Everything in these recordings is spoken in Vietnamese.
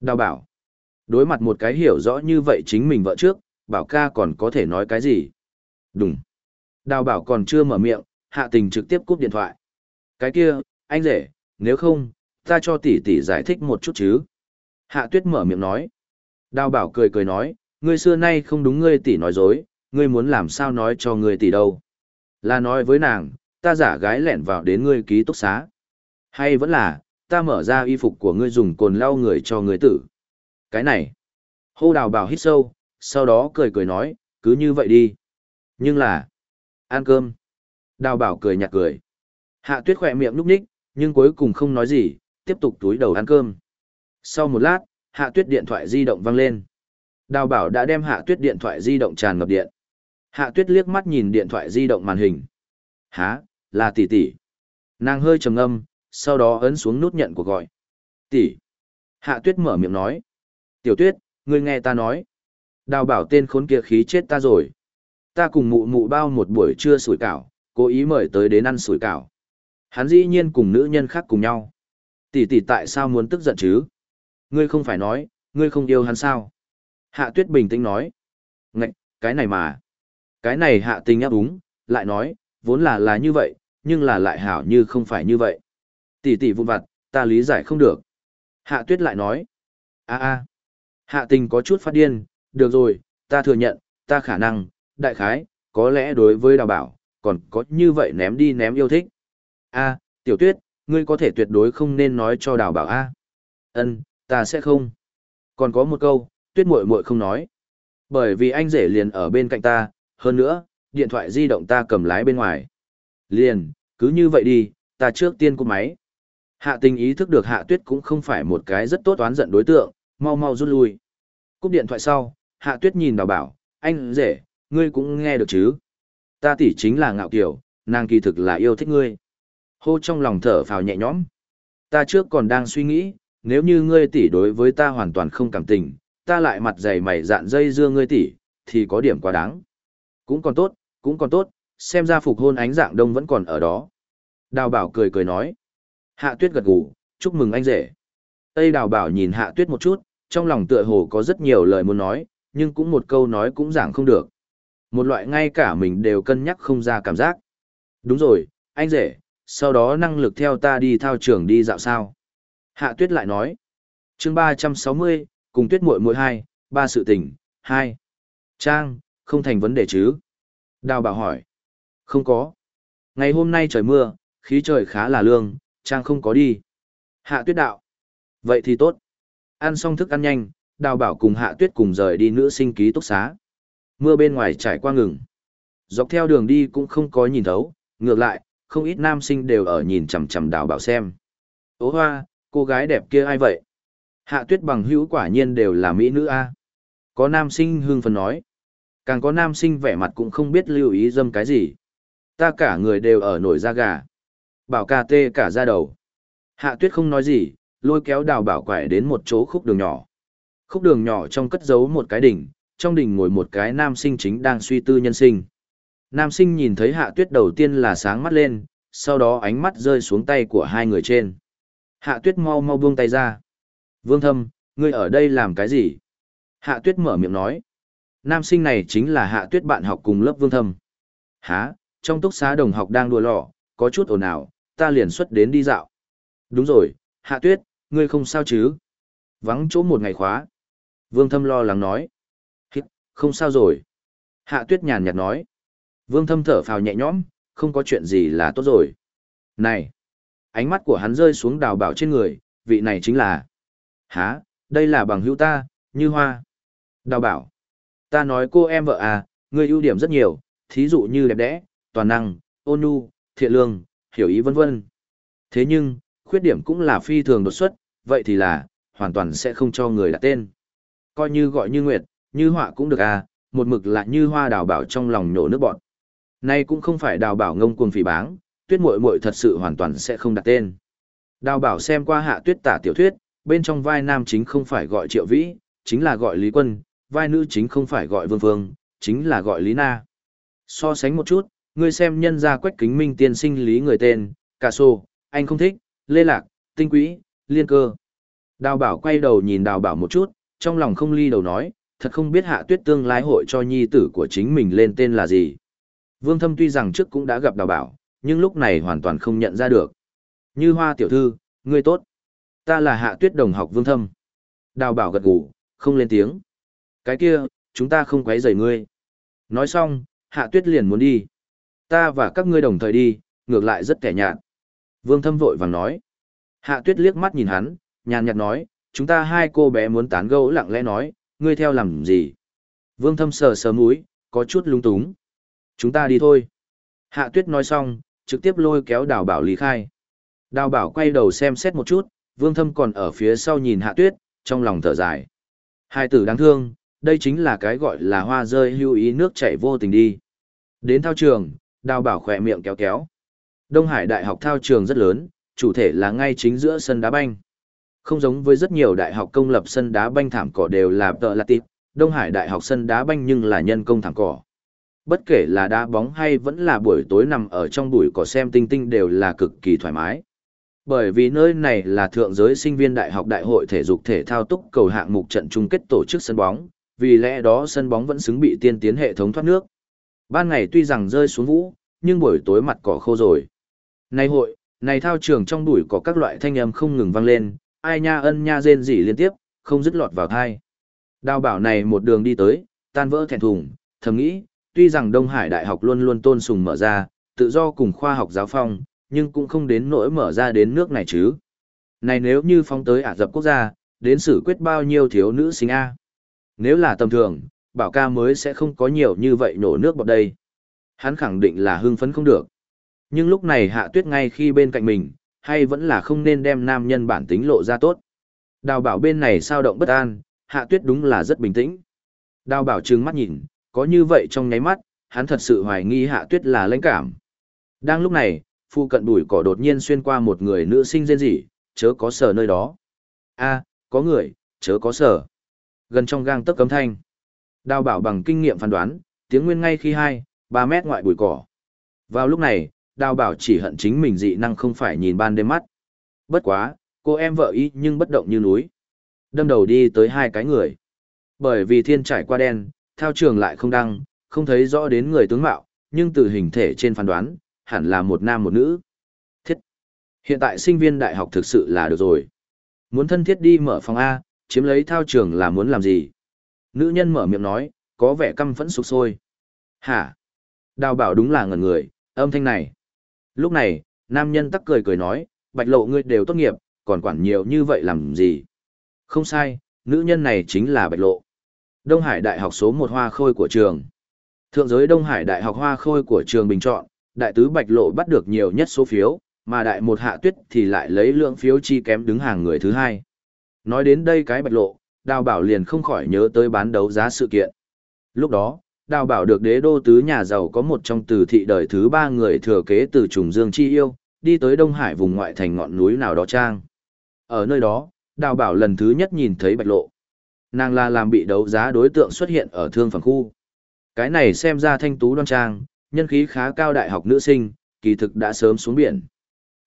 Đào bảo. Đối mặt một cái hiểu rõ như vậy chính mình vợ trước, bảo ca còn có thể nói cái gì? Đúng. Đào bảo còn chưa mở miệng, hạ tình trực tiếp cúp điện thoại. Cái kia, anh rể, nếu không, ta cho tỷ tỷ giải thích một chút chứ. Hạ tuyết mở miệng nói. Đào bảo cười cười nói, ngươi xưa nay không đúng ngươi tỷ nói dối, ngươi muốn làm sao nói cho ngươi tỷ đâu. Là nói với nàng, ta giả gái lẻn vào đến ngươi ký túc xá. Hay vẫn là, ta mở ra y phục của ngươi dùng cồn lau người cho ngươi tử. Cái này. Hô đào bảo hít sâu, sau đó cười cười nói, cứ như vậy đi. Nhưng là, ăn cơm. Đào bảo cười nhạt cười. Hạ tuyết khỏe miệng núp ních, nhưng cuối cùng không nói gì, tiếp tục túi đầu ăn cơm. Sau một lát, hạ tuyết điện thoại di động vang lên. Đào bảo đã đem hạ tuyết điện thoại di động tràn ngập điện. Hạ tuyết liếc mắt nhìn điện thoại di động màn hình. Hả, là tỷ tỷ. Nàng hơi trầm ngâm, sau đó ấn xuống nút nhận cuộc gọi. Tỷ. Hạ tuyết mở miệng nói. Tiểu tuyết, ngươi nghe ta nói. Đào bảo tên khốn kia khí chết ta rồi. Ta cùng mụ mụ bao một buổi trưa sủi cảo, cố ý mời tới đến ăn sủi cảo. Hắn dĩ nhiên cùng nữ nhân khác cùng nhau. Tỷ tỷ tại sao muốn tức giận chứ? Ngươi không phải nói, ngươi không yêu hắn sao? Hạ tuyết bình tĩnh nói. Ngạch, cái này mà. Cái này hạ tình áp úng, lại nói, vốn là là như vậy, nhưng là lại hảo như không phải như vậy. Tỷ tỷ vụn vặt, ta lý giải không được. Hạ tuyết lại nói. a a. Hạ tình có chút phát điên, được rồi, ta thừa nhận, ta khả năng, đại khái, có lẽ đối với đào bảo, còn có như vậy ném đi ném yêu thích. a tiểu tuyết, ngươi có thể tuyệt đối không nên nói cho đào bảo a. Ân ta sẽ không. Còn có một câu tuyết muội muội không nói. Bởi vì anh rể liền ở bên cạnh ta hơn nữa điện thoại di động ta cầm lái bên ngoài. Liền cứ như vậy đi ta trước tiên cúp máy hạ tình ý thức được hạ tuyết cũng không phải một cái rất tốt oán giận đối tượng mau mau rút lui cúp điện thoại sau hạ tuyết nhìn đào bảo anh rể ngươi cũng nghe được chứ ta tỷ chính là ngạo kiểu nàng kỳ thực là yêu thích ngươi Hô trong lòng thở phào nhẹ nhõm. Ta trước còn đang suy nghĩ, nếu như ngươi tỷ đối với ta hoàn toàn không cảm tình, ta lại mặt dày mày dạn dây dưa ngươi tỷ, thì có điểm quá đáng. Cũng còn tốt, cũng còn tốt, xem ra phục hôn ánh dạng đông vẫn còn ở đó. Đào bảo cười cười nói. Hạ tuyết gật gù, chúc mừng anh rể. Tây đào bảo nhìn hạ tuyết một chút, trong lòng tựa hồ có rất nhiều lời muốn nói, nhưng cũng một câu nói cũng giảng không được. Một loại ngay cả mình đều cân nhắc không ra cảm giác. Đúng rồi, anh rể, sau đó năng lực theo ta đi thao trường đi dạo sao. Hạ tuyết lại nói. chương ba trăm sáu mươi cùng tuyết muội muội hai, ba sự tình, hai. Trang, không thành vấn đề chứ? Đào bảo hỏi. Không có. Ngày hôm nay trời mưa, khí trời khá là lương, Trang không có đi. Hạ tuyết đạo. Vậy thì tốt. Ăn xong thức ăn nhanh, đào bảo cùng hạ tuyết cùng rời đi nữ sinh ký túc xá. Mưa bên ngoài trải qua ngừng. Dọc theo đường đi cũng không có nhìn thấu, ngược lại, không ít nam sinh đều ở nhìn chằm chằm đào bảo xem. Ố hoa, cô gái đẹp kia ai vậy? Hạ tuyết bằng hữu quả nhiên đều là mỹ nữ a. Có nam sinh hương phấn nói. Càng có nam sinh vẻ mặt cũng không biết lưu ý dâm cái gì. Ta cả người đều ở nổi da gà. Bảo ca tê cả ra đầu. Hạ tuyết không nói gì, lôi kéo đào bảo quải đến một chỗ khúc đường nhỏ. Khúc đường nhỏ trong cất giấu một cái đỉnh, trong đỉnh ngồi một cái nam sinh chính đang suy tư nhân sinh. Nam sinh nhìn thấy hạ tuyết đầu tiên là sáng mắt lên, sau đó ánh mắt rơi xuống tay của hai người trên. Hạ tuyết mau mau buông tay ra. Vương thâm, ngươi ở đây làm cái gì? Hạ tuyết mở miệng nói. Nam sinh này chính là hạ tuyết bạn học cùng lớp vương thâm. Hả, trong túc xá đồng học đang đùa lọ, có chút ồn ào, ta liền xuất đến đi dạo. Đúng rồi, hạ tuyết, ngươi không sao chứ? Vắng chỗ một ngày khóa. Vương thâm lo lắng nói. Hít, không sao rồi. Hạ tuyết nhàn nhạt nói. Vương thâm thở phào nhẹ nhõm, không có chuyện gì là tốt rồi. Này! Ánh mắt của hắn rơi xuống đào bảo trên người, vị này chính là... Hả, đây là bằng hữu ta, như hoa. Đào bảo. Ta nói cô em vợ à, người ưu điểm rất nhiều, thí dụ như đẹp đẽ, toàn năng, ôn nhu, thiện lương, hiểu ý vân vân. Thế nhưng, khuyết điểm cũng là phi thường đột xuất, vậy thì là, hoàn toàn sẽ không cho người đặt tên. Coi như gọi như nguyệt, như họa cũng được à, một mực là như hoa đào bảo trong lòng nhổ nước bọn. Nay cũng không phải đào bảo ngông cuồng phỉ báng, tuyết muội muội thật sự hoàn toàn sẽ không đặt tên. Đào bảo xem qua hạ tuyết tả tiểu thuyết, bên trong vai nam chính không phải gọi triệu vĩ, chính là gọi Lý Quân, vai nữ chính không phải gọi Vương Vương, chính là gọi Lý Na. So sánh một chút, ngươi xem nhân gia quách kính minh tiên sinh lý người tên, Cả sô, anh không thích, lê lạc, tinh quỹ, liên cơ. Đào bảo quay đầu nhìn đào bảo một chút, trong lòng không ly đầu nói, thật không biết hạ tuyết tương lai hội cho nhi tử của chính mình lên tên là gì. Vương thâm tuy rằng trước cũng đã gặp đào bảo, nhưng lúc này hoàn toàn không nhận ra được. Như hoa tiểu thư, ngươi tốt. Ta là hạ tuyết đồng học vương thâm. Đào bảo gật gù, không lên tiếng. Cái kia, chúng ta không quấy rầy ngươi. Nói xong, hạ tuyết liền muốn đi. Ta và các ngươi đồng thời đi, ngược lại rất kẻ nhạt. Vương thâm vội vàng nói. Hạ tuyết liếc mắt nhìn hắn, nhàn nhạt nói, chúng ta hai cô bé muốn tán gẫu lặng lẽ nói, ngươi theo làm gì? Vương thâm sờ sờ mũi, có chút lung túng. Chúng ta đi thôi. Hạ tuyết nói xong, trực tiếp lôi kéo đào bảo lý khai. Đào bảo quay đầu xem xét một chút, vương thâm còn ở phía sau nhìn hạ tuyết, trong lòng thở dài. Hai tử đáng thương, đây chính là cái gọi là hoa rơi hưu ý nước chảy vô tình đi. Đến thao trường, đào bảo khỏe miệng kéo kéo. Đông Hải Đại học thao trường rất lớn, chủ thể là ngay chính giữa sân đá banh. Không giống với rất nhiều đại học công lập sân đá banh thảm cỏ đều là tợ là tịp, Đông Hải Đại học sân đá banh nhưng là nhân công thảm cỏ. Bất kể là đá bóng hay vẫn là buổi tối nằm ở trong bụi cỏ xem tinh tinh đều là cực kỳ thoải mái. Bởi vì nơi này là thượng giới sinh viên đại học đại hội thể dục thể thao túc cầu hạng mục trận chung kết tổ chức sân bóng, vì lẽ đó sân bóng vẫn xứng bị tiên tiến hệ thống thoát nước. Ban ngày tuy rằng rơi xuống vũ, nhưng buổi tối mặt cỏ khô rồi. Này hội, này thao trường trong bụi có các loại thanh âm không ngừng vang lên, ai nha ân nha rên rỉ liên tiếp, không dứt lọt vào thai. Đào bảo này một đường đi tới, tan vỡ thẹn thùng, thầm nghĩ, tuy rằng Đông Hải Đại học luôn luôn tôn sùng mở ra, tự do cùng khoa học giáo phong, nhưng cũng không đến nỗi mở ra đến nước này chứ. Này nếu như phóng tới Ả Rập quốc gia, đến xử quyết bao nhiêu thiếu nữ sinh A. Nếu là tầm thường, bảo ca mới sẽ không có nhiều như vậy nổ nước bọt đây. Hắn khẳng định là hưng phấn không được. Nhưng lúc này hạ tuyết ngay khi bên cạnh mình, hay vẫn là không nên đem nam nhân bản tính lộ ra tốt. Đào bảo bên này sao động bất an, hạ tuyết đúng là rất bình tĩnh. Đào bảo trừng mắt nhìn, có như vậy trong nháy mắt, hắn thật sự hoài nghi hạ tuyết là lãnh cảm. Đang lúc này, phu cận bụi cỏ đột nhiên xuyên qua một người nữ sinh rên rỉ, chớ có sở nơi đó. a có người, chớ có sở. Gần trong gang tấc cấm thanh. Đào bảo bằng kinh nghiệm phán đoán, tiếng nguyên ngay khi hai, ba mét ngoại bụi cỏ. Vào lúc này, đào bảo chỉ hận chính mình dị năng không phải nhìn ban đêm mắt. Bất quá, cô em vợ y nhưng bất động như núi. Đâm đầu đi tới hai cái người. Bởi vì thiên trải qua đen, thao trường lại không đăng, không thấy rõ đến người tướng mạo, nhưng từ hình thể trên phán đoán, hẳn là một nam một nữ. Thiết. Hiện tại sinh viên đại học thực sự là được rồi. Muốn thân thiết đi mở phòng A, chiếm lấy thao trường là muốn làm gì? Nữ nhân mở miệng nói, có vẻ căm phẫn sục sôi. Hả? Đào bảo đúng là ngẩn người, âm thanh này. Lúc này, nam nhân tắc cười cười nói, bạch lộ ngươi đều tốt nghiệp, còn quản nhiều như vậy làm gì? Không sai, nữ nhân này chính là bạch lộ. Đông Hải Đại học số một hoa khôi của trường. Thượng giới Đông Hải Đại học hoa khôi của trường bình chọn, đại tứ bạch lộ bắt được nhiều nhất số phiếu, mà đại một hạ tuyết thì lại lấy lượng phiếu chi kém đứng hàng người thứ hai. Nói đến đây cái bạch lộ, đào bảo liền không khỏi nhớ tới bán đấu giá sự kiện. Lúc đó, đào bảo được đế đô tứ nhà giàu có một trong từ thị đời thứ ba người thừa kế từ trùng dương chi yêu, đi tới Đông Hải vùng ngoại thành ngọn núi nào đó trang. Ở nơi đó, đào bảo lần thứ nhất nhìn thấy bạch lộ. Nàng là làm bị đấu giá đối tượng xuất hiện ở thương phẩm khu. Cái này xem ra thanh tú đoan trang, nhân khí khá cao đại học nữ sinh, kỳ thực đã sớm xuống biển.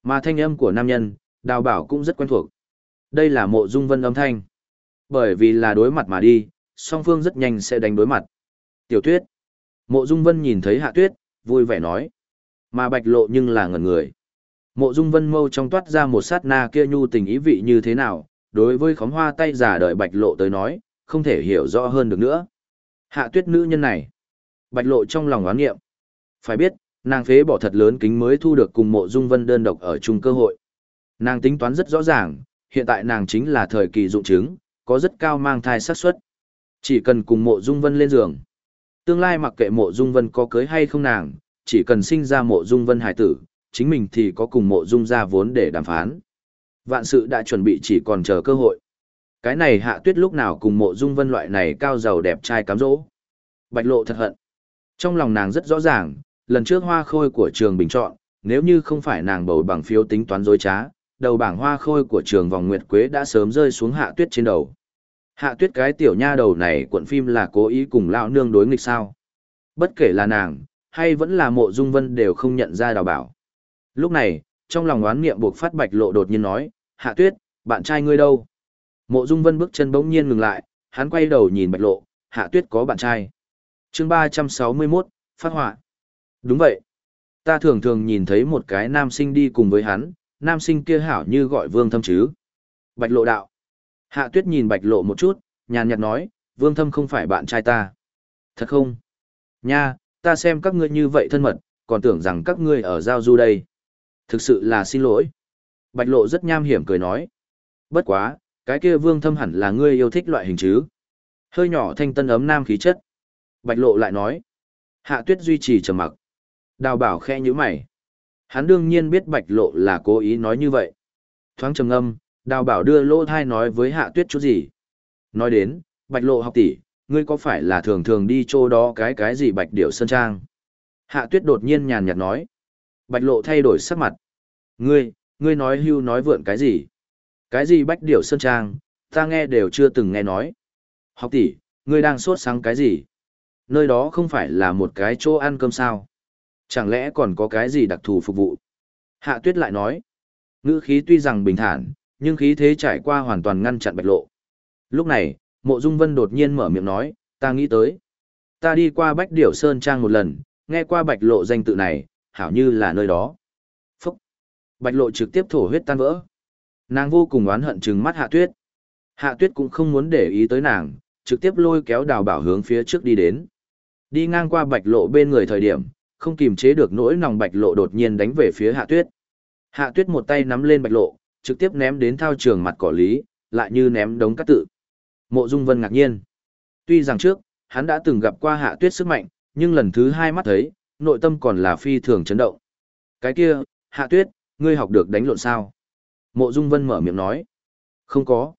Mà thanh âm của nam nhân, đào bảo cũng rất quen thuộc. Đây là mộ dung vân âm thanh. Bởi vì là đối mặt mà đi, song phương rất nhanh sẽ đánh đối mặt. Tiểu tuyết. Mộ dung vân nhìn thấy hạ tuyết, vui vẻ nói. Mà bạch lộ nhưng là ngẩn người. Mộ dung vân mâu trong toát ra một sát na kia nhu tình ý vị như thế nào, đối với khóm hoa tay giả đợi bạch lộ tới nói, không thể hiểu rõ hơn được nữa. Hạ tuyết nữ nhân này. Bạch lộ trong lòng oán nghiệm. Phải biết, nàng phế bỏ thật lớn kính mới thu được cùng mộ dung vân đơn độc ở chung cơ hội. Nàng tính toán rất rõ ràng, hiện tại nàng chính là thời kỳ dụng chứng, có rất cao mang thai xác suất. Chỉ cần cùng mộ dung vân lên giường. Tương lai mặc kệ mộ dung vân có cưới hay không nàng, chỉ cần sinh ra mộ dung vân hải tử, chính mình thì có cùng mộ dung ra vốn để đàm phán. Vạn sự đã chuẩn bị chỉ còn chờ cơ hội. Cái này hạ tuyết lúc nào cùng mộ dung vân loại này cao giàu đẹp trai cám dỗ. Bạch lộ thật hận. Trong lòng nàng rất rõ ràng, lần trước hoa khôi của trường bình chọn, nếu như không phải nàng bầu bằng phiếu tính toán dối trá, đầu bảng hoa khôi của trường vòng nguyệt quế đã sớm rơi xuống hạ tuyết trên đầu. Hạ tuyết cái tiểu nha đầu này cuộn phim là cố ý cùng lão nương đối nghịch sao. Bất kể là nàng, hay vẫn là mộ dung vân đều không nhận ra đào bảo. Lúc này, trong lòng oán niệm buộc phát bạch lộ đột nhiên nói, hạ tuyết, bạn trai ngươi đâu? Mộ Dung Vân bước chân bỗng nhiên ngừng lại, hắn quay đầu nhìn Bạch Lộ, Hạ Tuyết có bạn trai. Chương 361, phát họa. Đúng vậy. Ta thường thường nhìn thấy một cái nam sinh đi cùng với hắn, nam sinh kia hảo như gọi Vương Thâm chứ. Bạch Lộ đạo. Hạ Tuyết nhìn Bạch Lộ một chút, nhàn nhạt nói, Vương Thâm không phải bạn trai ta. Thật không? Nha, ta xem các ngươi như vậy thân mật, còn tưởng rằng các ngươi ở giao du đây. Thực sự là xin lỗi. Bạch Lộ rất nham hiểm cười nói. Bất quá, cái kia Vương Thâm hẳn là ngươi yêu thích loại hình chứ. Hơi nhỏ thanh tân ấm nam khí chất. Bạch Lộ lại nói. Hạ Tuyết duy trì trầm mặc. Đào bảo khe như mày. Hắn đương nhiên biết Bạch Lộ là cố ý nói như vậy. Thoáng trầm âm đào bảo đưa lỗ thai nói với Hạ Tuyết chút gì. Nói đến, Bạch Lộ học tỷ, ngươi có phải là thường thường đi chỗ đó cái cái gì Bạch Điểu Sơn Trang? Hạ Tuyết đột nhiên nhàn nhạt nói. Bạch Lộ thay đổi sắc mặt. Ngươi, ngươi nói hưu nói vượn cái gì? Cái gì Bạch Điểu Sơn Trang, ta nghe đều chưa từng nghe nói. Học tỷ, ngươi đang sốt sáng cái gì? Nơi đó không phải là một cái chỗ ăn cơm sao? Chẳng lẽ còn có cái gì đặc thù phục vụ? Hạ tuyết lại nói. Ngữ khí tuy rằng bình thản, nhưng khí thế trải qua hoàn toàn ngăn chặn bạch lộ. Lúc này, mộ dung vân đột nhiên mở miệng nói, ta nghĩ tới. Ta đi qua Bách Điểu Sơn Trang một lần, nghe qua bạch lộ danh tự này, hảo như là nơi đó. Phúc! Bạch lộ trực tiếp thổ huyết tan vỡ. Nàng vô cùng oán hận trừng mắt hạ tuyết. Hạ tuyết cũng không muốn để ý tới nàng, trực tiếp lôi kéo đào bảo hướng phía trước đi đến. Đi ngang qua bạch lộ bên người thời điểm, không kìm chế được nỗi lòng bạch lộ đột nhiên đánh về phía hạ tuyết. Hạ tuyết một tay nắm lên bạch lộ, trực tiếp ném đến thao trường mặt cỏ lý, lại như ném đống cát tự. Mộ Dung Vân ngạc nhiên. Tuy rằng trước, hắn đã từng gặp qua hạ tuyết sức mạnh, nhưng lần thứ hai mắt thấy, nội tâm còn là phi thường chấn động. Cái kia, hạ tuyết, ngươi học được đánh lộn sao? Mộ Dung Vân mở miệng nói. Không có.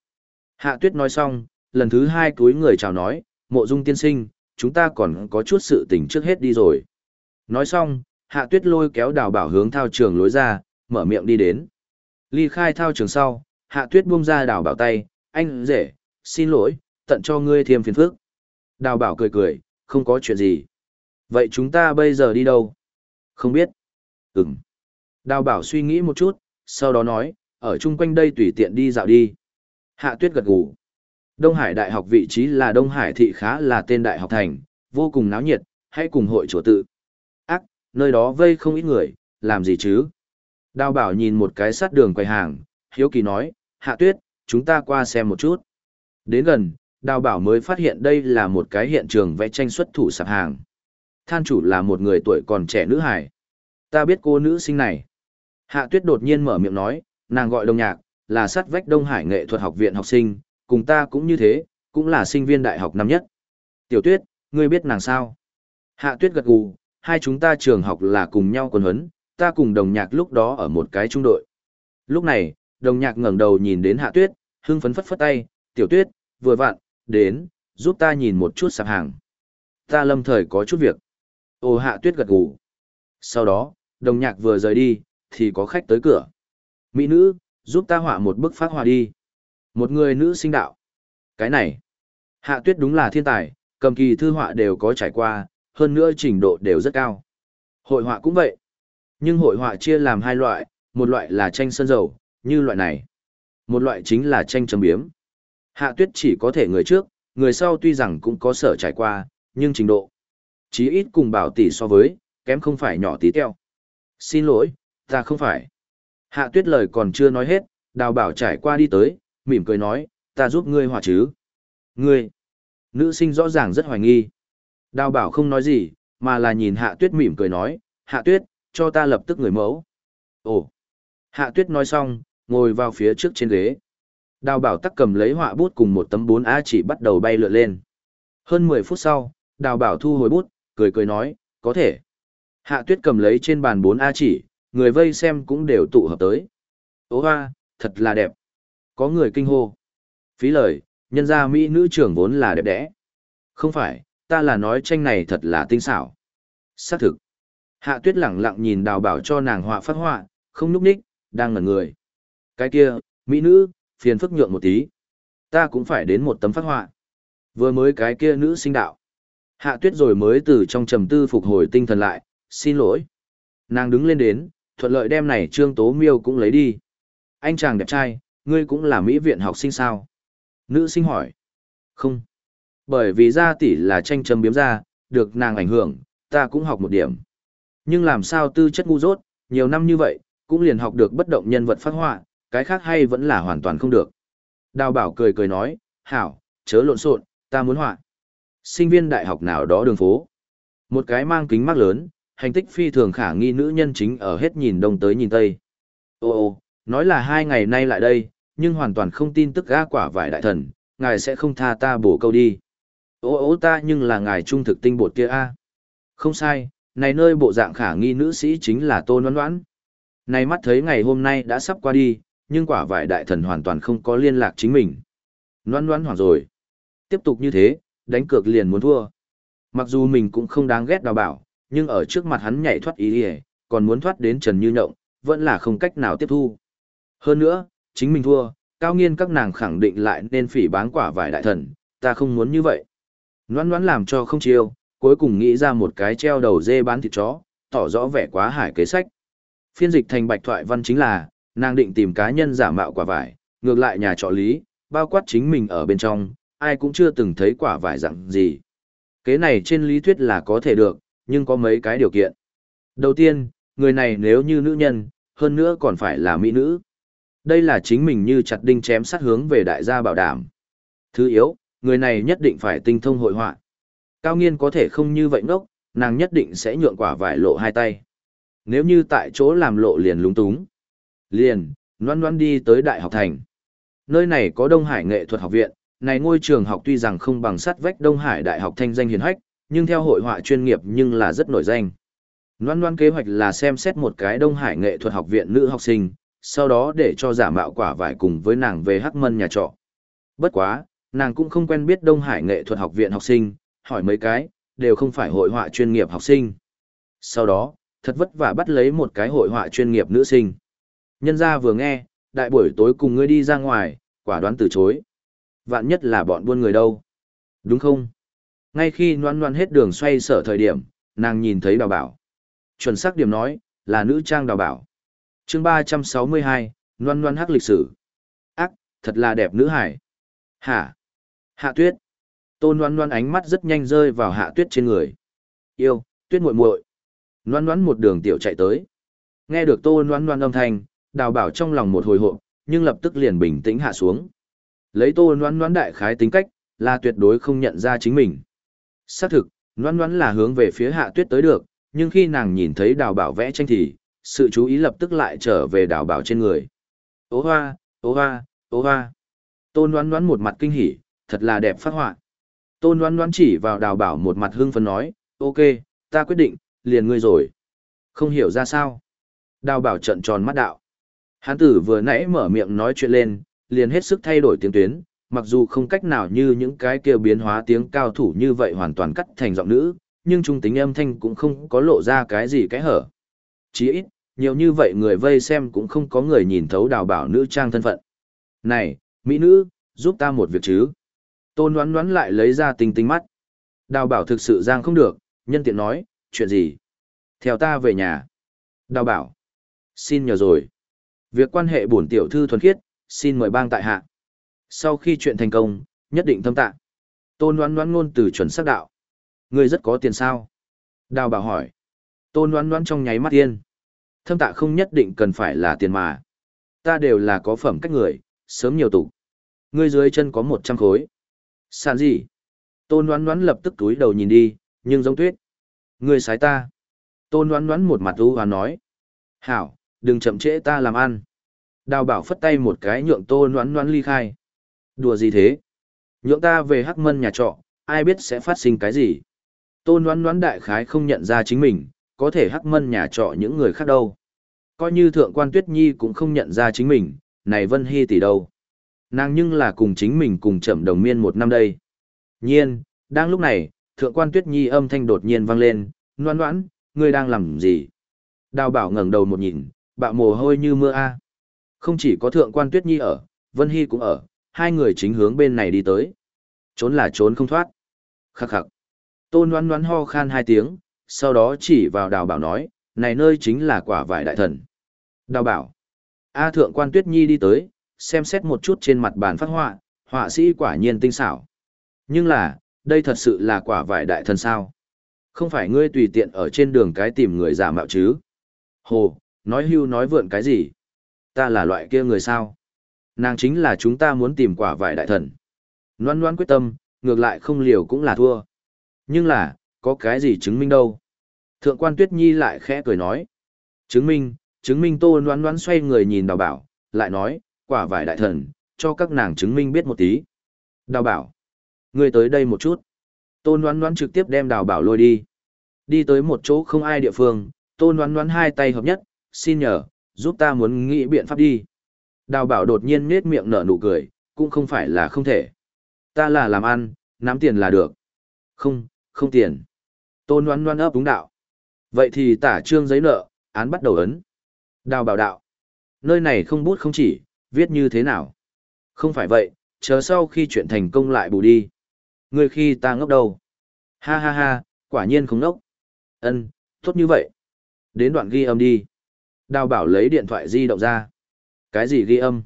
Hạ tuyết nói xong, lần thứ hai túi người chào nói, mộ Dung tiên sinh, chúng ta còn có chút sự tình trước hết đi rồi. Nói xong, hạ tuyết lôi kéo đào bảo hướng thao trường lối ra, mở miệng đi đến. Ly khai thao trường sau, hạ tuyết buông ra đào bảo tay, anh rể, xin lỗi, tận cho ngươi thêm phiền phức. Đào bảo cười cười, không có chuyện gì. Vậy chúng ta bây giờ đi đâu? Không biết. Ừm. Đào bảo suy nghĩ một chút, sau đó nói, ở chung quanh đây tùy tiện đi dạo đi. Hạ tuyết gật gù. Đông Hải Đại học vị trí là Đông Hải thị khá là tên đại học thành, vô cùng náo nhiệt, hãy cùng hội chùa tự. Ác, nơi đó vây không ít người, làm gì chứ? Đào bảo nhìn một cái sát đường quầy hàng, hiếu kỳ nói, hạ tuyết, chúng ta qua xem một chút. Đến gần, đào bảo mới phát hiện đây là một cái hiện trường vẽ tranh xuất thủ sạp hàng. Than chủ là một người tuổi còn trẻ nữ hải. Ta biết cô nữ sinh này. Hạ tuyết đột nhiên mở miệng nói, nàng gọi đồng nhạc, là sát vách Đông Hải nghệ thuật học viện học sinh, cùng ta cũng như thế, cũng là sinh viên đại học năm nhất. Tiểu tuyết, ngươi biết nàng sao? Hạ tuyết gật gù, hai chúng ta trường học là cùng nhau quần huấn, ta cùng đồng nhạc lúc đó ở một cái trung đội. Lúc này, đồng nhạc ngẩng đầu nhìn đến hạ tuyết, hưng phấn phất phất tay, tiểu tuyết, vừa vặn, đến, giúp ta nhìn một chút sạp hàng. Ta lâm thời có chút việc. ô hạ tuyết gật gù. Sau đó, đồng nhạc vừa rời đi, thì có khách tới cửa. Mỹ nữ, giúp ta họa một bức phát họa đi. Một người nữ sinh đạo. Cái này, hạ tuyết đúng là thiên tài, cầm kỳ thư họa đều có trải qua, hơn nữa trình độ đều rất cao. Hội họa cũng vậy. Nhưng hội họa chia làm hai loại, một loại là tranh sơn dầu, như loại này. Một loại chính là tranh chấm biếm. Hạ tuyết chỉ có thể người trước, người sau tuy rằng cũng có sở trải qua, nhưng trình độ. Chí ít cùng bảo tỷ so với, kém không phải nhỏ tí teo. Xin lỗi, ta không phải. Hạ tuyết lời còn chưa nói hết, đào bảo trải qua đi tới, mỉm cười nói, ta giúp ngươi họa chứ. Ngươi, nữ sinh rõ ràng rất hoài nghi. Đào bảo không nói gì, mà là nhìn hạ tuyết mỉm cười nói, hạ tuyết, cho ta lập tức người mẫu. Ồ, hạ tuyết nói xong, ngồi vào phía trước trên ghế. Đào bảo tắc cầm lấy họa bút cùng một tấm 4A chỉ bắt đầu bay lượn lên. Hơn 10 phút sau, đào bảo thu hồi bút, cười cười nói, có thể. Hạ tuyết cầm lấy trên bàn 4A chỉ, người vây xem cũng đều tụ hợp tới. Ô hoa, thật là đẹp. Có người kinh hô. Phí lời, nhân gia Mỹ nữ trưởng vốn là đẹp đẽ. Không phải, ta là nói tranh này thật là tinh xảo. Xác thực. Hạ tuyết lẳng lặng nhìn đào bảo cho nàng họa phát họa, không núp ních, đang ngẩn người. Cái kia, Mỹ nữ, phiền phức nhượng một tí. Ta cũng phải đến một tấm phát họa. Vừa mới cái kia nữ sinh đạo. Hạ tuyết rồi mới từ trong trầm tư phục hồi tinh thần lại, xin lỗi. Nàng đứng lên đến, thuận lợi đem này trương tố miêu cũng lấy đi. Anh chàng đẹp trai, ngươi cũng là mỹ viện học sinh sao. Nữ sinh hỏi. Không. Bởi vì gia tỷ là tranh châm biếm ra, được nàng ảnh hưởng, ta cũng học một điểm. Nhưng làm sao tư chất ngu dốt, nhiều năm như vậy, cũng liền học được bất động nhân vật phát họa, cái khác hay vẫn là hoàn toàn không được. Đào bảo cười cười nói, hảo, chớ lộn xộn, ta muốn họa. Sinh viên đại học nào đó đường phố. Một cái mang kính mắt lớn, hành tích phi thường khả nghi nữ nhân chính ở hết nhìn đông tới nhìn tây. Ô ô, nói là hai ngày nay lại đây, nhưng hoàn toàn không tin tức ga quả vải đại thần, ngài sẽ không tha ta bổ câu đi. Ô ô ta nhưng là ngài trung thực tinh bột kia a. Không sai, này nơi bộ dạng khả nghi nữ sĩ chính là Tôn Ngoan Ngoãn. Này mắt thấy ngày hôm nay đã sắp qua đi, nhưng quả vải đại thần hoàn toàn không có liên lạc chính mình. Ngoan Ngoãn hoảng rồi. Tiếp tục như thế, đánh cược liền muốn thua. Mặc dù mình cũng không đáng ghét đào bảo, nhưng ở trước mặt hắn nhảy thoát ý ỉa còn muốn thoát đến trần như nhộng vẫn là không cách nào tiếp thu hơn nữa chính mình thua cao nghiên các nàng khẳng định lại nên phỉ báng quả vải đại thần ta không muốn như vậy loãn loãn làm cho không chiêu cuối cùng nghĩ ra một cái treo đầu dê bán thịt chó tỏ rõ vẻ quá hải kế sách phiên dịch thành bạch thoại văn chính là nàng định tìm cá nhân giả mạo quả vải ngược lại nhà trọ lý bao quát chính mình ở bên trong ai cũng chưa từng thấy quả vải dặn gì kế này trên lý thuyết là có thể được nhưng có mấy cái điều kiện. Đầu tiên, người này nếu như nữ nhân, hơn nữa còn phải là mỹ nữ. Đây là chính mình như chặt đinh chém sát hướng về đại gia bảo đảm. Thứ yếu, người này nhất định phải tinh thông hội họa. Cao nghiên có thể không như vậy ngốc, nàng nhất định sẽ nhượng quả vải lộ hai tay. Nếu như tại chỗ làm lộ liền lúng túng. Liền, loan loan đi tới Đại học Thành. Nơi này có Đông Hải Nghệ thuật học viện, này ngôi trường học tuy rằng không bằng sắt vách Đông Hải Đại học thanh danh hiền hách, nhưng theo hội họa chuyên nghiệp nhưng là rất nổi danh. Loan loan kế hoạch là xem xét một cái Đông Hải nghệ thuật học viện nữ học sinh, sau đó để cho giả mạo quả vải cùng với nàng về hắc mân nhà trọ. Bất quá, nàng cũng không quen biết Đông Hải nghệ thuật học viện học sinh, hỏi mấy cái, đều không phải hội họa chuyên nghiệp học sinh. Sau đó, thật vất vả bắt lấy một cái hội họa chuyên nghiệp nữ sinh. Nhân gia vừa nghe, đại buổi tối cùng ngươi đi ra ngoài, quả đoán từ chối. Vạn nhất là bọn buôn người đâu. Đúng không? Ngay khi noan noan hết đường xoay sở thời điểm, nàng nhìn thấy đào bảo. Chuẩn xác điểm nói, là nữ trang đào bảo. chương ba trăm sáu mươi hai, noan noan hắc lịch sử. Ác, thật là đẹp nữ hải. Hả? Hạ tuyết. Tôn Loan Loan ánh mắt rất nhanh rơi vào hạ tuyết trên người. Yêu, tuyết muội muội. Loan Loan một đường tiểu chạy tới. Nghe được Tôn Loan Loan âm thanh, đào bảo trong lòng một hồi hộp, nhưng lập tức liền bình tĩnh hạ xuống. Lấy Tôn Loan Loan đại khái tính cách, là tuyệt đối không nhận ra chính mình. Xác thực, Loan Loan là hướng về phía hạ tuyết tới được, nhưng khi nàng nhìn thấy đào bảo vẽ tranh thì, sự chú ý lập tức lại trở về đào bảo trên người. Ô hoa, ô hoa, ô hoa. Tôn Loan Loan một mặt kinh hỉ, thật là đẹp phát họa. Tôn Loan Loan chỉ vào đào bảo một mặt hưng phấn nói, ok, ta quyết định, liền ngươi rồi. Không hiểu ra sao. Đào bảo trận tròn mắt đạo. Hán tử vừa nãy mở miệng nói chuyện lên, liền hết sức thay đổi tiếng tuyến, mặc dù không cách nào như những cái kêu biến hóa tiếng cao thủ như vậy hoàn toàn cắt thành giọng nữ, nhưng trung tính âm thanh cũng không có lộ ra cái gì cái hở. Chỉ ít, nhiều như vậy người vây xem cũng không có người nhìn thấu đào bảo nữ trang thân phận. Này, mỹ nữ, giúp ta một việc chứ. Tôn đoán đoán lại lấy ra tinh tinh mắt. Đào bảo thực sự giang không được, nhân tiện nói, chuyện gì? Theo ta về nhà. Đào bảo. Xin nhờ rồi. Việc quan hệ bổn tiểu thư thuần khiết, xin mời bang tại hạ sau khi chuyện thành công, nhất định thâm tạ. Tôn đoán đoán ngôn từ chuẩn xác đạo. Ngươi rất có tiền sao? Đào bảo hỏi. Tôn đoán đoán trong nháy mắt tiên. Thâm tạ không nhất định cần phải là tiền mà. Ta đều là có phẩm cách người, sớm nhiều tục. Ngươi dưới chân có một trăm khối. Sàn gì? Tôn đoán đoán lập tức túi đầu nhìn đi, nhưng giống tuyết. Ngươi sái ta. Tôn đoán đoán một mặt u và nói. Hảo, đừng chậm trễ ta làm ăn. Đào bảo phất tay một cái nhượng tôn đoán đoán ly khai. Đùa gì thế? Nhượng ta về hắc mân nhà trọ, ai biết sẽ phát sinh cái gì? Tôn đoán đoán đại khái không nhận ra chính mình, có thể hắc mân nhà trọ những người khác đâu. Coi như thượng quan tuyết nhi cũng không nhận ra chính mình, này Vân Hy tỷ đâu. Nàng nhưng là cùng chính mình cùng chậm đồng miên một năm đây. Nhiên, đang lúc này, thượng quan tuyết nhi âm thanh đột nhiên vang lên, noan noãn, ngươi đang làm gì? Đào bảo ngẩng đầu một nhìn, bạo mồ hôi như mưa a. Không chỉ có thượng quan tuyết nhi ở, Vân Hy cũng ở, hai người chính hướng bên này đi tới. Trốn là trốn không thoát. Khắc khắc. Tôn noan đoán ho khan hai tiếng, sau đó chỉ vào đào bảo nói, này nơi chính là quả vải đại thần. Đào bảo. A thượng quan tuyết nhi đi tới, xem xét một chút trên mặt bàn phát họa, Họa sĩ quả nhiên tinh xảo. Nhưng là, đây thật sự là quả vải đại thần sao. Không phải ngươi tùy tiện ở trên đường cái tìm người giả mạo chứ. Hồ, nói hưu nói vượn cái gì? Ta là loại kia người sao? Nàng chính là chúng ta muốn tìm quả vải đại thần. Loan loan quyết tâm, ngược lại không liều cũng là thua. Nhưng là, có cái gì chứng minh đâu? Thượng quan Tuyết Nhi lại khẽ cười nói. Chứng minh, chứng minh tô loan loan xoay người nhìn đào bảo, lại nói, quả vải đại thần, cho các nàng chứng minh biết một tí. Đào bảo, ngươi tới đây một chút. Tôn đoán đoán trực tiếp đem đào bảo lôi đi. Đi tới một chỗ không ai địa phương, tôn đoán đoán hai tay hợp nhất, xin nhờ, giúp ta muốn nghĩ biện pháp đi. Đào bảo đột nhiên nết miệng nở nụ cười, cũng không phải là không thể. Ta là làm ăn, nắm tiền là được. Không, không tiền. Tôn đoán đoán ấp đúng đạo. Vậy thì tả trương giấy nợ, án bắt đầu ấn. Đào bảo đạo. Nơi này không bút không chỉ, viết như thế nào? Không phải vậy, chờ sau khi chuyện thành công lại bù đi. Ngươi khi ta ngốc đâu? Ha ha ha, quả nhiên không ngốc. Ân, tốt như vậy. Đến đoạn ghi âm đi. Đào bảo lấy điện thoại di động ra. Cái gì ghi âm?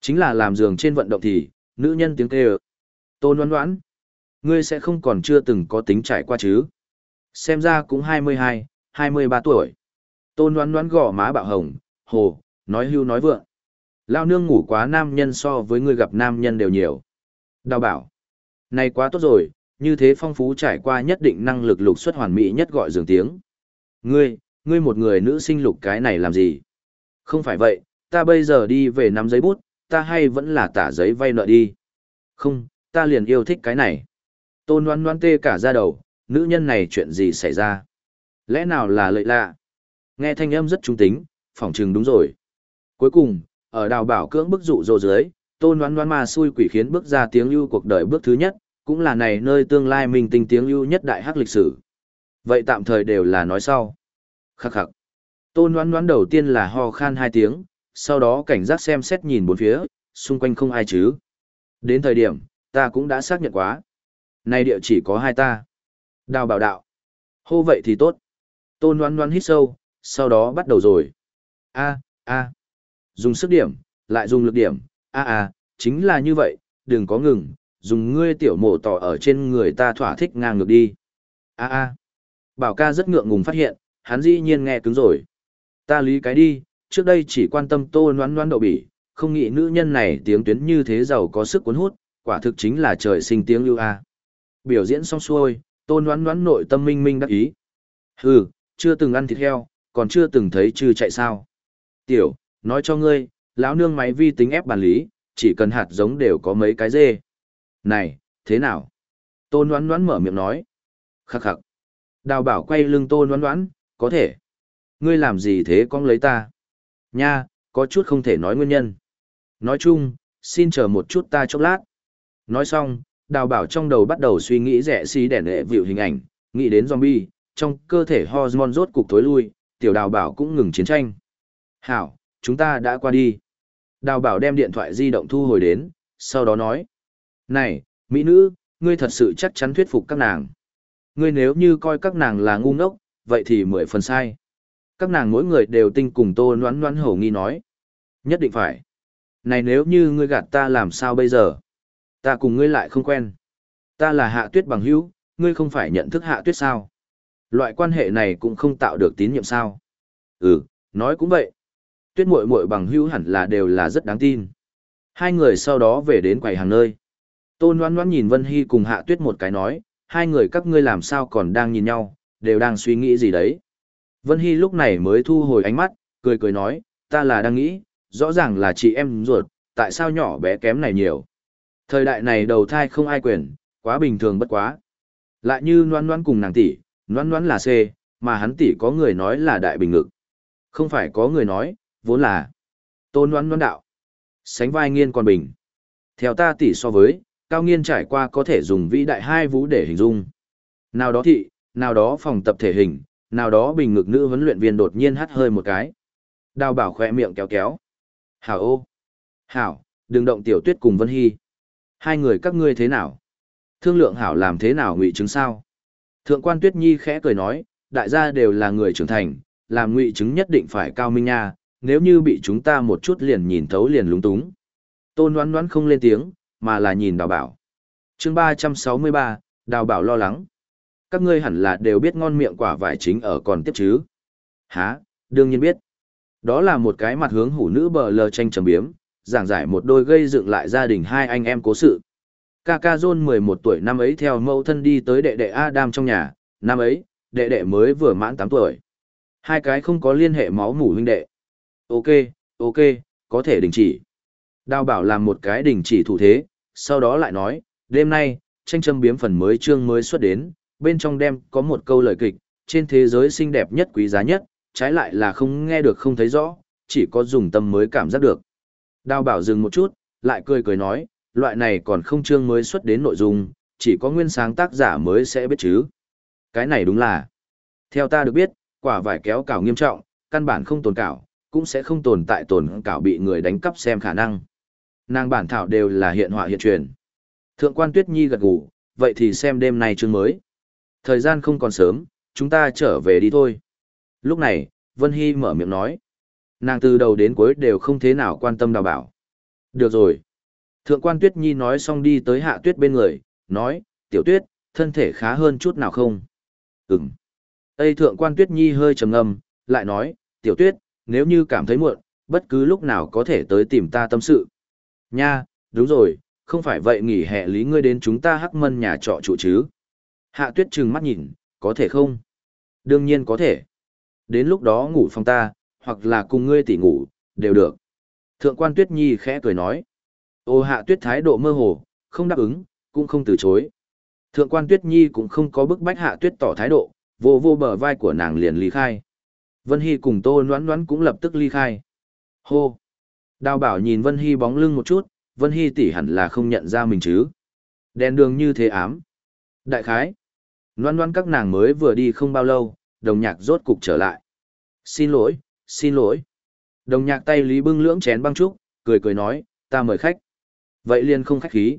Chính là làm giường trên vận động thì, nữ nhân tiếng kêu. Tôn đoán đoán. Ngươi sẽ không còn chưa từng có tính trải qua chứ. Xem ra cũng hai mươi hai, hai mươi ba tuổi. Tôn đoán đoán gõ má bạo hồng, hồ, nói hưu nói vượng. Lao nương ngủ quá nam nhân so với người gặp nam nhân đều nhiều. Đào bảo. Này quá tốt rồi, như thế phong phú trải qua nhất định năng lực lục xuất hoàn mỹ nhất gọi dường tiếng. Ngươi, ngươi một người nữ sinh lục cái này làm gì? Không phải vậy, ta bây giờ đi về nắm giấy bút, ta hay vẫn là tả giấy vay nợ đi. Không, ta liền yêu thích cái này. Tôn Loan Loan tê cả ra đầu, nữ nhân này chuyện gì xảy ra? Lẽ nào là lợi lạ? Nghe thanh âm rất trung tính, phỏng chừng đúng rồi. Cuối cùng, ở đào bảo cưỡng bức dụ dỗ dưới, tôn đoán đoán mà xui quỷ khiến bước ra tiếng lưu cuộc đời bước thứ nhất, cũng là này nơi tương lai mình tinh tiếng lưu nhất đại hắc lịch sử. Vậy tạm thời đều là nói sau. Khắc khắc. Tôn đoán đoán đầu tiên là ho khan hai tiếng, sau đó cảnh giác xem xét nhìn bốn phía, xung quanh không ai chứ. Đến thời điểm, ta cũng đã xác nhận quá. nay địa chỉ có hai ta. Đào bảo đạo. Hô vậy thì tốt. Tôn đoán đoán hít sâu, sau đó bắt đầu rồi. A, a. Dùng sức điểm, lại dùng lực điểm, a a, chính là như vậy, đừng có ngừng, dùng ngươi tiểu mổ tỏ ở trên người ta thỏa thích ngang ngược đi. A a. Bảo ca rất ngượng ngùng phát hiện, hắn dĩ nhiên nghe cứng rồi. Ta lý cái đi, trước đây chỉ quan tâm tô noán noán đậu bỉ, không nghĩ nữ nhân này tiếng tuyến như thế giàu có sức cuốn hút, quả thực chính là trời sinh tiếng lưu a. Biểu diễn xong xuôi, tô noán noán nội tâm minh minh đắc ý. Hừ, chưa từng ăn thịt heo, còn chưa từng thấy chư chạy sao. Tiểu, nói cho ngươi, lão nương máy vi tính ép bàn lý, chỉ cần hạt giống đều có mấy cái dê. Này, thế nào? Tôn đoán đoán mở miệng nói. Khắc khắc. Đào bảo quay lưng tôn đoán đoán, có thể. Ngươi làm gì thế con lấy ta? Nha, có chút không thể nói nguyên nhân. Nói chung, xin chờ một chút ta chốc lát. Nói xong, đào bảo trong đầu bắt đầu suy nghĩ rẻ xí đẻ nệ vịu hình ảnh, nghĩ đến zombie, trong cơ thể hormone rốt cục tối lui, tiểu đào bảo cũng ngừng chiến tranh. Hảo, chúng ta đã qua đi. Đào bảo đem điện thoại di động thu hồi đến, sau đó nói. Này, mỹ nữ, ngươi thật sự chắc chắn thuyết phục các nàng. Ngươi nếu như coi các nàng là ngu ngốc, vậy thì mười phần sai. Các nàng mỗi người đều tinh cùng tô noán noán hổ nghi nói. Nhất định phải. Này nếu như ngươi gạt ta làm sao bây giờ? Ta cùng ngươi lại không quen. Ta là hạ tuyết bằng hữu, ngươi không phải nhận thức hạ tuyết sao? Loại quan hệ này cũng không tạo được tín nhiệm sao? Ừ, nói cũng vậy tuyết mội mội bằng hữu hẳn là đều là rất đáng tin. Hai người sau đó về đến quầy hàng nơi. Tôn Loan Loan nhìn Vân Hy cùng Hạ Tuyết một cái nói, hai người các ngươi làm sao còn đang nhìn nhau, đều đang suy nghĩ gì đấy. Vân Hy lúc này mới thu hồi ánh mắt, cười cười nói, ta là đang nghĩ, rõ ràng là chị em ruột, tại sao nhỏ bé kém này nhiều. Thời đại này đầu thai không ai quyền, quá bình thường bất quá. Lại như Loan Loan cùng nàng tỷ, Loan Loan là C, mà hắn tỷ có người nói là đại bình ngực. Không phải có người nói, vốn là tôn đoán đoán đạo. Sánh vai nghiên còn bình. Theo ta tỉ so với, cao nghiên trải qua có thể dùng vĩ đại hai vũ để hình dung. Nào đó thị, nào đó phòng tập thể hình, nào đó bình ngực nữ huấn luyện viên đột nhiên hắt hơi một cái. Đào bảo khoe miệng kéo kéo. Hảo ô. Hảo, đừng động tiểu tuyết cùng vân hy. Hai người các ngươi thế nào? Thương lượng hảo làm thế nào ngụy chứng sao? Thượng quan tuyết nhi khẽ cười nói, đại gia đều là người trưởng thành, làm ngụy chứng nhất định phải cao minh nha nếu như bị chúng ta một chút liền nhìn thấu liền lúng túng. Tôn đoán đoán không lên tiếng, mà là nhìn đào bảo. chương 363, đào bảo lo lắng. Các ngươi hẳn là đều biết ngon miệng quả vải chính ở còn tiếp chứ. Hả, đương nhiên biết. Đó là một cái mặt hướng hủ nữ bờ lờ tranh trầm biếm, giảng giải một đôi gây dựng lại gia đình hai anh em cố sự. Kaka John 11 tuổi năm ấy theo mẫu thân đi tới đệ đệ Adam trong nhà, năm ấy, đệ đệ mới vừa mãn 8 tuổi. Hai cái không có liên hệ máu mủ huynh đệ. Ok, ok, có thể đình chỉ. Đào bảo làm một cái đình chỉ thủ thế, sau đó lại nói, đêm nay, tranh châm biếm phần mới chương mới xuất đến, bên trong đem có một câu lời kịch, trên thế giới xinh đẹp nhất quý giá nhất, trái lại là không nghe được không thấy rõ, chỉ có dùng tâm mới cảm giác được. Đào bảo dừng một chút, lại cười cười nói, loại này còn không chương mới xuất đến nội dung, chỉ có nguyên sáng tác giả mới sẽ biết chứ. Cái này đúng là, theo ta được biết, quả vải kéo cảo nghiêm trọng, căn bản không tồn cảo, cũng sẽ không tồn tại tồn cảo bị người đánh cắp xem khả năng. Nàng bản thảo đều là hiện họa hiện truyền. Thượng quan Tuyết Nhi gật gù, vậy thì xem đêm nay chương mới. Thời gian không còn sớm, chúng ta trở về đi thôi. Lúc này, Vân Hy mở miệng nói. Nàng từ đầu đến cuối đều không thế nào quan tâm đào bảo. Được rồi. Thượng quan Tuyết Nhi nói xong đi tới hạ tuyết bên người, nói, tiểu tuyết, thân thể khá hơn chút nào không? Ừm. Tây thượng quan Tuyết Nhi hơi trầm ngâm, lại nói, tiểu tuyết, nếu như cảm thấy muộn, bất cứ lúc nào có thể tới tìm ta tâm sự. Nha, đúng rồi, không phải vậy nghỉ hè lý ngươi đến chúng ta hắc mân nhà trọ trụ chứ. Hạ tuyết trừng mắt nhìn, có thể không? Đương nhiên có thể. Đến lúc đó ngủ phòng ta, hoặc là cùng ngươi tỉ ngủ, đều được. Thượng quan tuyết nhi khẽ cười nói. Ô hạ tuyết thái độ mơ hồ, không đáp ứng, cũng không từ chối. Thượng quan tuyết nhi cũng không có bức bách hạ tuyết tỏ thái độ, vô vô bờ vai của nàng liền ly khai. Vân Hy cùng Tô Noãn Noãn cũng lập tức ly khai. Hô! Đào bảo nhìn Vân Hy bóng lưng một chút, Vân Hy tỷ hẳn là không nhận ra mình chứ. Đèn đường như thế ám. Đại khái. Noãn Noãn các nàng mới vừa đi không bao lâu, đồng nhạc rốt cục trở lại. Xin lỗi, xin lỗi. Đồng nhạc tay lý bưng lưỡng chén băng trúc, cười cười nói, ta mời khách. Vậy liền không khách khí.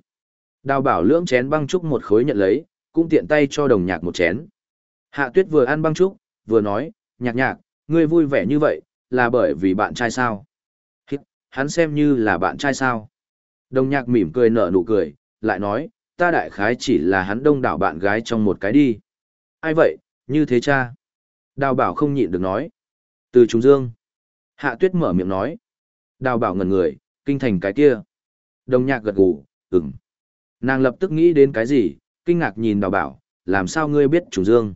Đào bảo lưỡng chén băng trúc một khối nhận lấy, cũng tiện tay cho đồng nhạc một chén. Hạ tuyết vừa ăn băng trúc, vừa nói, nhạc nhạc, ngươi vui vẻ như vậy, là bởi vì bạn trai sao? Hít, hắn xem như là bạn trai sao? Đồng nhạc mỉm cười nở nụ cười, lại nói, ta đại khái chỉ là hắn đông đảo bạn gái trong một cái đi. Ai vậy, như thế cha? Đào bảo không nhịn được nói. Từ Trung Dương. Hạ tuyết mở miệng nói. Đào bảo ngẩn người, kinh thành cái kia. Đồng nhạc gật gù, ừm. Nàng lập tức nghĩ đến cái gì, kinh ngạc nhìn đào bảo, làm sao ngươi biết Trung Dương?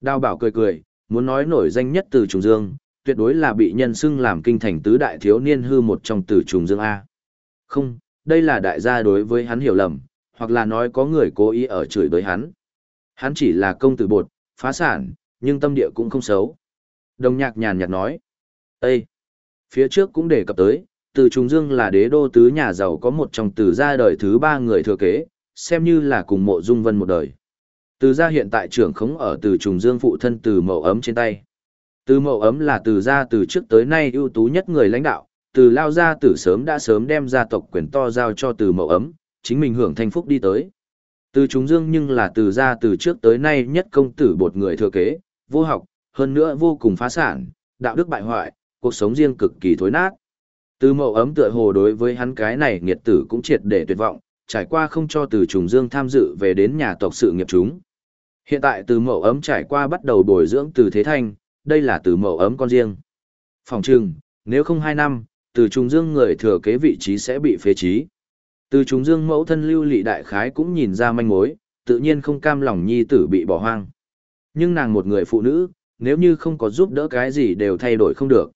Đào bảo cười cười, muốn nói nổi danh nhất từ Trùng Dương, tuyệt đối là bị nhân xưng làm kinh thành tứ đại thiếu niên hư một trong từ trùng Dương A. Không, đây là đại gia đối với hắn hiểu lầm, hoặc là nói có người cố ý ở chửi đối hắn. Hắn chỉ là công tử bột, phá sản, nhưng tâm địa cũng không xấu. Đồng nhạc nhàn nhạt nói. Ê! Phía trước cũng đề cập tới, từ trùng Dương là đế đô tứ nhà giàu có một trong từ gia đời thứ ba người thừa kế, xem như là cùng mộ dung vân một đời. Từ gia hiện tại trưởng khống ở từ Trùng Dương phụ thân từ mậu ấm trên tay. Từ mậu ấm là từ gia từ trước tới nay ưu tú nhất người lãnh đạo, từ lao gia tử sớm đã sớm đem gia tộc quyền to giao cho từ mậu ấm, chính mình hưởng thanh phúc đi tới. Từ Trùng Dương nhưng là từ gia từ trước tới nay nhất công tử bột người thừa kế, vô học, hơn nữa vô cùng phá sản, đạo đức bại hoại, cuộc sống riêng cực kỳ thối nát. Từ mậu ấm tựa hồ đối với hắn cái này nghiệt tử cũng triệt để tuyệt vọng, trải qua không cho từ trùng dương tham dự về đến nhà tộc sự nghiệp chúng. Hiện tại từ mậu ấm trải qua bắt đầu bồi dưỡng từ thế thanh, đây là từ mậu ấm con riêng. Phòng trừng, nếu không hai năm, từ trùng dương người thừa kế vị trí sẽ bị phế trí. Từ trùng dương mẫu thân lưu lị đại khái cũng nhìn ra manh mối, tự nhiên không cam lòng nhi tử bị bỏ hoang. Nhưng nàng một người phụ nữ, nếu như không có giúp đỡ cái gì đều thay đổi không được.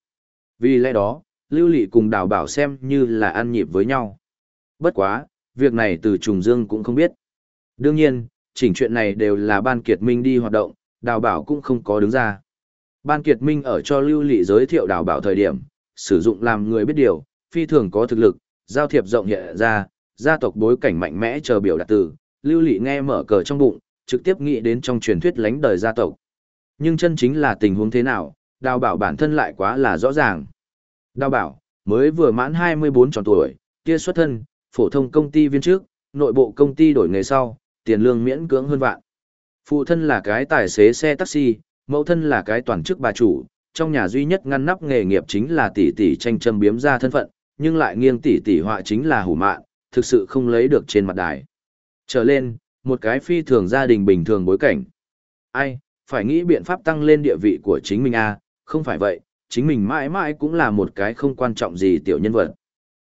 Vì lẽ đó, Lưu Lị cùng Đào Bảo xem như là ăn nhịp với nhau. Bất quá, việc này từ Trùng Dương cũng không biết. Đương nhiên, chỉnh chuyện này đều là Ban Kiệt Minh đi hoạt động, Đào Bảo cũng không có đứng ra. Ban Kiệt Minh ở cho Lưu Lị giới thiệu Đào Bảo thời điểm, sử dụng làm người biết điều, phi thường có thực lực, giao thiệp rộng hiện ra, gia tộc bối cảnh mạnh mẽ chờ biểu đạt từ, Lưu Lị nghe mở cờ trong bụng, trực tiếp nghĩ đến trong truyền thuyết lánh đời gia tộc. Nhưng chân chính là tình huống thế nào, đào bảo bản thân lại quá là rõ ràng. Đào bảo, mới vừa mãn 24 tròn tuổi, kia xuất thân, phổ thông công ty viên trước, nội bộ công ty đổi nghề sau, tiền lương miễn cưỡng hơn vạn. Phụ thân là cái tài xế xe taxi, mẫu thân là cái toàn chức bà chủ, trong nhà duy nhất ngăn nắp nghề nghiệp chính là tỷ tỷ tranh châm biếm ra thân phận, nhưng lại nghiêng tỷ tỷ họa chính là hủ mạn, thực sự không lấy được trên mặt đài. Trở lên, một cái phi thường gia đình bình thường bối cảnh. Ai, phải nghĩ biện pháp tăng lên địa vị của chính mình a à, không phải vậy, chính mình mãi mãi cũng là một cái không quan trọng gì tiểu nhân vật.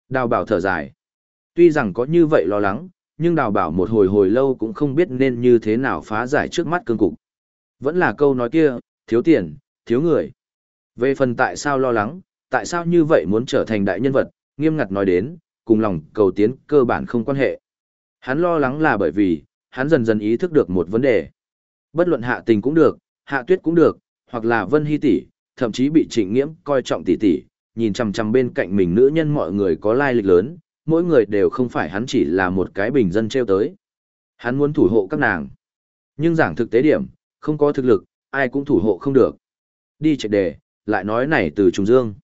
Đào bảo thở dài. Tuy rằng có như vậy lo lắng, nhưng đào bảo một hồi hồi lâu cũng không biết nên như thế nào phá giải trước mắt cương cục. Vẫn là câu nói kia, thiếu tiền, thiếu người. Về phần tại sao lo lắng, tại sao như vậy muốn trở thành đại nhân vật, nghiêm ngặt nói đến, cùng lòng cầu tiến cơ bản không quan hệ. Hắn lo lắng là bởi vì, hắn dần dần ý thức được một vấn đề. Bất luận hạ tình cũng được, hạ tuyết cũng được, hoặc là vân hy tỷ, thậm chí bị trịnh nghiễm coi trọng tỷ tỷ, nhìn chằm chằm bên cạnh mình nữ nhân mọi người có lai lịch lớn, mỗi người đều không phải hắn chỉ là một cái bình dân treo tới. Hắn muốn thủ hộ các nàng. Nhưng giảng thực tế điểm, không có thực lực, ai cũng thủ hộ không được. Đi chạy đề, lại nói này từ Trùng Dương.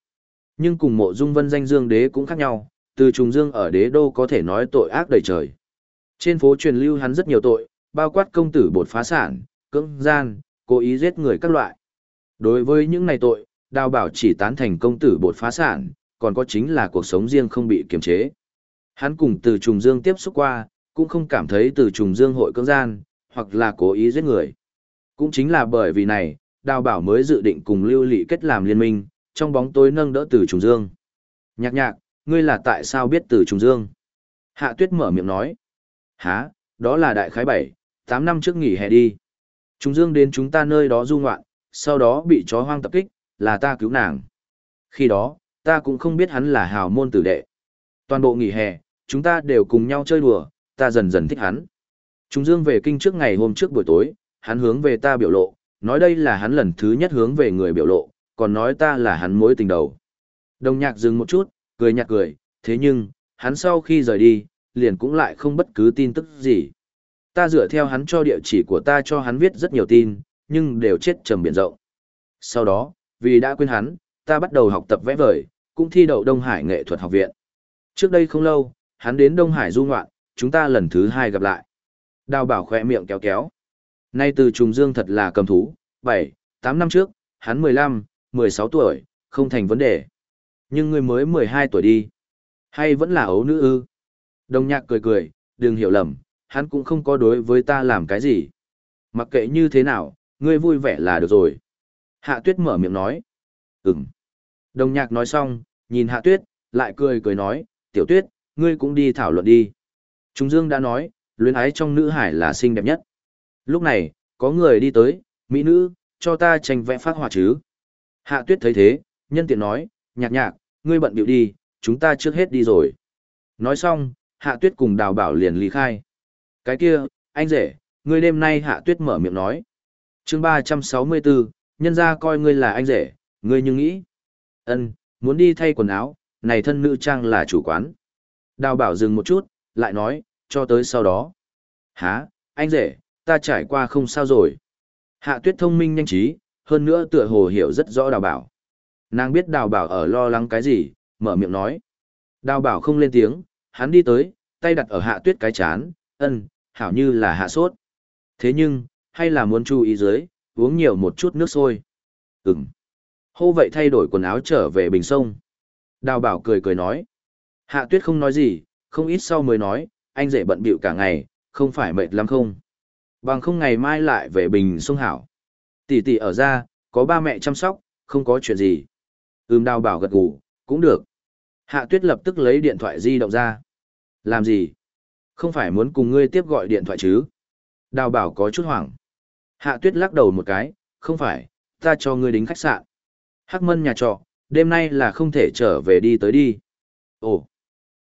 Nhưng cùng mộ dung vân danh Dương đế cũng khác nhau, từ Trùng Dương ở đế đô có thể nói tội ác đầy trời. Trên phố truyền lưu hắn rất nhiều tội, bao quát công tử bột phá sản, cưỡng gian, cố ý giết người các loại. Đối với những này tội, đào bảo chỉ tán thành công tử bột phá sản, còn có chính là cuộc sống riêng không bị kiềm chế. Hắn cùng từ trùng dương tiếp xúc qua, cũng không cảm thấy từ trùng dương hội cưỡng gian, hoặc là cố ý giết người. Cũng chính là bởi vì này, đào bảo mới dự định cùng lưu lị kết làm liên minh, trong bóng tối nâng đỡ từ trùng dương. Nhạc nhạc, ngươi là tại sao biết từ trùng dương? Hạ tuyết mở miệng nói. há, đó là đại khái bảy, tám năm trước nghỉ hè đi. Trùng dương đến chúng ta nơi đó du ngoạn, sau đó bị chó hoang tập kích, là ta cứu nàng. Khi đó, ta cũng không biết hắn là hào môn tử đệ. Toàn bộ nghỉ hè, chúng ta đều cùng nhau chơi đùa, ta dần dần thích hắn. Trung Dương về kinh trước ngày hôm trước buổi tối, hắn hướng về ta biểu lộ, nói đây là hắn lần thứ nhất hướng về người biểu lộ, còn nói ta là hắn mối tình đầu. Đồng nhạc dừng một chút, cười nhạt cười, thế nhưng, hắn sau khi rời đi, liền cũng lại không bất cứ tin tức gì. Ta dựa theo hắn cho địa chỉ của ta cho hắn viết rất nhiều tin, nhưng đều chết trầm biển rộng. Sau đó, vì đã quên hắn, ta bắt đầu học tập vẽ vời, cũng thi đậu Đông Hải nghệ thuật học viện. Trước đây không lâu, hắn đến Đông Hải du ngoạn, chúng ta lần thứ hai gặp lại. Đào bảo khỏe miệng kéo kéo. Nay từ trùng dương thật là cầm thú, 7, 8 năm trước, hắn 15, 16 tuổi, không thành vấn đề. Nhưng người mới 12 tuổi đi. Hay vẫn là ấu nữ ư? Đồng nhạc cười cười, đừng hiểu lầm, hắn cũng không có đối với ta làm cái gì. Mặc kệ như thế nào, ngươi vui vẻ là được rồi. Hạ tuyết mở miệng nói. Ừm. Đồng nhạc nói xong, nhìn hạ tuyết, lại cười cười nói, tiểu tuyết, ngươi cũng đi thảo luận đi. Trung Dương đã nói, luyến ái trong nữ hải là xinh đẹp nhất. Lúc này, có người đi tới, mỹ nữ, cho ta tranh vẽ phát họa chứ. Hạ tuyết thấy thế, nhân tiện nói, nhạc nhạc, ngươi bận biểu đi, chúng ta trước hết đi rồi. Nói xong, hạ tuyết cùng đào bảo liền ly khai. Cái kia, anh rể, ngươi đêm nay hạ tuyết mở miệng nói. chương 364, nhân ra coi ngươi là anh rể, ngươi nhưng nghĩ. ân muốn đi thay quần áo, này thân nữ trang là chủ quán. Đào bảo dừng một chút, lại nói, cho tới sau đó. Hả, anh rể, ta trải qua không sao rồi. Hạ tuyết thông minh nhanh trí, hơn nữa tựa hồ hiểu rất rõ đào bảo. Nàng biết đào bảo ở lo lắng cái gì, mở miệng nói. Đào bảo không lên tiếng, hắn đi tới, tay đặt ở hạ tuyết cái chán, ân, hảo như là hạ sốt. Thế nhưng, hay là muốn chú ý dưới, uống nhiều một chút nước sôi. Ừm. Hô vậy thay đổi quần áo trở về bình sông. Đào bảo cười cười nói. Hạ tuyết không nói gì, không ít sau mới nói, anh dễ bận bịu cả ngày, không phải mệt lắm không? Bằng không ngày mai lại về bình sông hảo. Tỷ tỷ ở ra, có ba mẹ chăm sóc, không có chuyện gì. Ưm đào bảo gật gù, cũng được. Hạ tuyết lập tức lấy điện thoại di động ra. Làm gì? Không phải muốn cùng ngươi tiếp gọi điện thoại chứ? Đào bảo có chút hoảng. Hạ tuyết lắc đầu một cái, không phải, ta cho ngươi đính khách sạn. Hắc mân nhà trọ, đêm nay là không thể trở về đi tới đi. Ồ,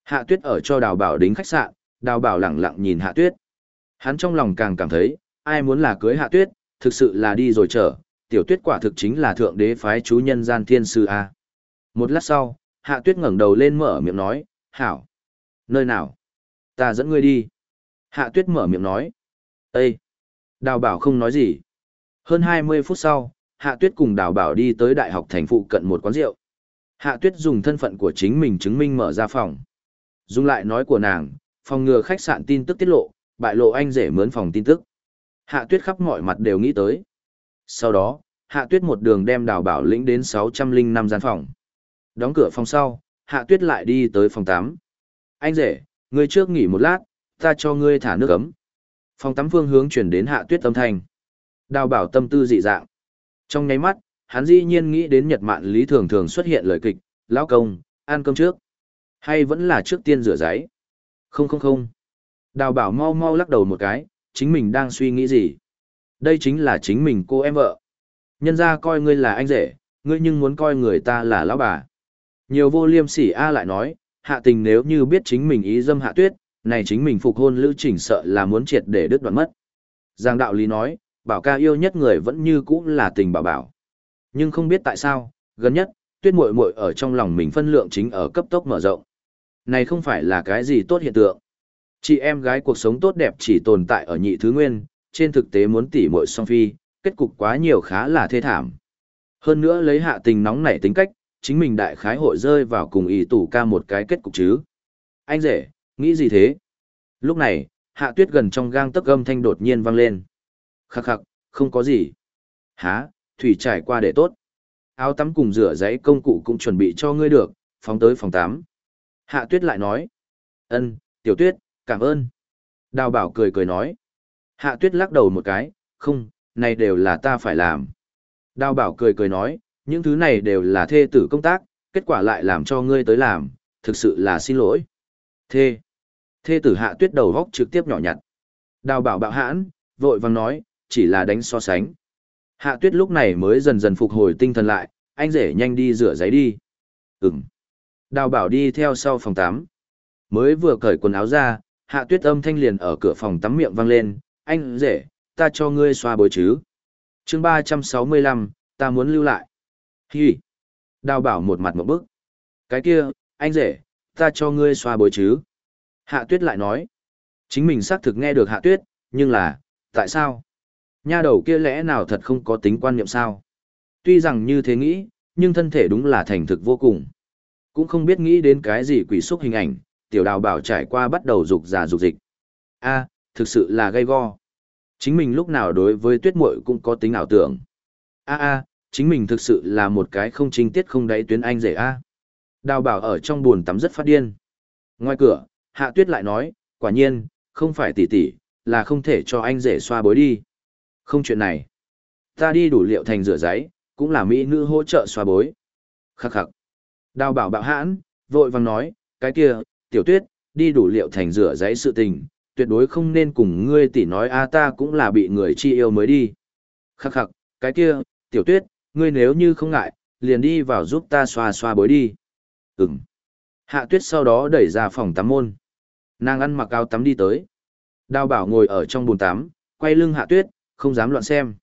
hạ tuyết ở cho đào bảo đến khách sạn, đào bảo lẳng lặng nhìn hạ tuyết. Hắn trong lòng càng cảm thấy, ai muốn là cưới hạ tuyết, thực sự là đi rồi trở, tiểu tuyết quả thực chính là thượng đế phái chú nhân gian thiên sư A. Một lát sau, hạ tuyết ngẩng đầu lên mở miệng nói, hảo. Nơi nào? Ta dẫn ngươi đi. Hạ tuyết mở miệng nói. Ê! Đào bảo không nói gì. Hơn 20 phút sau, Hạ Tuyết cùng Đào Bảo đi tới đại học thành phụ cận một quán rượu. Hạ Tuyết dùng thân phận của chính mình chứng minh mở ra phòng. Dùng lại nói của nàng, phòng ngừa khách sạn tin tức tiết lộ, bại lộ anh rể mướn phòng tin tức. Hạ Tuyết khắp mọi mặt đều nghĩ tới. Sau đó, Hạ Tuyết một đường đem Đào Bảo lĩnh đến 605 gian phòng. Đóng cửa phòng sau, Hạ Tuyết lại đi tới phòng 8. Anh rể, Ngươi trước nghỉ một lát, ta cho ngươi thả nước ấm. Phòng tắm phương hướng chuyển đến hạ tuyết âm thanh. Đào bảo tâm tư dị dạng. Trong nháy mắt, hắn dĩ nhiên nghĩ đến nhật mạn lý thường thường xuất hiện lời kịch, lão công, ăn cơm trước. Hay vẫn là trước tiên rửa giấy? Không không không. Đào bảo mau mau lắc đầu một cái, chính mình đang suy nghĩ gì? Đây chính là chính mình cô em vợ. Nhân ra coi ngươi là anh rể, ngươi nhưng muốn coi người ta là lão bà. Nhiều vô liêm sỉ A lại nói, hạ tình nếu như biết chính mình ý dâm hạ tuyết, này chính mình phục hôn lữ trình sợ là muốn triệt để đứt đoạn mất. Giang đạo lý nói, bảo ca yêu nhất người vẫn như cũ là tình bảo bảo. Nhưng không biết tại sao, gần nhất, tuyết muội muội ở trong lòng mình phân lượng chính ở cấp tốc mở rộng. Này không phải là cái gì tốt hiện tượng. Chị em gái cuộc sống tốt đẹp chỉ tồn tại ở nhị thứ nguyên, trên thực tế muốn tỉ muội song phi, kết cục quá nhiều khá là thê thảm. Hơn nữa lấy hạ tình nóng nảy tính cách, chính mình đại khái hội rơi vào cùng ý tủ ca một cái kết cục chứ. Anh rể, nghĩ gì thế? Lúc này, hạ tuyết gần trong gang tấc âm thanh đột nhiên vang lên. Khắc khắc, không có gì. Hả, thủy trải qua để tốt. Áo tắm cùng rửa giấy công cụ cũng chuẩn bị cho ngươi được, phóng tới phòng tắm. Hạ tuyết lại nói. ân, tiểu tuyết, cảm ơn. Đào bảo cười cười nói. Hạ tuyết lắc đầu một cái, không, này đều là ta phải làm. Đào bảo cười cười nói, những thứ này đều là thê tử công tác, kết quả lại làm cho ngươi tới làm, thực sự là xin lỗi. Thê. Thê tử hạ tuyết đầu góc trực tiếp nhỏ nhặt. Đào bảo bạo hãn, vội vàng nói, chỉ là đánh so sánh. Hạ tuyết lúc này mới dần dần phục hồi tinh thần lại, anh rể nhanh đi rửa giấy đi. Ừm. Đào bảo đi theo sau phòng tắm. Mới vừa cởi quần áo ra, hạ tuyết âm thanh liền ở cửa phòng tắm miệng vang lên, anh rể, ta cho ngươi xoa bối chứ. chương ba trăm sáu mươi lăm, ta muốn lưu lại. Hi. Đào bảo một mặt một bức. Cái kia, anh rể, ta cho ngươi xoa bối chứ. Hạ tuyết lại nói. Chính mình xác thực nghe được hạ tuyết, nhưng là, tại sao? Nha đầu kia lẽ nào thật không có tính quan niệm sao? Tuy rằng như thế nghĩ, nhưng thân thể đúng là thành thực vô cùng. Cũng không biết nghĩ đến cái gì quỷ xúc hình ảnh, tiểu đào bảo trải qua bắt đầu dục già dục dịch. a thực sự là gây go. Chính mình lúc nào đối với tuyết muội cũng có tính ảo tưởng. a a chính mình thực sự là một cái không chính tiết không đáy tuyến anh rể a Đào bảo ở trong buồn tắm rất phát điên. Ngoài cửa, hạ tuyết lại nói, quả nhiên, không phải tỷ tỷ, là không thể cho anh rể xoa bối đi. Không chuyện này. Ta đi đủ liệu thành rửa giấy, cũng là mỹ nữ hỗ trợ xoa bối. Khắc khắc. Đào bảo bạo hãn, vội vàng nói, cái kia, tiểu tuyết, đi đủ liệu thành rửa giấy sự tình, tuyệt đối không nên cùng ngươi tỷ nói a ta cũng là bị người chi yêu mới đi. Khắc khắc, cái kia, tiểu tuyết, ngươi nếu như không ngại, liền đi vào giúp ta xoa xoa bối đi. Ừm. Hạ tuyết sau đó đẩy ra phòng tắm môn. Nàng ăn mặc áo tắm đi tới. Đào bảo ngồi ở trong bồn tắm, quay lưng hạ tuyết, không dám loạn xem.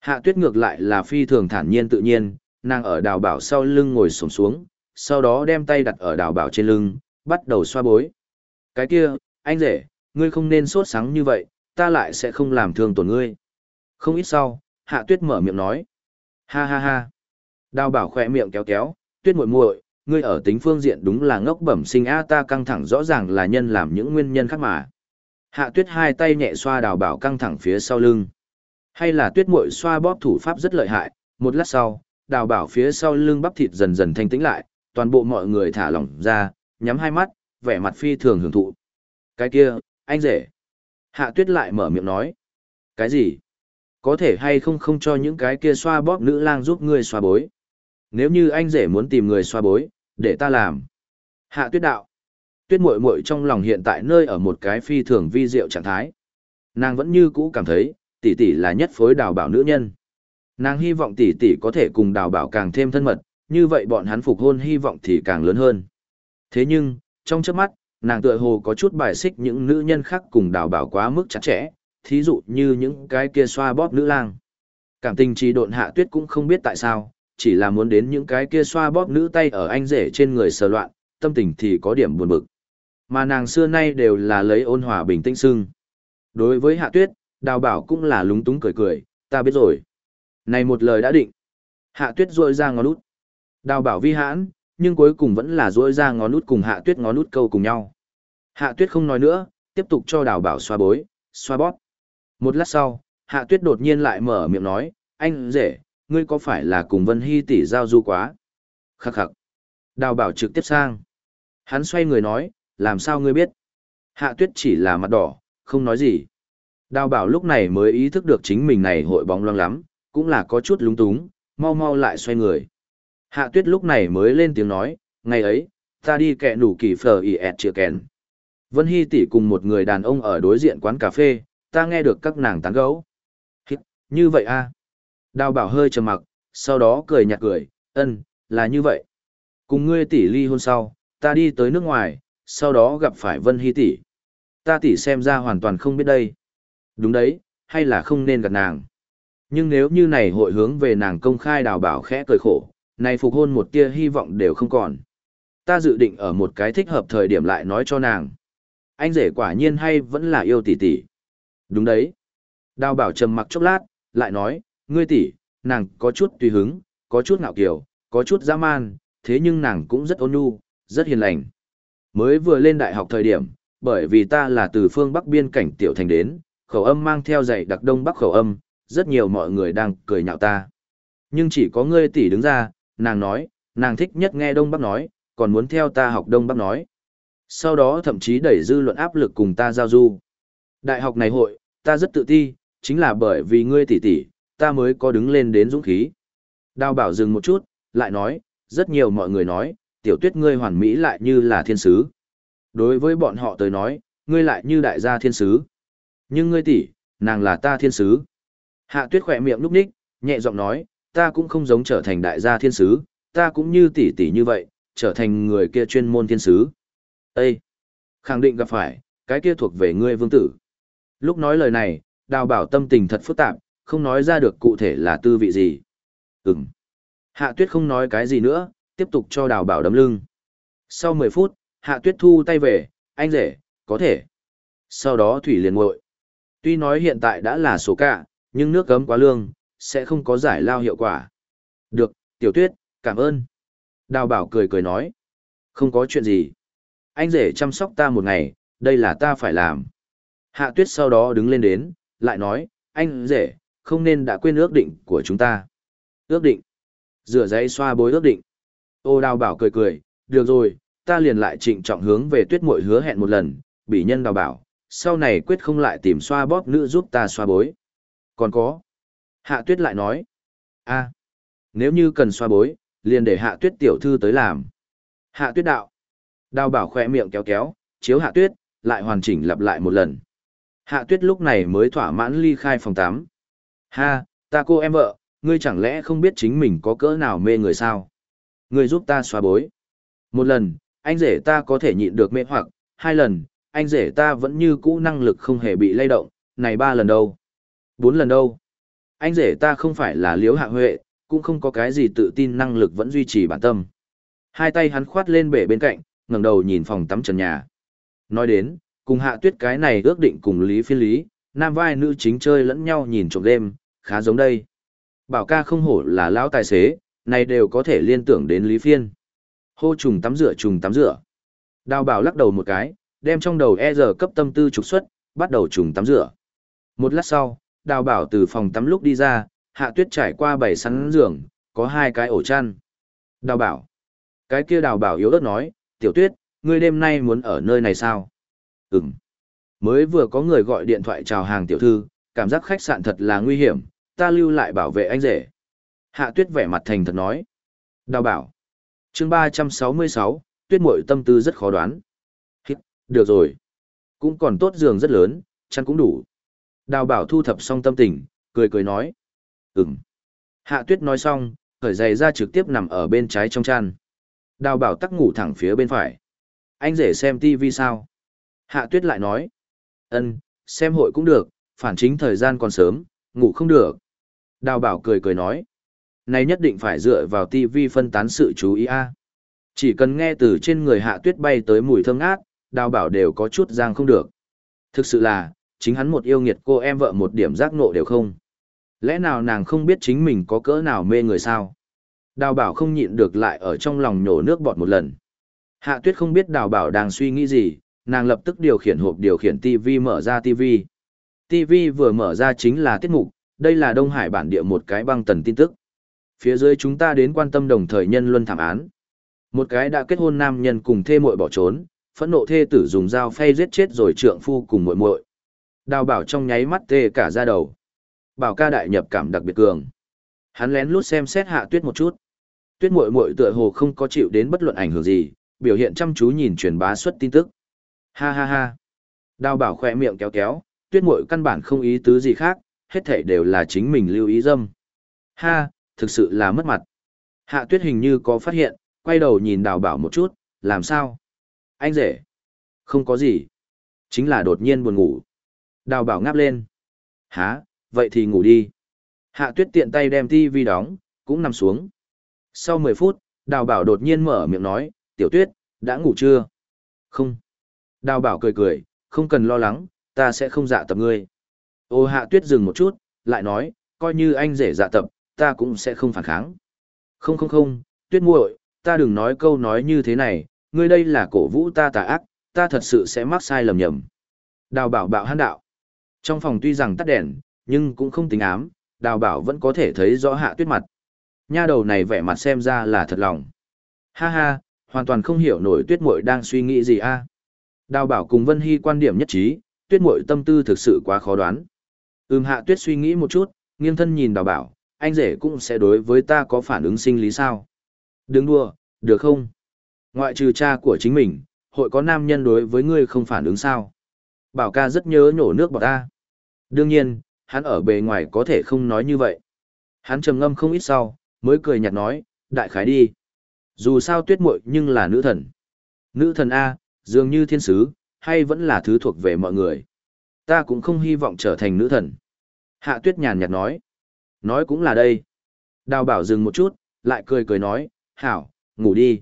Hạ tuyết ngược lại là phi thường thản nhiên tự nhiên, nàng ở đào bảo sau lưng ngồi sổng xuống, sau đó đem tay đặt ở đào bảo trên lưng, bắt đầu xoa bối. Cái kia, anh rể, ngươi không nên sốt sáng như vậy, ta lại sẽ không làm thương tổn ngươi. Không ít sau, hạ tuyết mở miệng nói. Ha ha ha. Đào bảo khỏe miệng kéo kéo, tuyết muội muội, ngươi ở tính phương diện đúng là ngốc bẩm sinh a ta căng thẳng rõ ràng là nhân làm những nguyên nhân khác mà. Hạ tuyết hai tay nhẹ xoa đào bảo căng thẳng phía sau lưng. Hay là tuyết muội xoa bóp thủ pháp rất lợi hại, một lát sau, đào bảo phía sau lưng bắp thịt dần dần thanh tĩnh lại, toàn bộ mọi người thả lỏng ra, nhắm hai mắt, vẻ mặt phi thường hưởng thụ. Cái kia, anh rể. Hạ tuyết lại mở miệng nói. Cái gì? Có thể hay không không cho những cái kia xoa bóp nữ lang giúp ngươi xoa bối. Nếu như anh rể muốn tìm người xoa bối, để ta làm. Hạ tuyết đạo. Tuyết muội muội trong lòng hiện tại nơi ở một cái phi thường vi diệu trạng thái. Nàng vẫn như cũ cảm thấy, tỷ tỷ là nhất phối đào bảo nữ nhân. Nàng hy vọng tỷ tỷ có thể cùng đào bảo càng thêm thân mật, như vậy bọn hắn phục hôn hy vọng thì càng lớn hơn. Thế nhưng, trong chớp mắt, nàng tựa hồ có chút bài xích những nữ nhân khác cùng đào bảo quá mức chặt chẽ, thí dụ như những cái kia xoa bóp nữ lang. Cảm tình trì độn hạ tuyết cũng không biết tại sao, chỉ là muốn đến những cái kia xoa bóp nữ tay ở anh rể trên người sờ loạn, tâm tình thì có điểm buồn bực. Mà nàng xưa nay đều là lấy ôn hòa bình tĩnh sưng. Đối với hạ tuyết, đào bảo cũng là lúng túng cười cười, ta biết rồi. Này một lời đã định. Hạ tuyết rôi ra ngón út. Đào bảo vi hãn, nhưng cuối cùng vẫn là rôi ra ngón út cùng hạ tuyết ngón út câu cùng nhau. Hạ tuyết không nói nữa, tiếp tục cho đào bảo xoa bối, xoa bóp. Một lát sau, hạ tuyết đột nhiên lại mở miệng nói, anh rể, ngươi có phải là cùng Vân Hy tỷ giao du quá? Khắc khắc. Đào bảo trực tiếp sang. Hắn xoay người nói, làm sao ngươi biết? Hạ tuyết chỉ là mặt đỏ, không nói gì. Đào bảo lúc này mới ý thức được chính mình này hội bóng loang lắm, cũng là có chút lúng túng, mau mau lại xoay người. Hạ tuyết lúc này mới lên tiếng nói, ngày ấy, ta đi kẹ nủ kỳ phở ỉ ẹt chìa kèn. Vân Hy tỷ cùng một người đàn ông ở đối diện quán cà phê, ta nghe được các nàng tán gấu. Như vậy a Đào bảo hơi trầm mặc, sau đó cười nhạt cười, ân, là như vậy. Cùng ngươi tỷ ly hôn sau, ta đi tới nước ngoài, sau đó gặp phải Vân Hy tỷ. Ta tỷ xem ra hoàn toàn không biết đây. Đúng đấy, hay là không nên gặp nàng. Nhưng nếu như này hội hướng về nàng công khai đào bảo khẽ cười khổ, này phục hôn một tia hy vọng đều không còn. Ta dự định ở một cái thích hợp thời điểm lại nói cho nàng. Anh rể quả nhiên hay vẫn là yêu tỷ tỷ. Đúng đấy. Đào bảo trầm mặc chốc lát, lại nói, ngươi tỷ, nàng có chút tùy hứng, có chút ngạo kiều, có chút dã man, thế nhưng nàng cũng rất ôn nhu, rất hiền lành. Mới vừa lên đại học thời điểm, bởi vì ta là từ phương Bắc biên cảnh tiểu thành đến, khẩu âm mang theo dạy đặc đông Bắc khẩu âm, rất nhiều mọi người đang cười nhạo ta. Nhưng chỉ có ngươi tỷ đứng ra, nàng nói, nàng thích nhất nghe đông Bắc nói, còn muốn theo ta học đông Bắc nói. Sau đó thậm chí đẩy dư luận áp lực cùng ta giao du. Đại học này hội, ta rất tự ti, chính là bởi vì ngươi tỷ tỷ, ta mới có đứng lên đến dũng khí. Đào bảo dừng một chút, lại nói, rất nhiều mọi người nói, tiểu tuyết ngươi hoàn mỹ lại như là thiên sứ. Đối với bọn họ tới nói, ngươi lại như đại gia thiên sứ. Nhưng ngươi tỷ, nàng là ta thiên sứ. Hạ tuyết khỏe miệng lúc ních, nhẹ giọng nói, ta cũng không giống trở thành đại gia thiên sứ, ta cũng như tỷ tỷ như vậy, trở thành người kia chuyên môn thiên sứ. Ê! Khẳng định gặp phải, cái kia thuộc về ngươi vương tử. Lúc nói lời này, đào bảo tâm tình thật phức tạp, không nói ra được cụ thể là tư vị gì. Ừm. Hạ tuyết không nói cái gì nữa, tiếp tục cho đào bảo đấm lưng. Sau 10 phút, hạ tuyết thu tay về, anh rể, có thể. Sau đó thủy liền nguội. Tuy nói hiện tại đã là số cả, nhưng nước cấm quá lương, sẽ không có giải lao hiệu quả. Được, tiểu tuyết, cảm ơn. Đào bảo cười cười nói. Không có chuyện gì. Anh rể chăm sóc ta một ngày, đây là ta phải làm. Hạ tuyết sau đó đứng lên đến, lại nói, anh rể, không nên đã quên ước định của chúng ta. Ước định. Rửa giấy xoa bối ước định. Ô đào bảo cười cười, được rồi, ta liền lại trịnh trọng hướng về tuyết muội hứa hẹn một lần, bị nhân đào bảo, sau này quyết không lại tìm xoa bóp nữ giúp ta xoa bối. Còn có. Hạ tuyết lại nói. a nếu như cần xoa bối, liền để hạ tuyết tiểu thư tới làm. Hạ tuyết đạo. Đào bảo khỏe miệng kéo kéo, chiếu hạ tuyết, lại hoàn chỉnh lặp lại một lần. Hạ tuyết lúc này mới thỏa mãn ly khai phòng 8. Ha, ta cô em vợ, ngươi chẳng lẽ không biết chính mình có cỡ nào mê người sao? Ngươi giúp ta xóa bối. Một lần, anh rể ta có thể nhịn được mê hoặc, hai lần, anh rể ta vẫn như cũ năng lực không hề bị lay động, này ba lần đâu? Bốn lần đâu? Anh rể ta không phải là liếu hạ huệ, cũng không có cái gì tự tin năng lực vẫn duy trì bản tâm. Hai tay hắn khoát lên bể bên cạnh, ngẩng đầu nhìn phòng tắm trần nhà. Nói đến, cùng hạ tuyết cái này ước định cùng lý phiên lý, nam vai nữ chính chơi lẫn nhau nhìn trộm đêm, khá giống đây. Bảo ca không hổ là lão tài xế, này đều có thể liên tưởng đến lý phiên. Hô trùng tắm rửa trùng tắm rửa. Đào bảo lắc đầu một cái, đem trong đầu e giờ cấp tâm tư trục xuất, bắt đầu trùng tắm rửa. Một lát sau, đào bảo từ phòng tắm lúc đi ra, hạ tuyết trải qua bảy sắn giường, có hai cái ổ chăn. Đào bảo. Cái kia đào bảo yếu ớt nói, tiểu tuyết, ngươi đêm nay muốn ở nơi này sao? Ừm. Mới vừa có người gọi điện thoại chào hàng tiểu thư, cảm giác khách sạn thật là nguy hiểm, ta lưu lại bảo vệ anh rể. Hạ tuyết vẻ mặt thành thật nói. Đào bảo. chương ba trăm sáu mươi sáu, tuyết mội tâm tư rất khó đoán. Hít, được rồi. Cũng còn tốt giường rất lớn, chăn cũng đủ. Đào bảo thu thập xong tâm tình, cười cười nói. Ừm. Hạ tuyết nói xong, khởi giày ra trực tiếp nằm ở bên trái trong chăn. Đào bảo tắc ngủ thẳng phía bên phải. Anh rể xem tivi sao? Hạ tuyết lại nói. ân xem hội cũng được, phản chính thời gian còn sớm, ngủ không được. Đào bảo cười cười nói. Này nhất định phải dựa vào tivi phân tán sự chú ý a. Chỉ cần nghe từ trên người hạ tuyết bay tới mùi thơm ngát, đào bảo đều có chút giang không được. Thực sự là, chính hắn một yêu nghiệt cô em vợ một điểm giác nộ đều không. Lẽ nào nàng không biết chính mình có cỡ nào mê người sao? Đào bảo không nhịn được lại ở trong lòng nhổ nước bọt một lần. Hạ tuyết không biết đào bảo đang suy nghĩ gì, nàng lập tức điều khiển hộp điều khiển TV mở ra TV. TV vừa mở ra chính là tiết mục, đây là Đông Hải bản địa một cái băng tần tin tức. Phía dưới chúng ta đến quan tâm đồng thời nhân luân thảm án. Một cái đã kết hôn nam nhân cùng thê muội bỏ trốn, phẫn nộ thê tử dùng dao phay giết chết rồi trượng phu cùng muội muội. Đào bảo trong nháy mắt tê cả ra đầu. Bảo ca đại nhập cảm đặc biệt cường. Hắn lén lút xem xét hạ tuyết một chút. Tuyết muội muội tựa hồ không có chịu đến bất luận ảnh hưởng gì, biểu hiện chăm chú nhìn truyền bá xuất tin tức. Ha ha ha. Đào bảo khỏe miệng kéo kéo, tuyết muội căn bản không ý tứ gì khác, hết thảy đều là chính mình lưu ý dâm. Ha, thực sự là mất mặt. Hạ tuyết hình như có phát hiện, quay đầu nhìn đào bảo một chút, làm sao? Anh rể. Không có gì. Chính là đột nhiên buồn ngủ. Đào bảo ngáp lên. Hả, vậy thì ngủ đi. Hạ tuyết tiện tay đem TV đóng, cũng nằm xuống. Sau 10 phút, đào bảo đột nhiên mở miệng nói, tiểu tuyết, đã ngủ chưa? Không. Đào bảo cười cười, không cần lo lắng, ta sẽ không dạ tập ngươi. Ô hạ tuyết dừng một chút, lại nói, coi như anh rể dạ tập, ta cũng sẽ không phản kháng. Không không không, tuyết muội, ta đừng nói câu nói như thế này, ngươi đây là cổ vũ ta tà ác, ta thật sự sẽ mắc sai lầm nhầm. Đào bảo bạo hán đạo. Trong phòng tuy rằng tắt đèn, nhưng cũng không tính ám, đào bảo vẫn có thể thấy rõ hạ tuyết mặt. Nha đầu này vẻ mặt xem ra là thật lòng. Ha ha, hoàn toàn không hiểu nổi tuyết muội đang suy nghĩ gì a. Đào bảo cùng Vân Hy quan điểm nhất trí, tuyết muội tâm tư thực sự quá khó đoán. Ừm hạ tuyết suy nghĩ một chút, nghiêng thân nhìn đào bảo, anh rể cũng sẽ đối với ta có phản ứng sinh lý sao. Đừng đùa, được không? Ngoại trừ cha của chính mình, hội có nam nhân đối với ngươi không phản ứng sao? Bảo ca rất nhớ nhổ nước bọt ta. Đương nhiên, hắn ở bề ngoài có thể không nói như vậy. Hắn trầm ngâm không ít sau, mới cười nhạt nói, đại khái đi. Dù sao tuyết muội nhưng là nữ thần. Nữ thần A, dường như thiên sứ, hay vẫn là thứ thuộc về mọi người. Ta cũng không hy vọng trở thành nữ thần. Hạ tuyết nhàn nhạt nói. Nói cũng là đây. Đào bảo dừng một chút, lại cười cười nói, hảo, ngủ đi.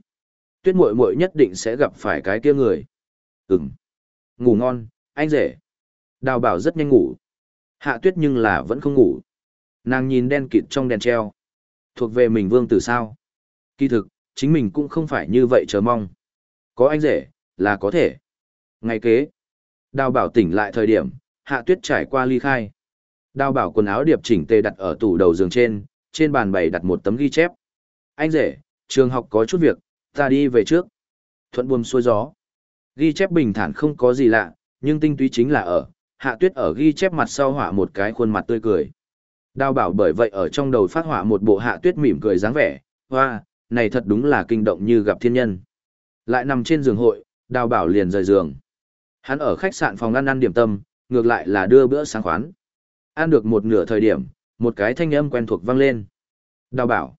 Tuyết muội muội nhất định sẽ gặp phải cái kia người. Ừm. Ngủ ngon, anh rể. Đào bảo rất nhanh ngủ. Hạ tuyết nhưng là vẫn không ngủ. Nàng nhìn đen kịt trong đèn treo. Thuộc về mình vương tử sao. Kỳ thực, chính mình cũng không phải như vậy chờ mong. Có anh rể, là có thể. Ngày kế, đào bảo tỉnh lại thời điểm, hạ tuyết trải qua ly khai. Đào bảo quần áo điệp chỉnh tề đặt ở tủ đầu giường trên, trên bàn bày đặt một tấm ghi chép. Anh rể, trường học có chút việc, ta đi về trước. Thuận buồm xuôi gió. Ghi chép bình thản không có gì lạ, nhưng tinh túy chính là ở, hạ tuyết ở ghi chép mặt sau họa một cái khuôn mặt tươi cười. Đào bảo bởi vậy ở trong đầu phát họa một bộ hạ tuyết mỉm cười dáng vẻ, hoa, này thật đúng là kinh động như gặp thiên nhân. Lại nằm trên giường hội, đào bảo liền rời giường. Hắn ở khách sạn phòng ăn ăn điểm tâm, ngược lại là đưa bữa sáng khoán. Ăn được một nửa thời điểm, một cái thanh âm quen thuộc vang lên. Đào bảo,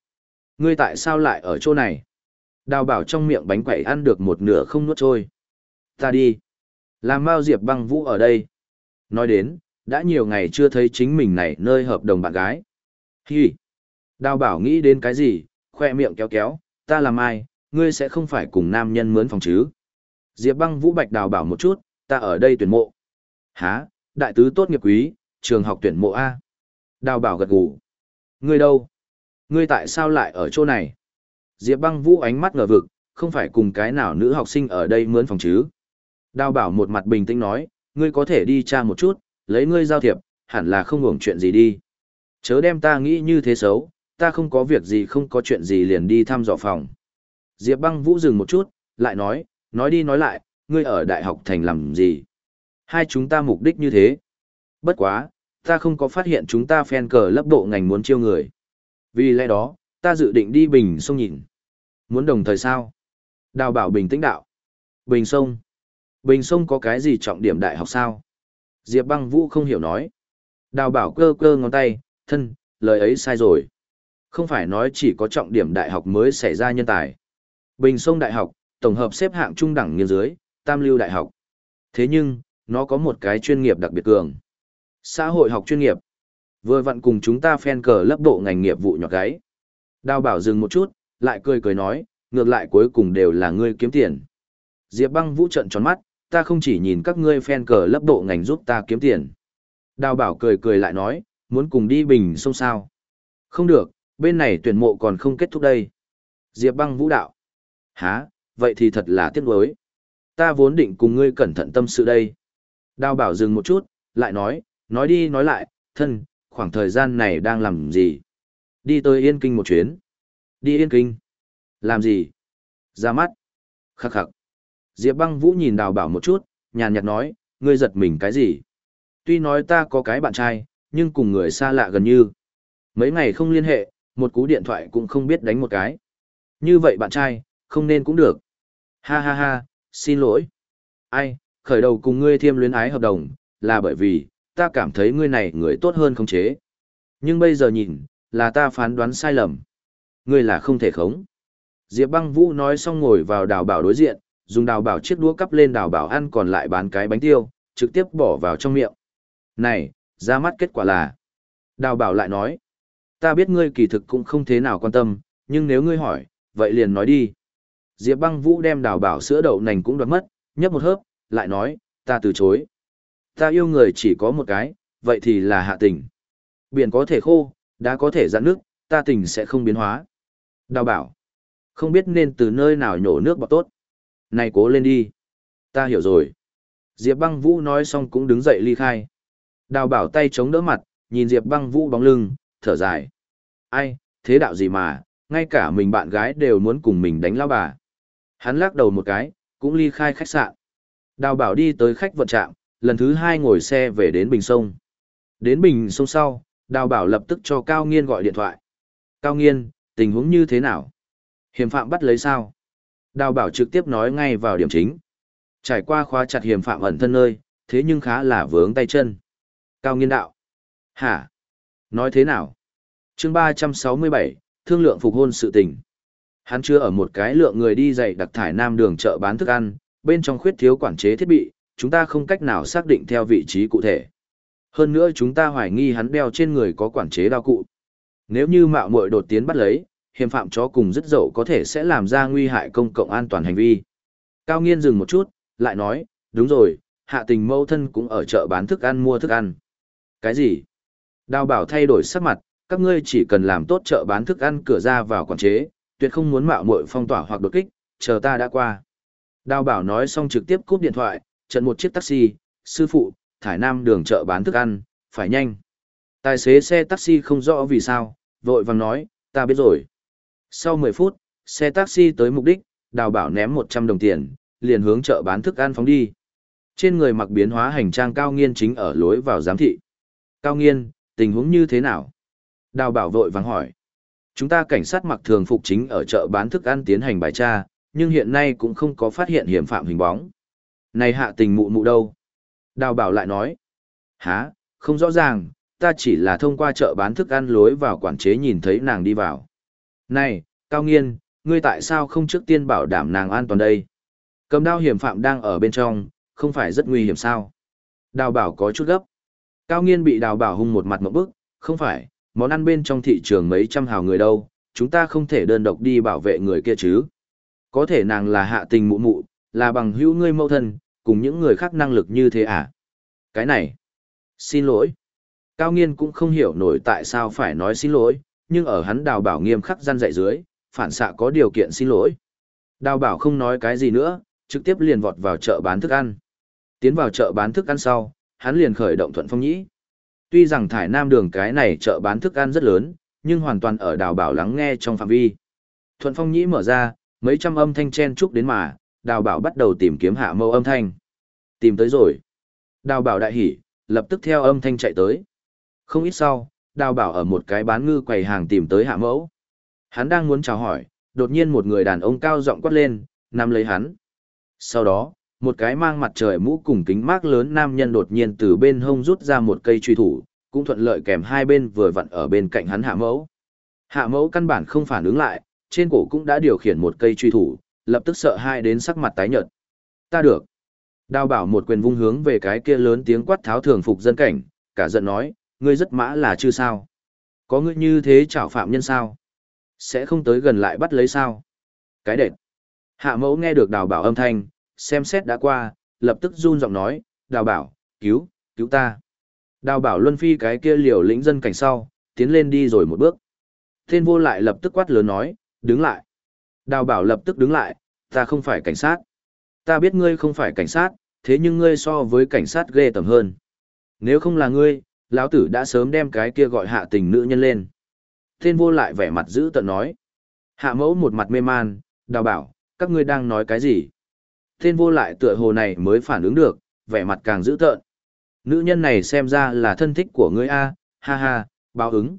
ngươi tại sao lại ở chỗ này? Đào bảo trong miệng bánh quẩy ăn được một nửa không nuốt trôi. Ta đi. Làm Mao Diệp băng vũ ở đây. Nói đến, đã nhiều ngày chưa thấy chính mình này nơi hợp đồng bạn gái. Hi. Đào bảo nghĩ đến cái gì, khoe miệng kéo kéo, ta làm ai, ngươi sẽ không phải cùng nam nhân mướn phòng chứ. Diệp băng vũ bạch đào bảo một chút, ta ở đây tuyển mộ. Hả, đại tứ tốt nghiệp quý, trường học tuyển mộ A. Đào bảo gật gù. Ngươi đâu? Ngươi tại sao lại ở chỗ này? Diệp băng vũ ánh mắt ngờ vực, không phải cùng cái nào nữ học sinh ở đây mướn phòng chứ. Đào bảo một mặt bình tĩnh nói, ngươi có thể đi tra một chút, lấy ngươi giao thiệp, hẳn là không hưởng chuyện gì đi. Chớ đem ta nghĩ như thế xấu, ta không có việc gì không có chuyện gì liền đi thăm dò phòng. Diệp băng vũ dừng một chút, lại nói, nói đi nói lại, ngươi ở đại học thành làm gì? Hai chúng ta mục đích như thế. Bất quá, ta không có phát hiện chúng ta phen cờ lấp độ ngành muốn chiêu người. Vì lẽ đó, ta dự định đi bình sông nhìn. Muốn đồng thời sao? Đào bảo bình tĩnh đạo. Bình sông. Bình sông có cái gì trọng điểm đại học sao? Diệp băng vũ không hiểu nói. Đào bảo cơ cơ ngón tay, thân, lời ấy sai rồi. Không phải nói chỉ có trọng điểm đại học mới xảy ra nhân tài. Bình sông đại học, tổng hợp xếp hạng trung đẳng nghiên dưới, tam lưu đại học. Thế nhưng, nó có một cái chuyên nghiệp đặc biệt cường. Xã hội học chuyên nghiệp. Vừa vặn cùng chúng ta phen cờ lớp độ ngành nghiệp vụ nhọt gáy. Đào bảo dừng một chút, lại cười cười nói, ngược lại cuối cùng đều là ngươi kiếm tiền. Diệp băng vũ trận tròn mắt, ta không chỉ nhìn các ngươi phen cờ lấp độ ngành giúp ta kiếm tiền. Đào bảo cười cười lại nói, muốn cùng đi bình sông sao. Không được, bên này tuyển mộ còn không kết thúc đây. Diệp băng vũ đạo. Hả, vậy thì thật là tiếc nuối. Ta vốn định cùng ngươi cẩn thận tâm sự đây. Đào bảo dừng một chút, lại nói, nói đi nói lại, thân, khoảng thời gian này đang làm gì? Đi tới Yên Kinh một chuyến. Đi Yên Kinh. Làm gì? Ra mắt. Khắc khắc. Diệp băng vũ nhìn đào bảo một chút, nhàn nhạt nói, ngươi giật mình cái gì? Tuy nói ta có cái bạn trai, nhưng cùng người xa lạ gần như. Mấy ngày không liên hệ, một cú điện thoại cũng không biết đánh một cái. Như vậy bạn trai, không nên cũng được. Ha ha ha, xin lỗi. Ai, khởi đầu cùng ngươi thiêm luyến ái hợp đồng, là bởi vì, ta cảm thấy ngươi này người tốt hơn không chế. Nhưng bây giờ nhìn, là ta phán đoán sai lầm. Ngươi là không thể khống. Diệp băng vũ nói xong ngồi vào đào bảo đối diện, dùng đào bảo chiếc đũa cắp lên đào bảo ăn còn lại bán cái bánh tiêu, trực tiếp bỏ vào trong miệng. Này, ra mắt kết quả là. Đào bảo lại nói. Ta biết ngươi kỳ thực cũng không thế nào quan tâm, nhưng nếu ngươi hỏi, vậy liền nói đi. Diệp băng vũ đem đào bảo sữa đậu nành cũng đoạt mất, nhấp một hớp, lại nói, ta từ chối. Ta yêu người chỉ có một cái, vậy thì là hạ tình. Biển có thể khô, đã có thể giãn nước, ta tình sẽ không biến hóa. Đào bảo, không biết nên từ nơi nào nhổ nước bọt tốt. Này cố lên đi. Ta hiểu rồi. Diệp băng vũ nói xong cũng đứng dậy ly khai. Đào bảo tay chống đỡ mặt, nhìn Diệp băng vũ bóng lưng, thở dài. Ai, thế đạo gì mà, ngay cả mình bạn gái đều muốn cùng mình đánh lao bà. Hắn lắc đầu một cái, cũng ly khai khách sạn. Đào bảo đi tới khách vận trạm, lần thứ hai ngồi xe về đến Bình Sông. Đến Bình Sông sau, đào bảo lập tức cho Cao Nghiên gọi điện thoại. Cao Nghiên, tình huống như thế nào? Hiểm phạm bắt lấy sao? Đào bảo trực tiếp nói ngay vào điểm chính. Trải qua khóa chặt hiểm phạm ẩn thân nơi, thế nhưng khá là vướng tay chân. Cao Nghiên đạo. Hả? Nói thế nào? chương 367, thương lượng phục hôn sự tình. Hắn chưa ở một cái lượng người đi dạy đặc thải nam đường chợ bán thức ăn, bên trong khuyết thiếu quản chế thiết bị, chúng ta không cách nào xác định theo vị trí cụ thể. Hơn nữa chúng ta hoài nghi hắn đeo trên người có quản chế đao cụ. Nếu như mạo muội đột tiến bắt lấy, hiểm phạm chó cùng rất dậu có thể sẽ làm ra nguy hại công cộng an toàn hành vi. Cao nghiên dừng một chút, lại nói, đúng rồi, hạ tình mâu thân cũng ở chợ bán thức ăn mua thức ăn. Cái gì? Đào bảo thay đổi sắc mặt, các ngươi chỉ cần làm tốt chợ bán thức ăn cửa ra vào quản chế, tuyệt không muốn mạo muội phong tỏa hoặc đột kích, chờ ta đã qua. Đào bảo nói xong trực tiếp cúp điện thoại, trận một chiếc taxi, sư phụ, thải nam đường chợ bán thức ăn, phải nhanh. Tài xế xe taxi không rõ vì sao, vội vàng nói, ta biết rồi. Sau 10 phút, xe taxi tới mục đích, đào bảo ném 100 đồng tiền, liền hướng chợ bán thức ăn phóng đi. Trên người mặc biến hóa hành trang cao nghiên chính ở lối vào giám thị. Cao nghiên, tình huống như thế nào? Đào bảo vội vàng hỏi. Chúng ta cảnh sát mặc thường phục chính ở chợ bán thức ăn tiến hành bài tra, nhưng hiện nay cũng không có phát hiện hiểm phạm hình bóng. Này hạ tình mụ mụ đâu? Đào bảo lại nói. Hả, không rõ ràng, ta chỉ là thông qua chợ bán thức ăn lối vào quản chế nhìn thấy nàng đi vào. Này, Cao Nghiên, ngươi tại sao không trước tiên bảo đảm nàng an toàn đây? Cầm đao hiểm phạm đang ở bên trong, không phải rất nguy hiểm sao? Đào bảo có chút gấp. Cao Nghiên bị đào bảo hung một mặt một bức, không phải, món ăn bên trong thị trường mấy trăm hào người đâu, chúng ta không thể đơn độc đi bảo vệ người kia chứ. Có thể nàng là hạ tình mụ mụ, là bằng hữu ngươi mâu thân, cùng những người khác năng lực như thế à? Cái này, xin lỗi. Cao nghiên cũng không hiểu nổi tại sao phải nói xin lỗi, nhưng ở hắn đào bảo nghiêm khắc gian dạy dưới, phản xạ có điều kiện xin lỗi. Đào bảo không nói cái gì nữa, trực tiếp liền vọt vào chợ bán thức ăn. Tiến vào chợ bán thức ăn sau, hắn liền khởi động thuận phong nhĩ. Tuy rằng thải nam đường cái này chợ bán thức ăn rất lớn, nhưng hoàn toàn ở đào bảo lắng nghe trong phạm vi. Thuận phong nhĩ mở ra, mấy trăm âm thanh chen chúc đến mà, đào bảo bắt đầu tìm kiếm hạ mâu âm thanh. Tìm tới rồi. Đào bảo đại hỉ, lập tức theo âm thanh chạy tới. Không ít sau, đào bảo ở một cái bán ngư quầy hàng tìm tới hạ mẫu. Hắn đang muốn chào hỏi, đột nhiên một người đàn ông cao giọng quát lên, nắm lấy hắn. Sau đó, một cái mang mặt trời mũ cùng kính mát lớn nam nhân đột nhiên từ bên hông rút ra một cây truy thủ, cũng thuận lợi kèm hai bên vừa vặn ở bên cạnh hắn hạ mẫu. Hạ mẫu căn bản không phản ứng lại, trên cổ cũng đã điều khiển một cây truy thủ, lập tức sợ hai đến sắc mặt tái nhợt. Ta được. Đào bảo một quyền vung hướng về cái kia lớn tiếng quát tháo thường phục dân cảnh, cả giận nói, ngươi rất mã là chưa sao? Có ngươi như thế chảo phạm nhân sao? Sẽ không tới gần lại bắt lấy sao? Cái đệt. Hạ mẫu nghe được đào bảo âm thanh, xem xét đã qua, lập tức run giọng nói, đào bảo, cứu, cứu ta. Đào bảo luân phi cái kia liều lĩnh dân cảnh sau, tiến lên đi rồi một bước. Tên vô lại lập tức quát lớn nói, đứng lại. Đào bảo lập tức đứng lại, ta không phải cảnh sát. Ta biết ngươi không phải cảnh sát, thế nhưng ngươi so với cảnh sát ghê tầm hơn. Nếu không là ngươi, lão tử đã sớm đem cái kia gọi hạ tình nữ nhân lên. Tên vô lại vẻ mặt giữ tận nói. Hạ mẫu một mặt mê man, đào bảo, các ngươi đang nói cái gì? Tên vô lại tựa hồ này mới phản ứng được, vẻ mặt càng giữ tợn. Nữ nhân này xem ra là thân thích của ngươi A, ha ha, báo ứng.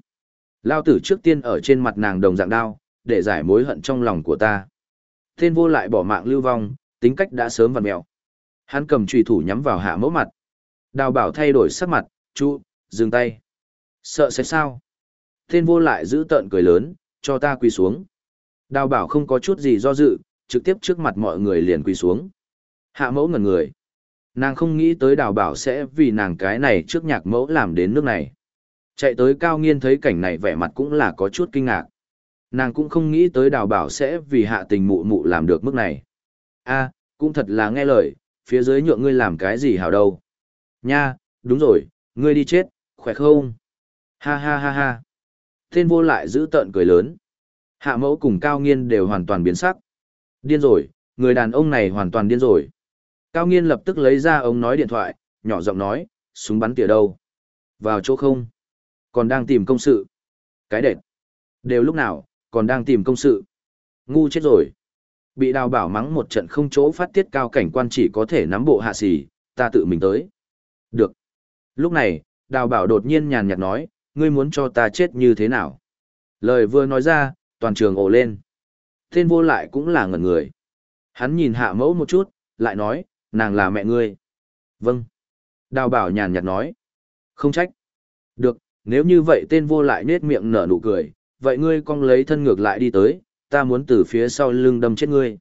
Lao tử trước tiên ở trên mặt nàng đồng dạng đao, để giải mối hận trong lòng của ta. Tên vô lại bỏ mạng lưu vong, tính cách đã sớm vặn mẹo. Hắn cầm trùy thủ nhắm vào hạ mẫu mặt. Đào bảo thay đổi sắc mặt, chú, dừng tay. Sợ sẽ sao? Tên vô lại giữ tợn cười lớn, cho ta quỳ xuống. Đào bảo không có chút gì do dự, trực tiếp trước mặt mọi người liền quỳ xuống. Hạ mẫu ngẩn người. Nàng không nghĩ tới đào bảo sẽ vì nàng cái này trước nhạc mẫu làm đến nước này. Chạy tới cao nghiên thấy cảnh này vẻ mặt cũng là có chút kinh ngạc. Nàng cũng không nghĩ tới đào bảo sẽ vì hạ tình mụ mụ làm được mức này. a cũng thật là nghe lời, phía dưới nhượng ngươi làm cái gì hảo đâu. Nha, đúng rồi, ngươi đi chết, khỏe không? Ha ha ha ha. Tên vô lại giữ tợn cười lớn. Hạ mẫu cùng cao nghiên đều hoàn toàn biến sắc. Điên rồi, người đàn ông này hoàn toàn điên rồi. Cao nghiên lập tức lấy ra ống nói điện thoại, nhỏ giọng nói, súng bắn tỉa đâu? Vào chỗ không? Còn đang tìm công sự. Cái đệt. Đều lúc nào, còn đang tìm công sự. Ngu chết rồi. Bị đào bảo mắng một trận không chỗ phát tiết cao cảnh quan chỉ có thể nắm bộ hạ xì, ta tự mình tới. Được. Lúc này, đào bảo đột nhiên nhàn nhạt nói, ngươi muốn cho ta chết như thế nào? Lời vừa nói ra, toàn trường ồ lên. Tên vô lại cũng là ngẩn người. Hắn nhìn hạ mẫu một chút, lại nói, nàng là mẹ ngươi. Vâng. Đào bảo nhàn nhạt nói. Không trách. Được, nếu như vậy tên vô lại nết miệng nở nụ cười, vậy ngươi cong lấy thân ngược lại đi tới, ta muốn từ phía sau lưng đâm chết ngươi.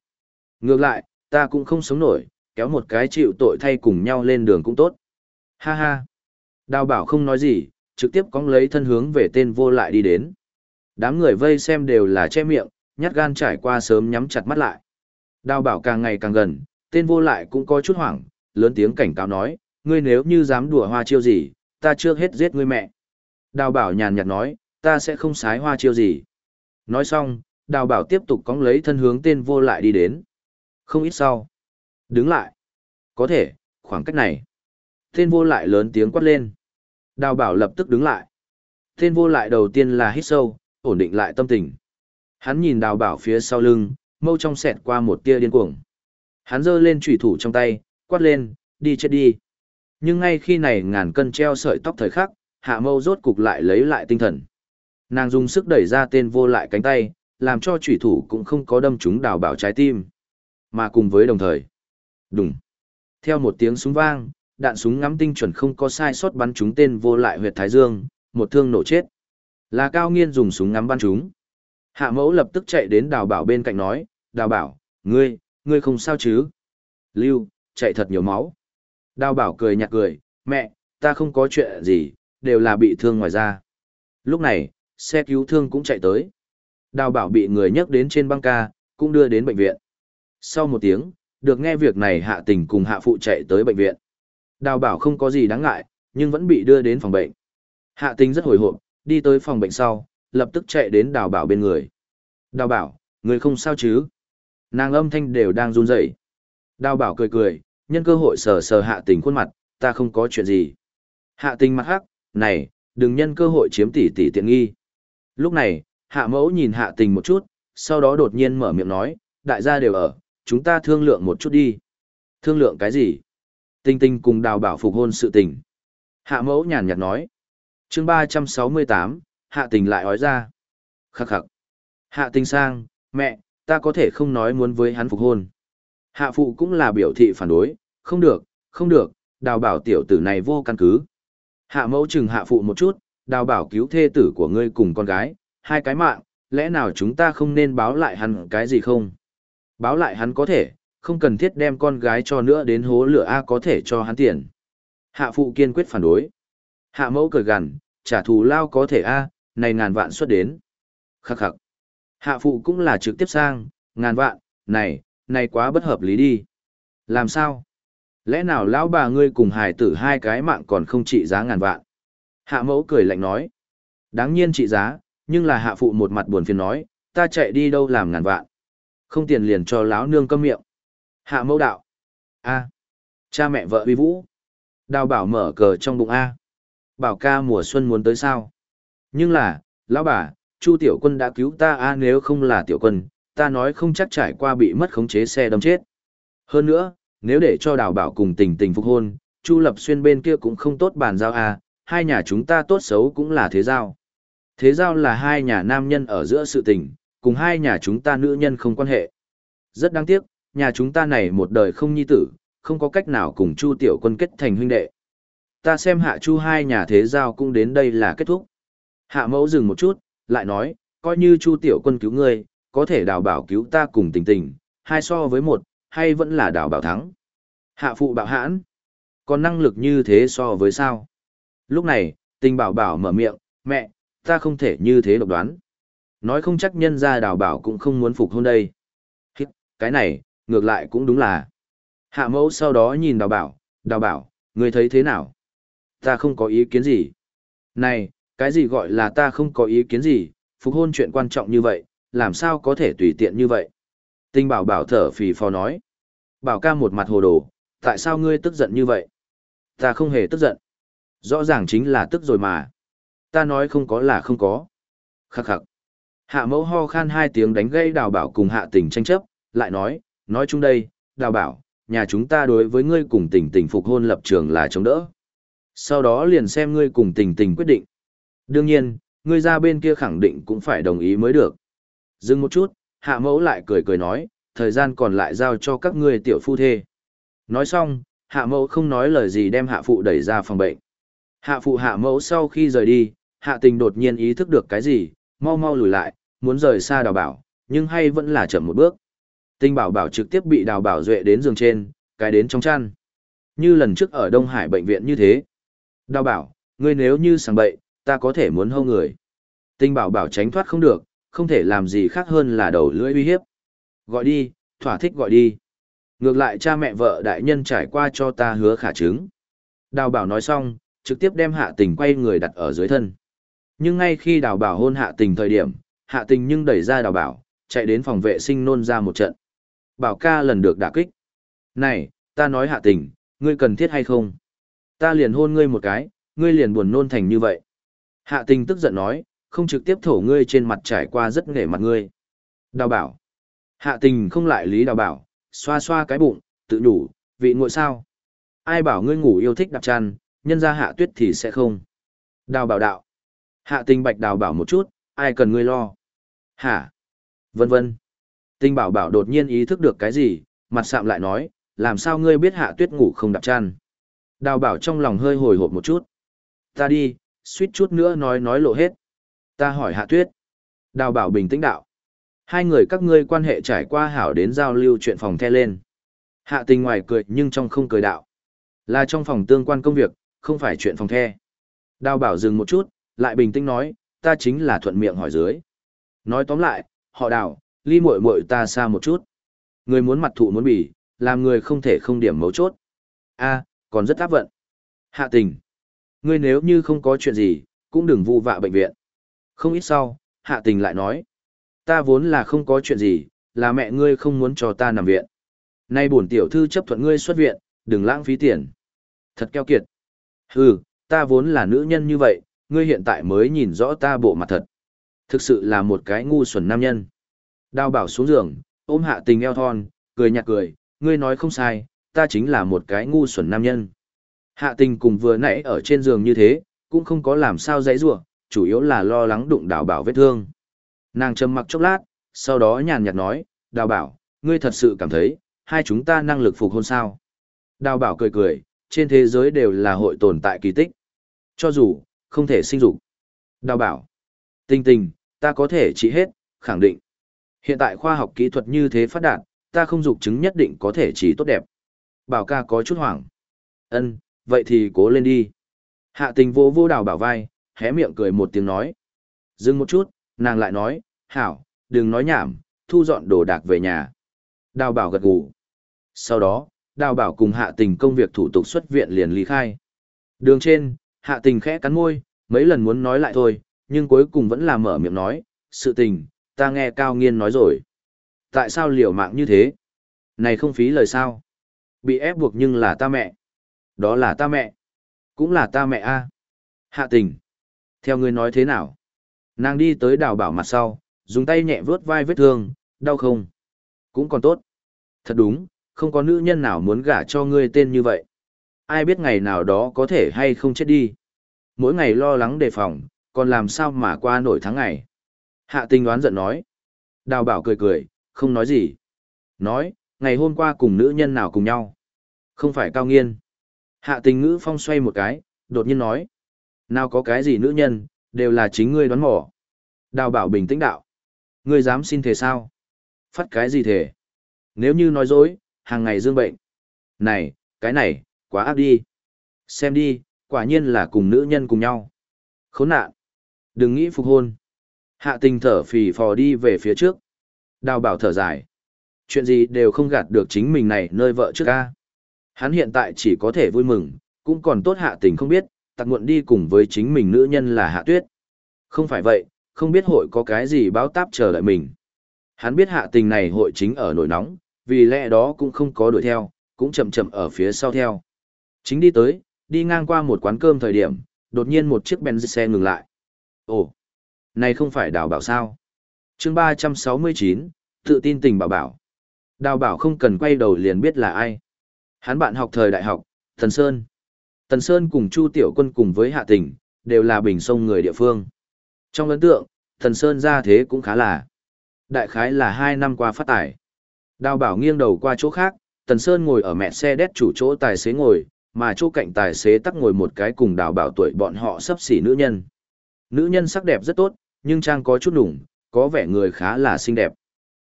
Ngược lại, ta cũng không sống nổi, kéo một cái chịu tội thay cùng nhau lên đường cũng tốt. Ha ha. Đào bảo không nói gì, trực tiếp cong lấy thân hướng về tên vô lại đi đến. Đám người vây xem đều là che miệng, nhát gan trải qua sớm nhắm chặt mắt lại. Đào bảo càng ngày càng gần, tên vô lại cũng có chút hoảng, lớn tiếng cảnh cáo nói, ngươi nếu như dám đùa hoa chiêu gì, ta trước hết giết ngươi mẹ. Đào bảo nhàn nhạt nói, ta sẽ không sái hoa chiêu gì. Nói xong, đào bảo tiếp tục cóng lấy thân hướng tên vô lại đi đến. Không ít sau. Đứng lại. Có thể, khoảng cách này. Tên vô lại lớn tiếng quát lên. Đào bảo lập tức đứng lại. Tên vô lại đầu tiên là hít sâu, ổn định lại tâm tình. Hắn nhìn đào bảo phía sau lưng, mâu trong sẹt qua một tia điên cuồng. Hắn giơ lên chủy thủ trong tay, quát lên, đi chết đi. Nhưng ngay khi này ngàn cân treo sợi tóc thời khắc, hạ mâu rốt cục lại lấy lại tinh thần. Nàng dùng sức đẩy ra tên vô lại cánh tay, làm cho chủy thủ cũng không có đâm trúng đào bảo trái tim. Mà cùng với đồng thời. Đùng. Theo một tiếng súng vang, đạn súng ngắm tinh chuẩn không có sai sót bắn trúng tên vô lại huyệt thái dương, một thương nổ chết. Là cao nghiên dùng súng ngắm bắn trúng. Hạ mẫu lập tức chạy đến đào bảo bên cạnh nói, đào bảo, ngươi, ngươi không sao chứ? Lưu, chạy thật nhiều máu. Đào bảo cười nhạt cười, mẹ, ta không có chuyện gì, đều là bị thương ngoài ra. Lúc này, xe cứu thương cũng chạy tới. Đào bảo bị người nhấc đến trên băng ca, cũng đưa đến bệnh viện. Sau một tiếng, được nghe việc này hạ tình cùng hạ phụ chạy tới bệnh viện. Đào bảo không có gì đáng ngại, nhưng vẫn bị đưa đến phòng bệnh. Hạ Tinh rất hồi hộp, đi tới phòng bệnh sau, lập tức chạy đến đào bảo bên người. Đào bảo, người không sao chứ? Nàng âm thanh đều đang run rẩy. Đào bảo cười cười, nhân cơ hội sờ sờ hạ tình khuôn mặt, ta không có chuyện gì. Hạ tình mặt hắc, này, đừng nhân cơ hội chiếm tỷ tỷ tiện nghi. Lúc này, hạ mẫu nhìn hạ tình một chút, sau đó đột nhiên mở miệng nói, đại gia đều ở, chúng ta thương lượng một chút đi. Thương lượng cái gì? Tinh tinh cùng đào bảo phục hôn sự tình. Hạ mẫu nhàn nhạt nói. chương ba trăm sáu mươi tám, hạ tình lại ói ra. Khắc khắc. Hạ tình sang, mẹ, ta có thể không nói muốn với hắn phục hôn. Hạ phụ cũng là biểu thị phản đối, không được, không được, đào bảo tiểu tử này vô căn cứ. Hạ mẫu chừng hạ phụ một chút, đào bảo cứu thê tử của ngươi cùng con gái, hai cái mạng, lẽ nào chúng ta không nên báo lại hắn cái gì không? Báo lại hắn có thể, không cần thiết đem con gái cho nữa đến hố lửa A có thể cho hắn tiền. Hạ phụ kiên quyết phản đối. Hạ mẫu cười gằn, trả thù lao có thể A, này ngàn vạn xuất đến. Khắc khắc. Hạ phụ cũng là trực tiếp sang, ngàn vạn, này, này quá bất hợp lý đi. Làm sao? Lẽ nào lão bà ngươi cùng hài tử hai cái mạng còn không trị giá ngàn vạn? Hạ mẫu cười lạnh nói. Đáng nhiên trị giá, nhưng là hạ phụ một mặt buồn phiền nói, ta chạy đi đâu làm ngàn vạn. Không tiền liền cho lão nương câm miệng. Hạ mẫu đạo. A. Cha mẹ vợ uy vũ. Đào bảo mở cờ trong bụng A. Bảo ca mùa xuân muốn tới sao? Nhưng là, lão bà, Chu tiểu quân đã cứu ta A nếu không là tiểu quân, ta nói không chắc trải qua bị mất khống chế xe đâm chết. Hơn nữa, nếu để cho đào bảo cùng tình tình phục hôn, Chu Lập Xuyên bên kia cũng không tốt bàn giao à, hai nhà chúng ta tốt xấu cũng là thế giao. Thế giao là hai nhà nam nhân ở giữa sự tình, cùng hai nhà chúng ta nữ nhân không quan hệ. Rất đáng tiếc, nhà chúng ta này một đời không nhi tử, không có cách nào cùng Chu Tiểu Quân kết thành huynh đệ. Ta xem hạ Chu hai nhà thế giao cũng đến đây là kết thúc. Hạ mẫu dừng một chút, lại nói, coi như Chu Tiểu Quân cứu ngươi, có thể đào bảo cứu ta cùng tình tình, hai so với một, hay vẫn là đào bảo thắng. Hạ phụ bạo hãn, còn năng lực như thế so với sao? Lúc này, tình bảo bảo mở miệng, mẹ, ta không thể như thế độc đoán. Nói không chắc nhân ra đào bảo cũng không muốn phục hôn đây. Cái này, ngược lại cũng đúng là. Hạ mẫu sau đó nhìn đào bảo, đào bảo, ngươi thấy thế nào? Ta không có ý kiến gì. Này, cái gì gọi là ta không có ý kiến gì, phục hôn chuyện quan trọng như vậy, làm sao có thể tùy tiện như vậy? Tinh bảo bảo thở phì phò nói. Bảo ca một mặt hồ đồ, tại sao ngươi tức giận như vậy? Ta không hề tức giận. Rõ ràng chính là tức rồi mà. Ta nói không có là không có. Khắc khắc. Hạ mẫu ho khan hai tiếng đánh gây đào bảo cùng hạ tình tranh chấp, lại nói, nói chung đây, đào bảo, nhà chúng ta đối với ngươi cùng tình tình phục hôn lập trường là chống đỡ. Sau đó liền xem ngươi cùng tình tình quyết định. Đương nhiên, ngươi ra bên kia khẳng định cũng phải đồng ý mới được. Dừng một chút, hạ mẫu lại cười cười nói, thời gian còn lại giao cho các ngươi tiểu phu thê. Nói xong, hạ mẫu không nói lời gì đem hạ phụ đẩy ra phòng bệnh. Hạ phụ hạ mẫu sau khi rời đi, hạ tình đột nhiên ý thức được cái gì, mau mau lùi lại, muốn rời xa đào bảo, nhưng hay vẫn là chậm một bước. Tinh bảo bảo trực tiếp bị đào bảo duệ đến giường trên, cái đến trong chăn. Như lần trước ở Đông Hải bệnh viện như thế. Đào bảo, ngươi nếu như sàng bậy, ta có thể muốn hâu người. Tinh bảo bảo tránh thoát không được, không thể làm gì khác hơn là đầu lưỡi uy hiếp. Gọi đi, thỏa thích gọi đi. Ngược lại cha mẹ vợ đại nhân trải qua cho ta hứa khả chứng. Đào bảo nói xong, trực tiếp đem hạ tình quay người đặt ở dưới thân. Nhưng ngay khi đào bảo hôn hạ tình thời điểm, hạ tình nhưng đẩy ra đào bảo, chạy đến phòng vệ sinh nôn ra một trận. Bảo ca lần được đả kích. Này, ta nói hạ tình, ngươi cần thiết hay không? Ta liền hôn ngươi một cái, ngươi liền buồn nôn thành như vậy. Hạ tình tức giận nói, không trực tiếp thổ ngươi trên mặt trải qua rất nghề mặt ngươi. Đào bảo. Hạ tình không lại lý đào bảo, xoa xoa cái bụng, tự đủ, vị ngội sao. Ai bảo ngươi ngủ yêu thích đạp chăn, nhân ra hạ tuyết thì sẽ không. Đào bảo đạo. Hạ tình bạch đào bảo một chút, ai cần ngươi lo. Hả? Vân vân. Tinh bảo bảo đột nhiên ý thức được cái gì, mặt sạm lại nói, làm sao ngươi biết hạ tuyết ngủ không đạp chăn. Đào bảo trong lòng hơi hồi hộp một chút. Ta đi, suýt chút nữa nói nói lộ hết. Ta hỏi hạ tuyết. Đào bảo bình tĩnh đạo. Hai người các ngươi quan hệ trải qua hảo đến giao lưu chuyện phòng the lên. Hạ tình ngoài cười nhưng trong không cười đạo. Là trong phòng tương quan công việc, không phải chuyện phòng the. Đào bảo dừng một chút, lại bình tĩnh nói, ta chính là thuận miệng hỏi dưới. Nói tóm lại, họ đào, ly muội muội ta xa một chút. Người muốn mặt thụ muốn bỉ, làm người không thể không điểm mấu chốt. a còn rất áp vận. Hạ tình. Ngươi nếu như không có chuyện gì, cũng đừng vu vạ bệnh viện. Không ít sau, hạ tình lại nói. Ta vốn là không có chuyện gì, là mẹ ngươi không muốn cho ta nằm viện. Nay bổn tiểu thư chấp thuận ngươi xuất viện, đừng lãng phí tiền. Thật keo kiệt. Hừ, ta vốn là nữ nhân như vậy, ngươi hiện tại mới nhìn rõ ta bộ mặt thật. Thực sự là một cái ngu xuẩn nam nhân. Đào bảo xuống giường, ôm hạ tình eo thon, cười nhạt cười, ngươi nói không sai, ta chính là một cái ngu xuẩn nam nhân. Hạ tình cùng vừa nãy ở trên giường như thế, cũng không có làm sao dãy rủa chủ yếu là lo lắng đụng đào bảo vết thương. Nàng trầm mặc chốc lát, sau đó nhàn nhạt nói, đào bảo, ngươi thật sự cảm thấy, hai chúng ta năng lực phục hôn sao. Đào bảo cười cười, trên thế giới đều là hội tồn tại kỳ tích. Cho dù, không thể sinh dục. Đào bảo, tình tình, ta có thể trị hết, khẳng định. Hiện tại khoa học kỹ thuật như thế phát đạt, ta không dục chứng nhất định có thể chỉ tốt đẹp. Bảo ca có chút hoảng. Ân, vậy thì cố lên đi. Hạ tình vô vô đào bảo vai, hé miệng cười một tiếng nói. Dừng một chút, nàng lại nói, hảo, đừng nói nhảm, thu dọn đồ đạc về nhà. Đào bảo gật gù. Sau đó, đào bảo cùng hạ tình công việc thủ tục xuất viện liền ly khai. Đường trên, hạ tình khẽ cắn môi, mấy lần muốn nói lại thôi, nhưng cuối cùng vẫn là mở miệng nói, sự tình, ta nghe cao nghiên nói rồi. Tại sao liều mạng như thế? Này không phí lời sao? Bị ép buộc nhưng là ta mẹ. Đó là ta mẹ. Cũng là ta mẹ a. Hạ tình. Theo ngươi nói thế nào? Nàng đi tới đào bảo mặt sau, dùng tay nhẹ vướt vai vết thương, đau không? Cũng còn tốt. Thật đúng, không có nữ nhân nào muốn gả cho ngươi tên như vậy. Ai biết ngày nào đó có thể hay không chết đi. Mỗi ngày lo lắng đề phòng, còn làm sao mà qua nổi tháng ngày. Hạ tình đoán giận nói. Đào bảo cười cười, không nói gì. Nói, ngày hôm qua cùng nữ nhân nào cùng nhau. Không phải cao nghiên. Hạ tình ngữ phong xoay một cái, đột nhiên nói. Nào có cái gì nữ nhân, đều là chính ngươi đoán mò. Đào bảo bình tĩnh đạo. Ngươi dám xin thề sao? Phát cái gì thề? Nếu như nói dối, hàng ngày dương bệnh. Này, cái này, quá ác đi. Xem đi, quả nhiên là cùng nữ nhân cùng nhau. Khốn nạn. Đừng nghĩ phục hôn. Hạ tình thở phì phò đi về phía trước. Đào bảo thở dài. Chuyện gì đều không gạt được chính mình này nơi vợ trước ca. Hắn hiện tại chỉ có thể vui mừng, cũng còn tốt hạ tình không biết, tặc muộn đi cùng với chính mình nữ nhân là hạ tuyết. Không phải vậy, không biết hội có cái gì báo táp chờ đợi mình. Hắn biết hạ tình này hội chính ở nổi nóng, vì lẽ đó cũng không có đuổi theo, cũng chậm chậm ở phía sau theo. Chính đi tới, đi ngang qua một quán cơm thời điểm, đột nhiên một chiếc Benz xe ngừng lại. Ồ, này không phải đào bảo sao? chương 369, tự tin tình bảo bảo. Đào bảo không cần quay đầu liền biết là ai. Hắn bạn học thời đại học, Thần Sơn. Tần Sơn cùng Chu Tiểu Quân cùng với Hạ Tình, đều là bình sông người địa phương. Trong ấn tượng, Thần Sơn ra thế cũng khá là. Đại khái là hai năm qua phát tải. Đào bảo nghiêng đầu qua chỗ khác, Tần Sơn ngồi ở mẹ xe đét chủ chỗ tài xế ngồi, mà chỗ cạnh tài xế tắc ngồi một cái cùng đào bảo tuổi bọn họ sắp xỉ nữ nhân. Nữ nhân sắc đẹp rất tốt, nhưng trang có chút đủng, có vẻ người khá là xinh đẹp.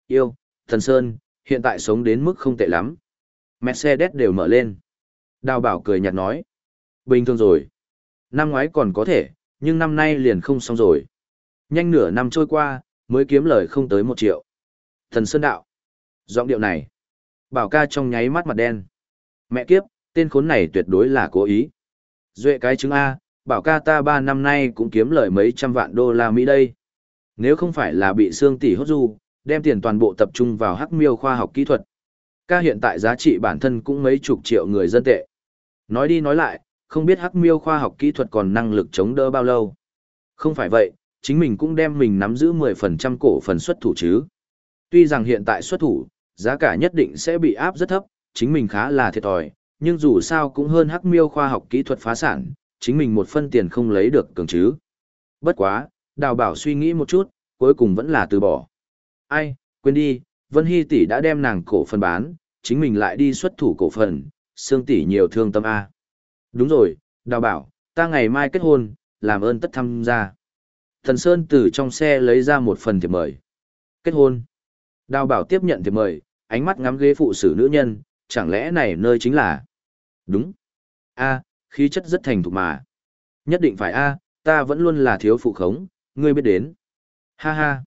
Yêu, thần Sơn, hiện tại sống đến mức không tệ lắm. Mercedes đều mở lên. Đào bảo cười nhạt nói. Bình thường rồi. Năm ngoái còn có thể, nhưng năm nay liền không xong rồi. Nhanh nửa năm trôi qua, mới kiếm lời không tới một triệu. Thần Sơn đạo. Giọng điệu này. Bảo ca trong nháy mắt mặt đen. Mẹ kiếp, tên khốn này tuyệt đối là cố ý. Duệ cái chứng A, bảo ca ta ba năm nay cũng kiếm lời mấy trăm vạn đô la Mỹ đây. Nếu không phải là bị xương tỷ hốt du, đem tiền toàn bộ tập trung vào hắc miêu khoa học kỹ thuật. Ca hiện tại giá trị bản thân cũng mấy chục triệu người dân tệ. Nói đi nói lại, không biết hắc miêu khoa học kỹ thuật còn năng lực chống đỡ bao lâu. Không phải vậy, chính mình cũng đem mình nắm giữ 10% cổ phần xuất thủ chứ. Tuy rằng hiện tại xuất thủ, giá cả nhất định sẽ bị áp rất thấp, chính mình khá là thiệt thòi, nhưng dù sao cũng hơn hắc miêu khoa học kỹ thuật phá sản, chính mình một phân tiền không lấy được cường chứ. Bất quá, đào bảo suy nghĩ một chút, cuối cùng vẫn là từ bỏ. Ai, quên đi, Vân Hy tỷ đã đem nàng cổ phần bán, chính mình lại đi xuất thủ cổ phần, Sương tỷ nhiều thương tâm A. Đúng rồi, đào bảo, ta ngày mai kết hôn, làm ơn tất tham gia. Thần Sơn từ trong xe lấy ra một phần thiệp mời. Kết hôn. Đào bảo tiếp nhận thiệp mời, ánh mắt ngắm ghế phụ sử nữ nhân, chẳng lẽ này nơi chính là... Đúng. A, khí chất rất thành thục mà. Nhất định phải A, ta vẫn luôn là thiếu phụ khống, ngươi biết đến. Ha ha.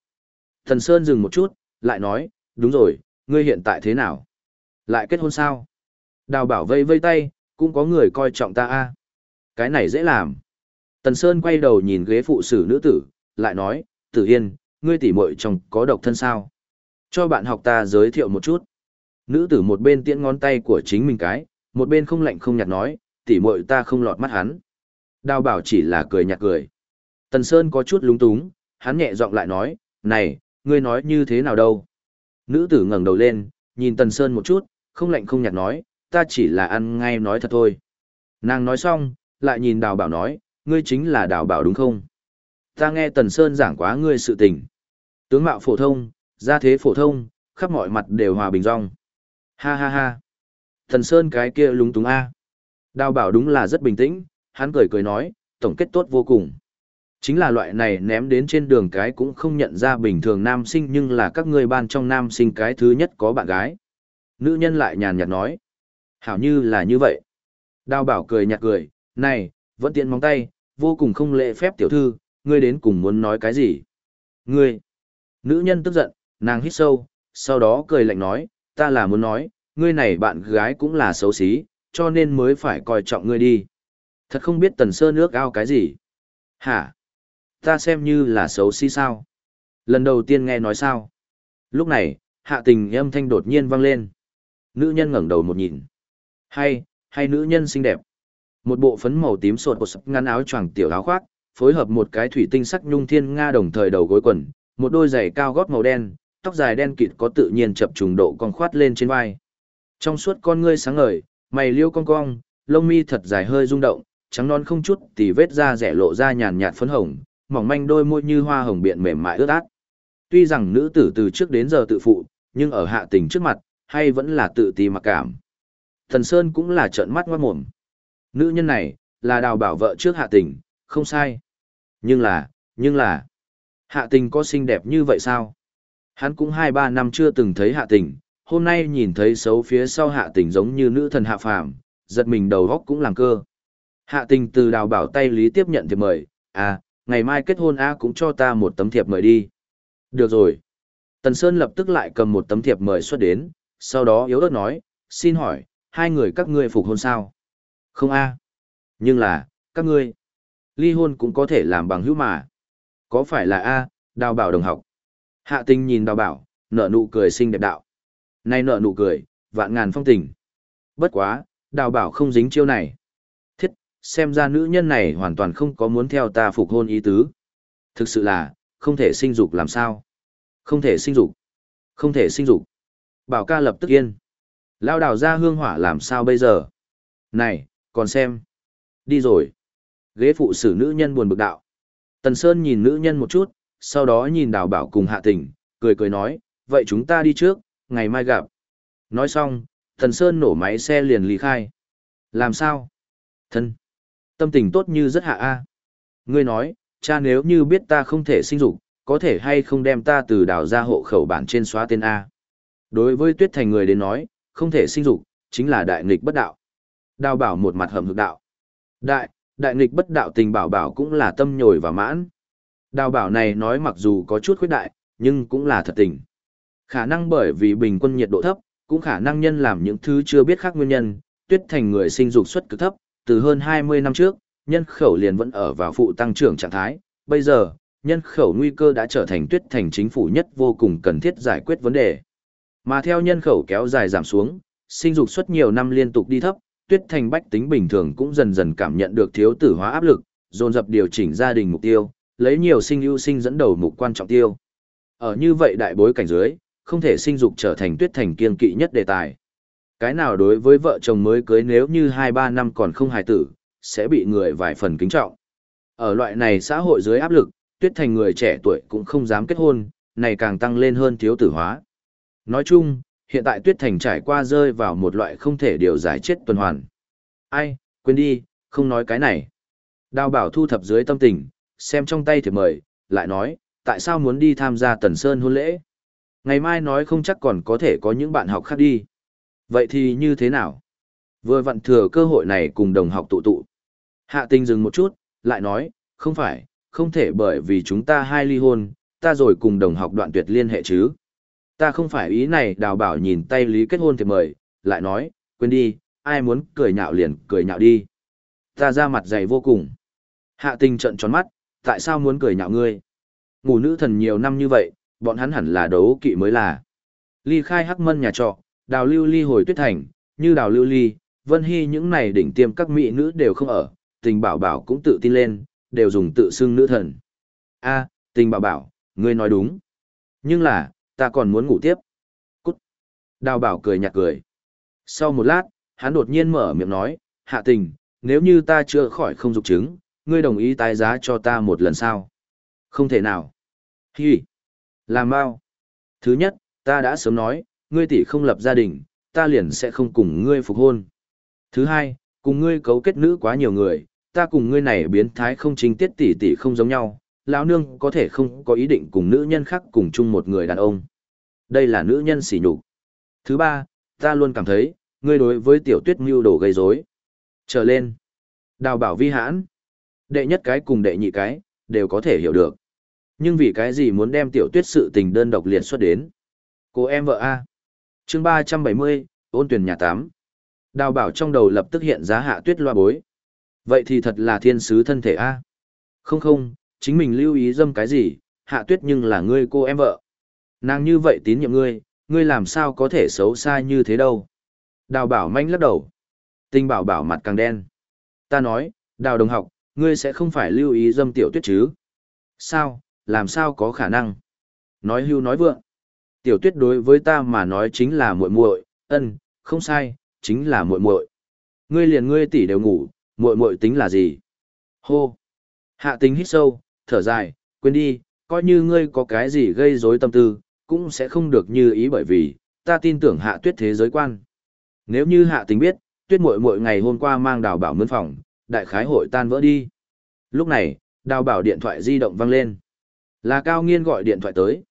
Thần Sơn dừng một chút, lại nói, đúng rồi, ngươi hiện tại thế nào? Lại kết hôn sao? Đào bảo vây vây tay, cũng có người coi trọng ta a Cái này dễ làm. Tần Sơn quay đầu nhìn ghế phụ sử nữ tử, lại nói, Tử Yên, ngươi tỉ muội chồng có độc thân sao? Cho bạn học ta giới thiệu một chút. Nữ tử một bên tiễn ngón tay của chính mình cái, một bên không lạnh không nhạt nói, tỉ muội ta không lọt mắt hắn. Đào bảo chỉ là cười nhạt cười. Tần Sơn có chút lúng túng, hắn nhẹ giọng lại nói, này, ngươi nói như thế nào đâu? Nữ tử ngẩng đầu lên, nhìn Tần Sơn một chút, không lạnh không nhạt nói, ta chỉ là ăn ngay nói thật thôi. Nàng nói xong, lại nhìn đào bảo nói, ngươi chính là đào bảo đúng không? Ta nghe Tần Sơn giảng quá ngươi sự tình. Tướng mạo phổ thông, gia thế phổ thông, khắp mọi mặt đều hòa bình rong. Ha ha ha. Tần Sơn cái kia lúng túng a. Đào bảo đúng là rất bình tĩnh, hắn cười cười nói, tổng kết tốt vô cùng. Chính là loại này ném đến trên đường cái cũng không nhận ra bình thường nam sinh nhưng là các ngươi ban trong nam sinh cái thứ nhất có bạn gái. Nữ nhân lại nhàn nhạt nói. Hảo như là như vậy. Đào bảo cười nhạt cười, này, vẫn tiện móng tay, vô cùng không lễ phép tiểu thư, ngươi đến cùng muốn nói cái gì? Ngươi! Nữ nhân tức giận, nàng hít sâu, sau đó cười lạnh nói, ta là muốn nói, ngươi này bạn gái cũng là xấu xí, cho nên mới phải coi trọng ngươi đi. Thật không biết tần sơ nước ao cái gì. Hả? Ta xem như là xấu xí sao? Lần đầu tiên nghe nói sao? Lúc này, hạ tình âm thanh đột nhiên vang lên. Nữ nhân ngẩng đầu một nhìn. Hay, hay nữ nhân xinh đẹp. Một bộ phấn màu tím sột bột ngắn áo choàng tiểu áo khoác, phối hợp một cái thủy tinh sắc nhung thiên nga đồng thời đầu gối quần, một đôi giày cao gót màu đen, tóc dài đen kịt có tự nhiên chập trùng độ con khoát lên trên vai. Trong suốt con ngươi sáng ngời, mày liêu cong cong, lông mi thật dài hơi rung động, trắng non không chút tì vết da rẻ lộ ra nhàn nhạt phấn hồng, mỏng manh đôi môi như hoa hồng biện mềm mại ướt át. Tuy rằng nữ tử từ trước đến giờ tự phụ, nhưng ở hạ tình trước mặt, hay vẫn là tự ti mặc cảm. Thần Sơn cũng là trợn mắt ngoát mồm. Nữ nhân này, là đào bảo vợ trước hạ tình, không sai. Nhưng là, nhưng là, hạ tình có xinh đẹp như vậy sao? Hắn cũng hai ba năm chưa từng thấy hạ tình, hôm nay nhìn thấy xấu phía sau hạ tình giống như nữ thần hạ phàm, giật mình đầu góc cũng làm cơ. Hạ tình từ đào bảo tay lý tiếp nhận thiệp mời, à, ngày mai kết hôn A cũng cho ta một tấm thiệp mời đi. Được rồi. Tần Sơn lập tức lại cầm một tấm thiệp mời xuất đến, sau đó yếu ớt nói, xin hỏi, hai người các ngươi phục hôn sao? Không A. Nhưng là, các ngươi, ly hôn cũng có thể làm bằng hữu mà. Có phải là A, đào bảo đồng học? Hạ tình nhìn đào bảo, nở nụ cười xinh đẹp đạo. Nay nợ nụ cười, vạn ngàn phong tình. Bất quá, đào bảo không dính chiêu này. Thiết, xem ra nữ nhân này hoàn toàn không có muốn theo ta phục hôn ý tứ. Thực sự là, không thể sinh dục làm sao. Không thể sinh dục. Không thể sinh dục. Bảo ca lập tức yên. Lao đào ra hương hỏa làm sao bây giờ? Này, còn xem. Đi rồi. Ghế phụ xử nữ nhân buồn bực đạo. Tần Sơn nhìn nữ nhân một chút, sau đó nhìn đào bảo cùng hạ tình, cười cười nói, vậy chúng ta đi trước, ngày mai gặp. Nói xong, thần Sơn nổ máy xe liền ly khai. Làm sao? Thân. Tâm tình tốt như rất hạ a. Ngươi nói, cha nếu như biết ta không thể sinh dục, có thể hay không đem ta từ đào ra hộ khẩu bản trên xóa tên A. Đối với tuyết thành người đến nói, không thể sinh dục, chính là đại nghịch bất đạo. Đào bảo một mặt hầm hực đạo. Đại, đại nghịch bất đạo tình bảo bảo cũng là tâm nhồi và mãn. Đào bảo này nói mặc dù có chút khuyết đại, nhưng cũng là thật tình. Khả năng bởi vì bình quân nhiệt độ thấp, cũng khả năng nhân làm những thứ chưa biết khác nguyên nhân, tuyết thành người sinh dục suất cực thấp, từ hơn 20 năm trước, nhân khẩu liền vẫn ở vào phụ tăng trưởng trạng thái, bây giờ, nhân khẩu nguy cơ đã trở thành tuyết thành chính phủ nhất vô cùng cần thiết giải quyết vấn đề. Mà theo nhân khẩu kéo dài giảm xuống, sinh dục suất nhiều năm liên tục đi thấp, tuyết thành bách tính bình thường cũng dần dần cảm nhận được thiếu tử hóa áp lực, dồn dập điều chỉnh gia đình mục tiêu, lấy nhiều sinh ưu sinh dẫn đầu mục quan trọng tiêu. Ở như vậy đại bối cảnh dưới, không thể sinh dục trở thành tuyết thành kiên kỵ nhất đề tài. Cái nào đối với vợ chồng mới cưới nếu như 2-3 năm còn không hài tử, sẽ bị người vài phần kính trọng. Ở loại này xã hội dưới áp lực, tuyết thành người trẻ tuổi cũng không dám kết hôn, này càng tăng lên hơn thiếu tử hóa. Nói chung, hiện tại tuyết thành trải qua rơi vào một loại không thể điều giải chết tuần hoàn. Ai, quên đi, không nói cái này. Đào bảo thu thập dưới tâm tình, xem trong tay thì mời, lại nói, tại sao muốn đi tham gia tần sơn hôn lễ? Ngày mai nói không chắc còn có thể có những bạn học khác đi. Vậy thì như thế nào? Vừa vặn thừa cơ hội này cùng đồng học tụ tụ. Hạ tình dừng một chút, lại nói, không phải, không thể bởi vì chúng ta hai ly hôn, ta rồi cùng đồng học đoạn tuyệt liên hệ chứ. Ta không phải ý này đào bảo nhìn tay lý kết hôn thì mời, lại nói, quên đi, ai muốn cười nhạo liền cười nhạo đi. Ta ra mặt dày vô cùng. Hạ tình trận tròn mắt, tại sao muốn cười nhạo ngươi? Ngủ nữ thần nhiều năm như vậy, bọn hắn hẳn là đấu kỵ mới là. Ly khai hắc mân nhà trọ, đào lưu ly hồi tuyết thành, như đào lưu ly, vân hy những này đỉnh tiêm các mỹ nữ đều không ở, tình bảo bảo cũng tự tin lên, đều dùng tự xưng nữ thần. A, tình bảo bảo, ngươi nói đúng. Nhưng là, ta còn muốn ngủ tiếp. Cút. Đào bảo cười nhạt cười. Sau một lát, hắn đột nhiên mở miệng nói, hạ tình, nếu như ta chưa khỏi không dục chứng, ngươi đồng ý tái giá cho ta một lần sao? Không thể nào. Hi. Làm bao. Thứ nhất, ta đã sớm nói, ngươi tỷ không lập gia đình, ta liền sẽ không cùng ngươi phục hôn. Thứ hai, cùng ngươi cấu kết nữ quá nhiều người, ta cùng ngươi này biến thái không chính tiết tỷ tỷ không giống nhau, lão nương có thể không có ý định cùng nữ nhân khác cùng chung một người đàn ông. Đây là nữ nhân sỉ nhục. Thứ ba, ta luôn cảm thấy, ngươi đối với tiểu tuyết mưu đồ gây rối. Trở lên. Đào bảo vi hãn. Đệ nhất cái cùng đệ nhị cái, đều có thể hiểu được. Nhưng vì cái gì muốn đem tiểu tuyết sự tình đơn độc liệt xuất đến? Cô em vợ A. chương ba trăm bảy mươi ôn tuyển nhà tám. Đào bảo trong đầu lập tức hiện giá hạ tuyết loa bối. Vậy thì thật là thiên sứ thân thể A. Không không, chính mình lưu ý dâm cái gì, hạ tuyết nhưng là ngươi cô em vợ. Nàng như vậy tín nhiệm ngươi, ngươi làm sao có thể xấu xa như thế đâu. Đào bảo manh lắc đầu. Tinh bảo bảo mặt càng đen. Ta nói, đào đồng học, ngươi sẽ không phải lưu ý dâm tiểu tuyết chứ. Sao, làm sao có khả năng? Nói hưu nói vượng. Tiểu tuyết đối với ta mà nói chính là muội muội, ân, không sai, chính là muội muội. Ngươi liền ngươi tỷ đều ngủ, muội muội tính là gì? Hô. Hạ tính hít sâu, thở dài, quên đi, coi như ngươi có cái gì gây rối tâm tư, cũng sẽ không được như ý bởi vì, ta tin tưởng hạ tuyết thế giới quan. Nếu như hạ tính biết, tuyết muội muội ngày hôm qua mang đào bảo mướn phòng, đại khái hội tan vỡ đi. Lúc này, đào bảo điện thoại di động vang lên. Là cao nghiên gọi điện thoại tới.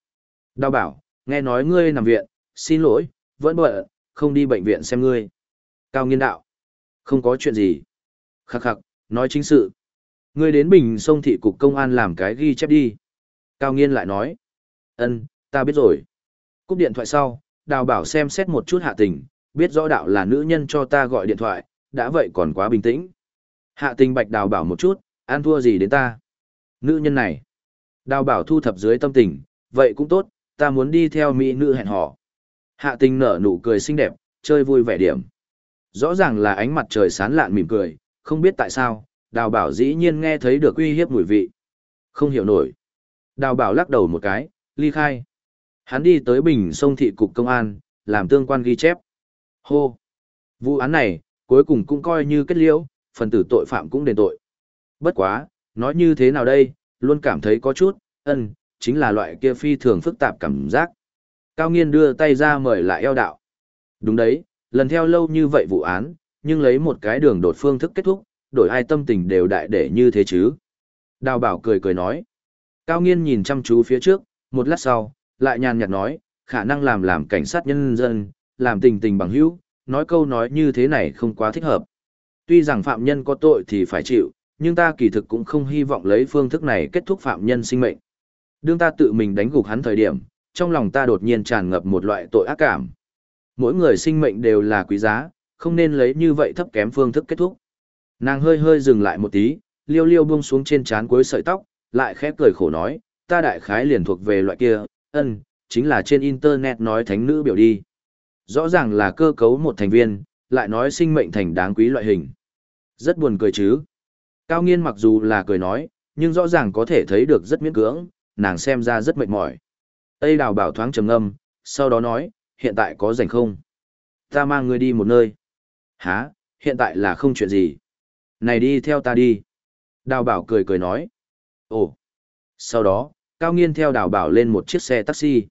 Đào bảo, nghe nói ngươi nằm viện, xin lỗi, vẫn bận, không đi bệnh viện xem ngươi. Cao nghiên đạo. Không có chuyện gì. Khắc khắc, nói chính sự. Ngươi đến bình sông thị cục công an làm cái ghi chép đi. Cao nghiên lại nói. ân ta biết rồi. Cúp điện thoại sau, đào bảo xem xét một chút hạ tình, biết rõ đạo là nữ nhân cho ta gọi điện thoại, đã vậy còn quá bình tĩnh. Hạ tình bạch đào bảo một chút, ăn thua gì đến ta. Nữ nhân này. Đào bảo thu thập dưới tâm tình, vậy cũng tốt, ta muốn đi theo mỹ nữ hẹn hò. Hạ tình nở nụ cười xinh đẹp, chơi vui vẻ điểm. Rõ ràng là ánh mặt trời sán lạn mỉm cười, không biết tại sao, đào bảo dĩ nhiên nghe thấy được uy hiếp mùi vị. Không hiểu nổi. Đào bảo lắc đầu một cái, ly khai. Hắn đi tới bình sông thị cục công an, làm tương quan ghi chép. Hô! Vụ án này, cuối cùng cũng coi như kết liễu, phần tử tội phạm cũng đền tội. Bất quá, nói như thế nào đây, luôn cảm thấy có chút, ân, chính là loại kia phi thường phức tạp cảm giác. Cao nghiên đưa tay ra mời lại eo đạo. Đúng đấy, lần theo lâu như vậy vụ án, nhưng lấy một cái đường đột phương thức kết thúc, đổi ai tâm tình đều đại để như thế chứ. Đào bảo cười cười nói. Cao nghiên nhìn chăm chú phía trước, một lát sau, lại nhàn nhạt nói, khả năng làm làm cảnh sát nhân dân, làm tình tình bằng hữu, nói câu nói như thế này không quá thích hợp. Tuy rằng phạm nhân có tội thì phải chịu, nhưng ta kỳ thực cũng không hy vọng lấy phương thức này kết thúc phạm nhân sinh mệnh. Đương ta tự mình đánh gục hắn thời điểm, trong lòng ta đột nhiên tràn ngập một loại tội ác cảm. Mỗi người sinh mệnh đều là quý giá, không nên lấy như vậy thấp kém phương thức kết thúc. Nàng hơi hơi dừng lại một tí, liêu liêu buông xuống trên trán cuối sợi tóc, lại khép cười khổ nói, ta đại khái liền thuộc về loại kia, ân, chính là trên internet nói thánh nữ biểu đi. Rõ ràng là cơ cấu một thành viên, lại nói sinh mệnh thành đáng quý loại hình. Rất buồn cười chứ. Cao nghiên mặc dù là cười nói, nhưng rõ ràng có thể thấy được rất miễn cưỡng, nàng xem ra rất mệt mỏi. Tây đào bảo thoáng trầm ngâm, sau đó nói, hiện tại có rảnh không? Ta mang ngươi đi một nơi. Hả, hiện tại là không chuyện gì. Này đi theo ta đi. Đào bảo cười cười nói. Ồ. Sau đó, Cao Nghiên theo đào bảo lên một chiếc xe taxi.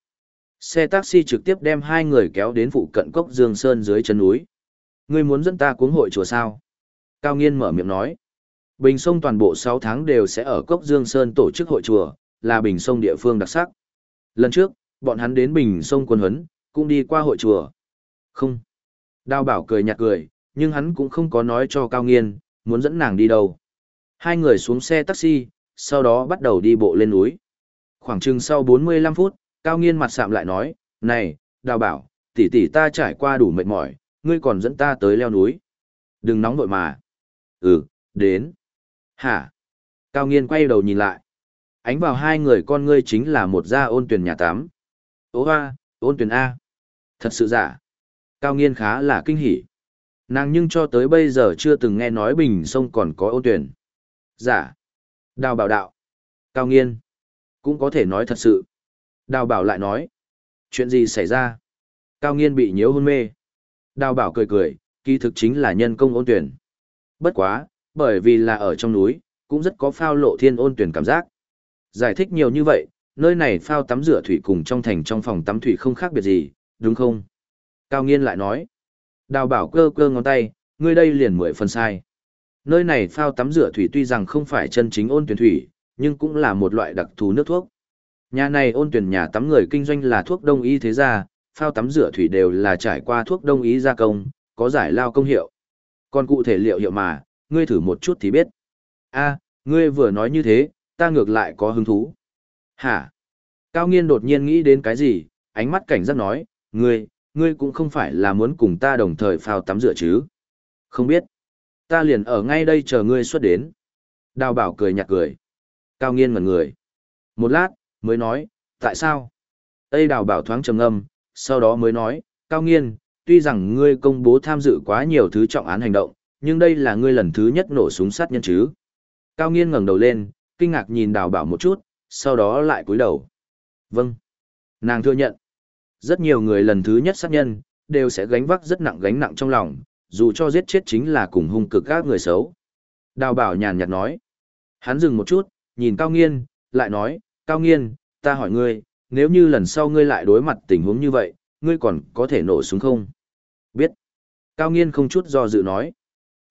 Xe taxi trực tiếp đem hai người kéo đến phụ cận cốc Dương Sơn dưới chân núi. Ngươi muốn dẫn ta cuống hội chùa sao? Cao Nghiên mở miệng nói. Bình sông toàn bộ 6 tháng đều sẽ ở cốc Dương Sơn tổ chức hội chùa, là bình sông địa phương đặc sắc. Lần trước, bọn hắn đến bình sông quân huấn, cũng đi qua hội chùa. Không. Đào bảo cười nhạt cười, nhưng hắn cũng không có nói cho Cao Nghiên, muốn dẫn nàng đi đâu. Hai người xuống xe taxi, sau đó bắt đầu đi bộ lên núi. Khoảng chừng sau 45 phút, Cao Nghiên mặt sạm lại nói, này, đào bảo, tỷ tỷ ta trải qua đủ mệt mỏi, ngươi còn dẫn ta tới leo núi. Đừng nóng vội mà. Ừ, đến. Hả? Cao Nghiên quay đầu nhìn lại. Ánh vào hai người con ngươi chính là một gia ôn tuyển nhà tám. Ô hoa, ôn tuyển A. Thật sự giả. Cao Nghiên khá là kinh hỉ. Nàng nhưng cho tới bây giờ chưa từng nghe nói bình sông còn có ôn tuyển. Giả. Đào bảo đạo. Cao Nghiên. Cũng có thể nói thật sự. Đào bảo lại nói. Chuyện gì xảy ra? Cao nghiên bị nhiễu hôn mê. Đào bảo cười cười, kỳ thực chính là nhân công ôn tuyển. Bất quá, bởi vì là ở trong núi, cũng rất có phao lộ thiên ôn tuyển cảm giác. Giải thích nhiều như vậy, nơi này phao tắm rửa thủy cùng trong thành trong phòng tắm thủy không khác biệt gì, đúng không? Cao nghiên lại nói. Đào bảo cơ cơ ngón tay, ngươi đây liền mười phần sai. Nơi này phao tắm rửa thủy tuy rằng không phải chân chính ôn tuyển thủy, nhưng cũng là một loại đặc thù nước thuốc. Nhà này ôn tuyển nhà tắm người kinh doanh là thuốc đông y thế gia, phao tắm rửa thủy đều là trải qua thuốc đông y gia công, có giải lao công hiệu. Còn cụ thể liệu hiệu mà, ngươi thử một chút thì biết. a ngươi vừa nói như thế, ta ngược lại có hứng thú. Hả? Cao nghiên đột nhiên nghĩ đến cái gì, ánh mắt cảnh giác nói, ngươi, ngươi cũng không phải là muốn cùng ta đồng thời phao tắm rửa chứ. Không biết. Ta liền ở ngay đây chờ ngươi xuất đến. Đào bảo cười nhạt cười. Cao nghiên ngẩn người. Một lát, mới nói, tại sao? Tây đào bảo thoáng trầm ngâm, sau đó mới nói, Cao nghiên, tuy rằng ngươi công bố tham dự quá nhiều thứ trọng án hành động, nhưng đây là ngươi lần thứ nhất nổ súng sát nhân chứ. Cao nghiên ngẩng đầu lên, kinh ngạc nhìn đào bảo một chút, sau đó lại cúi đầu. Vâng. Nàng thừa nhận. Rất nhiều người lần thứ nhất sát nhân, đều sẽ gánh vác rất nặng gánh nặng trong lòng, dù cho giết chết chính là cùng hung cực các người xấu. Đào bảo nhàn nhạt nói. Hắn dừng một chút, nhìn Cao Nghiên, lại nói, Cao Nghiên, ta hỏi ngươi, nếu như lần sau ngươi lại đối mặt tình huống như vậy, ngươi còn có thể nổ súng không? Biết. Cao Nghiên không chút do dự nói.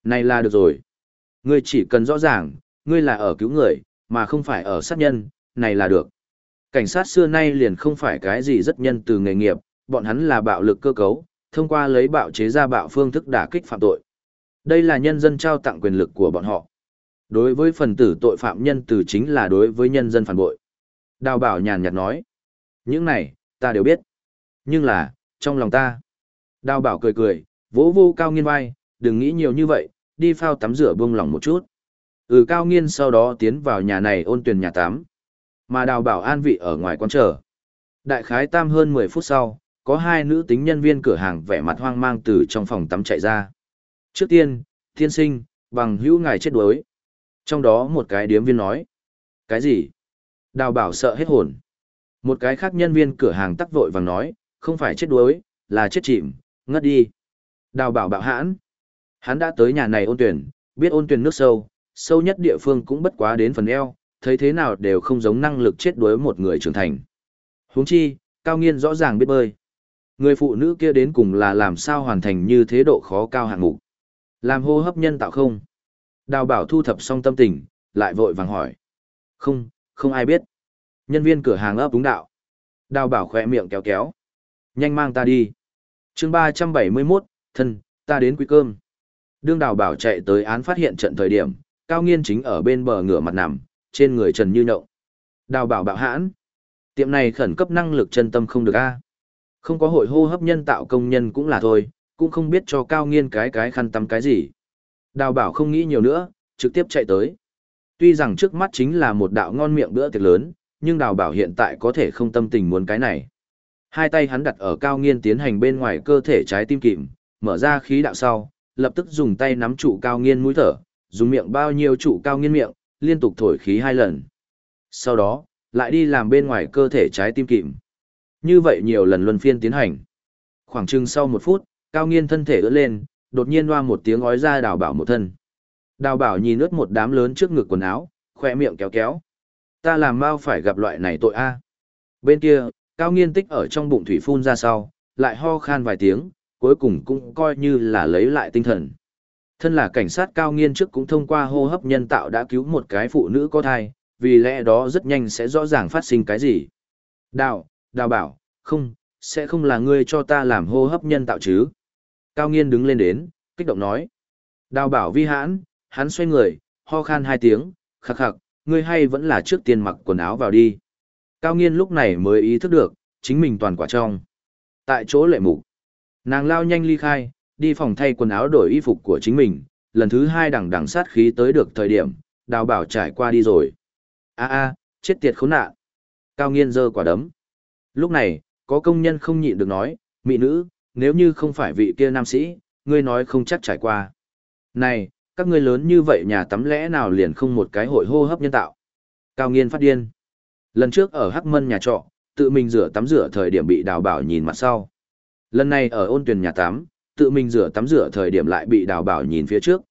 Này là được rồi. Ngươi chỉ cần rõ ràng, ngươi là ở cứu người, mà không phải ở sát nhân, này là được. Cảnh sát xưa nay liền không phải cái gì rất nhân từ nghề nghiệp, bọn hắn là bạo lực cơ cấu, thông qua lấy bạo chế ra bạo phương thức đả kích phạm tội. Đây là nhân dân trao tặng quyền lực của bọn họ. Đối với phần tử tội phạm nhân từ chính là đối với nhân dân phản bội. Đào bảo nhàn nhạt nói. Những này, ta đều biết. Nhưng là, trong lòng ta. Đào bảo cười cười, vỗ vô cao nghiên vai, đừng nghĩ nhiều như vậy, đi phao tắm rửa buông lòng một chút. Ừ cao nghiên sau đó tiến vào nhà này ôn tuyển nhà tắm. Mà đào bảo an vị ở ngoài quán chờ. Đại khái tam hơn 10 phút sau, có hai nữ tính nhân viên cửa hàng vẻ mặt hoang mang từ trong phòng tắm chạy ra. Trước tiên, thiên sinh, bằng hữu ngài chết đuối. Trong đó một cái điếm viên nói. Cái gì? Đào bảo sợ hết hồn. Một cái khác nhân viên cửa hàng tắc vội vàng nói, không phải chết đuối, là chết chìm, ngất đi. Đào bảo bạo hãn. Hắn đã tới nhà này ôn tuyển, biết ôn tuyển nước sâu, sâu nhất địa phương cũng bất quá đến phần eo, thấy thế nào đều không giống năng lực chết đuối một người trưởng thành. Huống chi, cao nghiên rõ ràng biết bơi. Người phụ nữ kia đến cùng là làm sao hoàn thành như thế độ khó cao hạng mục. Làm hô hấp nhân tạo không? Đào bảo thu thập xong tâm tình, lại vội vàng hỏi. Không, không ai biết. Nhân viên cửa hàng ấp đúng đạo. Đào bảo khỏe miệng kéo kéo. Nhanh mang ta đi. chương ba trăm bảy mươi 371, thân, ta đến quý cơm. Đương đào bảo chạy tới án phát hiện trận thời điểm, cao nghiên chính ở bên bờ ngửa mặt nằm, trên người trần như nhậu. Đào bảo bạo hãn. Tiệm này khẩn cấp năng lực chân tâm không được a Không có hội hô hấp nhân tạo công nhân cũng là thôi, cũng không biết cho cao nghiên cái cái khăn tắm cái gì. Đào bảo không nghĩ nhiều nữa, trực tiếp chạy tới. Tuy rằng trước mắt chính là một đạo ngon miệng bữa tiệc lớn, nhưng đào bảo hiện tại có thể không tâm tình muốn cái này. Hai tay hắn đặt ở cao nghiên tiến hành bên ngoài cơ thể trái tim kìm, mở ra khí đạo sau, lập tức dùng tay nắm trụ cao nghiên mũi thở, dùng miệng bao nhiêu trụ cao nghiên miệng, liên tục thổi khí hai lần. Sau đó, lại đi làm bên ngoài cơ thể trái tim kìm. Như vậy nhiều lần luân phiên tiến hành. Khoảng chừng sau một phút, cao nghiên thân thể ưỡn lên, đột nhiên hoa một tiếng ói ra đào bảo một thân. Đào bảo nhìn ướt một đám lớn trước ngực quần áo, khoe miệng kéo kéo. Ta làm mau phải gặp loại này tội a. Bên kia, cao nghiên tích ở trong bụng thủy phun ra sau, lại ho khan vài tiếng, cuối cùng cũng coi như là lấy lại tinh thần. Thân là cảnh sát cao nghiên trước cũng thông qua hô hấp nhân tạo đã cứu một cái phụ nữ có thai, vì lẽ đó rất nhanh sẽ rõ ràng phát sinh cái gì. Đào, đào bảo, không, sẽ không là ngươi cho ta làm hô hấp nhân tạo chứ. Cao nghiên đứng lên đến, kích động nói. Đào bảo vi hãn, hắn xoay người, ho khan hai tiếng, khắc khắc, ngươi hay vẫn là trước tiên mặc quần áo vào đi. Cao nghiên lúc này mới ý thức được, chính mình toàn quả trong. Tại chỗ lệ mục, nàng lao nhanh ly khai, đi phòng thay quần áo đổi y phục của chính mình, lần thứ hai đằng đằng sát khí tới được thời điểm, đào bảo trải qua đi rồi. a a chết tiệt khốn nạn. Cao nghiên giơ quả đấm. Lúc này, có công nhân không nhịn được nói, mỹ nữ, nếu như không phải vị kia nam sĩ, ngươi nói không chắc trải qua. Này, các ngươi lớn như vậy nhà tắm lẽ nào liền không một cái hội hô hấp nhân tạo. Cao nghiên phát điên. Lần trước ở Hắc Mân nhà trọ, tự mình rửa tắm rửa thời điểm bị đào bảo nhìn mặt sau. Lần này ở ôn tuyển nhà tắm, tự mình rửa tắm rửa thời điểm lại bị đào bảo nhìn phía trước.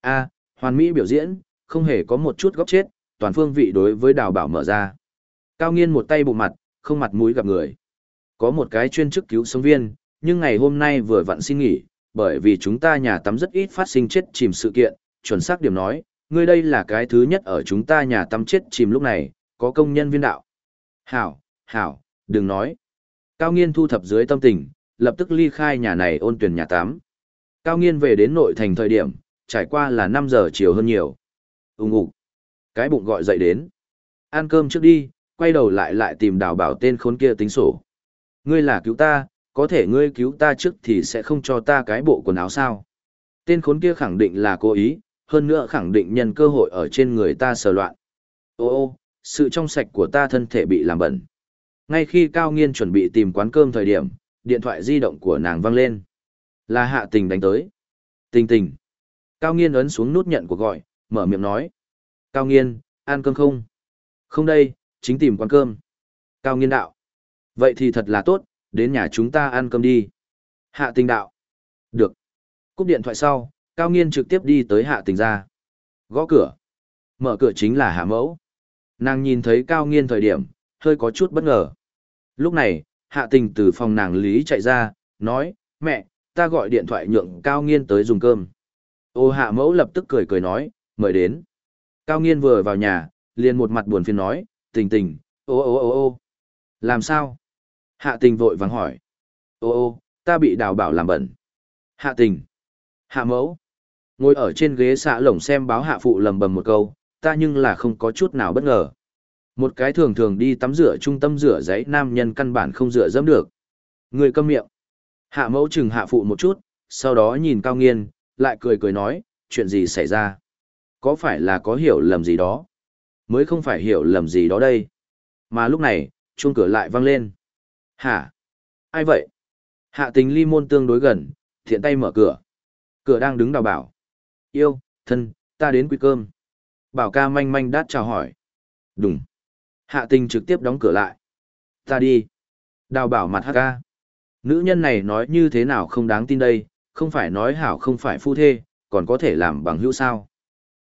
A, hoàn mỹ biểu diễn, không hề có một chút góc chết, toàn phương vị đối với đào bảo mở ra. Cao nghiên một tay bụng mặt, không mặt mũi gặp người. Có một cái chuyên chức cứu sống viên, nhưng ngày hôm nay vừa vặn xin nghỉ, bởi vì chúng ta nhà tắm rất ít phát sinh chết chìm sự kiện, chuẩn xác điểm nói, ngươi đây là cái thứ nhất ở chúng ta nhà tắm chết chìm lúc này, có công nhân viên đạo. Hảo, hảo, đừng nói. Cao nghiên thu thập dưới tâm tình, lập tức ly khai nhà này ôn tuyển nhà tám Cao nghiên về đến nội thành thời điểm, trải qua là 5 giờ chiều hơn nhiều. Úng ủ. Cái bụng gọi dậy đến. Ăn cơm trước đi, quay đầu lại lại tìm đào bảo tên khốn kia tính sổ. Ngươi là cứu ta, có thể ngươi cứu ta trước thì sẽ không cho ta cái bộ quần áo sao. Tên khốn kia khẳng định là cố ý, hơn nữa khẳng định nhân cơ hội ở trên người ta sờ loạn. Ô ô, sự trong sạch của ta thân thể bị làm bẩn. Ngay khi Cao Nghiên chuẩn bị tìm quán cơm thời điểm, điện thoại di động của nàng vang lên. Là hạ tình đánh tới. Tình tình. Cao Nghiên ấn xuống nút nhận cuộc gọi, mở miệng nói. Cao Nghiên, ăn cơm không? Không đây, chính tìm quán cơm. Cao Nghiên đạo. Vậy thì thật là tốt, đến nhà chúng ta ăn cơm đi. Hạ tình đạo. Được. Cúp điện thoại sau, Cao Nghiên trực tiếp đi tới hạ tình ra. Gõ cửa. Mở cửa chính là hạ mẫu. Nàng nhìn thấy Cao Nghiên thời điểm, hơi có chút bất ngờ. Lúc này, hạ tình từ phòng nàng lý chạy ra, nói, mẹ, ta gọi điện thoại nhượng Cao Nghiên tới dùng cơm. Ô hạ mẫu lập tức cười cười nói, mời đến. Cao Nghiên vừa vào nhà, liền một mặt buồn phiền nói, tình tình, ô ô ô ô. Làm sao? Hạ tình vội vàng hỏi. Ô ô, ta bị đào bảo làm bẩn. Hạ tình. Hạ mẫu. Ngồi ở trên ghế xạ lồng xem báo hạ phụ lầm bầm một câu, ta nhưng là không có chút nào bất ngờ. Một cái thường thường đi tắm rửa trung tâm rửa giấy nam nhân căn bản không rửa dẫm được. Người câm miệng. Hạ mẫu chừng hạ phụ một chút, sau đó nhìn cao nghiên, lại cười cười nói, chuyện gì xảy ra? Có phải là có hiểu lầm gì đó? Mới không phải hiểu lầm gì đó đây. Mà lúc này, chuông cửa lại vang lên. Hả? Ai vậy? Hạ tình ly môn tương đối gần, thiện tay mở cửa. Cửa đang đứng đào bảo. Yêu, thân, ta đến quý cơm. Bảo ca manh manh đát chào hỏi. Đúng. Hạ tình trực tiếp đóng cửa lại. Ta đi. Đào bảo mặt hắc ca. Nữ nhân này nói như thế nào không đáng tin đây, không phải nói hảo không phải phu thê, còn có thể làm bằng hữu sao.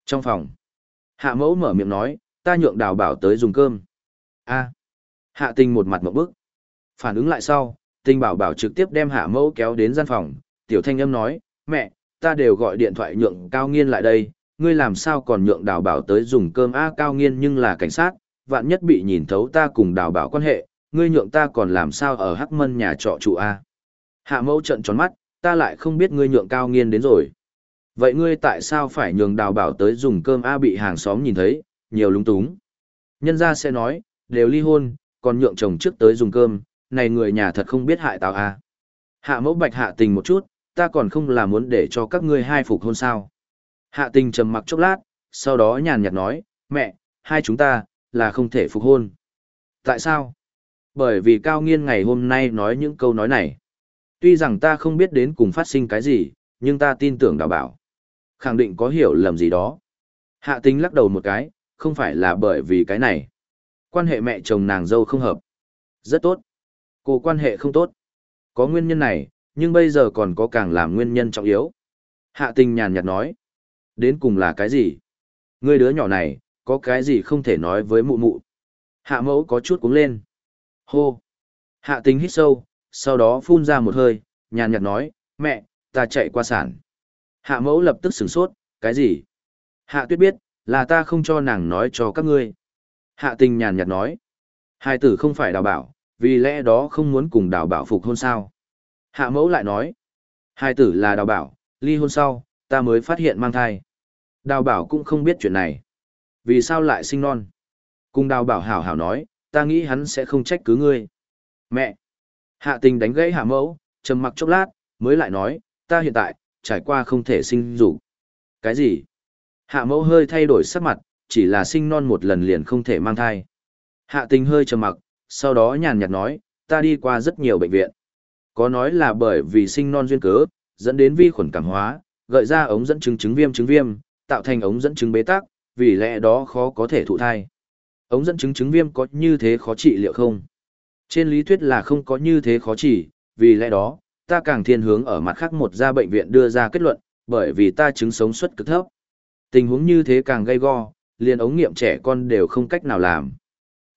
Trong phòng. Hạ mẫu mở miệng nói, ta nhượng đào bảo tới dùng cơm. a Hạ tình một mặt một bức. Phản ứng lại sau, tình bảo bảo trực tiếp đem hạ mẫu kéo đến gian phòng. Tiểu thanh âm nói, mẹ, ta đều gọi điện thoại nhượng cao nghiên lại đây, ngươi làm sao còn nhượng đào bảo tới dùng cơm a cao nghiên nhưng là cảnh sát, vạn nhất bị nhìn thấu ta cùng đào bảo quan hệ, ngươi nhượng ta còn làm sao ở hắc mân nhà trọ trụ a? Hạ mẫu trận tròn mắt ta lại không biết ngươi nhượng cao nghiên đến rồi. Vậy ngươi tại sao phải nhường đào bảo tới dùng cơm a bị hàng xóm nhìn thấy nhiều lúng túng? Nhân gia sẽ nói đều ly hôn còn nhượng chồng trước tới dùng cơm này người nhà thật không biết hại tao a. Hạ mẫu bạch hạ tình một chút ta còn không là muốn để cho các ngươi hai phục hôn sao? Hạ tình trầm mặc chốc lát sau đó nhàn nhạt nói mẹ hai chúng ta là không thể phục hôn tại sao bởi vì Cao Nghiên ngày hôm nay nói những câu nói này. Tuy rằng ta không biết đến cùng phát sinh cái gì, nhưng ta tin tưởng đào bảo. Khẳng định có hiểu lầm gì đó. Hạ tính lắc đầu một cái, không phải là bởi vì cái này. Quan hệ mẹ chồng nàng dâu không hợp. Rất tốt. Cô quan hệ không tốt. Có nguyên nhân này, nhưng bây giờ còn có càng làm nguyên nhân trọng yếu. Hạ tình nhàn nhạt nói. Đến cùng là cái gì? Người đứa nhỏ này, có cái gì không thể nói với mụ mụ? Hạ mẫu có chút cuống lên. Hô! Hạ tính hít sâu, sau đó phun ra một hơi, nhàn nhạt nói, mẹ, ta chạy qua sản. Hạ mẫu lập tức sửng sốt, cái gì? Hạ tuyết biết, là ta không cho nàng nói cho các ngươi. Hạ tình nhàn nhạt nói, hai tử không phải đào bảo, vì lẽ đó không muốn cùng đào bảo phục hôn sao. Hạ mẫu lại nói, hai tử là đào bảo, ly hôn sau, ta mới phát hiện mang thai. Đào bảo cũng không biết chuyện này. Vì sao lại sinh non? Cùng đào bảo hảo hảo nói, ta nghĩ hắn sẽ không trách cứ ngươi. Mẹ! Hạ tình đánh gãy hạ mẫu, trầm mặc chốc lát, mới lại nói, ta hiện tại, trải qua không thể sinh dục. Cái gì? Hạ mẫu hơi thay đổi sắc mặt, chỉ là sinh non một lần liền không thể mang thai. Hạ tình hơi trầm mặc, sau đó nhàn nhạt nói, ta đi qua rất nhiều bệnh viện. Có nói là bởi vì sinh non duyên cớ, dẫn đến vi khuẩn cảm hóa, gợi ra ống dẫn chứng chứng viêm chứng viêm, tạo thành ống dẫn chứng bế tắc, vì lẽ đó khó có thể thụ thai. Ống dẫn chứng chứng viêm có như thế khó trị liệu không? Trên lý thuyết là không có như thế khó trị, vì lẽ đó, ta càng thiên hướng ở mặt khác một gia bệnh viện đưa ra kết luận, bởi vì ta chứng sống suất cực thấp. Tình huống như thế càng gây go, liền ống nghiệm trẻ con đều không cách nào làm.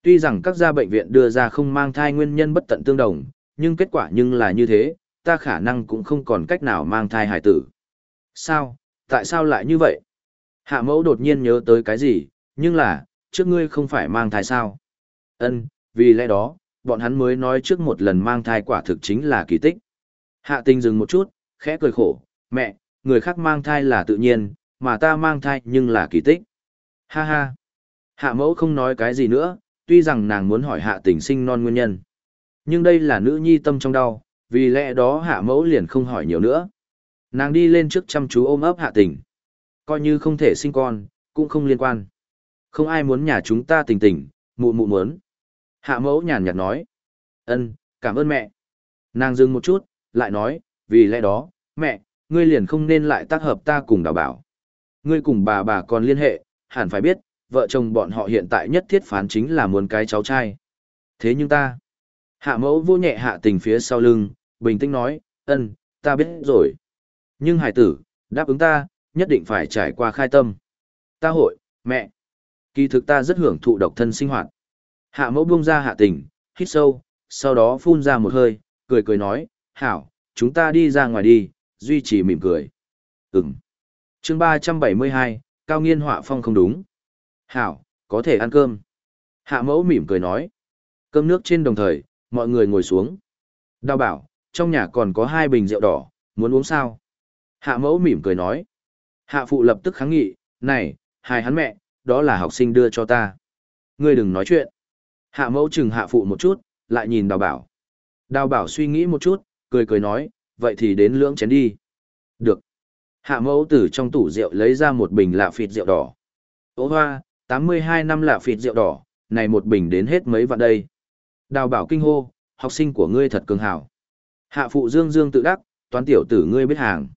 Tuy rằng các gia bệnh viện đưa ra không mang thai nguyên nhân bất tận tương đồng, nhưng kết quả nhưng là như thế, ta khả năng cũng không còn cách nào mang thai hải tử. Sao? Tại sao lại như vậy? Hạ mẫu đột nhiên nhớ tới cái gì, nhưng là, trước ngươi không phải mang thai sao? Ân, vì lẽ đó, bọn hắn mới nói trước một lần mang thai quả thực chính là kỳ tích. Hạ tình dừng một chút, khẽ cười khổ, mẹ, người khác mang thai là tự nhiên, mà ta mang thai nhưng là kỳ tích. Ha ha. Hạ mẫu không nói cái gì nữa, tuy rằng nàng muốn hỏi hạ tình sinh non nguyên nhân. Nhưng đây là nữ nhi tâm trong đau, vì lẽ đó hạ mẫu liền không hỏi nhiều nữa. Nàng đi lên trước chăm chú ôm ấp hạ tình. Coi như không thể sinh con, cũng không liên quan. Không ai muốn nhà chúng ta tình tình, mụ mụ muốn. Hạ mẫu nhàn nhạt nói. ân cảm ơn mẹ. Nàng dừng một chút, lại nói, vì lẽ đó, mẹ, ngươi liền không nên lại tác hợp ta cùng đào bảo. Ngươi cùng bà bà còn liên hệ, hẳn phải biết, vợ chồng bọn họ hiện tại nhất thiết phán chính là muốn cái cháu trai. Thế nhưng ta, hạ mẫu vô nhẹ hạ tình phía sau lưng, bình tĩnh nói, ân, ta biết rồi. Nhưng hải tử, đáp ứng ta, nhất định phải trải qua khai tâm. Ta hội, mẹ. Kỳ thực ta rất hưởng thụ độc thân sinh hoạt. Hạ mẫu buông ra hạ tình, hít sâu, sau đó phun ra một hơi, cười cười nói, hảo, chúng ta đi ra ngoài đi, duy trì mỉm cười. Ừm. chương 372, cao nghiên họa phong không đúng. Hảo, có thể ăn cơm. Hạ mẫu mỉm cười nói. Cơm nước trên đồng thời, mọi người ngồi xuống. Đào bảo, trong nhà còn có hai bình rượu đỏ, muốn uống sao? Hạ mẫu mỉm cười nói. Hạ phụ lập tức kháng nghị, này, hai hắn mẹ, đó là học sinh đưa cho ta. Ngươi đừng nói chuyện. Hạ mẫu chừng hạ phụ một chút, lại nhìn đào bảo. Đào bảo suy nghĩ một chút, cười cười nói, vậy thì đến lưỡng chén đi. Được. Hạ mẫu từ trong tủ rượu lấy ra một bình lạ phịt rượu đỏ. Ô hoa, 82 năm lạ phịt rượu đỏ, này một bình đến hết mấy vạn đây. Đào bảo kinh hô, học sinh của ngươi thật cường hảo. Hạ phụ dương dương tự đắc, toán tiểu tử ngươi biết hàng.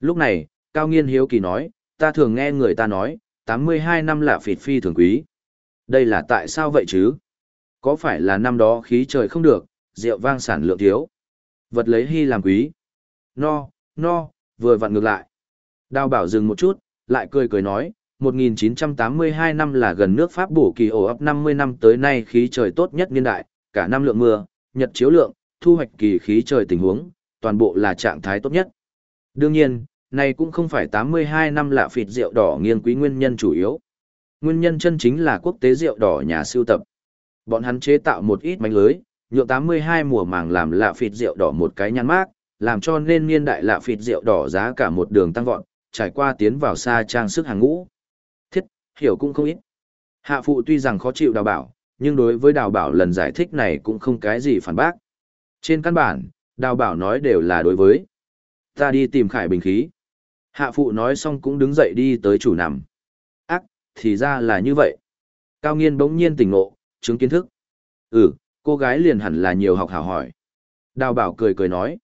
Lúc này, Cao Nghiên hiếu kỳ nói, ta thường nghe người ta nói, 82 năm là phịt phi thường quý. Đây là tại sao vậy chứ? Có phải là năm đó khí trời không được, rượu vang sản lượng thiếu? Vật lấy hy làm quý. No, no, vừa vặn ngược lại. Đào bảo dừng một chút, lại cười cười nói, 1982 năm là gần nước Pháp bổ kỳ ổ ấp 50 năm tới nay khí trời tốt nhất niên đại, cả năm lượng mưa, nhật chiếu lượng, thu hoạch kỳ khí trời tình huống, toàn bộ là trạng thái tốt nhất. Đương nhiên, này cũng không phải 82 năm lạ phịt rượu đỏ nghiêng quý nguyên nhân chủ yếu. Nguyên nhân chân chính là quốc tế rượu đỏ nhà siêu tập. Bọn hắn chế tạo một ít mánh lưới, nhượng 82 mùa màng làm lạ phịt rượu đỏ một cái nhăn mát, làm cho nên niên đại lạ phịt rượu đỏ giá cả một đường tăng vọt, trải qua tiến vào xa trang sức hàng ngũ. Thiết, hiểu cũng không ít. Hạ phụ tuy rằng khó chịu đào bảo, nhưng đối với đào bảo lần giải thích này cũng không cái gì phản bác. Trên căn bản, đào bảo nói đều là đối với. Ta đi tìm khải bình khí. Hạ phụ nói xong cũng đứng dậy đi tới chủ nằm. Ác, thì ra là như vậy. Cao nghiên bỗng nhiên tỉnh ngộ, chứng kiến thức. Ừ, cô gái liền hẳn là nhiều học hảo hỏi. Đào bảo cười cười nói.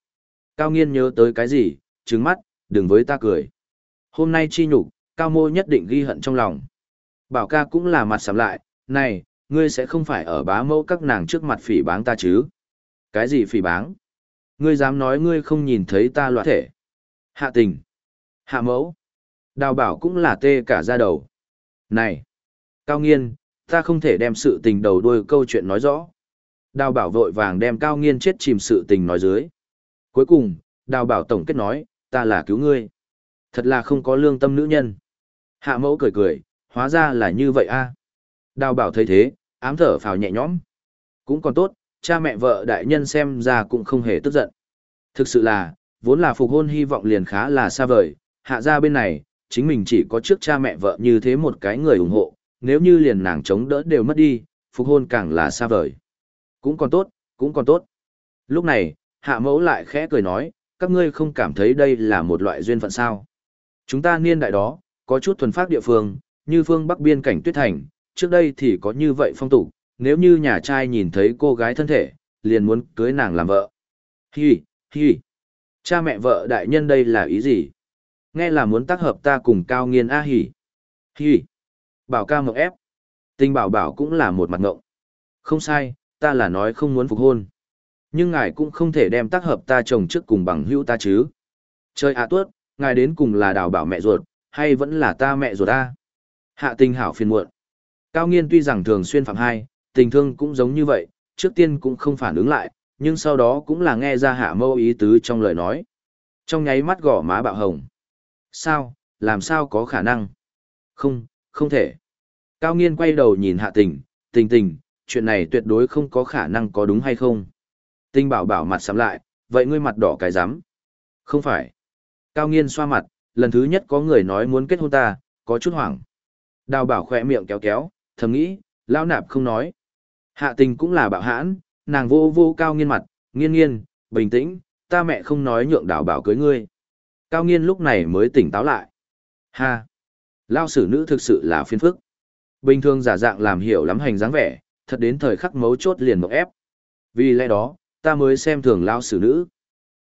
Cao nghiên nhớ tới cái gì, trứng mắt, đừng với ta cười. Hôm nay chi nhục, cao mô nhất định ghi hận trong lòng. Bảo ca cũng là mặt sắm lại, này, ngươi sẽ không phải ở bá mẫu các nàng trước mặt phỉ báng ta chứ? Cái gì phỉ báng? Ngươi dám nói ngươi không nhìn thấy ta loạn thể. Hạ tình. Hạ mẫu. Đào bảo cũng là tê cả ra đầu. Này. Cao nghiên, ta không thể đem sự tình đầu đuôi câu chuyện nói rõ. Đào bảo vội vàng đem cao nghiên chết chìm sự tình nói dưới. Cuối cùng, đào bảo tổng kết nói, ta là cứu ngươi. Thật là không có lương tâm nữ nhân. Hạ mẫu cười cười, hóa ra là như vậy a. Đào bảo thấy thế, ám thở phào nhẹ nhõm. Cũng còn tốt, cha mẹ vợ đại nhân xem ra cũng không hề tức giận. Thực sự là, vốn là phục hôn hy vọng liền khá là xa vời, hạ ra bên này, chính mình chỉ có trước cha mẹ vợ như thế một cái người ủng hộ, nếu như liền nàng chống đỡ đều mất đi, phục hôn càng là xa vời. Cũng còn tốt, cũng còn tốt. Lúc này, hạ mẫu lại khẽ cười nói, các ngươi không cảm thấy đây là một loại duyên phận sao. Chúng ta niên đại đó, có chút thuần phát địa phương, như phương bắc biên cảnh tuyết thành, trước đây thì có như vậy phong tục, nếu như nhà trai nhìn thấy cô gái thân thể, liền muốn cưới nàng làm vợ. Hi, hi. Cha mẹ vợ đại nhân đây là ý gì? Nghe là muốn tác hợp ta cùng cao nghiên a hỉ. hỉ Bảo ca mộng ép. Tình bảo bảo cũng là một mặt ngộng. Không sai, ta là nói không muốn phục hôn. Nhưng ngài cũng không thể đem tác hợp ta chồng trước cùng bằng hữu ta chứ. trời ạ tuốt, ngài đến cùng là đào bảo mẹ ruột, hay vẫn là ta mẹ ruột ta? Hạ tình hảo phiền muộn. Cao nghiên tuy rằng thường xuyên phạm hai, tình thương cũng giống như vậy, trước tiên cũng không phản ứng lại, nhưng sau đó cũng là nghe ra hạ mâu ý tứ trong lời nói. Trong nháy mắt gõ má bạo hồng. Sao, làm sao có khả năng? Không, không thể. Cao nghiên quay đầu nhìn hạ tình, tình tình, chuyện này tuyệt đối không có khả năng có đúng hay không? Tinh bảo bảo mặt sắm lại, vậy ngươi mặt đỏ cái rắm Không phải. Cao nghiên xoa mặt, lần thứ nhất có người nói muốn kết hôn ta, có chút hoảng. Đào bảo khỏe miệng kéo kéo, thầm nghĩ, lão nạp không nói. Hạ tình cũng là bạo hãn, nàng vô vô cao nghiên mặt, nghiên nghiên, bình tĩnh, ta mẹ không nói nhượng đào bảo cưới ngươi. Cao nghiên lúc này mới tỉnh táo lại. Ha! Lao sử nữ thực sự là phiền phức. Bình thường giả dạng làm hiểu lắm hành dáng vẻ, thật đến thời khắc mấu chốt liền mộng ép. Vì lẽ đó, ta mới xem thường lao sử nữ.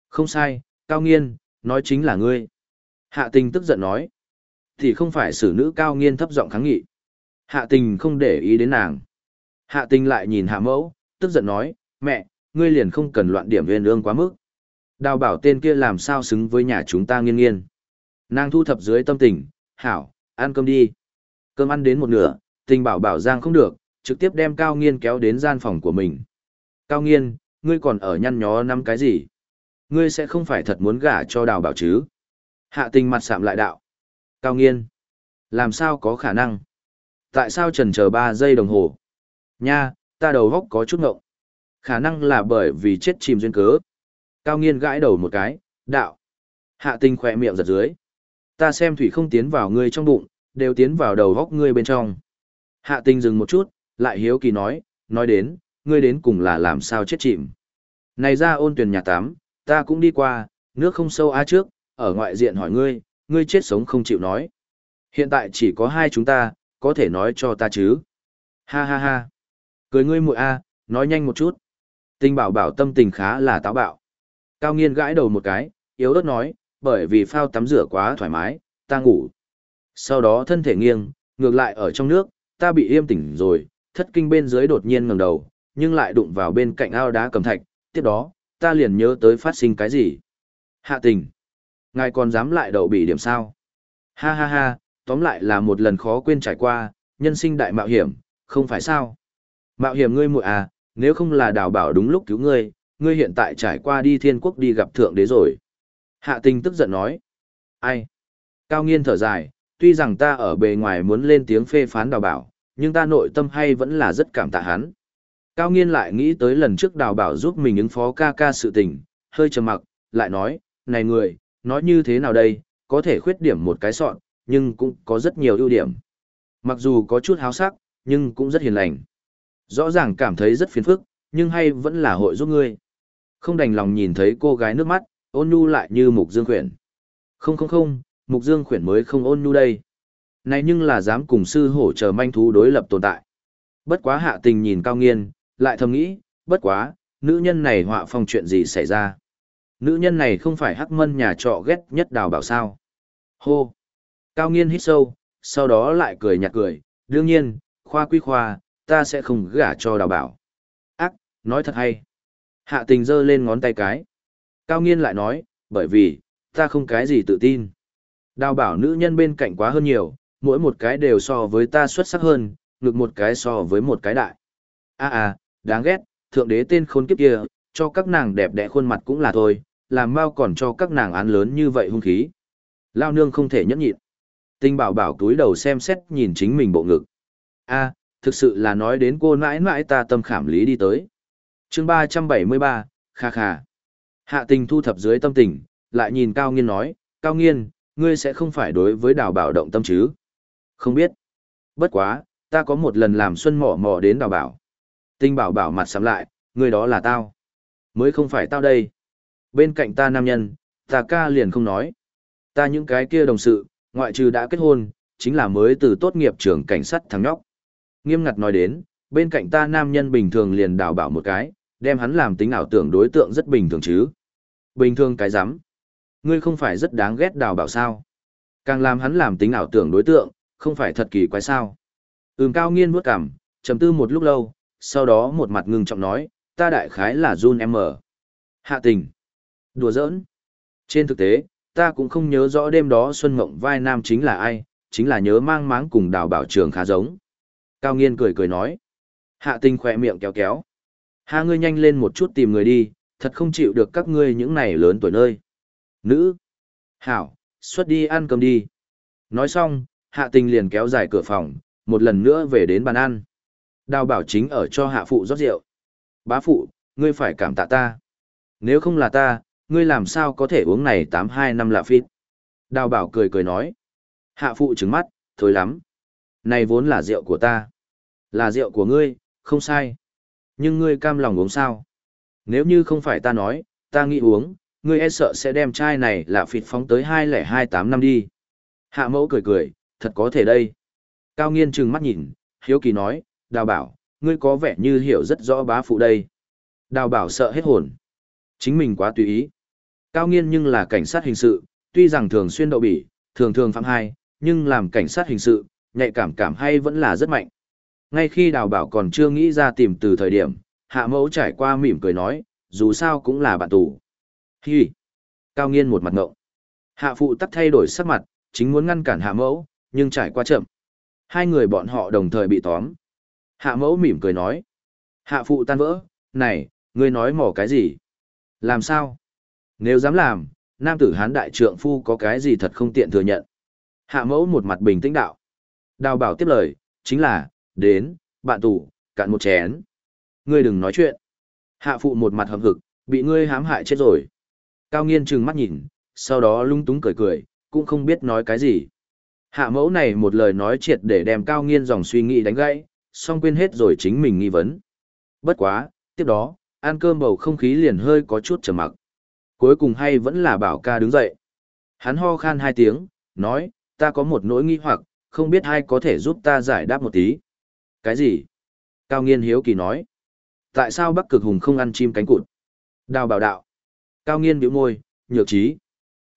Không sai, cao nghiên, nói chính là ngươi. Hạ tình tức giận nói. Thì không phải sử nữ cao nghiên thấp giọng kháng nghị. Hạ tình không để ý đến nàng. Hạ tình lại nhìn hạ mẫu, tức giận nói, mẹ, ngươi liền không cần loạn điểm viên ương quá mức. Đào bảo tên kia làm sao xứng với nhà chúng ta nghiên nghiên. Nàng thu thập dưới tâm tình, hảo, ăn cơm đi. Cơm ăn đến một nửa, tình bảo bảo giang không được, trực tiếp đem cao nghiên kéo đến gian phòng của mình. Cao nghiên, ngươi còn ở nhăn nhó năm cái gì? Ngươi sẽ không phải thật muốn gả cho đào bảo chứ? Hạ tình mặt sạm lại đạo. Cao nghiên, làm sao có khả năng? Tại sao trần chờ 3 giây đồng hồ? Nha, ta đầu góc có chút ngộng. Khả năng là bởi vì chết chìm duyên cớ. Cao nghiên gãi đầu một cái, đạo. Hạ Tinh khỏe miệng giật dưới. Ta xem thủy không tiến vào ngươi trong bụng, đều tiến vào đầu góc ngươi bên trong. Hạ Tinh dừng một chút, lại hiếu kỳ nói, nói đến, ngươi đến cùng là làm sao chết chìm. Này ra ôn tuyển nhà tám, ta cũng đi qua, nước không sâu á trước, ở ngoại diện hỏi ngươi, ngươi chết sống không chịu nói. Hiện tại chỉ có hai chúng ta, có thể nói cho ta chứ. Ha ha ha. Cười ngươi muội a, nói nhanh một chút. Tinh bảo bảo tâm tình khá là táo bạo. Cao nghiên gãi đầu một cái, yếu ớt nói, bởi vì phao tắm rửa quá thoải mái, ta ngủ. Sau đó thân thể nghiêng, ngược lại ở trong nước, ta bị yêm tỉnh rồi, thất kinh bên dưới đột nhiên ngẩng đầu, nhưng lại đụng vào bên cạnh ao đá cầm thạch, tiếp đó, ta liền nhớ tới phát sinh cái gì. Hạ tình. Ngài còn dám lại đậu bị điểm sao? Ha ha ha, tóm lại là một lần khó quên trải qua, nhân sinh đại mạo hiểm, không phải sao? Mạo hiểm ngươi muội à, nếu không là đào bảo đúng lúc cứu ngươi, ngươi hiện tại trải qua đi thiên quốc đi gặp thượng đế rồi. Hạ tình tức giận nói. Ai? Cao nghiên thở dài, tuy rằng ta ở bề ngoài muốn lên tiếng phê phán đào bảo, nhưng ta nội tâm hay vẫn là rất cảm tạ hắn. Cao nghiên lại nghĩ tới lần trước đào bảo giúp mình ứng phó ca ca sự tình, hơi trầm mặc, lại nói, này người, nói như thế nào đây, có thể khuyết điểm một cái sọn, nhưng cũng có rất nhiều ưu điểm. Mặc dù có chút háo sắc, nhưng cũng rất hiền lành. Rõ ràng cảm thấy rất phiền phức, nhưng hay vẫn là hội giúp ngươi. Không đành lòng nhìn thấy cô gái nước mắt, ôn nhu lại như mục dương khuyển. Không không không, mục dương khuyển mới không ôn nhu đây. Này nhưng là dám cùng sư hổ chờ manh thú đối lập tồn tại. Bất quá hạ tình nhìn cao nghiên, lại thầm nghĩ, bất quá, nữ nhân này họa phong chuyện gì xảy ra. Nữ nhân này không phải hắc mân nhà trọ ghét nhất đào bảo sao. Hô! Cao nghiên hít sâu, sau đó lại cười nhạt cười, đương nhiên, khoa quy khoa, ta sẽ không gả cho đào bảo. Ác, nói thật hay. Hạ tình giơ lên ngón tay cái. Cao nghiên lại nói, bởi vì, ta không cái gì tự tin. Đào bảo nữ nhân bên cạnh quá hơn nhiều, mỗi một cái đều so với ta xuất sắc hơn, ngực một cái so với một cái đại. À à, đáng ghét, thượng đế tên khôn kiếp kia, cho các nàng đẹp đẽ khuôn mặt cũng là thôi, làm mau còn cho các nàng án lớn như vậy hung khí. Lao nương không thể nhẫn nhịn. Tinh bảo bảo túi đầu xem xét nhìn chính mình bộ ngực. a thực sự là nói đến cô mãi mãi ta tâm khảm lý đi tới chương ba trăm bảy mươi ba kha kha. Hạ tình thu thập dưới tâm tình, lại nhìn Cao Nghiên nói, Cao Nghiên, ngươi sẽ không phải đối với đào bảo động tâm chứ? Không biết. Bất quá, ta có một lần làm xuân mỏ mỏ đến đào bảo. Tinh bảo bảo mặt sắm lại, ngươi đó là tao. Mới không phải tao đây. Bên cạnh ta nam nhân, ta ca liền không nói. Ta những cái kia đồng sự, ngoại trừ đã kết hôn, chính là mới từ tốt nghiệp trường cảnh sát thằng nhóc. Nghiêm ngặt nói đến, bên cạnh ta nam nhân bình thường liền đào bảo một cái, đem hắn làm tính ảo tưởng đối tượng rất bình thường chứ. Bình thường cái rắm Ngươi không phải rất đáng ghét đào bảo sao. Càng làm hắn làm tính ảo tưởng đối tượng, không phải thật kỳ quái sao. Ừm cao nghiên bước cảm, trầm tư một lúc lâu, sau đó một mặt ngưng trọng nói, ta đại khái là Jun M. Hạ tình. Đùa giỡn. Trên thực tế, ta cũng không nhớ rõ đêm đó Xuân Mộng vai nam chính là ai, chính là nhớ mang máng cùng đào bảo trường khá giống. Cao nghiên cười cười nói. Hạ tình khỏe miệng kéo kéo. Ha ngươi nhanh lên một chút tìm người đi, thật không chịu được các ngươi những này lớn tuổi nơi. Nữ. Hảo, xuất đi ăn cơm đi. Nói xong, hạ tình liền kéo dài cửa phòng, một lần nữa về đến bàn ăn. Đào bảo chính ở cho hạ phụ rót rượu. Bá phụ, ngươi phải cảm tạ ta. Nếu không là ta, ngươi làm sao có thể uống này tám hai năm lạ phít. Đào bảo cười cười nói. Hạ phụ trứng mắt, thôi lắm. Này vốn là rượu của ta. Là rượu của ngươi, không sai. Nhưng ngươi cam lòng uống sao? Nếu như không phải ta nói, ta nghĩ uống, ngươi e sợ sẽ đem chai này là phịt phóng tới hai lẻ hai tám năm đi. Hạ mẫu cười cười, thật có thể đây. Cao nghiên trừng mắt nhìn, hiếu kỳ nói, đào bảo, ngươi có vẻ như hiểu rất rõ bá phụ đây. Đào bảo sợ hết hồn. Chính mình quá tùy ý. Cao nghiên nhưng là cảnh sát hình sự, tuy rằng thường xuyên đậu bỉ, thường thường phạm hai, nhưng làm cảnh sát hình sự, nhạy cảm cảm hay vẫn là rất mạnh. Ngay khi đào bảo còn chưa nghĩ ra tìm từ thời điểm, hạ mẫu trải qua mỉm cười nói, dù sao cũng là bạn tù. Hi! Cao nghiên một mặt ngộng. Hạ phụ tắt thay đổi sắc mặt, chính muốn ngăn cản hạ mẫu, nhưng trải qua chậm. Hai người bọn họ đồng thời bị tóm. Hạ mẫu mỉm cười nói. Hạ phụ tan vỡ, này, ngươi nói mỏ cái gì? Làm sao? Nếu dám làm, nam tử hán đại trượng phu có cái gì thật không tiện thừa nhận. Hạ mẫu một mặt bình tĩnh đạo. Đào bảo tiếp lời, chính là, đến, bạn tù, cạn một chén. Ngươi đừng nói chuyện. Hạ phụ một mặt hậm hực, bị ngươi hãm hại chết rồi. Cao nghiên trừng mắt nhìn, sau đó lung túng cười cười, cũng không biết nói cái gì. Hạ mẫu này một lời nói triệt để đem cao nghiên dòng suy nghĩ đánh gãy, xong quên hết rồi chính mình nghi vấn. Bất quá, tiếp đó, ăn cơm bầu không khí liền hơi có chút trầm mặc. Cuối cùng hay vẫn là bảo ca đứng dậy. Hắn ho khan hai tiếng, nói, ta có một nỗi nghi hoặc, không biết ai có thể giúp ta giải đáp một tí. Cái gì? Cao nghiên hiếu kỳ nói. Tại sao Bắc Cực Hùng không ăn chim cánh cụt? Đào bảo đạo. Cao nghiên biểu môi, nhược trí.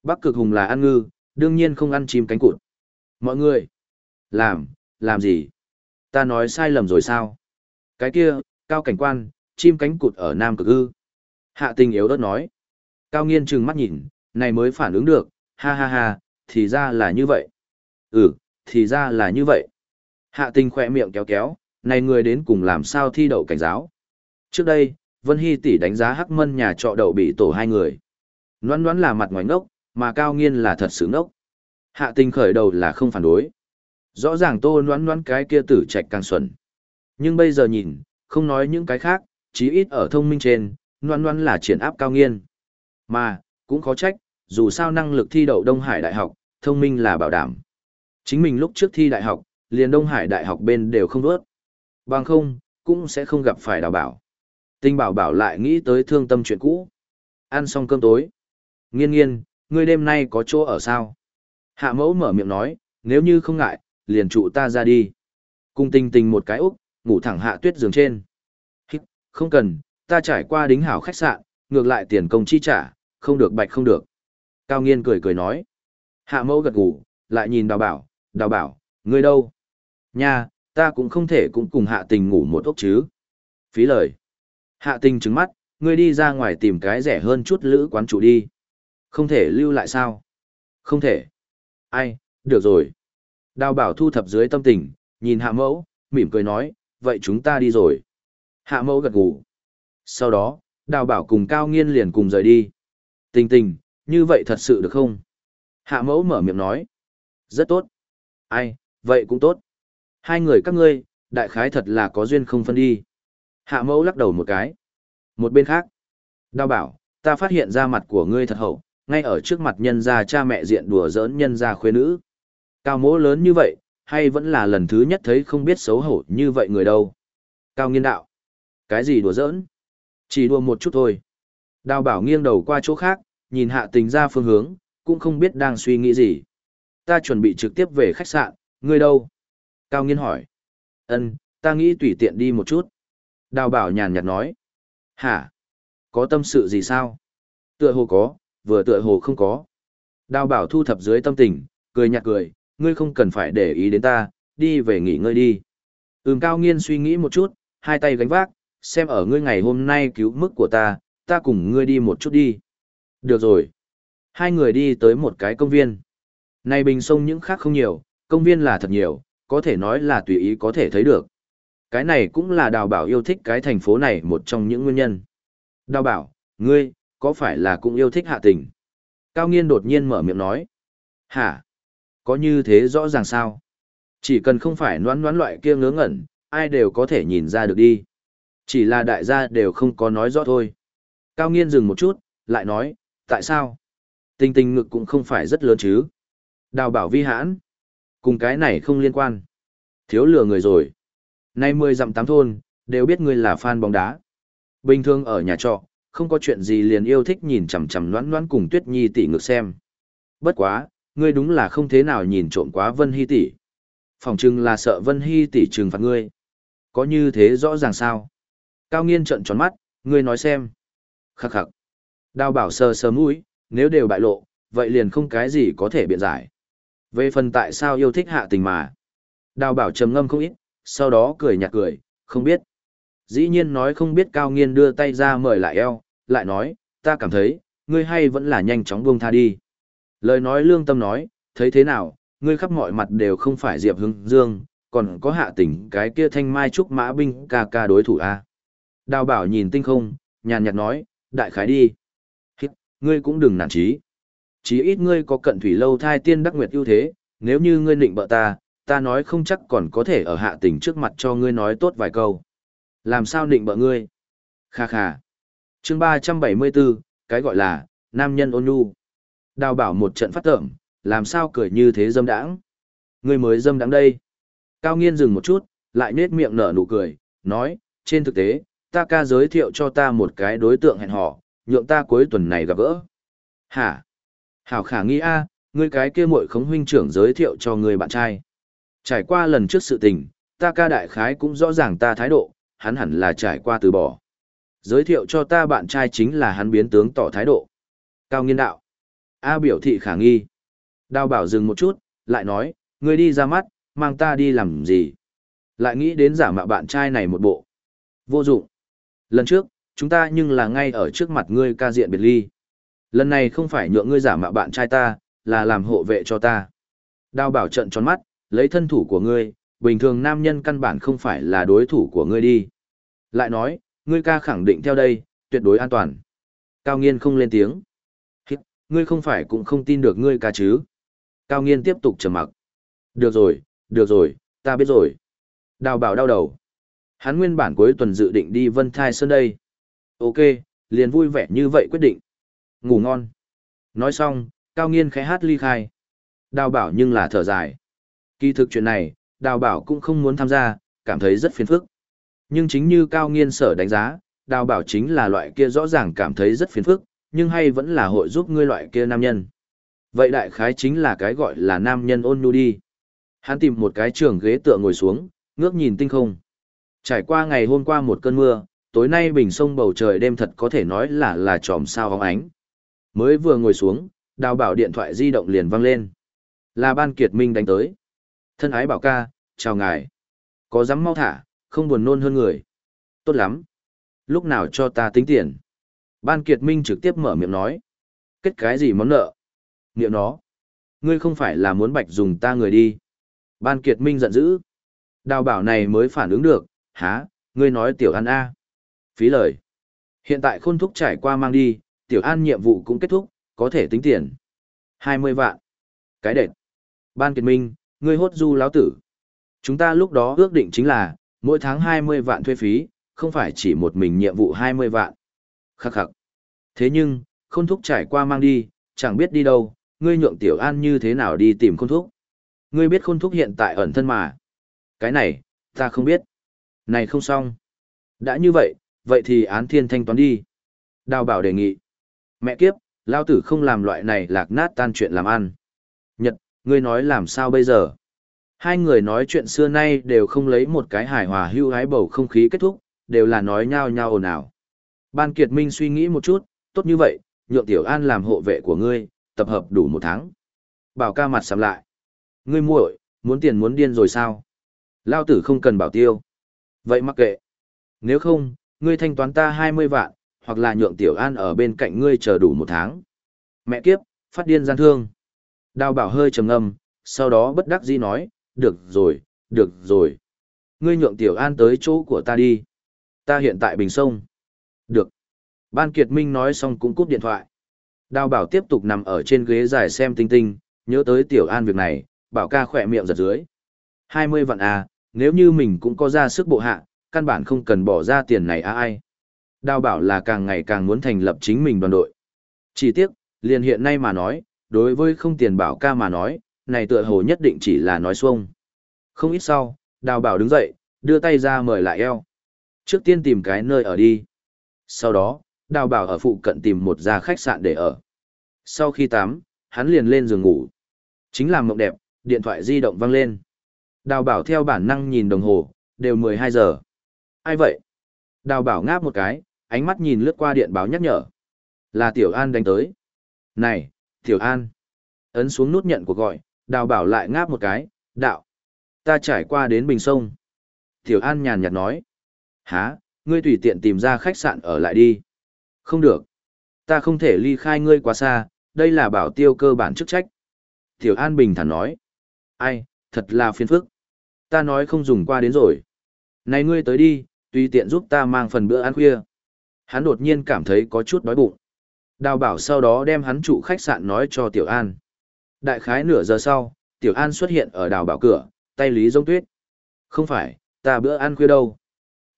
Bắc Cực Hùng là ăn ngư, đương nhiên không ăn chim cánh cụt. Mọi người. Làm, làm gì? Ta nói sai lầm rồi sao? Cái kia, cao cảnh quan, chim cánh cụt ở Nam Cực ư. Hạ tình yếu đất nói. Cao nghiên trừng mắt nhìn, này mới phản ứng được, ha ha ha, thì ra là như vậy. Ừ, thì ra là như vậy. Hạ tình khỏe miệng kéo kéo, này người đến cùng làm sao thi đậu cảnh giáo. Trước đây, Vân Hy tỷ đánh giá Hắc Mân nhà trọ đậu bị tổ hai người. Loan loan là mặt ngoài ngốc, mà cao nghiên là thật sự ngốc. Hạ tình khởi đầu là không phản đối. Rõ ràng tô loan loan cái kia tử trạch càng xuẩn. Nhưng bây giờ nhìn, không nói những cái khác, chí ít ở thông minh trên, loan loan là triển áp cao nghiên. Mà, cũng khó trách, dù sao năng lực thi đậu Đông Hải Đại học, thông minh là bảo đảm. Chính mình lúc trước thi đại học, liền Đông Hải Đại học bên đều không đuốt. Bằng không, cũng sẽ không gặp phải đào bảo. Tinh bảo bảo lại nghĩ tới thương tâm chuyện cũ. Ăn xong cơm tối. Nghiên nghiên, ngươi đêm nay có chỗ ở sao? Hạ mẫu mở miệng nói, nếu như không ngại, liền trụ ta ra đi. Cung tinh tình một cái úc, ngủ thẳng hạ tuyết giường trên. Hít, không cần, ta trải qua đính hảo khách sạn, ngược lại tiền công chi trả, không được bạch không được. Cao nghiên cười cười nói. Hạ mẫu gật gù, lại nhìn đào bảo, đào bảo, ngươi đâu? Nha, ta cũng không thể cũng cùng hạ tình ngủ một ốc chứ. Phí lời. Hạ tình trứng mắt, ngươi đi ra ngoài tìm cái rẻ hơn chút lữ quán chủ đi. Không thể lưu lại sao? Không thể. Ai, được rồi. Đào bảo thu thập dưới tâm tình, nhìn hạ mẫu, mỉm cười nói, vậy chúng ta đi rồi. Hạ mẫu gật gù. Sau đó, đào bảo cùng cao nghiên liền cùng rời đi. Tình tình, như vậy thật sự được không? Hạ mẫu mở miệng nói. Rất tốt. Ai, vậy cũng tốt. Hai người các ngươi, đại khái thật là có duyên không phân đi. Hạ mẫu lắc đầu một cái. Một bên khác. Đào bảo, ta phát hiện ra mặt của ngươi thật hậu, ngay ở trước mặt nhân gia cha mẹ diện đùa giỡn nhân gia khuê nữ. Cao mỗ lớn như vậy, hay vẫn là lần thứ nhất thấy không biết xấu hổ như vậy người đâu. Cao nghiên đạo. Cái gì đùa giỡn? Chỉ đùa một chút thôi. Đào bảo nghiêng đầu qua chỗ khác, nhìn hạ tình ra phương hướng, cũng không biết đang suy nghĩ gì. Ta chuẩn bị trực tiếp về khách sạn, ngươi đâu? Cao nghiên hỏi. Ân, ta nghĩ tùy tiện đi một chút. Đào bảo nhàn nhạt nói. Hả? Có tâm sự gì sao? Tựa hồ có, vừa tựa hồ không có. Đào bảo thu thập dưới tâm tình, cười nhạt cười, ngươi không cần phải để ý đến ta, đi về nghỉ ngơi đi. Ừm cao nghiên suy nghĩ một chút, hai tay gánh vác, xem ở ngươi ngày hôm nay cứu mức của ta, ta cùng ngươi đi một chút đi. Được rồi. Hai người đi tới một cái công viên. Này bình sông những khác không nhiều, công viên là thật nhiều, có thể nói là tùy ý có thể thấy được. Cái này cũng là đào bảo yêu thích cái thành phố này một trong những nguyên nhân. Đào bảo, ngươi, có phải là cũng yêu thích hạ tình? Cao nghiên đột nhiên mở miệng nói. Hả? Có như thế rõ ràng sao? Chỉ cần không phải noán noán loại kia ngớ ngẩn, ai đều có thể nhìn ra được đi. Chỉ là đại gia đều không có nói rõ thôi. Cao nghiên dừng một chút, lại nói, tại sao? Tình tình ngực cũng không phải rất lớn chứ. Đào bảo vi hãn. Cùng cái này không liên quan. Thiếu lừa người rồi. Nay mười dặm tám thôn, đều biết ngươi là fan bóng đá. Bình thường ở nhà trọ, không có chuyện gì liền yêu thích nhìn chằm chằm loãn loãn cùng Tuyết Nhi tỷ ngược xem. Bất quá, ngươi đúng là không thế nào nhìn trộm quá Vân Hy tỷ. Phòng trưng là sợ Vân Hy tỷ trừng phạt ngươi. Có như thế rõ ràng sao? Cao Nghiên trợn tròn mắt, ngươi nói xem. Khắc khắc. Đào bảo sờ sờ mũi, nếu đều bại lộ, vậy liền không cái gì có thể biện giải. Về phần tại sao yêu thích hạ tình mà. Đào bảo trầm ngâm không ít, sau đó cười nhạt cười, không biết. Dĩ nhiên nói không biết cao nghiên đưa tay ra mời lại eo, lại nói, ta cảm thấy, ngươi hay vẫn là nhanh chóng buông tha đi. Lời nói lương tâm nói, thấy thế nào, ngươi khắp mọi mặt đều không phải Diệp Hưng Dương, còn có hạ tỉnh cái kia thanh mai trúc mã binh ca ca đối thủ a. Đào bảo nhìn tinh không, nhàn nhạt nói, đại khái đi. Hít, ngươi cũng đừng nản trí. Chí ít ngươi có cận thủy lâu thai tiên đắc nguyệt ưu thế, nếu như ngươi định bợ ta, ta nói không chắc còn có thể ở hạ tình trước mặt cho ngươi nói tốt vài câu. Làm sao định bợ ngươi? Kha kha. chương 374, cái gọi là, nam nhân ôn nhu. Đào bảo một trận phát tởm, làm sao cười như thế dâm đãng? Ngươi mới dâm đãng đây. Cao nghiên dừng một chút, lại nết miệng nở nụ cười, nói, trên thực tế, ta ca giới thiệu cho ta một cái đối tượng hẹn hò, nhượng ta cuối tuần này gặp gỡ. Hả? Hảo khả nghi a, ngươi cái kia muội khống huynh trưởng giới thiệu cho người bạn trai. Trải qua lần trước sự tình, ta ca đại khái cũng rõ ràng ta thái độ, hắn hẳn là trải qua từ bỏ. Giới thiệu cho ta bạn trai chính là hắn biến tướng tỏ thái độ. Cao nghiên đạo. A biểu thị khả nghi. Đào bảo dừng một chút, lại nói, ngươi đi ra mắt, mang ta đi làm gì? Lại nghĩ đến giả mạo bạn trai này một bộ. Vô dụng. Lần trước, chúng ta nhưng là ngay ở trước mặt ngươi ca diện biệt ly. Lần này không phải nhượng ngươi giả mạo bạn trai ta, là làm hộ vệ cho ta. Đào bảo trận tròn mắt, lấy thân thủ của ngươi, bình thường nam nhân căn bản không phải là đối thủ của ngươi đi. Lại nói, ngươi ca khẳng định theo đây, tuyệt đối an toàn. Cao nghiên không lên tiếng. Hít, ngươi không phải cũng không tin được ngươi ca chứ. Cao nghiên tiếp tục trầm mặc. Được rồi, được rồi, ta biết rồi. Đào bảo đau đầu. Hắn nguyên bản cuối tuần dự định đi Vân Thai Sơn đây. Ok, liền vui vẻ như vậy quyết định. Ngủ ngon. Nói xong, Cao Nghiên khẽ hát ly khai. Đào bảo nhưng là thở dài. Kỳ thực chuyện này, đào bảo cũng không muốn tham gia, cảm thấy rất phiền phức. Nhưng chính như Cao Nghiên sở đánh giá, đào bảo chính là loại kia rõ ràng cảm thấy rất phiền phức, nhưng hay vẫn là hội giúp ngươi loại kia nam nhân. Vậy đại khái chính là cái gọi là nam nhân ôn nhu đi. Hắn tìm một cái trường ghế tựa ngồi xuống, ngước nhìn tinh không. Trải qua ngày hôm qua một cơn mưa, tối nay bình sông bầu trời đêm thật có thể nói là là tròm sao hóng ánh. Mới vừa ngồi xuống, đào bảo điện thoại di động liền vang lên. Là ban kiệt minh đánh tới. Thân ái bảo ca, chào ngài. Có dám mau thả, không buồn nôn hơn người. Tốt lắm. Lúc nào cho ta tính tiền. Ban kiệt minh trực tiếp mở miệng nói. Kết cái gì món nợ? Niệm nó. Ngươi không phải là muốn bạch dùng ta người đi. Ban kiệt minh giận dữ. Đào bảo này mới phản ứng được, há, ngươi nói tiểu ăn A. Phí lời. Hiện tại khôn thúc trải qua mang đi, tiểu an nhiệm vụ cũng kết thúc, có thể tính tiền. 20 vạn. Cái đệt. Ban kiệt minh, ngươi hốt du lão tử. Chúng ta lúc đó ước định chính là, mỗi tháng 20 vạn thuê phí, không phải chỉ một mình nhiệm vụ 20 vạn. Khắc khắc. Thế nhưng, khôn thúc trải qua mang đi, chẳng biết đi đâu, ngươi nhượng tiểu an như thế nào đi tìm khôn thúc. Ngươi biết khôn thúc hiện tại ẩn thân mà. Cái này, ta không biết. Này không xong. Đã như vậy, vậy thì án thiên thanh toán đi. Đào bảo đề nghị. Mẹ kiếp, lao tử không làm loại này lạc nát tan chuyện làm ăn. Nhật, ngươi nói làm sao bây giờ? Hai người nói chuyện xưa nay đều không lấy một cái hài hòa hưu hái bầu không khí kết thúc, đều là nói nhau nhao ồn ào. Ban Kiệt Minh suy nghĩ một chút, tốt như vậy, nhượng Tiểu An làm hộ vệ của ngươi, tập hợp đủ một tháng. Bảo ca mặt sầm lại. Ngươi muội, muốn tiền muốn điên rồi sao? Lao tử không cần bảo tiêu. Vậy mặc kệ. Nếu không, ngươi thanh toán ta 20 vạn, hoặc là nhượng Tiểu An ở bên cạnh ngươi chờ đủ một tháng. Mẹ kiếp, phát điên gian thương. Đào bảo hơi trầm ngâm, sau đó bất đắc dĩ nói, được rồi, được rồi. Ngươi nhượng Tiểu An tới chỗ của ta đi. Ta hiện tại Bình Sông. Được. Ban Kiệt Minh nói xong cũng cúp điện thoại. Đào bảo tiếp tục nằm ở trên ghế dài xem tinh tinh, nhớ tới Tiểu An việc này, bảo ca khỏe miệng giật dưới. 20 vạn à, nếu như mình cũng có ra sức bộ hạ, căn bản không cần bỏ ra tiền này à ai. Đào bảo là càng ngày càng muốn thành lập chính mình đoàn đội. Chỉ tiếc, liền hiện nay mà nói, đối với không tiền bảo ca mà nói, này tựa hồ nhất định chỉ là nói xuông. Không ít sau, đào bảo đứng dậy, đưa tay ra mời lại eo. Trước tiên tìm cái nơi ở đi. Sau đó, đào bảo ở phụ cận tìm một gia khách sạn để ở. Sau khi tắm, hắn liền lên giường ngủ. Chính là mộng đẹp, điện thoại di động vang lên. Đào bảo theo bản năng nhìn đồng hồ, đều 12 giờ. Ai vậy? Đào bảo ngáp một cái, ánh mắt nhìn lướt qua điện báo nhắc nhở. Là Tiểu An đánh tới. Này, Tiểu An. Ấn xuống nút nhận cuộc gọi, đào bảo lại ngáp một cái, đạo. Ta trải qua đến Bình Sông. Tiểu An nhàn nhạt nói. Hả, ngươi tùy tiện tìm ra khách sạn ở lại đi. Không được. Ta không thể ly khai ngươi quá xa, đây là bảo tiêu cơ bản chức trách. Tiểu An bình thản nói. Ai, thật là phiền phức. Ta nói không dùng qua đến rồi. Này ngươi tới đi, tùy tiện giúp ta mang phần bữa ăn khuya. Hắn đột nhiên cảm thấy có chút đói bụng. Đào bảo sau đó đem hắn trụ khách sạn nói cho Tiểu An. Đại khái nửa giờ sau, Tiểu An xuất hiện ở đào bảo cửa, tay lý giống tuyết. Không phải, ta bữa ăn khuya đâu.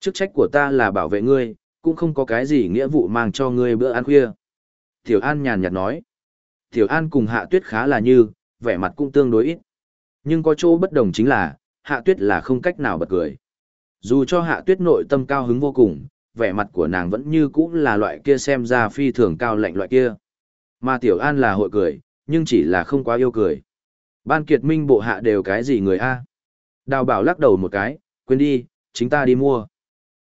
Chức trách của ta là bảo vệ ngươi, cũng không có cái gì nghĩa vụ mang cho ngươi bữa ăn khuya. Tiểu An nhàn nhạt nói. Tiểu An cùng Hạ Tuyết khá là như, vẻ mặt cũng tương đối ít. Nhưng có chỗ bất đồng chính là, Hạ Tuyết là không cách nào bật cười. Dù cho Hạ Tuyết nội tâm cao hứng vô cùng, vẻ mặt của nàng vẫn như cũ là loại kia xem ra phi thường cao lạnh loại kia. Mà Tiểu An là hội cười, nhưng chỉ là không quá yêu cười. Ban kiệt minh bộ hạ đều cái gì người A? Đào bảo lắc đầu một cái, quên đi, chính ta đi mua.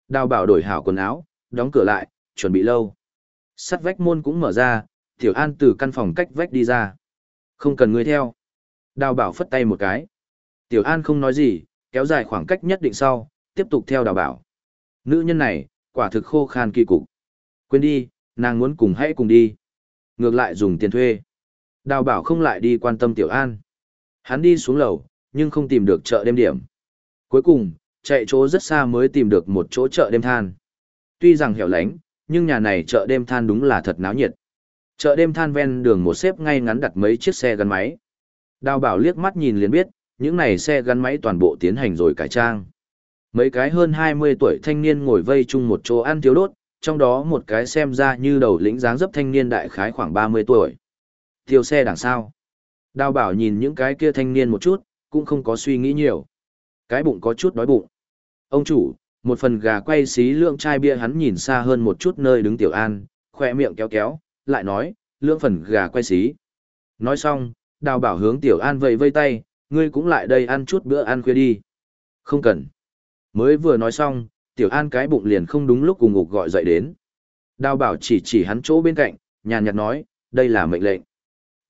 Đào bảo đổi hảo quần áo, đóng cửa lại, chuẩn bị lâu. Sắt vách môn cũng mở ra, Tiểu An từ căn phòng cách vách đi ra. Không cần người theo. Đào bảo phất tay một cái. Tiểu An không nói gì, kéo dài khoảng cách nhất định sau, tiếp tục theo đào bảo. Nữ nhân này, quả thực khô khan kỳ cục. Quên đi, nàng muốn cùng hãy cùng đi. Ngược lại dùng tiền thuê. Đào bảo không lại đi quan tâm Tiểu An. Hắn đi xuống lầu, nhưng không tìm được chợ đêm điểm. Cuối cùng, chạy chỗ rất xa mới tìm được một chỗ chợ đêm than. Tuy rằng hẻo lánh, nhưng nhà này chợ đêm than đúng là thật náo nhiệt. Chợ đêm than ven đường một xếp ngay ngắn đặt mấy chiếc xe gắn máy. Đào bảo liếc mắt nhìn liền biết, những này xe gắn máy toàn bộ tiến hành rồi cải trang. Mấy cái hơn 20 tuổi thanh niên ngồi vây chung một chỗ ăn thiếu đốt, trong đó một cái xem ra như đầu lĩnh dáng dấp thanh niên đại khái khoảng 30 tuổi. Tiêu xe đằng sau. Đào bảo nhìn những cái kia thanh niên một chút, cũng không có suy nghĩ nhiều. Cái bụng có chút đói bụng. Ông chủ, một phần gà quay xí lượng chai bia hắn nhìn xa hơn một chút nơi đứng tiểu an, khỏe miệng kéo kéo, lại nói, lượng phần gà quay xí. Nói xong, đào bảo hướng tiểu an vẫy vây tay, ngươi cũng lại đây ăn chút bữa ăn khuya đi. Không cần. Mới vừa nói xong, tiểu an cái bụng liền không đúng lúc cùng ngục gọi dậy đến. Đào bảo chỉ chỉ hắn chỗ bên cạnh, nhàn nhạt nói, đây là mệnh lệnh.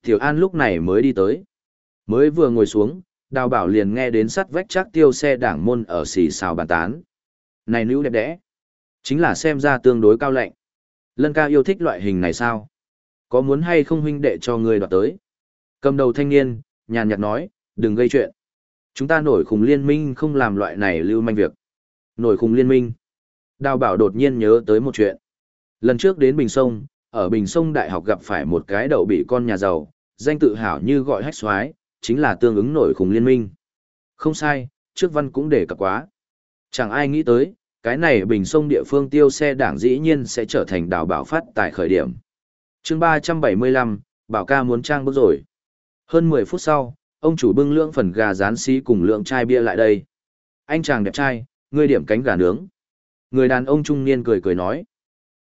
Tiểu an lúc này mới đi tới. Mới vừa ngồi xuống, đào bảo liền nghe đến sắt vách chắc tiêu xe đảng môn ở xì xào bàn tán. Này nữ đẹp đẽ. Chính là xem ra tương đối cao lạnh. Lân ca yêu thích loại hình này sao? Có muốn hay không huynh đệ cho người đoạt tới? Cầm đầu thanh niên, nhàn nhạt nói, đừng gây chuyện. Chúng ta nổi khùng liên minh không làm loại này lưu manh việc. Nổi khùng liên minh. Đào bảo đột nhiên nhớ tới một chuyện. Lần trước đến Bình Sông, ở Bình Sông Đại học gặp phải một cái đậu bị con nhà giàu, danh tự hảo như gọi hách xoái, chính là tương ứng nổi khùng liên minh. Không sai, trước văn cũng để cập quá. Chẳng ai nghĩ tới, cái này Bình Sông địa phương tiêu xe đảng dĩ nhiên sẽ trở thành đào bảo phát tại khởi điểm. chương 375, bảo ca muốn trang bước rồi. Hơn 10 phút sau, ông chủ bưng lượng phần gà rán xí cùng lượng chai bia lại đây. Anh chàng đẹp trai, ngươi điểm cánh gà nướng. Người đàn ông trung niên cười cười nói.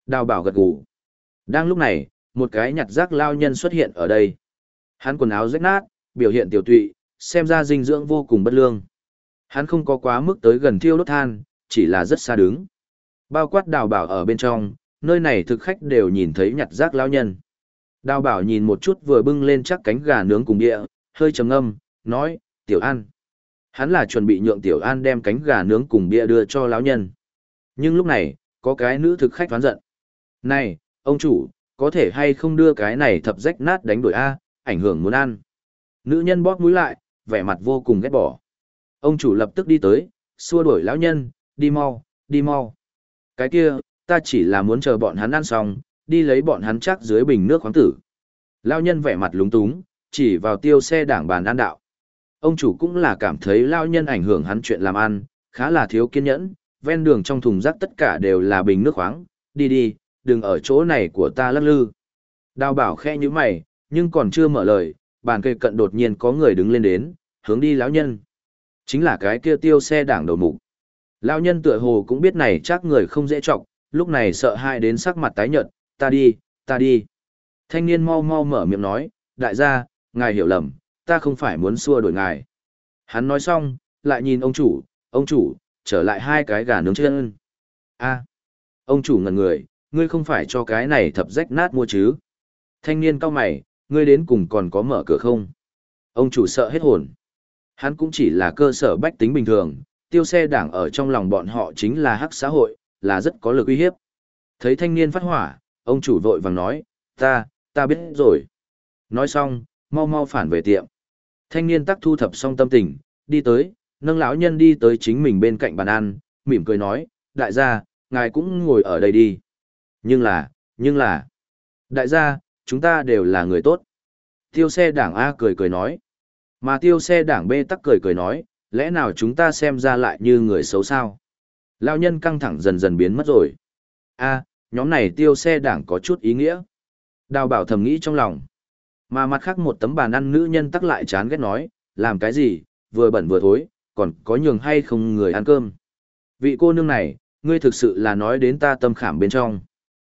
Đào bảo gật gù. Đang lúc này, một cái nhặt rác lao nhân xuất hiện ở đây. Hắn quần áo rách nát, biểu hiện tiểu tụy, xem ra dinh dưỡng vô cùng bất lương. Hắn không có quá mức tới gần thiêu đốt than, chỉ là rất xa đứng. Bao quát đào bảo ở bên trong, nơi này thực khách đều nhìn thấy nhặt rác lao nhân. Đào bảo nhìn một chút vừa bưng lên chắc cánh gà nướng cùng địa, hơi trầm ngâm, nói, tiểu an. Hắn là chuẩn bị nhượng tiểu an đem cánh gà nướng cùng bia đưa cho lão nhân. Nhưng lúc này, có cái nữ thực khách phán giận. Này, ông chủ, có thể hay không đưa cái này thập rách nát đánh đổi A, ảnh hưởng muốn ăn. Nữ nhân bóp mũi lại, vẻ mặt vô cùng ghét bỏ. Ông chủ lập tức đi tới, xua đuổi lão nhân, đi mau, đi mau. Cái kia, ta chỉ là muốn chờ bọn hắn ăn xong, đi lấy bọn hắn chắc dưới bình nước khoáng tử. Lão nhân vẻ mặt lúng túng, chỉ vào tiêu xe đảng bàn an đạo. Ông chủ cũng là cảm thấy lao nhân ảnh hưởng hắn chuyện làm ăn, khá là thiếu kiên nhẫn, ven đường trong thùng rác tất cả đều là bình nước khoáng, đi đi, đừng ở chỗ này của ta lắc lư. Đào bảo khe như mày, nhưng còn chưa mở lời, bàn cây cận đột nhiên có người đứng lên đến, hướng đi lão nhân. Chính là cái kia tiêu xe đảng đầu mục. Lão nhân tựa hồ cũng biết này chắc người không dễ trọng, lúc này sợ hãi đến sắc mặt tái nhợt, ta đi, ta đi. Thanh niên mau mau mở miệng nói, đại gia, ngài hiểu lầm, ta không phải muốn xua đuổi ngài. Hắn nói xong, lại nhìn ông chủ, ông chủ, trở lại hai cái gà nướng chân. a ông chủ ngần người, ngươi không phải cho cái này thập rách nát mua chứ. Thanh niên cao mày, ngươi đến cùng còn có mở cửa không? Ông chủ sợ hết hồn. Hắn cũng chỉ là cơ sở bách tính bình thường, tiêu xe đảng ở trong lòng bọn họ chính là hắc xã hội, là rất có lực uy hiếp. Thấy thanh niên phát hỏa, ông chủ vội vàng nói, Ta, ta biết rồi. Nói xong, mau mau phản về tiệm. Thanh niên tắc thu thập xong tâm tình, đi tới, nâng lão nhân đi tới chính mình bên cạnh bàn ăn, mỉm cười nói, đại gia, ngài cũng ngồi ở đây đi. Nhưng là, nhưng là, đại gia, chúng ta đều là người tốt. Tiêu xe đảng A cười cười nói. Mà tiêu xe đảng B tắc cười cười nói, lẽ nào chúng ta xem ra lại như người xấu sao? Lão nhân căng thẳng dần dần biến mất rồi. A, nhóm này tiêu xe đảng có chút ý nghĩa. Đào bảo thầm nghĩ trong lòng. Mà mặt khác một tấm bàn ăn nữ nhân tắc lại chán ghét nói, làm cái gì, vừa bẩn vừa thối, còn có nhường hay không người ăn cơm. Vị cô nương này, ngươi thực sự là nói đến ta tâm khảm bên trong.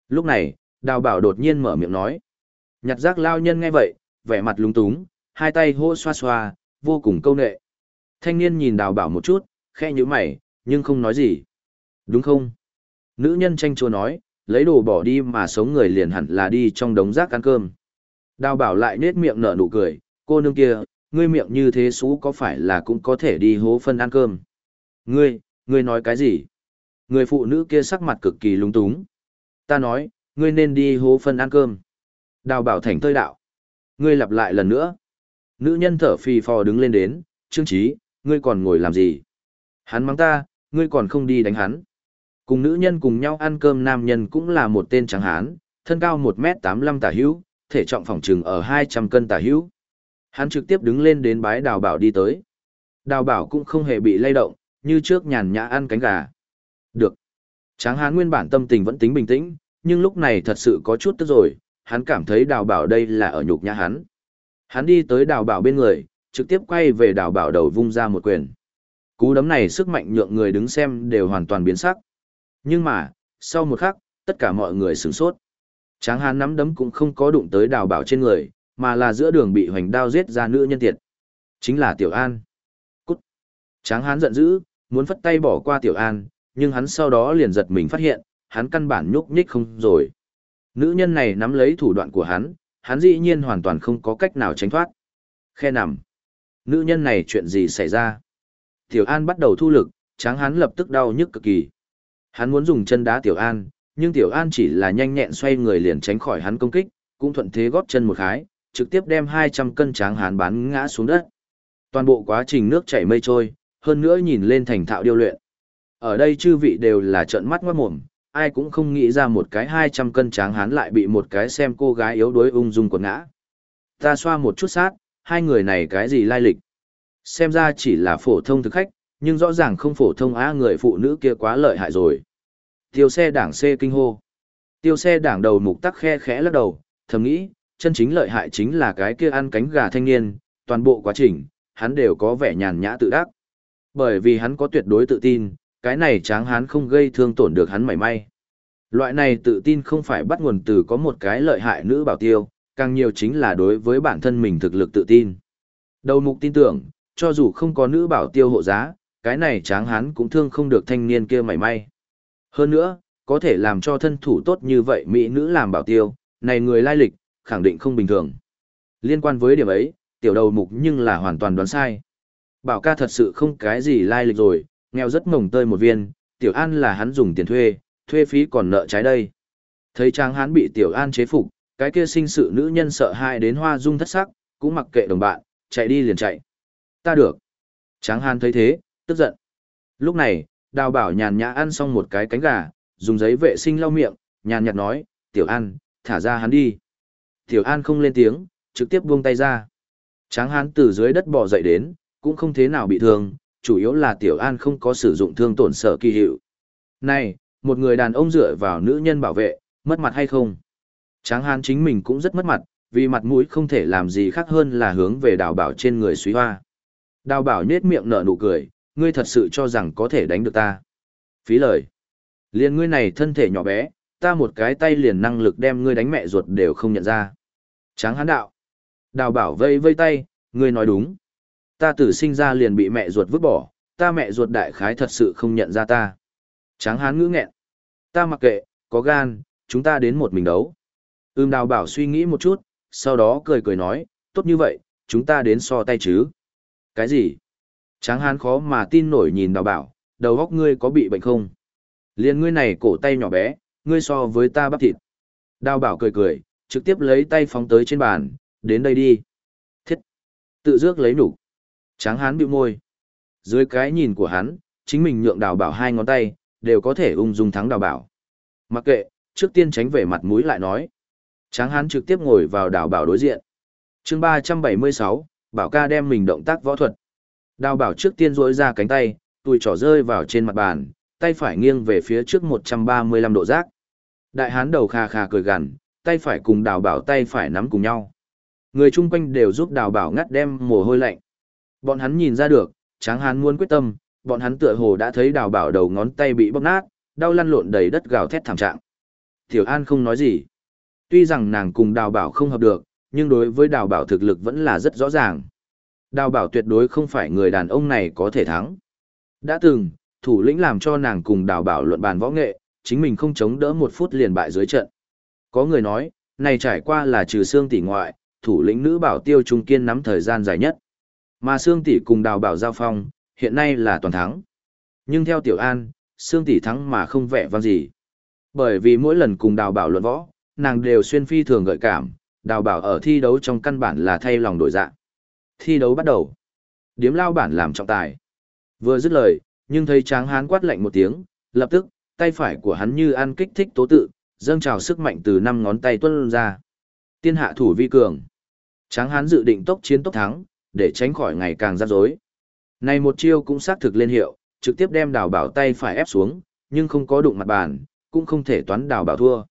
Lúc này, đào bảo đột nhiên mở miệng nói. Nhặt rác lao nhân nghe vậy, vẻ mặt lúng túng, hai tay hô xoa xoa, vô cùng câu nệ. Thanh niên nhìn đào bảo một chút, khe như mày, nhưng không nói gì. Đúng không? Nữ nhân tranh chua nói, lấy đồ bỏ đi mà sống người liền hẳn là đi trong đống rác ăn cơm. Đào bảo lại nết miệng nở nụ cười, cô nương kia, ngươi miệng như thế xú có phải là cũng có thể đi hố phân ăn cơm? Ngươi, ngươi nói cái gì? Người phụ nữ kia sắc mặt cực kỳ lung túng. Ta nói, ngươi nên đi hố phân ăn cơm. Đào bảo thành tơi đạo. Ngươi lặp lại lần nữa. Nữ nhân thở phì phò đứng lên đến, trương trí, ngươi còn ngồi làm gì? Hắn mắng ta, ngươi còn không đi đánh hắn. Cùng nữ nhân cùng nhau ăn cơm nam nhân cũng là một tên trắng hán, thân cao 1m85 tả hữu, thể trọng phòng trừng ở 200 cân tả hữu. Hắn trực tiếp đứng lên đến bái đào bảo đi tới. Đào bảo cũng không hề bị lay động, như trước nhàn nhã ăn cánh gà. Được. Tráng hán nguyên bản tâm tình vẫn tính bình tĩnh, nhưng lúc này thật sự có chút tức rồi, hắn cảm thấy đào bảo đây là ở nhục nhã hắn. Hắn đi tới đào bảo bên người, trực tiếp quay về đào bảo đầu vung ra một quyền. Cú đấm này sức mạnh nhượng người đứng xem đều hoàn toàn biến sắc. Nhưng mà, sau một khắc, tất cả mọi người sửng sốt. Tráng hán nắm đấm cũng không có đụng tới đào bảo trên người, mà là giữa đường bị hoành đao giết ra nữ nhân tiệt. Chính là Tiểu An. Cút. Tráng hán giận dữ, muốn phất tay bỏ qua Tiểu An, nhưng hắn sau đó liền giật mình phát hiện, hắn căn bản nhúc nhích không rồi. Nữ nhân này nắm lấy thủ đoạn của hắn, hắn dĩ nhiên hoàn toàn không có cách nào tránh thoát. Khe nằm. Nữ nhân này chuyện gì xảy ra? Tiểu An bắt đầu thu lực, tráng hắn lập tức đau nhức cực kỳ. Hắn muốn dùng chân đá Tiểu An, nhưng Tiểu An chỉ là nhanh nhẹn xoay người liền tránh khỏi hắn công kích, cũng thuận thế góp chân một khái, trực tiếp đem 200 cân tráng hán bán ngã xuống đất. Toàn bộ quá trình nước chảy mây trôi, hơn nữa nhìn lên thành thạo điêu luyện. Ở đây chư vị đều là trợn mắt ngoát mồm, ai cũng không nghĩ ra một cái 200 cân tráng hán lại bị một cái xem cô gái yếu đuối ung dung quật ngã. Ta xoa một chút sát, hai người này cái gì lai lịch. Xem ra chỉ là phổ thông thực khách, nhưng rõ ràng không phổ thông á người phụ nữ kia quá lợi hại rồi. Tiêu xe đảng C kinh hô. Tiêu xe đảng đầu mục tắc khe khẽ lắc đầu, thầm nghĩ, chân chính lợi hại chính là cái kia ăn cánh gà thanh niên, toàn bộ quá trình, hắn đều có vẻ nhàn nhã tự đắc. Bởi vì hắn có tuyệt đối tự tin, cái này tráng hắn không gây thương tổn được hắn mảy may. Loại này tự tin không phải bắt nguồn từ có một cái lợi hại nữ bảo tiêu, càng nhiều chính là đối với bản thân mình thực lực tự tin. Đầu mục tin tưởng, cho dù không có nữ bảo tiêu hộ giá, cái này tráng hắn cũng thương không được thanh niên kia mảy may. Hơn nữa, có thể làm cho thân thủ tốt như vậy mỹ nữ làm bảo tiêu, này người lai lịch, khẳng định không bình thường. Liên quan với điểm ấy, tiểu đầu mục nhưng là hoàn toàn đoán sai. Bảo ca thật sự không cái gì lai lịch rồi, nghèo rất mồng tơi một viên, tiểu an là hắn dùng tiền thuê, thuê phí còn nợ trái đây. Thấy trang hắn bị tiểu an chế phục, cái kia sinh sự nữ nhân sợ hãi đến hoa dung thất sắc, cũng mặc kệ đồng bạn, chạy đi liền chạy. Ta được. Tráng hán thấy thế, tức giận. Lúc này, đào bảo nhàn nhã ăn xong một cái cánh gà, dùng giấy vệ sinh lau miệng, nhàn nhạt nói, tiểu an, thả ra hắn đi. Tiểu an không lên tiếng, trực tiếp buông tay ra. Tráng hán từ dưới đất bò dậy đến, cũng không thế nào bị thương, chủ yếu là tiểu an không có sử dụng thương tổn sở kỳ hiệu. Này, một người đàn ông dựa vào nữ nhân bảo vệ, mất mặt hay không? Tráng hán chính mình cũng rất mất mặt, vì mặt mũi không thể làm gì khác hơn là hướng về đào bảo trên người suy hoa. Đào bảo nhết miệng nở nụ cười, ngươi thật sự cho rằng có thể đánh được ta. Phí lời. liền ngươi này thân thể nhỏ bé, ta một cái tay liền năng lực đem ngươi đánh mẹ ruột đều không nhận ra. Tráng hán đạo. Đào bảo vây vây tay, ngươi nói đúng. Ta tử sinh ra liền bị mẹ ruột vứt bỏ, ta mẹ ruột đại khái thật sự không nhận ra ta. Tráng hán ngữ nghẹn. Ta mặc kệ, có gan, chúng ta đến một mình đấu. Ưm đào bảo suy nghĩ một chút, sau đó cười cười nói, tốt như vậy, chúng ta đến so tay chứ. Cái gì? Tráng hán khó mà tin nổi nhìn đào bảo, đầu góc ngươi có bị bệnh không? Liên ngươi này cổ tay nhỏ bé, ngươi so với ta bắp thịt. Đào bảo cười cười, trực tiếp lấy tay phóng tới trên bàn, đến đây đi. Thiết! Tự dước lấy nụ. Tráng hán bĩu môi. Dưới cái nhìn của hắn, chính mình nhượng đào bảo hai ngón tay, đều có thể ung dung thắng đào bảo. Mặc kệ, trước tiên tránh về mặt mũi lại nói. Tráng hán trực tiếp ngồi vào đào bảo đối diện. chương 376, bảo ca đem mình động tác võ thuật. Đào bảo trước tiên rỗi ra cánh tay, tùi trỏ rơi vào trên mặt bàn, tay phải nghiêng về phía trước 135 độ giác. Đại hán đầu khà khà cười gằn, tay phải cùng đào bảo tay phải nắm cùng nhau. Người chung quanh đều giúp đào bảo ngắt đem mồ hôi lạnh. Bọn hắn nhìn ra được, tráng hán muốn quyết tâm, bọn hắn tựa hồ đã thấy đào bảo đầu ngón tay bị bóp nát, đau lăn lộn đầy đất gào thét thảm trạng. Tiểu An không nói gì. Tuy rằng nàng cùng đào bảo không hợp được, nhưng đối với đào bảo thực lực vẫn là rất rõ ràng. Đào bảo tuyệt đối không phải người đàn ông này có thể thắng. Đã từng, thủ lĩnh làm cho nàng cùng đào bảo luận bàn võ nghệ, chính mình không chống đỡ một phút liền bại dưới trận. Có người nói, này trải qua là trừ xương tỷ ngoại, thủ lĩnh nữ bảo tiêu trung kiên nắm thời gian dài nhất. Mà xương tỷ cùng đào bảo giao phong, hiện nay là toàn thắng. Nhưng theo tiểu an, xương tỷ thắng mà không vẻ vang gì. Bởi vì mỗi lần cùng đào bảo luận võ, nàng đều xuyên phi thường gợi cảm, đào bảo ở thi đấu trong căn bản là thay lòng đổi dạ. Thi đấu bắt đầu. Điếm lao bản làm trọng tài. Vừa dứt lời, nhưng thấy tráng hán quát lạnh một tiếng, lập tức, tay phải của hắn như ăn kích thích tố tự, dâng trào sức mạnh từ năm ngón tay tuôn ra. Tiên hạ thủ vi cường. Tráng hán dự định tốc chiến tốc thắng, để tránh khỏi ngày càng rắc rối. Này một chiêu cũng xác thực lên hiệu, trực tiếp đem đào bảo tay phải ép xuống, nhưng không có đụng mặt bàn, cũng không thể toán đào bảo thua.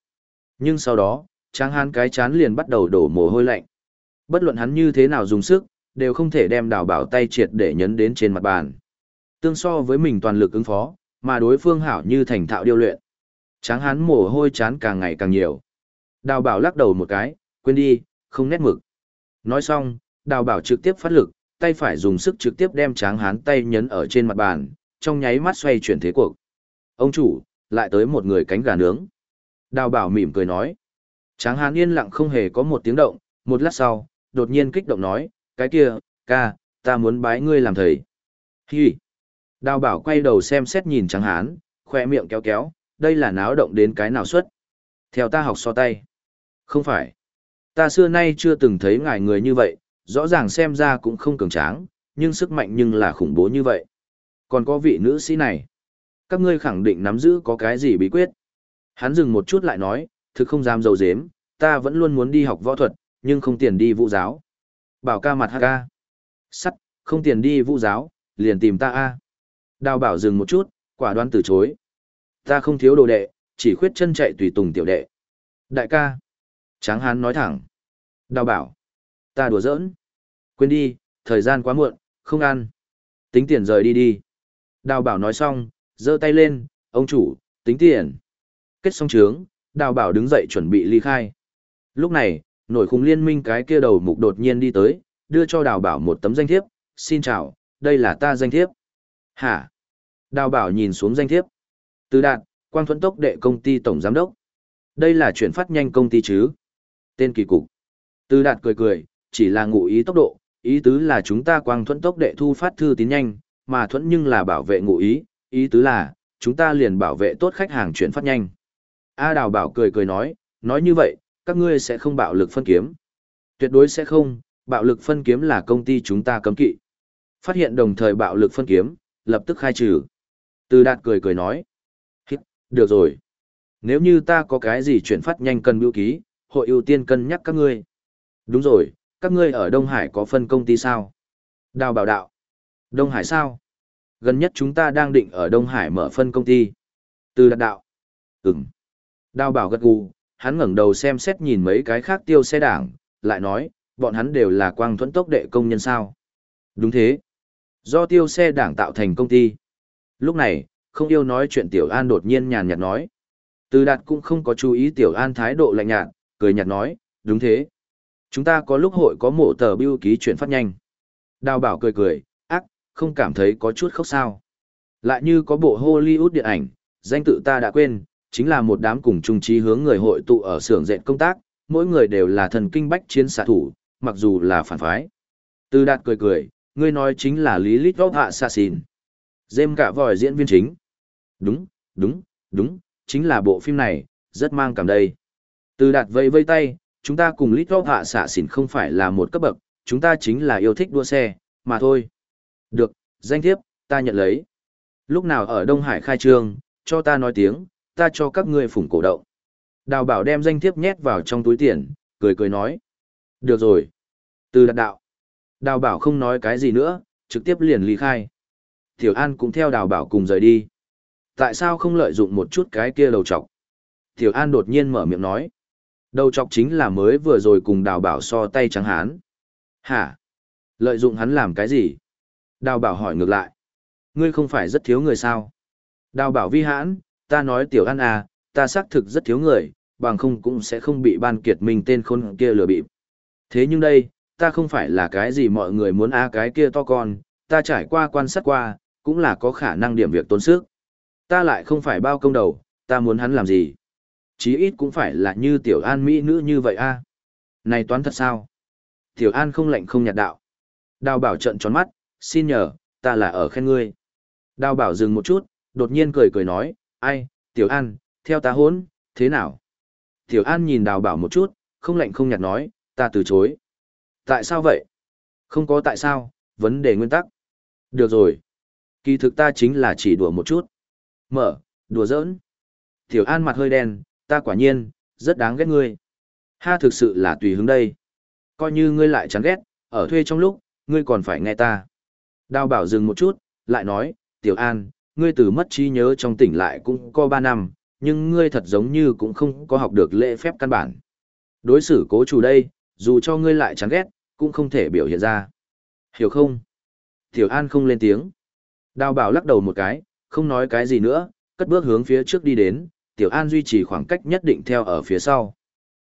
Nhưng sau đó, tráng hán cái chán liền bắt đầu đổ mồ hôi lạnh. Bất luận hắn như thế nào dùng sức, đều không thể đem đào bảo tay triệt để nhấn đến trên mặt bàn. Tương so với mình toàn lực ứng phó, mà đối phương hảo như thành thạo điêu luyện. Tráng hán mồ hôi chán càng ngày càng nhiều. Đào bảo lắc đầu một cái, quên đi, không nét mực. Nói xong, đào bảo trực tiếp phát lực, tay phải dùng sức trực tiếp đem tráng hán tay nhấn ở trên mặt bàn, trong nháy mắt xoay chuyển thế cuộc. Ông chủ, lại tới một người cánh gà nướng. Đào bảo mỉm cười nói. Tráng hán yên lặng không hề có một tiếng động, một lát sau, đột nhiên kích động nói, cái kia, ca, ta muốn bái ngươi làm thầy. Hi. Đào bảo quay đầu xem xét nhìn tráng hán, khoe miệng kéo kéo, đây là náo động đến cái nào xuất. Theo ta học so tay. Không phải. Ta xưa nay chưa từng thấy ngài người như vậy, rõ ràng xem ra cũng không cường tráng, nhưng sức mạnh nhưng là khủng bố như vậy. Còn có vị nữ sĩ này. Các ngươi khẳng định nắm giữ có cái gì bí quyết. Hắn dừng một chút lại nói, thực không dám dầu dếm, ta vẫn luôn muốn đi học võ thuật, nhưng không tiền đi vũ giáo. Bảo ca mặt hát ca. Sắt, không tiền đi vũ giáo, liền tìm ta a. Đào bảo dừng một chút, quả đoán từ chối. Ta không thiếu đồ đệ, chỉ khuyết chân chạy tùy tùng tiểu đệ. Đại ca. Tráng hán nói thẳng. Đào bảo. Ta đùa giỡn. Quên đi, thời gian quá muộn, không ăn. Tính tiền rời đi đi. Đào bảo nói xong, giơ tay lên, ông chủ, tính tiền. Kết xong trướng, đào bảo đứng dậy chuẩn bị ly khai. Lúc này, nổi khung liên minh cái kia đầu mục đột nhiên đi tới, đưa cho đào bảo một tấm danh thiếp. Xin chào, đây là ta danh thiếp. Hả? Đào bảo nhìn xuống danh thiếp. Từ đạt, quang thuẫn tốc đệ công ty tổng giám đốc. Đây là chuyển phát nhanh công ty chứ? Tên kỳ cục. Từ đạt cười cười, chỉ là ngụ ý tốc độ, ý tứ là chúng ta quang thuẫn tốc đệ thu phát thư tín nhanh, mà thuẫn nhưng là bảo vệ ngụ ý, ý tứ là, chúng ta liền bảo vệ tốt khách hàng chuyển phát nhanh. A Đào Bảo cười cười nói, nói như vậy, các ngươi sẽ không bạo lực phân kiếm. Tuyệt đối sẽ không, bạo lực phân kiếm là công ty chúng ta cấm kỵ. Phát hiện đồng thời bạo lực phân kiếm, lập tức khai trừ. Từ đạt cười cười nói, Hít, được rồi. Nếu như ta có cái gì chuyển phát nhanh cần biểu ký, hội ưu tiên cân nhắc các ngươi. Đúng rồi, các ngươi ở Đông Hải có phân công ty sao? Đào bảo đạo. Đông Hải sao? Gần nhất chúng ta đang định ở Đông Hải mở phân công ty. Từ đạt đạo. Ừm. Đào bảo gật gù, hắn ngẩng đầu xem xét nhìn mấy cái khác tiêu xe đảng, lại nói, bọn hắn đều là quang thuẫn tốc đệ công nhân sao. Đúng thế. Do tiêu xe đảng tạo thành công ty. Lúc này, không yêu nói chuyện Tiểu An đột nhiên nhàn nhạt nói. Từ đạt cũng không có chú ý Tiểu An thái độ lạnh nhạt, cười nhạt nói, đúng thế. Chúng ta có lúc hội có mộ tờ bưu ký chuyển phát nhanh. Đào bảo cười cười, ác, không cảm thấy có chút khóc sao. Lại như có bộ Hollywood điện ảnh, danh tự ta đã quên, chính là một đám cùng chung trí hướng người hội tụ ở xưởng dệt công tác, mỗi người đều là thần kinh bách chiến xạ thủ, mặc dù là phản phái. Từ đạt cười cười, ngươi nói chính là Lý Lít Vóc Hạ Sà Xìn. Dêm cả vòi diễn viên chính. Đúng, đúng, đúng, chính là bộ phim này, rất mang cảm đây. Từ đạt vây vây tay, chúng ta cùng lít góp hạ xạ xỉn không phải là một cấp bậc, chúng ta chính là yêu thích đua xe, mà thôi. Được, danh thiếp, ta nhận lấy. Lúc nào ở Đông Hải khai trương, cho ta nói tiếng, ta cho các ngươi phủng cổ động. Đào bảo đem danh thiếp nhét vào trong túi tiền, cười cười nói. Được rồi. Từ đặt đạo. Đào bảo không nói cái gì nữa, trực tiếp liền ly khai. Tiểu An cũng theo đào bảo cùng rời đi. Tại sao không lợi dụng một chút cái kia đầu trọc? Tiểu An đột nhiên mở miệng nói. Đầu trọc chính là mới vừa rồi cùng đào bảo so tay trắng hán. Hả? Lợi dụng hắn làm cái gì? Đào bảo hỏi ngược lại. Ngươi không phải rất thiếu người sao? Đào bảo vi hãn, ta nói tiểu an à, ta xác thực rất thiếu người, bằng không cũng sẽ không bị ban kiệt mình tên khôn kia lừa bịp. Thế nhưng đây, ta không phải là cái gì mọi người muốn a cái kia to con, ta trải qua quan sát qua, cũng là có khả năng điểm việc tốn sức. Ta lại không phải bao công đầu, ta muốn hắn làm gì? Chí ít cũng phải là như tiểu an mỹ nữ như vậy a. Này toán thật sao? Tiểu an không lạnh không nhạt đạo. Đào bảo trận tròn mắt, xin nhờ, ta là ở khen ngươi. Đào bảo dừng một chút, đột nhiên cười cười nói, ai, tiểu an, theo ta hốn, thế nào? Tiểu an nhìn đào bảo một chút, không lạnh không nhạt nói, ta từ chối. Tại sao vậy? Không có tại sao, vấn đề nguyên tắc. Được rồi. Kỳ thực ta chính là chỉ đùa một chút. Mở, đùa giỡn. Tiểu An mặt hơi đen, ta quả nhiên, rất đáng ghét ngươi. Ha thực sự là tùy hứng đây. Coi như ngươi lại chán ghét, ở thuê trong lúc, ngươi còn phải nghe ta. Đào bảo dừng một chút, lại nói, Tiểu An, ngươi từ mất trí nhớ trong tỉnh lại cũng có ba năm, nhưng ngươi thật giống như cũng không có học được lễ phép căn bản. Đối xử cố chủ đây, dù cho ngươi lại chán ghét, cũng không thể biểu hiện ra. Hiểu không? Tiểu An không lên tiếng. Đào bảo lắc đầu một cái, không nói cái gì nữa, cất bước hướng phía trước đi đến, Tiểu An duy trì khoảng cách nhất định theo ở phía sau.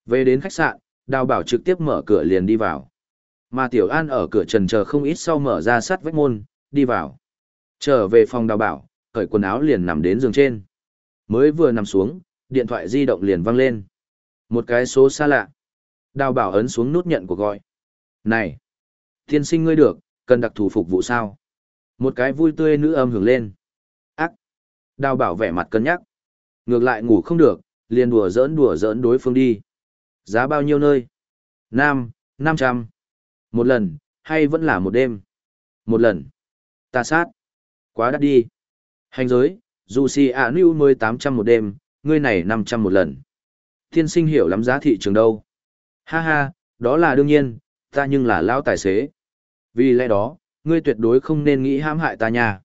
Về đến khách sạn, đào bảo trực tiếp mở cửa liền đi vào. Mà Tiểu An ở cửa trần chờ không ít sau mở ra sắt vách môn, đi vào. Trở về phòng đào bảo, cởi quần áo liền nằm đến giường trên. Mới vừa nằm xuống, điện thoại di động liền văng lên. Một cái số xa lạ. Đào bảo ấn xuống nút nhận của gọi. Này! Tiên sinh ngươi được, cần đặc thù phục vụ sao? Một cái vui tươi nữ âm hưởng lên. Ác! Đào bảo vẻ mặt cân nhắc. Ngược lại ngủ không được, liền đùa giỡn đùa giỡn đối phương đi. Giá bao nhiêu nơi? Nam, năm trăm. Một lần, hay vẫn là một đêm? Một lần. Ta sát. Quá đắt đi. Hành giới, dù si ạ nữ mới tám trăm một đêm, ngươi này năm trăm một lần. Tiên sinh hiểu lắm giá thị trường đâu. Ha ha, đó là đương nhiên, ta nhưng là lao tài xế. Vì lẽ đó, ngươi tuyệt đối không nên nghĩ hãm hại ta nha.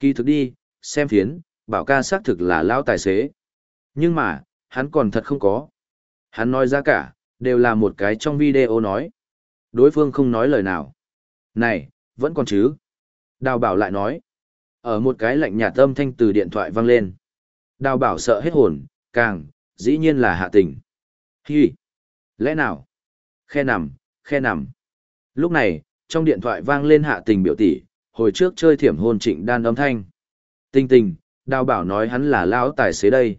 Kỳ thực đi, xem phiến, bảo ca xác thực là lao tài xế. Nhưng mà, hắn còn thật không có. Hắn nói ra cả, đều là một cái trong video nói. Đối phương không nói lời nào. Này, vẫn còn chứ. Đào bảo lại nói. Ở một cái lạnh nhạt âm thanh từ điện thoại vang lên. Đào bảo sợ hết hồn, càng, dĩ nhiên là hạ tình. Hi! Lẽ nào? Khe nằm, khe nằm. Lúc này, trong điện thoại vang lên hạ tình biểu tỷ, hồi trước chơi thiểm hôn trịnh đan âm thanh. Tình tình, đào bảo nói hắn là lão tài xế đây.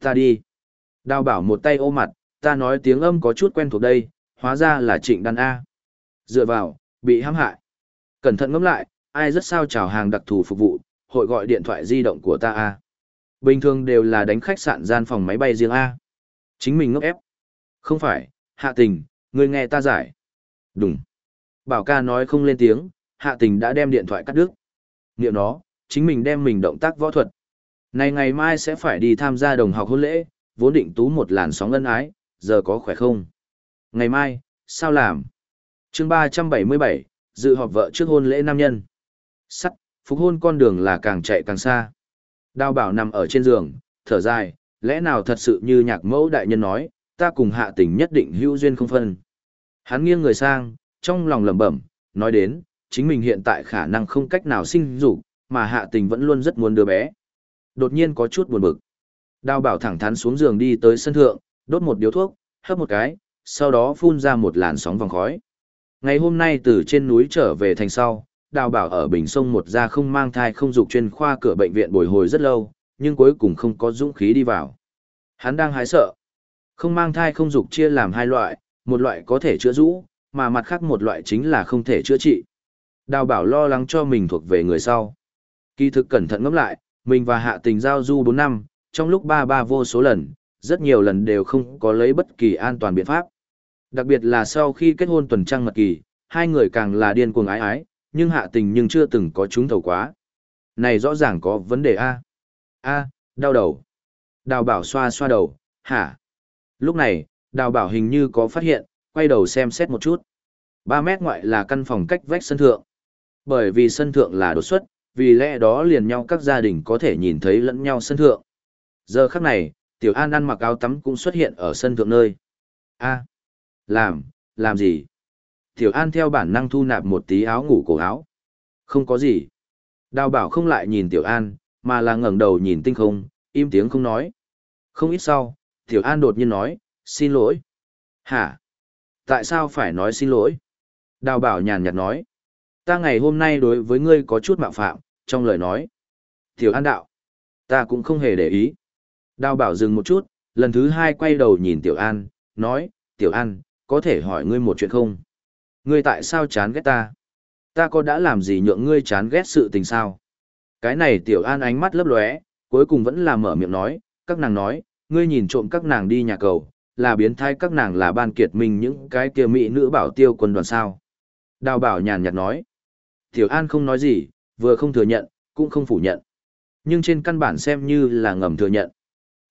Ta đi. Đào bảo một tay ô mặt, ta nói tiếng âm có chút quen thuộc đây, hóa ra là trịnh đan A. Dựa vào, bị hãm hại. Cẩn thận ngẫm lại, ai rất sao chào hàng đặc thù phục vụ, hội gọi điện thoại di động của ta A. Bình thường đều là đánh khách sạn gian phòng máy bay riêng A. Chính mình ngốc ép. Không phải, hạ tình, ngươi nghe ta giải. Đúng. Bảo ca nói không lên tiếng, hạ tình đã đem điện thoại cắt đứt. Niệm nó, chính mình đem mình động tác võ thuật. Này ngày mai sẽ phải đi tham gia đồng học hôn lễ, vốn định tú một làn sóng ân ái, giờ có khỏe không? Ngày mai, sao làm? chương 377, dự họp vợ trước hôn lễ nam nhân. Sắt, phục hôn con đường là càng chạy càng xa. Đào bảo nằm ở trên giường, thở dài, lẽ nào thật sự như nhạc mẫu đại nhân nói, ta cùng hạ tình nhất định hữu duyên không phân. Hắn nghiêng người sang, trong lòng lẩm bẩm, nói đến, chính mình hiện tại khả năng không cách nào sinh dục, mà hạ tình vẫn luôn rất muốn đứa bé. Đột nhiên có chút buồn bực. Đào bảo thẳng thắn xuống giường đi tới sân thượng, đốt một điếu thuốc, hấp một cái, sau đó phun ra một làn sóng vòng khói. Ngày hôm nay từ trên núi trở về thành sau, đào bảo ở Bình Sông một gia không mang thai không dục chuyên khoa cửa bệnh viện bồi hồi rất lâu, nhưng cuối cùng không có dũng khí đi vào. Hắn đang hái sợ. Không mang thai không dục chia làm hai loại, một loại có thể chữa rũ, mà mặt khác một loại chính là không thể chữa trị. Đào bảo lo lắng cho mình thuộc về người sau. Kỳ thực cẩn thận ngẫm lại, mình và hạ tình giao du 4 năm, trong lúc ba ba vô số lần, rất nhiều lần đều không có lấy bất kỳ an toàn biện pháp. Đặc biệt là sau khi kết hôn tuần trăng mật kỳ, hai người càng là điên cuồng ái ái, nhưng hạ tình nhưng chưa từng có chúng thầu quá. Này rõ ràng có vấn đề A. A, đau đầu. Đào bảo xoa xoa đầu, hả? Lúc này, đào bảo hình như có phát hiện, quay đầu xem xét một chút. 3 mét ngoại là căn phòng cách vách sân thượng. Bởi vì sân thượng là đột xuất, vì lẽ đó liền nhau các gia đình có thể nhìn thấy lẫn nhau sân thượng. Giờ khắc này, Tiểu An ăn mặc áo tắm cũng xuất hiện ở sân thượng nơi. A, làm, làm gì? Tiểu An theo bản năng thu nạp một tí áo ngủ cổ áo. Không có gì. Đào bảo không lại nhìn Tiểu An, mà là ngẩng đầu nhìn tinh không, im tiếng không nói. Không ít sau, Tiểu An đột nhiên nói, xin lỗi. Hả? Tại sao phải nói xin lỗi? Đào bảo nhàn nhạt nói. Ta ngày hôm nay đối với ngươi có chút mạo phạm, trong lời nói. Tiểu An đạo. Ta cũng không hề để ý. Đào bảo dừng một chút, lần thứ hai quay đầu nhìn Tiểu An, nói, Tiểu An, có thể hỏi ngươi một chuyện không? Ngươi tại sao chán ghét ta? Ta có đã làm gì nhượng ngươi chán ghét sự tình sao? Cái này Tiểu An ánh mắt lấp lóe, cuối cùng vẫn là mở miệng nói, các nàng nói, ngươi nhìn trộm các nàng đi nhà cầu, là biến thái các nàng là ban kiệt mình những cái kia mỹ nữ bảo tiêu quân đoàn sao. Đào bảo nhàn nhạt nói. Tiểu An không nói gì, vừa không thừa nhận, cũng không phủ nhận. Nhưng trên căn bản xem như là ngầm thừa nhận.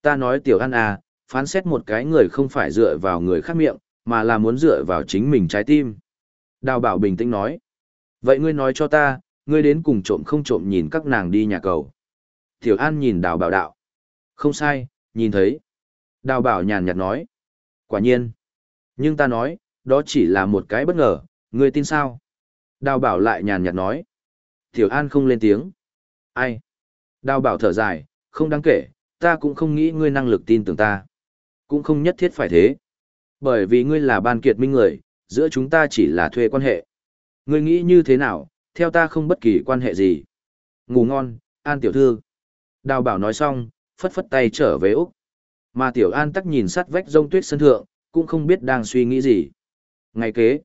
Ta nói Tiểu An à, phán xét một cái người không phải dựa vào người khác miệng, mà là muốn dựa vào chính mình trái tim. Đào bảo bình tĩnh nói. Vậy ngươi nói cho ta, ngươi đến cùng trộm không trộm nhìn các nàng đi nhà cầu. Tiểu An nhìn đào bảo đạo. Không sai, nhìn thấy. Đào bảo nhàn nhạt nói. Quả nhiên. Nhưng ta nói, đó chỉ là một cái bất ngờ, ngươi tin sao? Đào bảo lại nhàn nhạt nói. Tiểu An không lên tiếng. Ai? Đào bảo thở dài, không đáng kể, ta cũng không nghĩ ngươi năng lực tin tưởng ta. Cũng không nhất thiết phải thế. Bởi vì ngươi là ban kiệt minh người, giữa chúng ta chỉ là thuê quan hệ. Ngươi nghĩ như thế nào, theo ta không bất kỳ quan hệ gì. Ngủ ngon, An tiểu thư. Đào bảo nói xong, phất phất tay trở về Úc. Mà tiểu An tắc nhìn sát vách rông tuyết sân thượng, cũng không biết đang suy nghĩ gì. Ngày kế,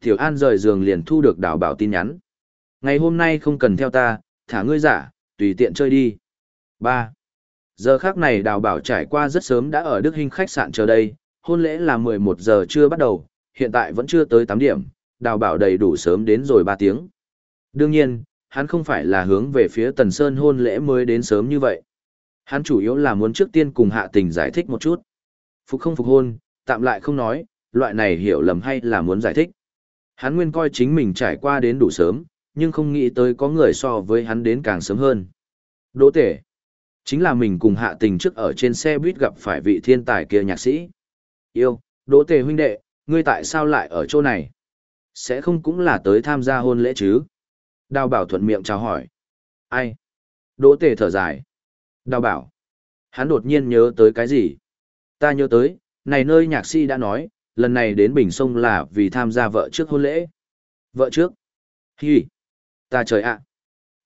tiểu An rời giường liền thu được đào bảo tin nhắn. Ngày hôm nay không cần theo ta, thả ngươi giả, tùy tiện chơi đi. 3. Giờ khác này đào bảo trải qua rất sớm đã ở Đức Hinh khách sạn chờ đây, hôn lễ là 11 giờ chưa bắt đầu, hiện tại vẫn chưa tới 8 điểm, đào bảo đầy đủ sớm đến rồi 3 tiếng. Đương nhiên, hắn không phải là hướng về phía Tần Sơn hôn lễ mới đến sớm như vậy. Hắn chủ yếu là muốn trước tiên cùng hạ tình giải thích một chút. Phục không phục hôn, tạm lại không nói, loại này hiểu lầm hay là muốn giải thích. Hắn nguyên coi chính mình trải qua đến đủ sớm, nhưng không nghĩ tới có người so với hắn đến càng sớm hơn. Đỗ tể. Chính là mình cùng hạ tình trước ở trên xe buýt gặp phải vị thiên tài kia nhạc sĩ. Yêu, đỗ tề huynh đệ, ngươi tại sao lại ở chỗ này? Sẽ không cũng là tới tham gia hôn lễ chứ? Đào bảo thuận miệng chào hỏi. Ai? Đỗ tề thở dài. Đào bảo. Hắn đột nhiên nhớ tới cái gì? Ta nhớ tới, này nơi nhạc sĩ đã nói, lần này đến Bình Sông là vì tham gia vợ trước hôn lễ. Vợ trước? Hi! Ta trời ạ!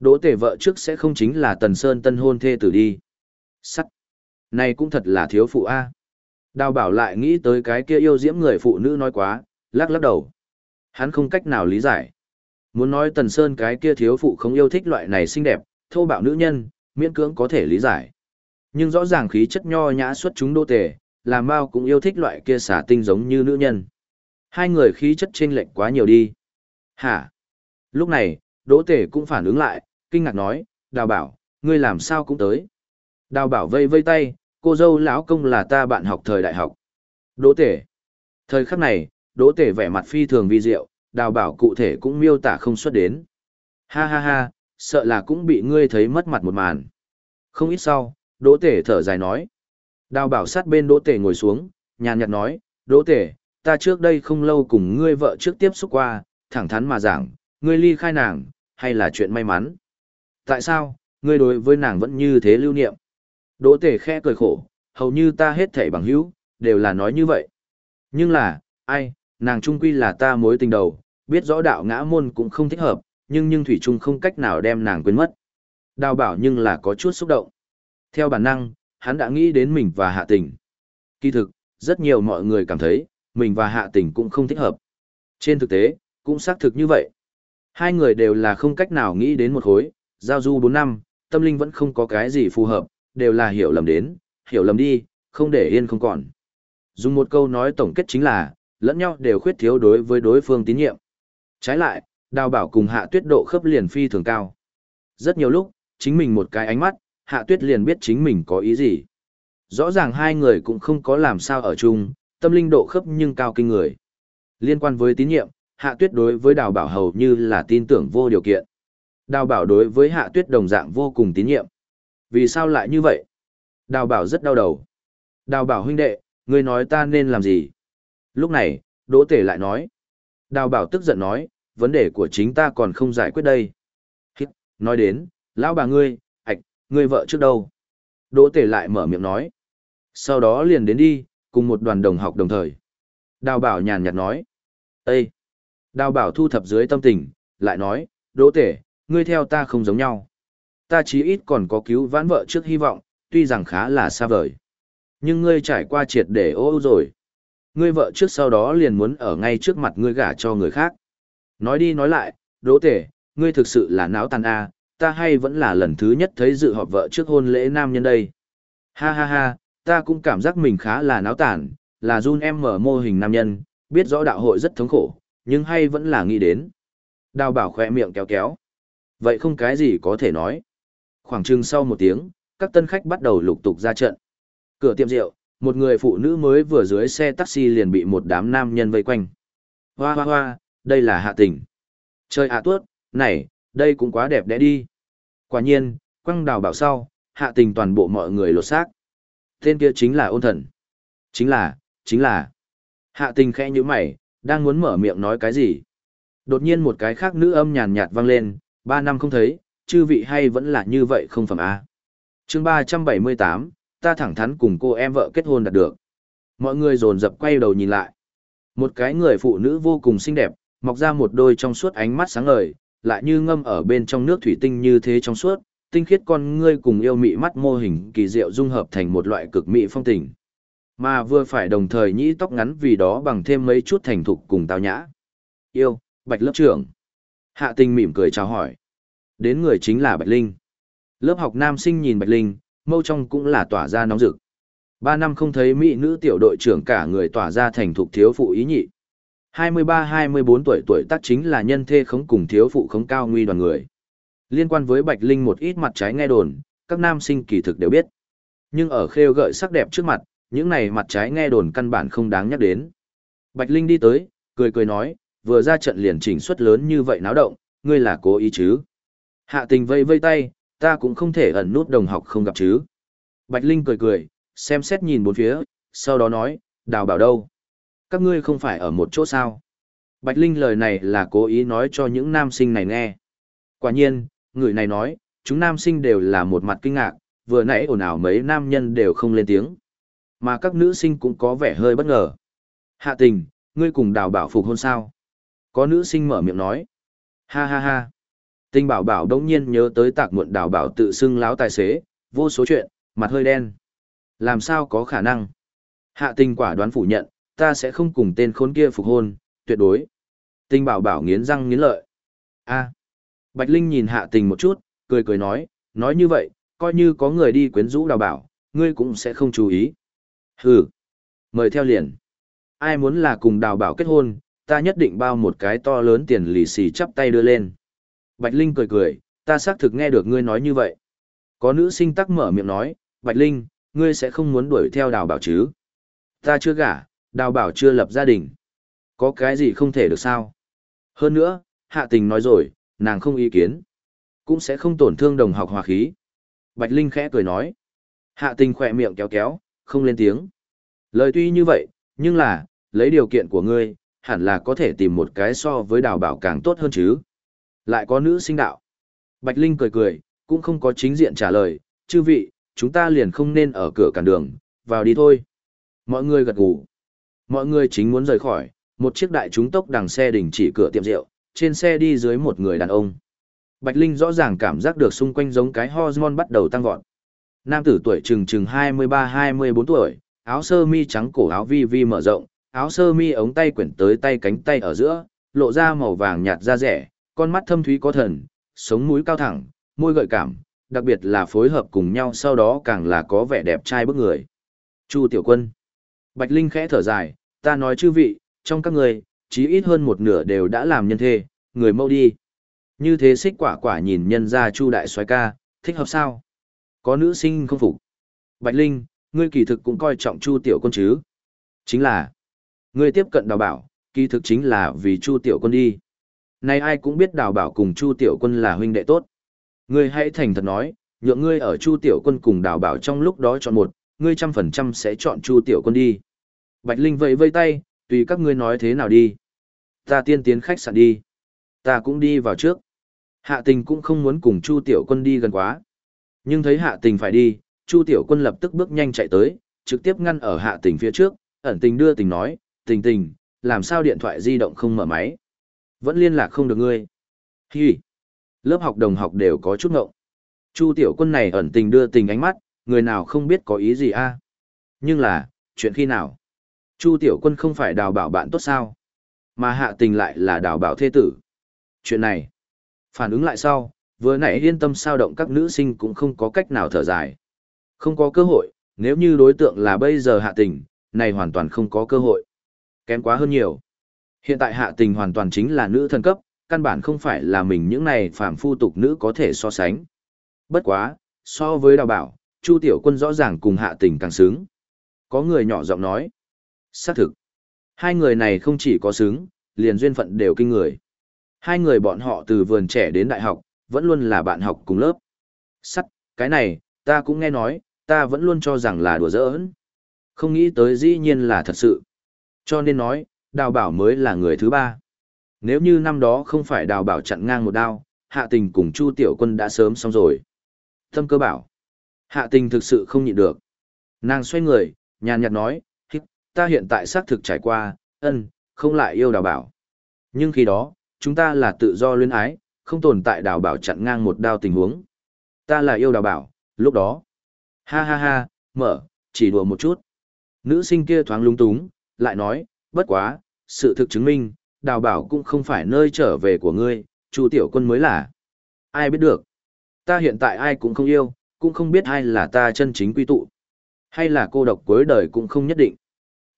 Đỗ Tề vợ trước sẽ không chính là Tần Sơn tân hôn thê tử đi. Sắt! Này cũng thật là thiếu phụ a. Đào bảo lại nghĩ tới cái kia yêu diễm người phụ nữ nói quá, lắc lắc đầu. Hắn không cách nào lý giải. Muốn nói Tần Sơn cái kia thiếu phụ không yêu thích loại này xinh đẹp, thô bạo nữ nhân, miễn cưỡng có thể lý giải. Nhưng rõ ràng khí chất nho nhã xuất chúng đô tề, làm bao cũng yêu thích loại kia xả tinh giống như nữ nhân. Hai người khí chất chênh lệch quá nhiều đi. Hả? Lúc này, đỗ tề cũng phản ứng lại, kinh ngạc nói, đào bảo, ngươi làm sao cũng tới. Đào bảo vây vây tay, cô dâu lão công là ta bạn học thời đại học. Đỗ tề. Thời khắc này, đỗ tề vẻ mặt phi thường vi diệu, đào bảo cụ thể cũng miêu tả không xuất đến. Ha ha ha, sợ là cũng bị ngươi thấy mất mặt một màn. Không ít sau, đỗ tể thở dài nói. Đào bảo sát bên đỗ tể ngồi xuống, nhàn nhạt nói, đỗ tể, ta trước đây không lâu cùng ngươi vợ trước tiếp xúc qua, thẳng thắn mà giảng, ngươi ly khai nàng, hay là chuyện may mắn. Tại sao, ngươi đối với nàng vẫn như thế lưu niệm? Đỗ tể khẽ cười khổ, hầu như ta hết thảy bằng hữu, đều là nói như vậy. Nhưng là, ai, nàng trung quy là ta mối tình đầu, biết rõ đạo ngã môn cũng không thích hợp, nhưng nhưng Thủy Trung không cách nào đem nàng quên mất. Đào bảo nhưng là có chút xúc động. Theo bản năng, hắn đã nghĩ đến mình và hạ tình. Kỳ thực, rất nhiều mọi người cảm thấy, mình và hạ tình cũng không thích hợp. Trên thực tế, cũng xác thực như vậy. Hai người đều là không cách nào nghĩ đến một khối, giao du 4 năm, tâm linh vẫn không có cái gì phù hợp, đều là hiểu lầm đến, hiểu lầm đi, không để yên không còn. Dùng một câu nói tổng kết chính là, lẫn nhau đều khuyết thiếu đối với đối phương tín nhiệm. Trái lại, đào bảo cùng hạ tuyết độ khớp liền phi thường cao. Rất nhiều lúc, chính mình một cái ánh mắt, hạ tuyết liền biết chính mình có ý gì. Rõ ràng hai người cũng không có làm sao ở chung, tâm linh độ khớp nhưng cao kinh người. Liên quan với tín nhiệm, hạ tuyết đối với đào bảo hầu như là tin tưởng vô điều kiện. Đào bảo đối với hạ tuyết đồng dạng vô cùng tín nhiệm. Vì sao lại như vậy? Đào bảo rất đau đầu. Đào bảo huynh đệ, ngươi nói ta nên làm gì? Lúc này, Đỗ Tể lại nói. Đào bảo tức giận nói, vấn đề của chính ta còn không giải quyết đây. Hít, nói đến, lão bà ngươi, ạch, ngươi vợ trước đâu? Đỗ Tể lại mở miệng nói. Sau đó liền đến đi, cùng một đoàn đồng học đồng thời. Đào bảo nhàn nhạt nói. Ê! Đào bảo thu thập dưới tâm tình, lại nói, Đỗ Tể, ngươi theo ta không giống nhau. Ta chí ít còn có cứu vãn vợ trước hy vọng, tuy rằng khá là xa vời. Nhưng ngươi trải qua triệt để ô rồi. Ngươi vợ trước sau đó liền muốn ở ngay trước mặt ngươi gả cho người khác. Nói đi nói lại, đỗ tể, ngươi thực sự là náo tàn a, ta hay vẫn là lần thứ nhất thấy dự họp vợ trước hôn lễ nam nhân đây. Ha ha ha, ta cũng cảm giác mình khá là náo tàn, là run em mở mô hình nam nhân, biết rõ đạo hội rất thống khổ, nhưng hay vẫn là nghĩ đến. Đào bảo khỏe miệng kéo kéo. Vậy không cái gì có thể nói. Khoảng chừng sau một tiếng, các tân khách bắt đầu lục tục ra trận. Cửa tiệm rượu, một người phụ nữ mới vừa dưới xe taxi liền bị một đám nam nhân vây quanh. Hoa hoa hoa, đây là hạ tình. Trời hạ tuốt, này, đây cũng quá đẹp đẽ đi. Quả nhiên, quăng đào bảo sau, hạ tình toàn bộ mọi người lột xác. Tên kia chính là ôn thần. Chính là, chính là. Hạ tình khẽ như mày, đang muốn mở miệng nói cái gì. Đột nhiên một cái khác nữ âm nhàn nhạt vang lên, ba năm không thấy, chư vị hay vẫn là như vậy không phẩm A. chương ba trăm bảy mươi tám ta thẳng thắn cùng cô em vợ kết hôn đạt được. Mọi người dồn dập quay đầu nhìn lại. Một cái người phụ nữ vô cùng xinh đẹp, mọc ra một đôi trong suốt ánh mắt sáng ngời, lại như ngâm ở bên trong nước thủy tinh như thế trong suốt, tinh khiết con ngươi cùng yêu mị mắt mô hình kỳ diệu dung hợp thành một loại cực mị phong tình. Mà vừa phải đồng thời nhĩ tóc ngắn vì đó bằng thêm mấy chút thành thục cùng tao nhã. Yêu, Bạch lớp trưởng. Hạ tình mỉm cười chào hỏi. Đến người chính là Bạch Linh. Lớp học nam sinh nhìn Bạch Linh, mâu trong cũng là tỏa ra nóng rực. Ba năm không thấy mỹ nữ tiểu đội trưởng cả người tỏa ra thành thục thiếu phụ ý nhị. 23-24 tuổi tuổi tác chính là nhân thê khống cùng thiếu phụ khống cao nguy đoàn người. Liên quan với Bạch Linh một ít mặt trái nghe đồn, các nam sinh kỳ thực đều biết. Nhưng ở khêu gợi sắc đẹp trước mặt, những này mặt trái nghe đồn căn bản không đáng nhắc đến. Bạch Linh đi tới, cười cười nói, vừa ra trận liền chỉnh suất lớn như vậy náo động, ngươi là cố ý chứ. Hạ tình vây vây tay, ta cũng không thể ẩn nút đồng học không gặp chứ. Bạch Linh cười cười, xem xét nhìn bốn phía, sau đó nói, đào bảo đâu? Các ngươi không phải ở một chỗ sao? Bạch Linh lời này là cố ý nói cho những nam sinh này nghe. Quả nhiên, người này nói, chúng nam sinh đều là một mặt kinh ngạc, vừa nãy ồn ào mấy nam nhân đều không lên tiếng. Mà các nữ sinh cũng có vẻ hơi bất ngờ. Hạ tình, ngươi cùng đào bảo phục hôn sao? Có nữ sinh mở miệng nói. Ha ha ha. Tinh bảo bảo đông nhiên nhớ tới tạc muộn đào bảo tự xưng láo tài xế, vô số chuyện, mặt hơi đen. Làm sao có khả năng? Hạ tình quả đoán phủ nhận, ta sẽ không cùng tên khốn kia phục hôn, tuyệt đối. Tinh bảo bảo nghiến răng nghiến lợi. a Bạch Linh nhìn hạ tình một chút, cười cười nói, nói như vậy, coi như có người đi quyến rũ đào bảo, ngươi cũng sẽ không chú ý. Hừ. Mời theo liền. Ai muốn là cùng đào bảo kết hôn, ta nhất định bao một cái to lớn tiền lì xì chắp tay đưa lên. Bạch Linh cười cười, ta xác thực nghe được ngươi nói như vậy. Có nữ sinh tắc mở miệng nói, Bạch Linh, ngươi sẽ không muốn đuổi theo đào bảo chứ. Ta chưa gả, đào bảo chưa lập gia đình. Có cái gì không thể được sao? Hơn nữa, hạ tình nói rồi, nàng không ý kiến. Cũng sẽ không tổn thương đồng học hòa khí. Bạch Linh khẽ cười nói. Hạ tình khỏe miệng kéo kéo, không lên tiếng. Lời tuy như vậy, nhưng là, lấy điều kiện của ngươi, hẳn là có thể tìm một cái so với đào bảo càng tốt hơn chứ. Lại có nữ sinh đạo. Bạch Linh cười cười, cũng không có chính diện trả lời, chư vị, chúng ta liền không nên ở cửa cản đường, vào đi thôi. Mọi người gật gù. Mọi người chính muốn rời khỏi, một chiếc đại chúng tốc đằng xe đình chỉ cửa tiệm rượu, trên xe đi dưới một người đàn ông. Bạch Linh rõ ràng cảm giác được xung quanh giống cái hormone bắt đầu tăng vọt. Nam tử tuổi chừng chừng 23-24 tuổi, áo sơ mi trắng cổ áo vi vi mở rộng, áo sơ mi ống tay quyển tới tay cánh tay ở giữa, lộ ra màu vàng nhạt da rẻ, con mắt thâm thúy có thần, sống mũi cao thẳng, môi gợi cảm, đặc biệt là phối hợp cùng nhau sau đó càng là có vẻ đẹp trai bức người. Chu Tiểu Quân. Bạch Linh khẽ thở dài, ta nói chư vị, trong các người, chí ít hơn một nửa đều đã làm nhân thê, người mâu đi. Như thế xích quả quả nhìn nhân ra Chu đại soái ca, thích hợp sao? Có nữ sinh không phục. Bạch Linh, ngươi kỳ thực cũng coi trọng Chu tiểu quân chứ? Chính là, ngươi tiếp cận đào bảo, kỳ thực chính là vì Chu tiểu quân đi. Nay ai cũng biết đào bảo cùng Chu tiểu quân là huynh đệ tốt. Ngươi hãy thành thật nói, nhượng ngươi ở Chu tiểu quân cùng đào bảo trong lúc đó chọn một, ngươi trăm phần trăm sẽ chọn Chu tiểu quân đi. Bạch Linh vẫy vây tay, tùy các ngươi nói thế nào đi. Ta tiên tiến khách sạn đi. Ta cũng đi vào trước. Hạ tình cũng không muốn cùng Chu tiểu quân đi gần quá. Nhưng thấy hạ tình phải đi, Chu tiểu quân lập tức bước nhanh chạy tới, trực tiếp ngăn ở hạ tình phía trước, ẩn tình đưa tình nói, tình tình, làm sao điện thoại di động không mở máy. Vẫn liên lạc không được ngươi. Hi. Lớp học đồng học đều có chút ngộng. Chu tiểu quân này ẩn tình đưa tình ánh mắt, người nào không biết có ý gì a? Nhưng là, chuyện khi nào? Chu tiểu quân không phải đào bảo bạn tốt sao? Mà hạ tình lại là đào bảo thê tử. Chuyện này, phản ứng lại sau, vừa nãy yên tâm sao động các nữ sinh cũng không có cách nào thở dài. Không có cơ hội, nếu như đối tượng là bây giờ hạ tình, này hoàn toàn không có cơ hội. Kém quá hơn nhiều. Hiện tại hạ tình hoàn toàn chính là nữ thần cấp, căn bản không phải là mình những này phàm phu tục nữ có thể so sánh. Bất quá, so với đào bảo, Chu Tiểu Quân rõ ràng cùng hạ tình càng xứng. Có người nhỏ giọng nói. Xác thực. Hai người này không chỉ có xứng, liền duyên phận đều kinh người. Hai người bọn họ từ vườn trẻ đến đại học, vẫn luôn là bạn học cùng lớp. Sắt, cái này, ta cũng nghe nói, ta vẫn luôn cho rằng là đùa giỡn. Không nghĩ tới dĩ nhiên là thật sự. Cho nên nói, đào bảo mới là người thứ ba. Nếu như năm đó không phải đào bảo chặn ngang một đao, hạ tình cùng Chu Tiểu Quân đã sớm xong rồi. Tâm cơ bảo. Hạ tình thực sự không nhịn được. Nàng xoay người, nhàn nhạt nói, ta hiện tại xác thực trải qua, ân, không lại yêu đào bảo. Nhưng khi đó, chúng ta là tự do luyến ái, không tồn tại đào bảo chặn ngang một đao tình huống. Ta là yêu đào bảo, lúc đó. Ha ha ha, mở, chỉ đùa một chút. Nữ sinh kia thoáng lung túng, lại nói, bất quá, sự thực chứng minh, đào bảo cũng không phải nơi trở về của ngươi, chu tiểu quân mới là. Ai biết được. Ta hiện tại ai cũng không yêu, cũng không biết ai là ta chân chính quy tụ. Hay là cô độc cuối đời cũng không nhất định.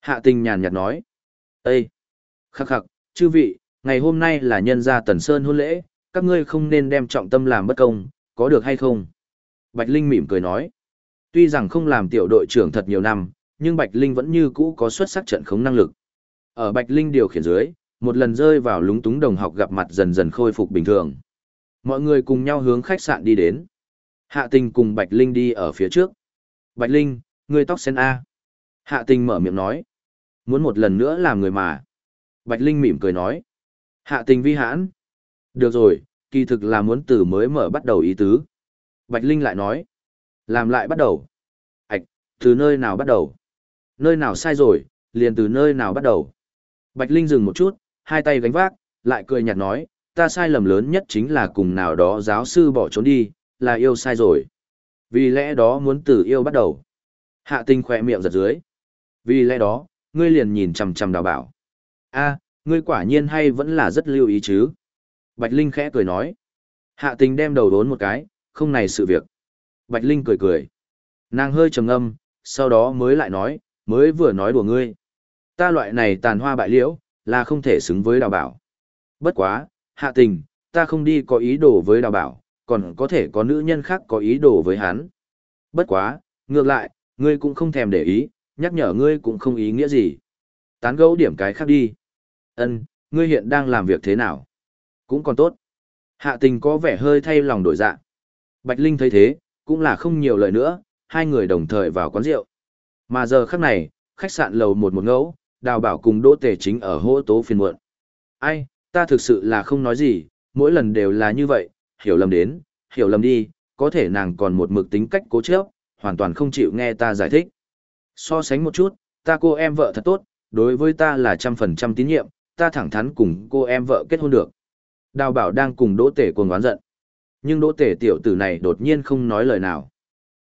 Hạ tình nhàn nhạt nói. Ê! Khắc khắc, chư vị, ngày hôm nay là nhân gia Tần Sơn hôn lễ, các ngươi không nên đem trọng tâm làm bất công, có được hay không? Bạch Linh mỉm cười nói. Tuy rằng không làm tiểu đội trưởng thật nhiều năm, nhưng Bạch Linh vẫn như cũ có xuất sắc trận khống năng lực. Ở Bạch Linh điều khiển dưới, một lần rơi vào lúng túng đồng học gặp mặt dần dần khôi phục bình thường. Mọi người cùng nhau hướng khách sạn đi đến. Hạ tình cùng Bạch Linh đi ở phía trước. Bạch Linh, người tóc sen A. Hạ tình mở miệng nói. Muốn một lần nữa làm người mà. Bạch Linh mỉm cười nói. Hạ tình vi hãn. Được rồi, kỳ thực là muốn từ mới mở bắt đầu ý tứ. Bạch Linh lại nói. Làm lại bắt đầu. Ảch, từ nơi nào bắt đầu? Nơi nào sai rồi, liền từ nơi nào bắt đầu? Bạch Linh dừng một chút, hai tay gánh vác, lại cười nhạt nói, ta sai lầm lớn nhất chính là cùng nào đó giáo sư bỏ trốn đi, là yêu sai rồi. Vì lẽ đó muốn từ yêu bắt đầu. Hạ Tinh khỏe miệng giật dưới. Vì lẽ đó, ngươi liền nhìn chằm chằm đào bảo. a ngươi quả nhiên hay vẫn là rất lưu ý chứ. Bạch Linh khẽ cười nói. Hạ tình đem đầu đốn một cái, không này sự việc. Bạch Linh cười cười. Nàng hơi trầm âm, sau đó mới lại nói, mới vừa nói đùa ngươi. Ta loại này tàn hoa bại liễu, là không thể xứng với đào bảo. Bất quá, hạ tình, ta không đi có ý đồ với đào bảo, còn có thể có nữ nhân khác có ý đồ với hắn. Bất quá, ngược lại, ngươi cũng không thèm để ý, nhắc nhở ngươi cũng không ý nghĩa gì. Tán gẫu điểm cái khác đi. Ân, ngươi hiện đang làm việc thế nào? Cũng còn tốt. Hạ tình có vẻ hơi thay lòng đổi dạ. Bạch Linh thấy thế, cũng là không nhiều lời nữa, hai người đồng thời vào quán rượu. Mà giờ khắc này, khách sạn lầu một một ngẫu, đào bảo cùng đỗ tề chính ở hô tố phiền muộn. Ai, ta thực sự là không nói gì, mỗi lần đều là như vậy, hiểu lầm đến, hiểu lầm đi, có thể nàng còn một mực tính cách cố chấp, hoàn toàn không chịu nghe ta giải thích. So sánh một chút, ta cô em vợ thật tốt, đối với ta là trăm phần trăm tín nhiệm, ta thẳng thắn cùng cô em vợ kết hôn được. Đào bảo đang cùng đỗ tể cuồng oán giận. Nhưng đỗ tể tiểu tử này đột nhiên không nói lời nào.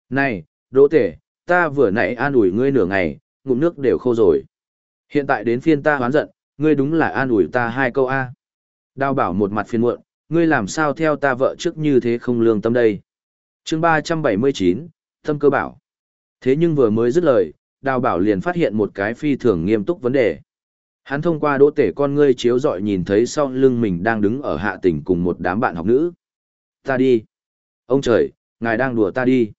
Này, đỗ tể, ta vừa nãy an ủi ngươi nửa ngày, ngụm nước đều khô rồi. Hiện tại đến phiên ta hoán giận, ngươi đúng là an ủi ta hai câu A. Đào bảo một mặt phiền muộn, ngươi làm sao theo ta vợ trước như thế không lương tâm đây. chương ba trăm bảy mươi chín, tâm cơ bảo. Thế nhưng vừa mới dứt lời, đào bảo liền phát hiện một cái phi thường nghiêm túc vấn đề. Hắn thông qua đỗ tể con ngươi chiếu dọi nhìn thấy sau lưng mình đang đứng ở hạ tỉnh cùng một đám bạn học nữ. Ta đi. Ông trời, ngài đang đùa ta đi.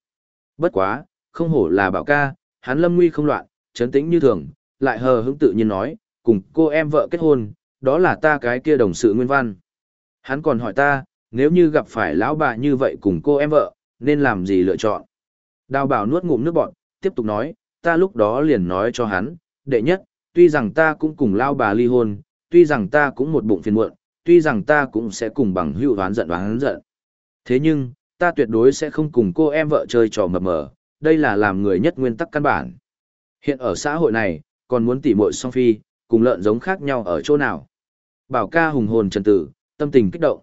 Bất quá, không hổ là bảo ca, hắn lâm nguy không loạn, chấn tĩnh như thường, lại hờ hững tự nhiên nói, cùng cô em vợ kết hôn, đó là ta cái kia đồng sự nguyên văn. Hắn còn hỏi ta, nếu như gặp phải lão bà như vậy cùng cô em vợ, nên làm gì lựa chọn. Đào bảo nuốt ngụm nước bọn, tiếp tục nói, ta lúc đó liền nói cho hắn, đệ nhất, tuy rằng ta cũng cùng lao bà ly hôn, tuy rằng ta cũng một bụng phiền muộn, tuy rằng ta cũng sẽ cùng bằng hữu đoán giận đoán giận. Thế nhưng, ta tuyệt đối sẽ không cùng cô em vợ chơi trò mập mờ, đây là làm người nhất nguyên tắc căn bản. Hiện ở xã hội này, còn muốn tỉ mội song phi, cùng lợn giống khác nhau ở chỗ nào. Bảo ca hùng hồn trần tử, tâm tình kích động.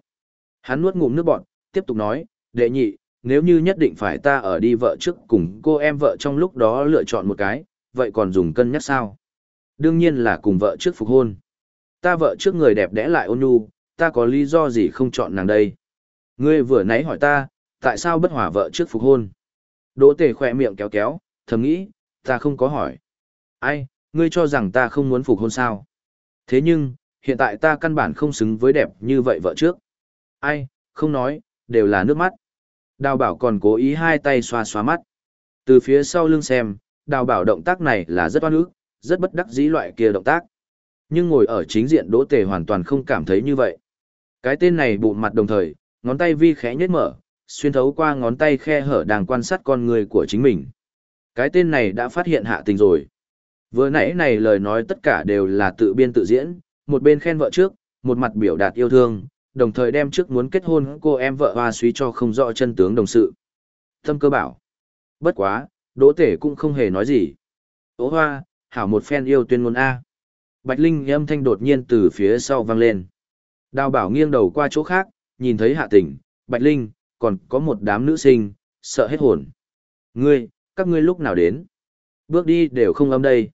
Hắn nuốt ngụm nước bọt, tiếp tục nói, đệ nhị, nếu như nhất định phải ta ở đi vợ trước cùng cô em vợ trong lúc đó lựa chọn một cái, vậy còn dùng cân nhắc sao? Đương nhiên là cùng vợ trước phục hôn. Ta vợ trước người đẹp đẽ lại ôn nhu, ta có lý do gì không chọn nàng đây? Ngươi vừa nãy hỏi ta, tại sao bất hòa vợ trước phục hôn? Đỗ tề khỏe miệng kéo kéo, thầm nghĩ, ta không có hỏi. Ai, ngươi cho rằng ta không muốn phục hôn sao? Thế nhưng, hiện tại ta căn bản không xứng với đẹp như vậy vợ trước. Ai, không nói, đều là nước mắt. Đào bảo còn cố ý hai tay xoa xoa mắt. Từ phía sau lưng xem, đào bảo động tác này là rất oan ức, rất bất đắc dĩ loại kia động tác. Nhưng ngồi ở chính diện đỗ tề hoàn toàn không cảm thấy như vậy. Cái tên này bụng mặt đồng thời, ngón tay vi khẽ nhếch mở, xuyên thấu qua ngón tay khe hở đang quan sát con người của chính mình. Cái tên này đã phát hiện hạ tình rồi. Vừa nãy này lời nói tất cả đều là tự biên tự diễn, một bên khen vợ trước, một mặt biểu đạt yêu thương, đồng thời đem trước muốn kết hôn cô em vợ hoa suý cho không rõ chân tướng đồng sự. Tâm cơ bảo. Bất quá, đỗ tể cũng không hề nói gì. Ô hoa, hảo một phen yêu tuyên ngôn A. Bạch Linh âm thanh đột nhiên từ phía sau vang lên. Đào bảo nghiêng đầu qua chỗ khác, nhìn thấy hạ tình, Bạch Linh, còn có một đám nữ sinh, sợ hết hồn. Ngươi, các ngươi lúc nào đến? Bước đi đều không âm đây.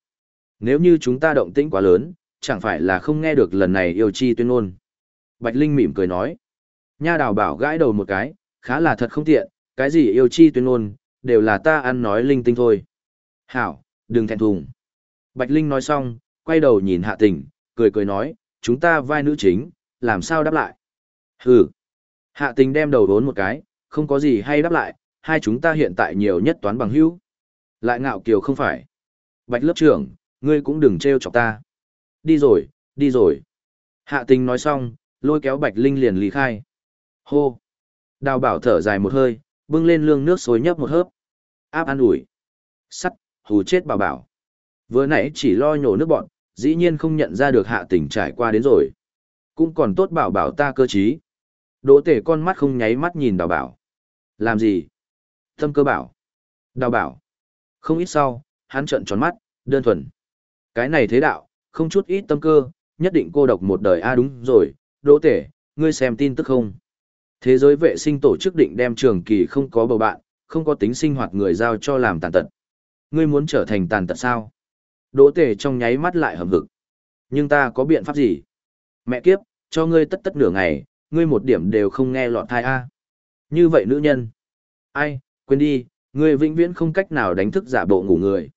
Nếu như chúng ta động tĩnh quá lớn, chẳng phải là không nghe được lần này yêu chi tuyên ngôn. Bạch Linh mỉm cười nói. Nha đào bảo gãi đầu một cái, khá là thật không tiện, cái gì yêu chi tuyên ngôn, đều là ta ăn nói linh tinh thôi. Hảo, đừng thẹn thùng. Bạch Linh nói xong, quay đầu nhìn hạ tình, cười cười nói, chúng ta vai nữ chính, làm sao đáp lại. Hừ. Hạ tình đem đầu đốn một cái, không có gì hay đáp lại, hai chúng ta hiện tại nhiều nhất toán bằng hữu. Lại ngạo kiều không phải. Bạch lớp trưởng, ngươi cũng đừng trêu chọc ta. Đi rồi, đi rồi. Hạ tình nói xong, lôi kéo Bạch Linh liền lý khai. Hô! Đào bảo thở dài một hơi, bưng lên lương nước xối nhấp một hớp. Áp an ủi. Sắt, hù chết bảo bảo. Vừa nãy chỉ lo nhổ nước bọn, dĩ nhiên không nhận ra được hạ tình trải qua đến rồi. Cũng còn tốt bảo bảo ta cơ trí. Đỗ tể con mắt không nháy mắt nhìn đào bảo. Làm gì? Tâm cơ bảo. Đào bảo. Không ít sau, hắn trợn tròn mắt, đơn thuần. Cái này thế đạo, không chút ít tâm cơ, nhất định cô độc một đời a đúng rồi, đỗ tể, ngươi xem tin tức không? Thế giới vệ sinh tổ chức định đem trường kỳ không có bầu bạn, không có tính sinh hoạt người giao cho làm tàn tật. Ngươi muốn trở thành tàn tật sao? Đỗ tể trong nháy mắt lại hầm hực. Nhưng ta có biện pháp gì? Mẹ kiếp, cho ngươi tất tất nửa ngày, ngươi một điểm đều không nghe lọt thai a. Như vậy nữ nhân. Ai, quên đi, ngươi vĩnh viễn không cách nào đánh thức giả bộ ngủ người.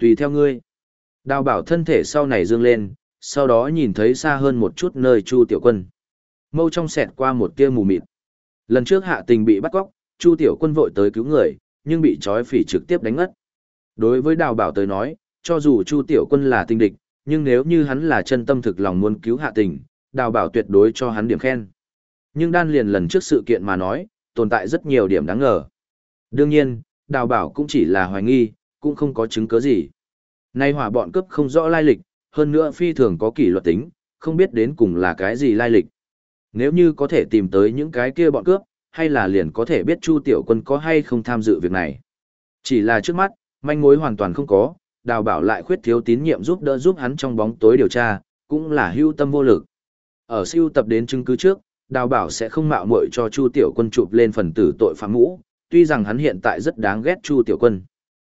Tùy theo ngươi. Đào bảo thân thể sau này dương lên, sau đó nhìn thấy xa hơn một chút nơi Chu Tiểu Quân. Mâu trong xẹt qua một tia mù mịt. Lần trước hạ tình bị bắt cóc, Chu Tiểu Quân vội tới cứu người, nhưng bị trói phỉ trực tiếp đánh ngất. Đối với đào bảo tới nói, cho dù Chu Tiểu Quân là tinh địch, nhưng nếu như hắn là chân tâm thực lòng muốn cứu hạ tình, đào bảo tuyệt đối cho hắn điểm khen. Nhưng đan liền lần trước sự kiện mà nói, tồn tại rất nhiều điểm đáng ngờ. Đương nhiên, đào bảo cũng chỉ là hoài nghi, cũng không có chứng cứ gì. Nay hỏa bọn cướp không rõ lai lịch, hơn nữa phi thường có kỷ luật tính, không biết đến cùng là cái gì lai lịch. Nếu như có thể tìm tới những cái kia bọn cướp, hay là liền có thể biết Chu Tiểu Quân có hay không tham dự việc này. Chỉ là trước mắt, manh mối hoàn toàn không có, đào bảo lại khuyết thiếu tín nhiệm giúp đỡ giúp hắn trong bóng tối điều tra, cũng là hưu tâm vô lực. Ở siêu tập đến chứng cứ trước, đào bảo sẽ không mạo muội cho Chu Tiểu Quân chụp lên phần tử tội phạm ngũ, tuy rằng hắn hiện tại rất đáng ghét Chu Tiểu Quân.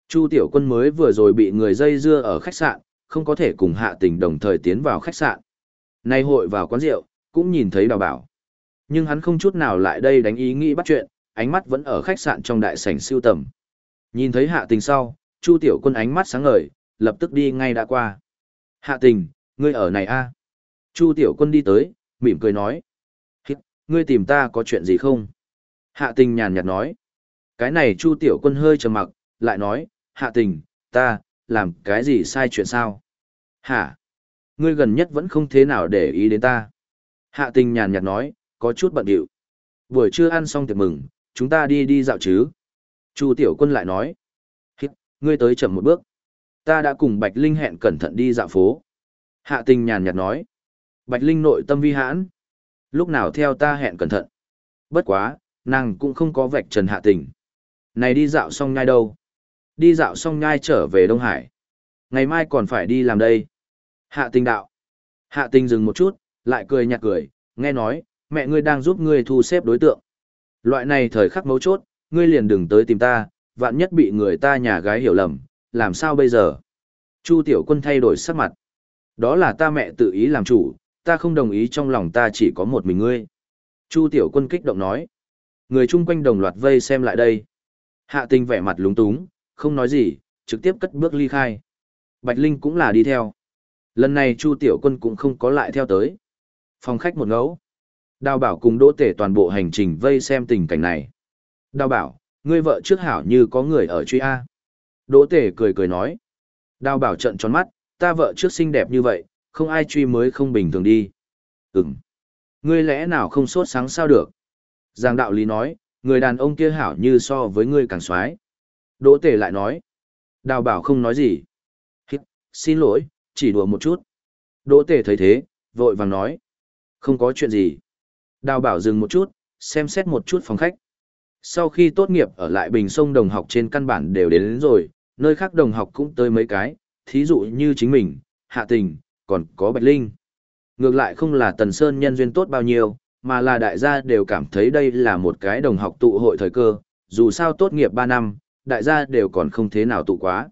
Chu Tiểu Quân mới vừa rồi bị người dây dưa ở khách sạn, không có thể cùng hạ tình đồng thời tiến vào khách sạn. Nay hội vào quán rượu, cũng nhìn thấy đào bảo. Nhưng hắn không chút nào lại đây đánh ý nghĩ bắt chuyện, ánh mắt vẫn ở khách sạn trong đại sảnh siêu tầm. Nhìn thấy hạ tình sau, Chu Tiểu Quân ánh mắt sáng ngời, lập tức đi ngay đã qua. Hạ tình, ngươi ở này a Chu tiểu quân đi tới, mỉm cười nói. Ngươi tìm ta có chuyện gì không? Hạ tình nhàn nhạt nói. Cái này Chu tiểu quân hơi trầm mặc, lại nói, hạ tình, ta, làm cái gì sai chuyện sao? Hả? Ngươi gần nhất vẫn không thế nào để ý đến ta. Hạ tình nhàn nhạt nói, có chút bận điệu. Buổi trưa ăn xong tiệc mừng, chúng ta đi đi dạo chứ. Chu tiểu quân lại nói. Hít, ngươi tới chậm một bước. Ta đã cùng Bạch Linh hẹn cẩn thận đi dạo phố. Hạ tình nhàn nhạt nói. Bạch Linh nội tâm vi hãn. Lúc nào theo ta hẹn cẩn thận. Bất quá, nàng cũng không có vạch trần hạ tình. Này đi dạo xong ngay đâu? Đi dạo xong nhai trở về Đông Hải. Ngày mai còn phải đi làm đây. Hạ tình đạo. Hạ tình dừng một chút, lại cười nhạt cười, nghe nói, mẹ ngươi đang giúp ngươi thu xếp đối tượng. Loại này thời khắc mấu chốt, ngươi liền đừng tới tìm ta, vạn nhất bị người ta nhà gái hiểu lầm, làm sao bây giờ? Chu tiểu quân thay đổi sắc mặt. Đó là ta mẹ tự ý làm chủ, ta không đồng ý trong lòng ta chỉ có một mình ngươi. Chu tiểu quân kích động nói. Người chung quanh đồng loạt vây xem lại đây. Hạ tình vẻ mặt lúng túng, không nói gì, trực tiếp cất bước ly khai. Bạch Linh cũng là đi theo. Lần này Chu Tiểu Quân cũng không có lại theo tới. Phòng khách một ngẫu. Đào bảo cùng đỗ tể toàn bộ hành trình vây xem tình cảnh này. Đào bảo, ngươi vợ trước hảo như có người ở truy A. Đỗ tể cười cười nói. Đào bảo trận tròn mắt, ta vợ trước xinh đẹp như vậy, không ai truy mới không bình thường đi. Ừm. Ngươi lẽ nào không sốt sáng sao được? Giang đạo lý nói, người đàn ông kia hảo như so với ngươi càng xoái. Đỗ tể lại nói. Đào bảo không nói gì. Hít, xin lỗi, chỉ đùa một chút. Đỗ tể thấy thế, vội vàng nói. Không có chuyện gì. Đào bảo dừng một chút, xem xét một chút phòng khách. Sau khi tốt nghiệp ở lại Bình Sông đồng học trên căn bản đều đến, đến rồi, nơi khác đồng học cũng tới mấy cái, thí dụ như chính mình, Hạ Tình, còn có Bạch Linh. Ngược lại không là Tần Sơn nhân duyên tốt bao nhiêu, mà là đại gia đều cảm thấy đây là một cái đồng học tụ hội thời cơ, dù sao tốt nghiệp 3 năm, đại gia đều còn không thế nào tụ quá.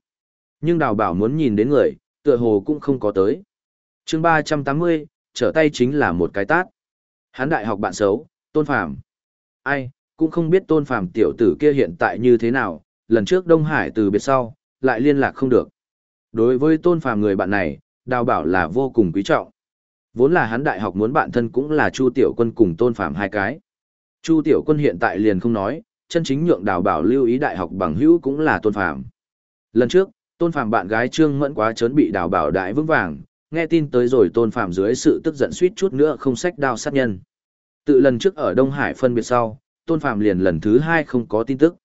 Nhưng đào bảo muốn nhìn đến người, tựa hồ cũng không có tới. chương 380, trở tay chính là một cái tát. Hán đại học bạn xấu, tôn phàm. Ai, cũng không biết tôn phàm tiểu tử kia hiện tại như thế nào, lần trước Đông Hải từ biệt sau, lại liên lạc không được. Đối với tôn phàm người bạn này, đào bảo là vô cùng quý trọng. Vốn là hắn đại học muốn bạn thân cũng là Chu Tiểu Quân cùng tôn phàm hai cái. Chu Tiểu Quân hiện tại liền không nói, chân chính nhượng đào bảo lưu ý đại học bằng hữu cũng là tôn phàm. Lần trước, tôn phàm bạn gái Trương Mẫn quá trớn bị đào bảo đại vững vàng, nghe tin tới rồi tôn phàm dưới sự tức giận suýt chút nữa không sách đao sát nhân. Tự lần trước ở Đông Hải phân biệt sau, tôn phàm liền lần thứ hai không có tin tức.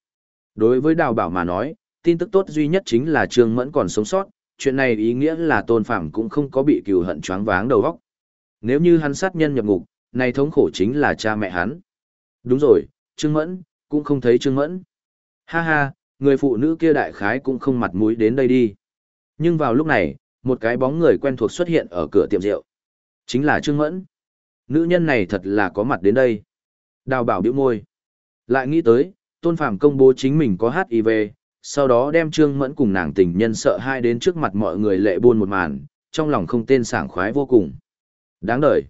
Đối với đào bảo mà nói, tin tức tốt duy nhất chính là Trương Mẫn còn sống sót, chuyện này ý nghĩa là tôn phàm cũng không có bị cừu hận choáng váng đầu góc Nếu như hắn sát nhân nhập ngục, này thống khổ chính là cha mẹ hắn. Đúng rồi, Trương Mẫn, cũng không thấy Trương Mẫn. Ha ha, người phụ nữ kia đại khái cũng không mặt mũi đến đây đi. Nhưng vào lúc này, một cái bóng người quen thuộc xuất hiện ở cửa tiệm rượu. Chính là Trương Mẫn. Nữ nhân này thật là có mặt đến đây. Đào bảo biểu môi. Lại nghĩ tới, Tôn Phàm công bố chính mình có HIV, sau đó đem Trương Mẫn cùng nàng tình nhân sợ hai đến trước mặt mọi người lệ buôn một màn, trong lòng không tên sảng khoái vô cùng. Đáng đời.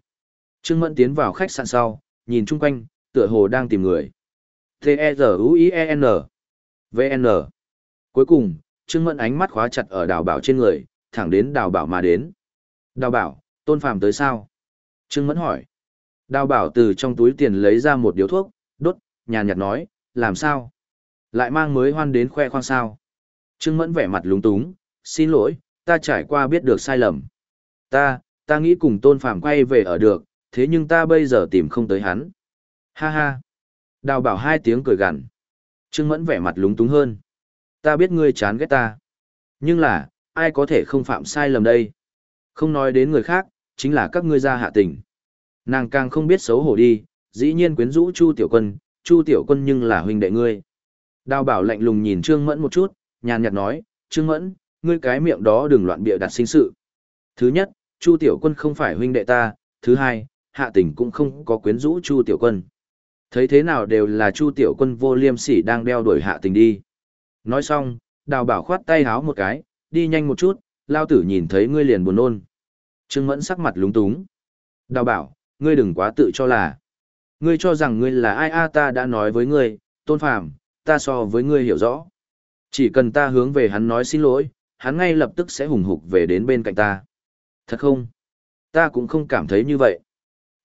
Trương Mẫn tiến vào khách sạn sau, nhìn chung quanh, tựa hồ đang tìm người. T-E-Z-U-I-E-N. V-N. Cuối cùng, Trương Mẫn ánh mắt khóa chặt ở đào bảo trên người, thẳng đến đào bảo mà đến. Đào bảo, tôn phàm tới sao? Trương Mẫn hỏi. Đào bảo từ trong túi tiền lấy ra một điếu thuốc, đốt, nhàn nhạt nói, làm sao? Lại mang mới hoan đến khoe khoang sao? Trương Mẫn vẻ mặt lúng túng, xin lỗi, ta trải qua biết được sai lầm. Ta, ta nghĩ cùng tôn phàm quay về ở được, thế nhưng ta bây giờ tìm không tới hắn. Ha ha. Đào bảo hai tiếng cười gằn. Trương Mẫn vẻ mặt lúng túng hơn. Ta biết ngươi chán ghét ta. Nhưng là, ai có thể không phạm sai lầm đây? Không nói đến người khác, chính là các ngươi ra hạ tình. Nàng càng không biết xấu hổ đi, dĩ nhiên quyến rũ Chu Tiểu Quân, Chu Tiểu Quân nhưng là huynh đệ ngươi. Đào bảo lạnh lùng nhìn Trương Mẫn một chút, nhàn nhạt nói, Trương Mẫn, ngươi cái miệng đó đừng loạn bịa đặt sinh sự. Thứ nhất, Chu Tiểu Quân không phải huynh đệ ta, thứ hai, hạ tình cũng không có quyến rũ Chu Tiểu Quân. Thấy thế nào đều là Chu Tiểu Quân vô liêm sỉ đang đeo đuổi hạ tình đi. Nói xong, đào bảo khoát tay háo một cái, đi nhanh một chút, lao tử nhìn thấy ngươi liền buồn nôn. Trương Mẫn sắc mặt lúng túng. Đào bảo, ngươi đừng quá tự cho là. Ngươi cho rằng ngươi là ai a ta đã nói với ngươi, tôn phàm, ta so với ngươi hiểu rõ. Chỉ cần ta hướng về hắn nói xin lỗi, hắn ngay lập tức sẽ hùng hục về đến bên cạnh ta. Thật không? Ta cũng không cảm thấy như vậy.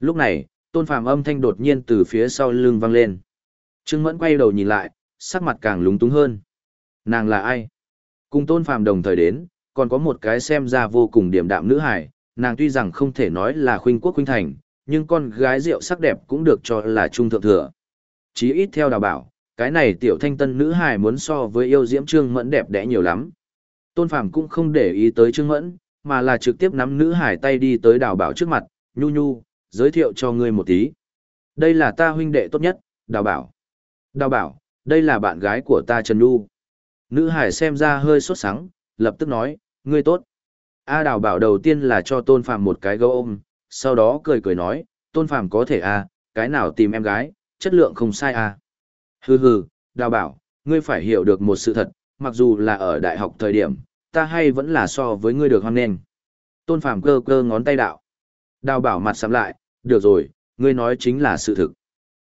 Lúc này, tôn phàm âm thanh đột nhiên từ phía sau lưng vang lên. Trương Mẫn quay đầu nhìn lại, sắc mặt càng lúng túng hơn. Nàng là ai? Cùng tôn phàm đồng thời đến, còn có một cái xem ra vô cùng điểm đạm nữ hải, nàng tuy rằng không thể nói là khuynh quốc khuynh thành, nhưng con gái rượu sắc đẹp cũng được cho là trung thượng thừa. Chí ít theo đào bảo, cái này tiểu thanh tân nữ hải muốn so với yêu diễm trương mẫn đẹp đẽ nhiều lắm. Tôn Phàm cũng không để ý tới trương mẫn, mà là trực tiếp nắm nữ hải tay đi tới đào bảo trước mặt, nhu nhu, giới thiệu cho ngươi một tí. Đây là ta huynh đệ tốt nhất, đào bảo. Đào bảo, đây là bạn gái của ta Trần Nhu. Nữ hải xem ra hơi sốt sắng, lập tức nói, ngươi tốt. A đào bảo đầu tiên là cho tôn phàm một cái gấu ôm, sau đó cười cười nói, tôn phàm có thể à, cái nào tìm em gái, chất lượng không sai à. Hừ hừ, đào bảo, ngươi phải hiểu được một sự thật, mặc dù là ở đại học thời điểm, ta hay vẫn là so với ngươi được hoan nghênh. Tôn phàm cơ cơ ngón tay đạo. Đào bảo mặt sắm lại, được rồi, ngươi nói chính là sự thực.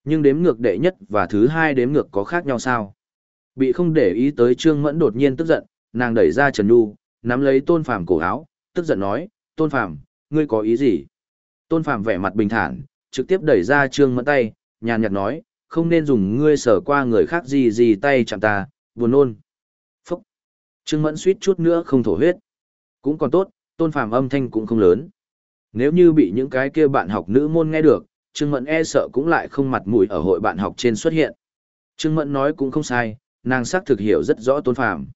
Nhưng đếm ngược đệ nhất và thứ hai đếm ngược có khác nhau sao? Bị không để ý tới Trương Mẫn đột nhiên tức giận, nàng đẩy ra Trần Nhu, nắm lấy Tôn Phàm cổ áo, tức giận nói, Tôn Phàm, ngươi có ý gì? Tôn Phàm vẻ mặt bình thản, trực tiếp đẩy ra Trương Mẫn tay, nhàn nhạt nói, không nên dùng ngươi sở qua người khác gì gì tay chạm ta, buồn nôn. Phúc! Trương Mẫn suýt chút nữa không thổ huyết. Cũng còn tốt, Tôn Phàm âm thanh cũng không lớn. Nếu như bị những cái kia bạn học nữ môn nghe được, Trương Mẫn e sợ cũng lại không mặt mũi ở hội bạn học trên xuất hiện. Trương Mẫn nói cũng không sai, nàng xác thực hiểu rất rõ Tôn Phàm.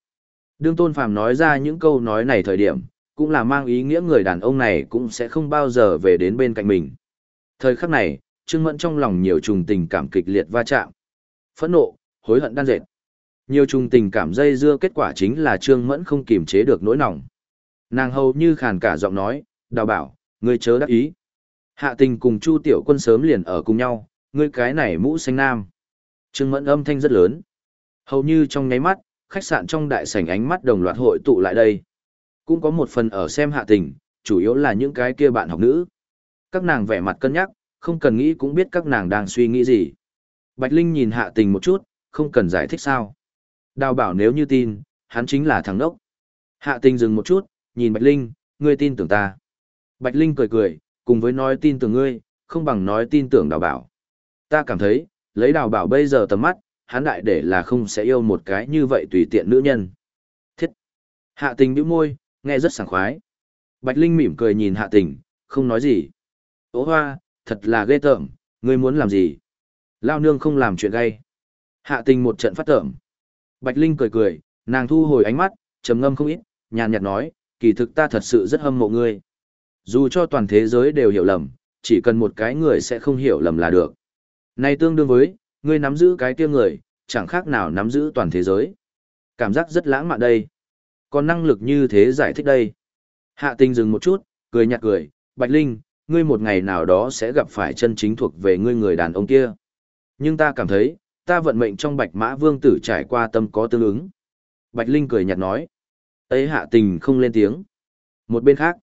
Đương Tôn Phàm nói ra những câu nói này thời điểm, cũng là mang ý nghĩa người đàn ông này cũng sẽ không bao giờ về đến bên cạnh mình. Thời khắc này, Trương Mẫn trong lòng nhiều trùng tình cảm kịch liệt va chạm. Phẫn nộ, hối hận đan dệt. Nhiều trùng tình cảm dây dưa kết quả chính là Trương Mẫn không kiềm chế được nỗi lòng. Nàng hầu như khàn cả giọng nói, đào bảo, ngươi chớ đắc ý. Hạ tình cùng Chu Tiểu Quân sớm liền ở cùng nhau, ngươi cái này mũ xanh nam. Trương Mẫn âm thanh rất lớn. Hầu như trong nháy mắt, khách sạn trong đại sảnh ánh mắt đồng loạt hội tụ lại đây. Cũng có một phần ở xem hạ tình, chủ yếu là những cái kia bạn học nữ. Các nàng vẻ mặt cân nhắc, không cần nghĩ cũng biết các nàng đang suy nghĩ gì. Bạch Linh nhìn hạ tình một chút, không cần giải thích sao. Đào bảo nếu như tin, hắn chính là thằng đốc. Hạ tình dừng một chút, nhìn Bạch Linh, ngươi tin tưởng ta. Bạch Linh cười cười, cùng với nói tin tưởng ngươi, không bằng nói tin tưởng đào bảo. Ta cảm thấy, lấy đào bảo bây giờ tầm mắt, hắn đại để là không sẽ yêu một cái như vậy tùy tiện nữ nhân. Thiết! Hạ tình bĩu môi, nghe rất sảng khoái. Bạch Linh mỉm cười nhìn hạ tình, không nói gì. Ô hoa, thật là ghê tởm, ngươi muốn làm gì? Lao nương không làm chuyện gay. Hạ tình một trận phát tởm. Bạch Linh cười cười, nàng thu hồi ánh mắt, trầm ngâm không ít, nhàn nhạt nói, kỳ thực ta thật sự rất hâm mộ ngươi. Dù cho toàn thế giới đều hiểu lầm, chỉ cần một cái người sẽ không hiểu lầm là được. Này tương đương với, ngươi nắm giữ cái kia người, chẳng khác nào nắm giữ toàn thế giới. Cảm giác rất lãng mạn đây. Còn năng lực như thế giải thích đây. Hạ tình dừng một chút, cười nhạt cười, Bạch Linh, ngươi một ngày nào đó sẽ gặp phải chân chính thuộc về ngươi người đàn ông kia. Nhưng ta cảm thấy, ta vận mệnh trong Bạch Mã Vương tử trải qua tâm có tương ứng. Bạch Linh cười nhạt nói. Ấy hạ tình không lên tiếng. Một bên khác,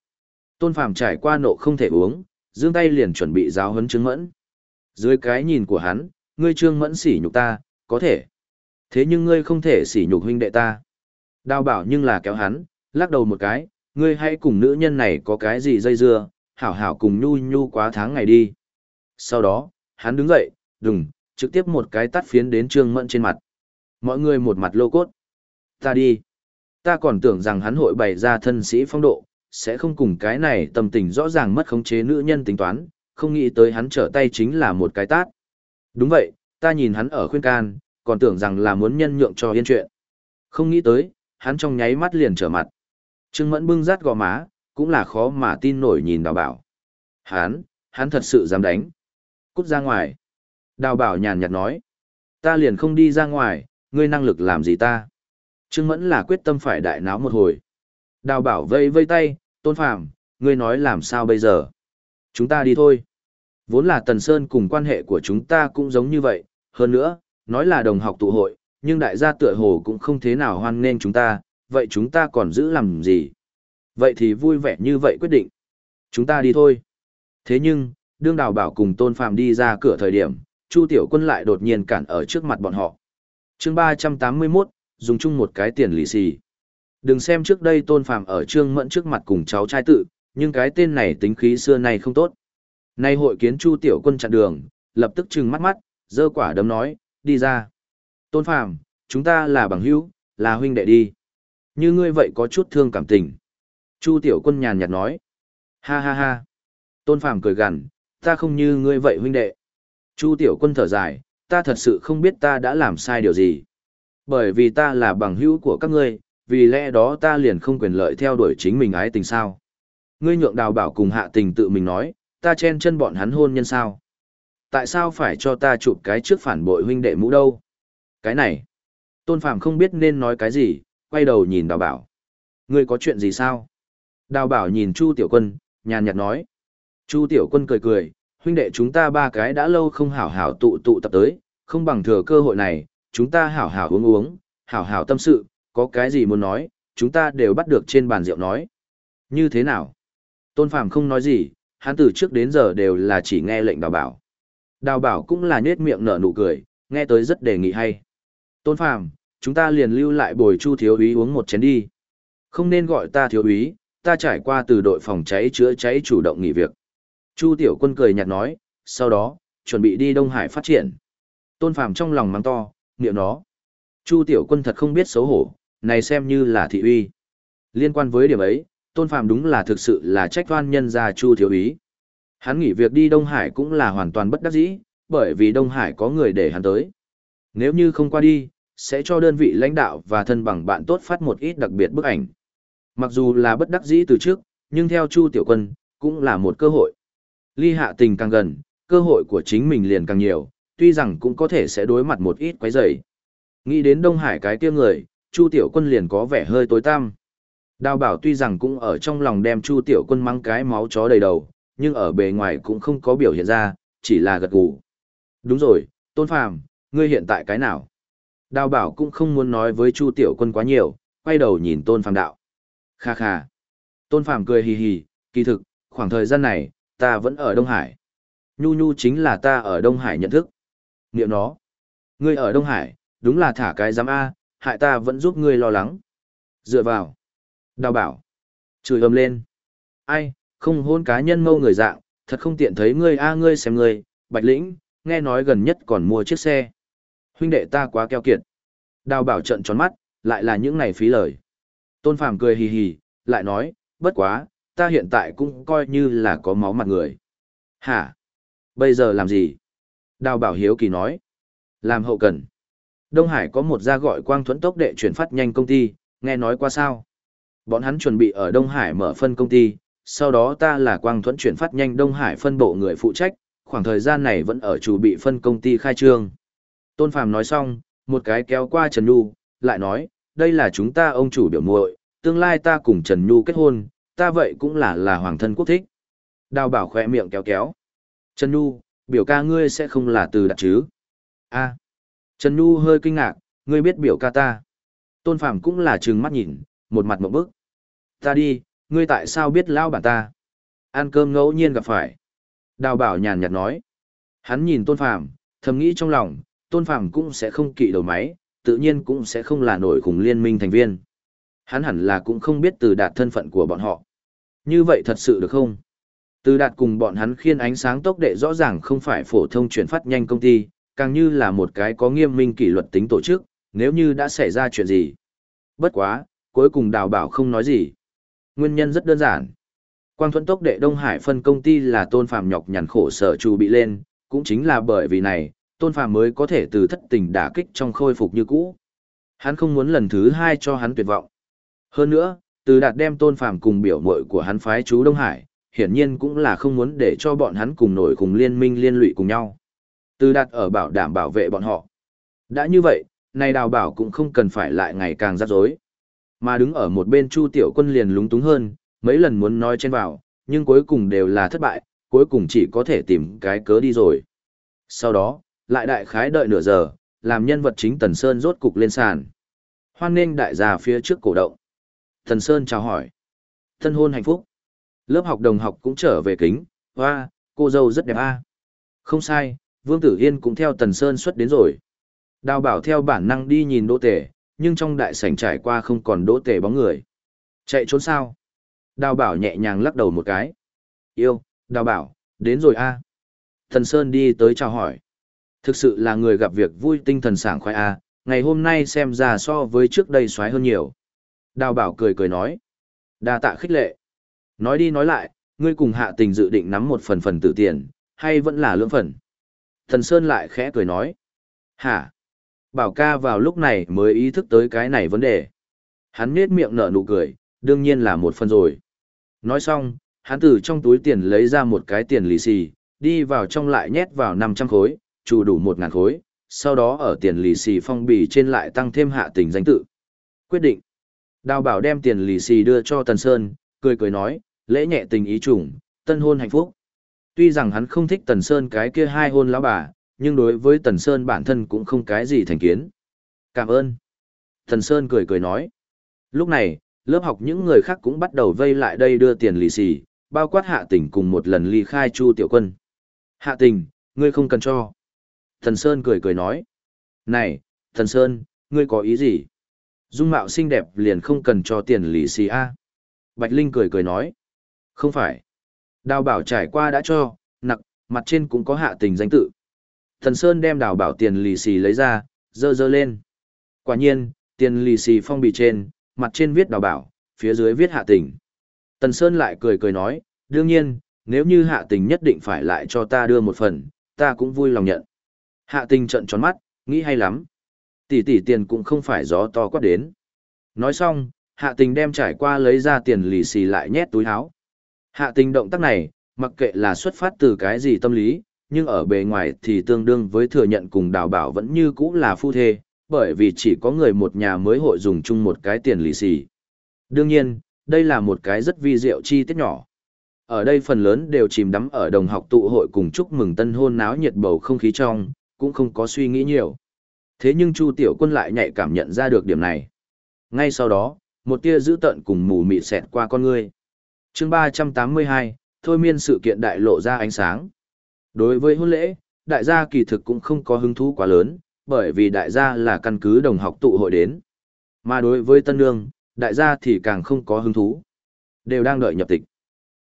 Tôn Phàm trải qua nộ không thể uống, giương tay liền chuẩn bị giáo huấn Trương Mẫn. Dưới cái nhìn của hắn, ngươi Trương Mẫn sỉ nhục ta, có thể. Thế nhưng ngươi không thể sỉ nhục huynh đệ ta. Đào bảo nhưng là kéo hắn, lắc đầu một cái, ngươi hãy cùng nữ nhân này có cái gì dây dưa, hảo hảo cùng nhu nhu quá tháng ngày đi. Sau đó, hắn đứng dậy, đừng, trực tiếp một cái tắt phiến đến Trương Mẫn trên mặt. Mọi người một mặt lô cốt. Ta đi. Ta còn tưởng rằng hắn hội bày ra thân sĩ phong độ, sẽ không cùng cái này tâm tình rõ ràng mất khống chế nữ nhân tính toán, không nghĩ tới hắn trở tay chính là một cái tát. Đúng vậy, ta nhìn hắn ở khuyên can, còn tưởng rằng là muốn nhân nhượng cho yên chuyện. Không nghĩ tới, hắn trong nháy mắt liền trở mặt. Trương Mẫn bưng rát gò má, cũng là khó mà tin nổi nhìn đào bảo. Hắn, hắn thật sự dám đánh. Cút ra ngoài. Đào bảo nhàn nhạt nói. Ta liền không đi ra ngoài, ngươi năng lực làm gì ta. Trương Mẫn là quyết tâm phải đại náo một hồi. Đào bảo vây vây tay, tôn phàm, ngươi nói làm sao bây giờ? Chúng ta đi thôi. Vốn là Tần Sơn cùng quan hệ của chúng ta cũng giống như vậy, hơn nữa, nói là đồng học tụ hội, nhưng đại gia tựa hồ cũng không thế nào hoan nghênh chúng ta, vậy chúng ta còn giữ làm gì? Vậy thì vui vẻ như vậy quyết định. Chúng ta đi thôi. Thế nhưng, đương đào bảo cùng tôn phàm đi ra cửa thời điểm, Chu Tiểu Quân lại đột nhiên cản ở trước mặt bọn họ. chương 381, dùng chung một cái tiền lì xì. Đừng xem trước đây tôn phàm ở trương mẫn trước mặt cùng cháu trai tự, nhưng cái tên này tính khí xưa nay không tốt. Nay hội kiến Chu Tiểu Quân chặn đường, lập tức trừng mắt mắt, dơ quả đấm nói, đi ra. Tôn Phàm, chúng ta là bằng hữu, là huynh đệ đi. Như ngươi vậy có chút thương cảm tình. Chu Tiểu Quân nhàn nhạt nói, ha ha ha. Tôn Phàm cười gằn, ta không như ngươi vậy huynh đệ. Chu Tiểu Quân thở dài, ta thật sự không biết ta đã làm sai điều gì. Bởi vì ta là bằng hữu của các ngươi, vì lẽ đó ta liền không quyền lợi theo đuổi chính mình ái tình sao. Ngươi nhượng đào bảo cùng hạ tình tự mình nói, ta chen chân bọn hắn hôn nhân sao. Tại sao phải cho ta chụp cái trước phản bội huynh đệ mũ đâu? Cái này, tôn phàm không biết nên nói cái gì, quay đầu nhìn đào bảo. Ngươi có chuyện gì sao? Đào bảo nhìn Chu Tiểu Quân, nhàn nhạt nói. Chu Tiểu Quân cười cười, huynh đệ chúng ta ba cái đã lâu không hảo hảo tụ tụ tập tới, không bằng thừa cơ hội này, chúng ta hảo hảo uống uống, hảo hảo tâm sự, có cái gì muốn nói, chúng ta đều bắt được trên bàn rượu nói. Như thế nào? Tôn Phàm không nói gì, hắn từ trước đến giờ đều là chỉ nghe lệnh đào bảo. Đào bảo cũng là nhết miệng nở nụ cười, nghe tới rất đề nghị hay. Tôn Phàm, chúng ta liền lưu lại bồi chu thiếu úy uống một chén đi. Không nên gọi ta thiếu úy, ta trải qua từ đội phòng cháy chữa cháy chủ động nghỉ việc. Chu Tiểu Quân cười nhạt nói, sau đó, chuẩn bị đi Đông Hải phát triển. Tôn Phàm trong lòng mắng to, niệm nó. Chu Tiểu Quân thật không biết xấu hổ, này xem như là thị uy. Liên quan với điểm ấy, Tôn phạm đúng là thực sự là trách toan nhân gia Chu thiếu ý Hắn nghỉ việc đi Đông Hải cũng là hoàn toàn bất đắc dĩ, bởi vì Đông Hải có người để hắn tới. Nếu như không qua đi, sẽ cho đơn vị lãnh đạo và thân bằng bạn tốt phát một ít đặc biệt bức ảnh. Mặc dù là bất đắc dĩ từ trước, nhưng theo Chu Tiểu Quân, cũng là một cơ hội. Ly hạ tình càng gần, cơ hội của chính mình liền càng nhiều, tuy rằng cũng có thể sẽ đối mặt một ít quấy rầy. Nghĩ đến Đông Hải cái kia người, Chu Tiểu Quân liền có vẻ hơi tối tăm. Đào bảo tuy rằng cũng ở trong lòng đem Chu Tiểu Quân mang cái máu chó đầy đầu, nhưng ở bề ngoài cũng không có biểu hiện ra, chỉ là gật gù. Đúng rồi, Tôn Phàm, ngươi hiện tại cái nào? Đào bảo cũng không muốn nói với Chu Tiểu Quân quá nhiều, quay đầu nhìn Tôn Phàm đạo. Kha kha. Tôn Phàm cười hì hì, kỳ thực, khoảng thời gian này, ta vẫn ở Đông Hải. Nhu Nhu chính là ta ở Đông Hải nhận thức. Niệm nó. Ngươi ở Đông Hải, đúng là thả cái giám A, hại ta vẫn giúp ngươi lo lắng. Dựa vào. Đào bảo. Chửi ầm lên. Ai, không hôn cá nhân mâu người dạng, thật không tiện thấy ngươi A ngươi xem ngươi, bạch lĩnh, nghe nói gần nhất còn mua chiếc xe. Huynh đệ ta quá keo kiệt. Đào bảo trận tròn mắt, lại là những này phí lời. Tôn Phàm cười hì hì, lại nói, bất quá, ta hiện tại cũng coi như là có máu mặt người. Hả? Bây giờ làm gì? Đào bảo hiếu kỳ nói. Làm hậu cần. Đông Hải có một gia gọi quang thuẫn tốc đệ chuyển phát nhanh công ty, nghe nói qua sao? Bọn hắn chuẩn bị ở Đông Hải mở phân công ty, sau đó ta là quang thuẫn chuyển phát nhanh Đông Hải phân bộ người phụ trách, khoảng thời gian này vẫn ở chủ bị phân công ty khai trương. Tôn Phàm nói xong, một cái kéo qua Trần Nhu, lại nói, đây là chúng ta ông chủ biểu muội, tương lai ta cùng Trần Nhu kết hôn, ta vậy cũng là là hoàng thân quốc thích. Đào bảo khỏe miệng kéo kéo. Trần Nhu, biểu ca ngươi sẽ không là từ đặt chứ? a Trần Nhu hơi kinh ngạc, ngươi biết biểu ca ta. Tôn Phàm cũng là trừng mắt nhìn, một mặt một bức. Ta đi, ngươi tại sao biết lao bản ta? Ăn cơm ngẫu nhiên gặp phải. Đào bảo nhàn nhạt nói. Hắn nhìn Tôn Phàm, thầm nghĩ trong lòng, Tôn Phàm cũng sẽ không kỵ đầu máy, tự nhiên cũng sẽ không là nổi cùng liên minh thành viên. Hắn hẳn là cũng không biết từ đạt thân phận của bọn họ. Như vậy thật sự được không? Từ đạt cùng bọn hắn khiên ánh sáng tốc đệ rõ ràng không phải phổ thông chuyển phát nhanh công ty, càng như là một cái có nghiêm minh kỷ luật tính tổ chức, nếu như đã xảy ra chuyện gì. Bất quá, cuối cùng đào bảo không nói gì. Nguyên nhân rất đơn giản. Quang thuẫn tốc đệ Đông Hải phân công ty là tôn phàm nhọc nhằn khổ sở chủ bị lên, cũng chính là bởi vì này, tôn phàm mới có thể từ thất tình đả kích trong khôi phục như cũ. Hắn không muốn lần thứ hai cho hắn tuyệt vọng. Hơn nữa, từ đạt đem tôn phàm cùng biểu mội của hắn phái chú Đông Hải, hiển nhiên cũng là không muốn để cho bọn hắn cùng nổi cùng liên minh liên lụy cùng nhau. Từ đạt ở bảo đảm bảo vệ bọn họ. Đã như vậy, này đào bảo cũng không cần phải lại ngày càng rắc rối. Mà đứng ở một bên Chu Tiểu Quân liền lúng túng hơn, mấy lần muốn nói trên vào, nhưng cuối cùng đều là thất bại, cuối cùng chỉ có thể tìm cái cớ đi rồi. Sau đó, lại đại khái đợi nửa giờ, làm nhân vật chính Tần Sơn rốt cục lên sàn. Hoan nghênh đại gia phía trước cổ động. Tần Sơn chào hỏi. Thân hôn hạnh phúc. Lớp học đồng học cũng trở về kính, hoa, cô dâu rất đẹp a. Không sai, Vương Tử Yên cũng theo Tần Sơn xuất đến rồi. Đào bảo theo bản năng đi nhìn đỗ tể, nhưng trong đại sảnh trải qua không còn đỗ tể bóng người. Chạy trốn sao? Đào bảo nhẹ nhàng lắc đầu một cái. Yêu, đào bảo, đến rồi a. Tần Sơn đi tới chào hỏi. Thực sự là người gặp việc vui tinh thần sảng khoái a, ngày hôm nay xem ra so với trước đây xoái hơn nhiều. Đào bảo cười cười nói. đa tạ khích lệ. Nói đi nói lại, ngươi cùng hạ tình dự định nắm một phần phần tử tiền, hay vẫn là lưỡng phần. Thần Sơn lại khẽ cười nói. Hả? Bảo ca vào lúc này mới ý thức tới cái này vấn đề. Hắn nết miệng nở nụ cười, đương nhiên là một phần rồi. Nói xong, hắn từ trong túi tiền lấy ra một cái tiền lì xì, đi vào trong lại nhét vào 500 khối, chủ đủ 1.000 khối, sau đó ở tiền lì xì phong bì trên lại tăng thêm hạ tình danh tự. Quyết định. Đào bảo đem tiền lì xì đưa cho Tần Sơn, cười cười nói, lễ nhẹ tình ý trùng, tân hôn hạnh phúc. Tuy rằng hắn không thích Tần Sơn cái kia hai hôn lão bà, nhưng đối với Tần Sơn bản thân cũng không cái gì thành kiến. Cảm ơn. Tần Sơn cười cười nói. Lúc này, lớp học những người khác cũng bắt đầu vây lại đây đưa tiền lì xì, bao quát hạ tình cùng một lần ly khai Chu Tiểu Quân. Hạ tình, ngươi không cần cho. Tần Sơn cười cười nói. Này, Tần Sơn, ngươi có ý gì? Dung mạo xinh đẹp liền không cần cho tiền lì xì a. Bạch Linh cười cười nói. Không phải. Đào bảo trải qua đã cho, nặng, mặt trên cũng có hạ tình danh tự. Thần Sơn đem đào bảo tiền lì xì lấy ra, dơ dơ lên. Quả nhiên, tiền lì xì phong bì trên, mặt trên viết đào bảo, phía dưới viết hạ tình. Tần Sơn lại cười cười nói, đương nhiên, nếu như hạ tình nhất định phải lại cho ta đưa một phần, ta cũng vui lòng nhận. Hạ tình trận tròn mắt, nghĩ hay lắm. Tỷ tỷ tiền cũng không phải gió to quát đến. Nói xong, hạ tình đem trải qua lấy ra tiền lì xì lại nhét túi áo. Hạ tình động tác này, mặc kệ là xuất phát từ cái gì tâm lý, nhưng ở bề ngoài thì tương đương với thừa nhận cùng đào bảo vẫn như cũ là phu thê, bởi vì chỉ có người một nhà mới hội dùng chung một cái tiền lì xì. Đương nhiên, đây là một cái rất vi diệu chi tiết nhỏ. Ở đây phần lớn đều chìm đắm ở đồng học tụ hội cùng chúc mừng tân hôn náo nhiệt bầu không khí trong, cũng không có suy nghĩ nhiều. Thế nhưng Chu Tiểu Quân lại nhạy cảm nhận ra được điểm này. Ngay sau đó, một tia dữ tợn cùng mù mịt xẹt qua con ngươi chương 382, thôi miên sự kiện đại lộ ra ánh sáng. Đối với hôn lễ, đại gia kỳ thực cũng không có hứng thú quá lớn, bởi vì đại gia là căn cứ đồng học tụ hội đến. Mà đối với tân đương, đại gia thì càng không có hứng thú. Đều đang đợi nhập tịch.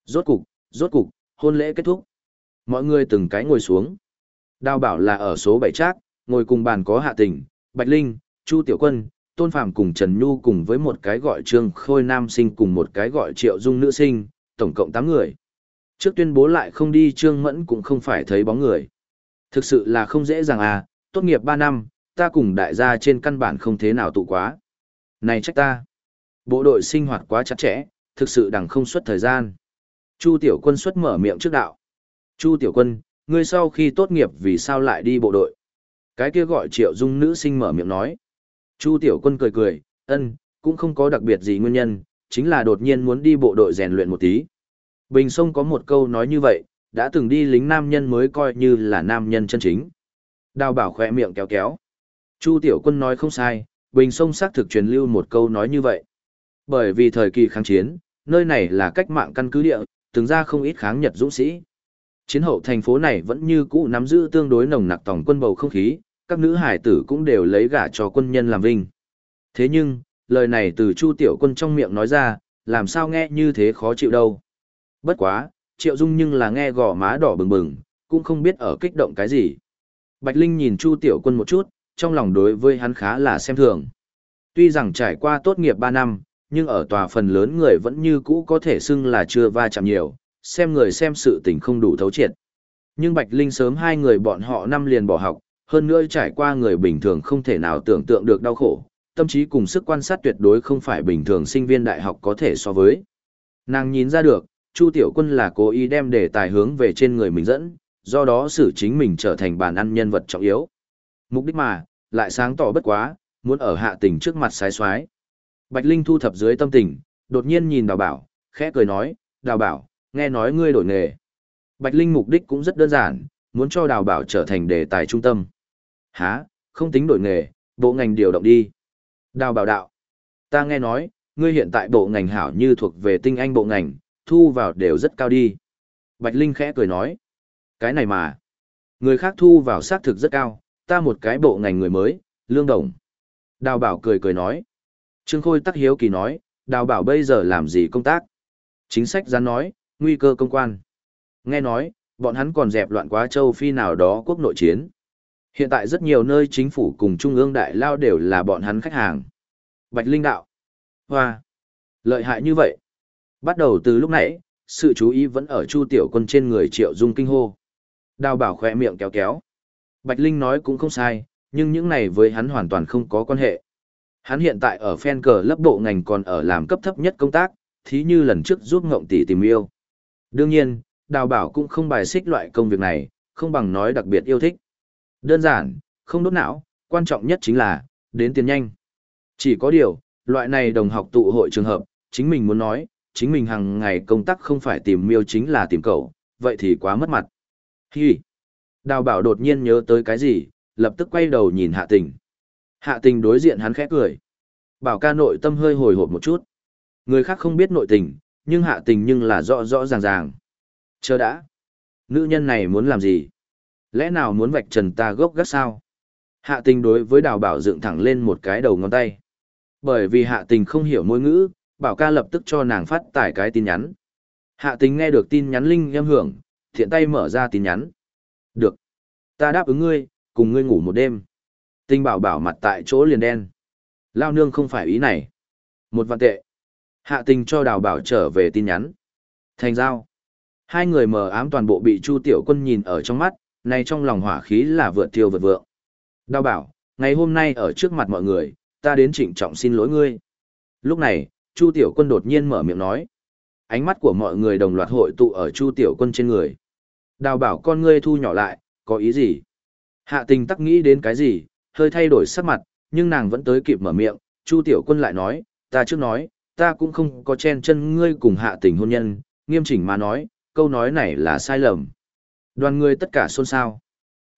Rốt cục, rốt cục, hôn lễ kết thúc. Mọi người từng cái ngồi xuống. Đào bảo là ở số 7 trác, ngồi cùng bàn có Hạ Tình, Bạch Linh, Chu Tiểu Quân, Tôn Phạm cùng Trần Nhu cùng với một cái gọi Trương Khôi nam sinh cùng một cái gọi Triệu Dung nữ sinh, tổng cộng 8 người. Trước tuyên bố lại không đi Trương Mẫn cũng không phải thấy bóng người. Thực sự là không dễ dàng à, tốt nghiệp 3 năm, ta cùng đại gia trên căn bản không thế nào tụ quá. Này trách ta. Bộ đội sinh hoạt quá chặt chẽ, thực sự đằng không xuất thời gian. Chu Tiểu Quân xuất mở miệng trước đạo. Chu Tiểu Quân, ngươi sau khi tốt nghiệp vì sao lại đi bộ đội? Cái kia gọi Triệu Dung nữ sinh mở miệng nói. Chu Tiểu Quân cười cười, ân, cũng không có đặc biệt gì nguyên nhân, chính là đột nhiên muốn đi bộ đội rèn luyện một tí. Bình Sông có một câu nói như vậy, đã từng đi lính nam nhân mới coi như là nam nhân chân chính. Đào bảo khỏe miệng kéo kéo. Chu Tiểu Quân nói không sai, Bình Sông xác thực truyền lưu một câu nói như vậy. Bởi vì thời kỳ kháng chiến, nơi này là cách mạng căn cứ địa, từng ra không ít kháng Nhật dũng sĩ. Chiến hậu thành phố này vẫn như cũ nắm giữ tương đối nồng nặc tổng quân bầu không khí, các nữ hải tử cũng đều lấy gả cho quân nhân làm vinh. Thế nhưng, lời này từ Chu Tiểu Quân trong miệng nói ra, làm sao nghe như thế khó chịu đâu. Bất quá, Triệu Dung nhưng là nghe gò má đỏ bừng bừng, cũng không biết ở kích động cái gì. Bạch Linh nhìn Chu Tiểu Quân một chút, trong lòng đối với hắn khá là xem thường. Tuy rằng trải qua tốt nghiệp 3 năm, nhưng ở tòa phần lớn người vẫn như cũ có thể xưng là chưa va chạm nhiều, xem người xem sự tình không đủ thấu triệt. Nhưng Bạch Linh sớm hai người bọn họ năm liền bỏ học, hơn nữa trải qua người bình thường không thể nào tưởng tượng được đau khổ, tâm trí cùng sức quan sát tuyệt đối không phải bình thường sinh viên đại học có thể so với. Nàng nhìn ra được, Chu Tiểu Quân là cố ý đem đề tài hướng về trên người mình dẫn, do đó xử chính mình trở thành bàn ăn nhân vật trọng yếu. Mục đích mà, lại sáng tỏ bất quá, muốn ở hạ tình trước mặt sái xoái. Bạch Linh thu thập dưới tâm tình, đột nhiên nhìn đào bảo, khẽ cười nói, đào bảo, nghe nói ngươi đổi nghề. Bạch Linh mục đích cũng rất đơn giản, muốn cho đào bảo trở thành đề tài trung tâm. Há, không tính đổi nghề, bộ ngành điều động đi. Đào bảo đạo, ta nghe nói, ngươi hiện tại bộ ngành hảo như thuộc về tinh anh bộ ngành, thu vào đều rất cao đi. Bạch Linh khẽ cười nói, cái này mà, người khác thu vào xác thực rất cao, ta một cái bộ ngành người mới, lương đồng. Đào bảo cười cười nói, Trương Khôi tắc hiếu kỳ nói, đào bảo bây giờ làm gì công tác? Chính sách gián nói, nguy cơ công quan. Nghe nói, bọn hắn còn dẹp loạn quá châu Phi nào đó quốc nội chiến. Hiện tại rất nhiều nơi chính phủ cùng trung ương đại lao đều là bọn hắn khách hàng. Bạch Linh đạo. Hoa. Lợi hại như vậy. Bắt đầu từ lúc nãy, sự chú ý vẫn ở Chu Tiểu Quân trên người Triệu Dung kinh hô. Đào bảo khỏe miệng kéo kéo. Bạch Linh nói cũng không sai, nhưng những này với hắn hoàn toàn không có quan hệ. Hắn hiện tại ở fan cờ lớp bộ ngành còn ở làm cấp thấp nhất công tác, thí như lần trước giúp Ngộng Tỷ tìm yêu. Đương nhiên, Đào Bảo cũng không bài xích loại công việc này, không bằng nói đặc biệt yêu thích. Đơn giản, không đốt não, quan trọng nhất chính là, đến tiền nhanh. Chỉ có điều, loại này đồng học tụ hội trường hợp, chính mình muốn nói, chính mình hàng ngày công tác không phải tìm miêu chính là tìm cậu, vậy thì quá mất mặt. Hi! Đào bảo đột nhiên nhớ tới cái gì, lập tức quay đầu nhìn hạ tình. Hạ tình đối diện hắn khẽ cười. Bảo ca nội tâm hơi hồi hộp một chút. Người khác không biết nội tình, nhưng hạ tình nhưng là rõ rõ ràng ràng. Chờ đã. Nữ nhân này muốn làm gì? Lẽ nào muốn vạch trần ta gốc gác sao? Hạ tình đối với đào bảo dựng thẳng lên một cái đầu ngón tay. Bởi vì hạ tình không hiểu ngôn ngữ, bảo ca lập tức cho nàng phát tải cái tin nhắn. Hạ tình nghe được tin nhắn linh em hưởng, thiện tay mở ra tin nhắn. Được. Ta đáp ứng ngươi, cùng ngươi ngủ một đêm. Tình bảo bảo mặt tại chỗ liền đen. Lao nương không phải ý này. Một vạn tệ. Hạ tình cho đào bảo trở về tin nhắn. Thành giao. Hai người mờ ám toàn bộ bị Chu Tiểu Quân nhìn ở trong mắt, này trong lòng hỏa khí là vượt thiêu vượt vượng. Đào bảo, ngày hôm nay ở trước mặt mọi người, ta đến trịnh trọng xin lỗi ngươi. Lúc này, Chu Tiểu Quân đột nhiên mở miệng nói. Ánh mắt của mọi người đồng loạt hội tụ ở Chu Tiểu Quân trên người. Đào bảo con ngươi thu nhỏ lại, có ý gì? Hạ tình tắc nghĩ đến cái gì, hơi thay đổi sắc mặt, nhưng nàng vẫn tới kịp mở miệng, Chu Tiểu Quân lại nói, ta trước nói, ta cũng không có chen chân ngươi cùng hạ tình hôn nhân, nghiêm chỉnh mà nói, câu nói này là sai lầm. Đoàn người tất cả xôn xao.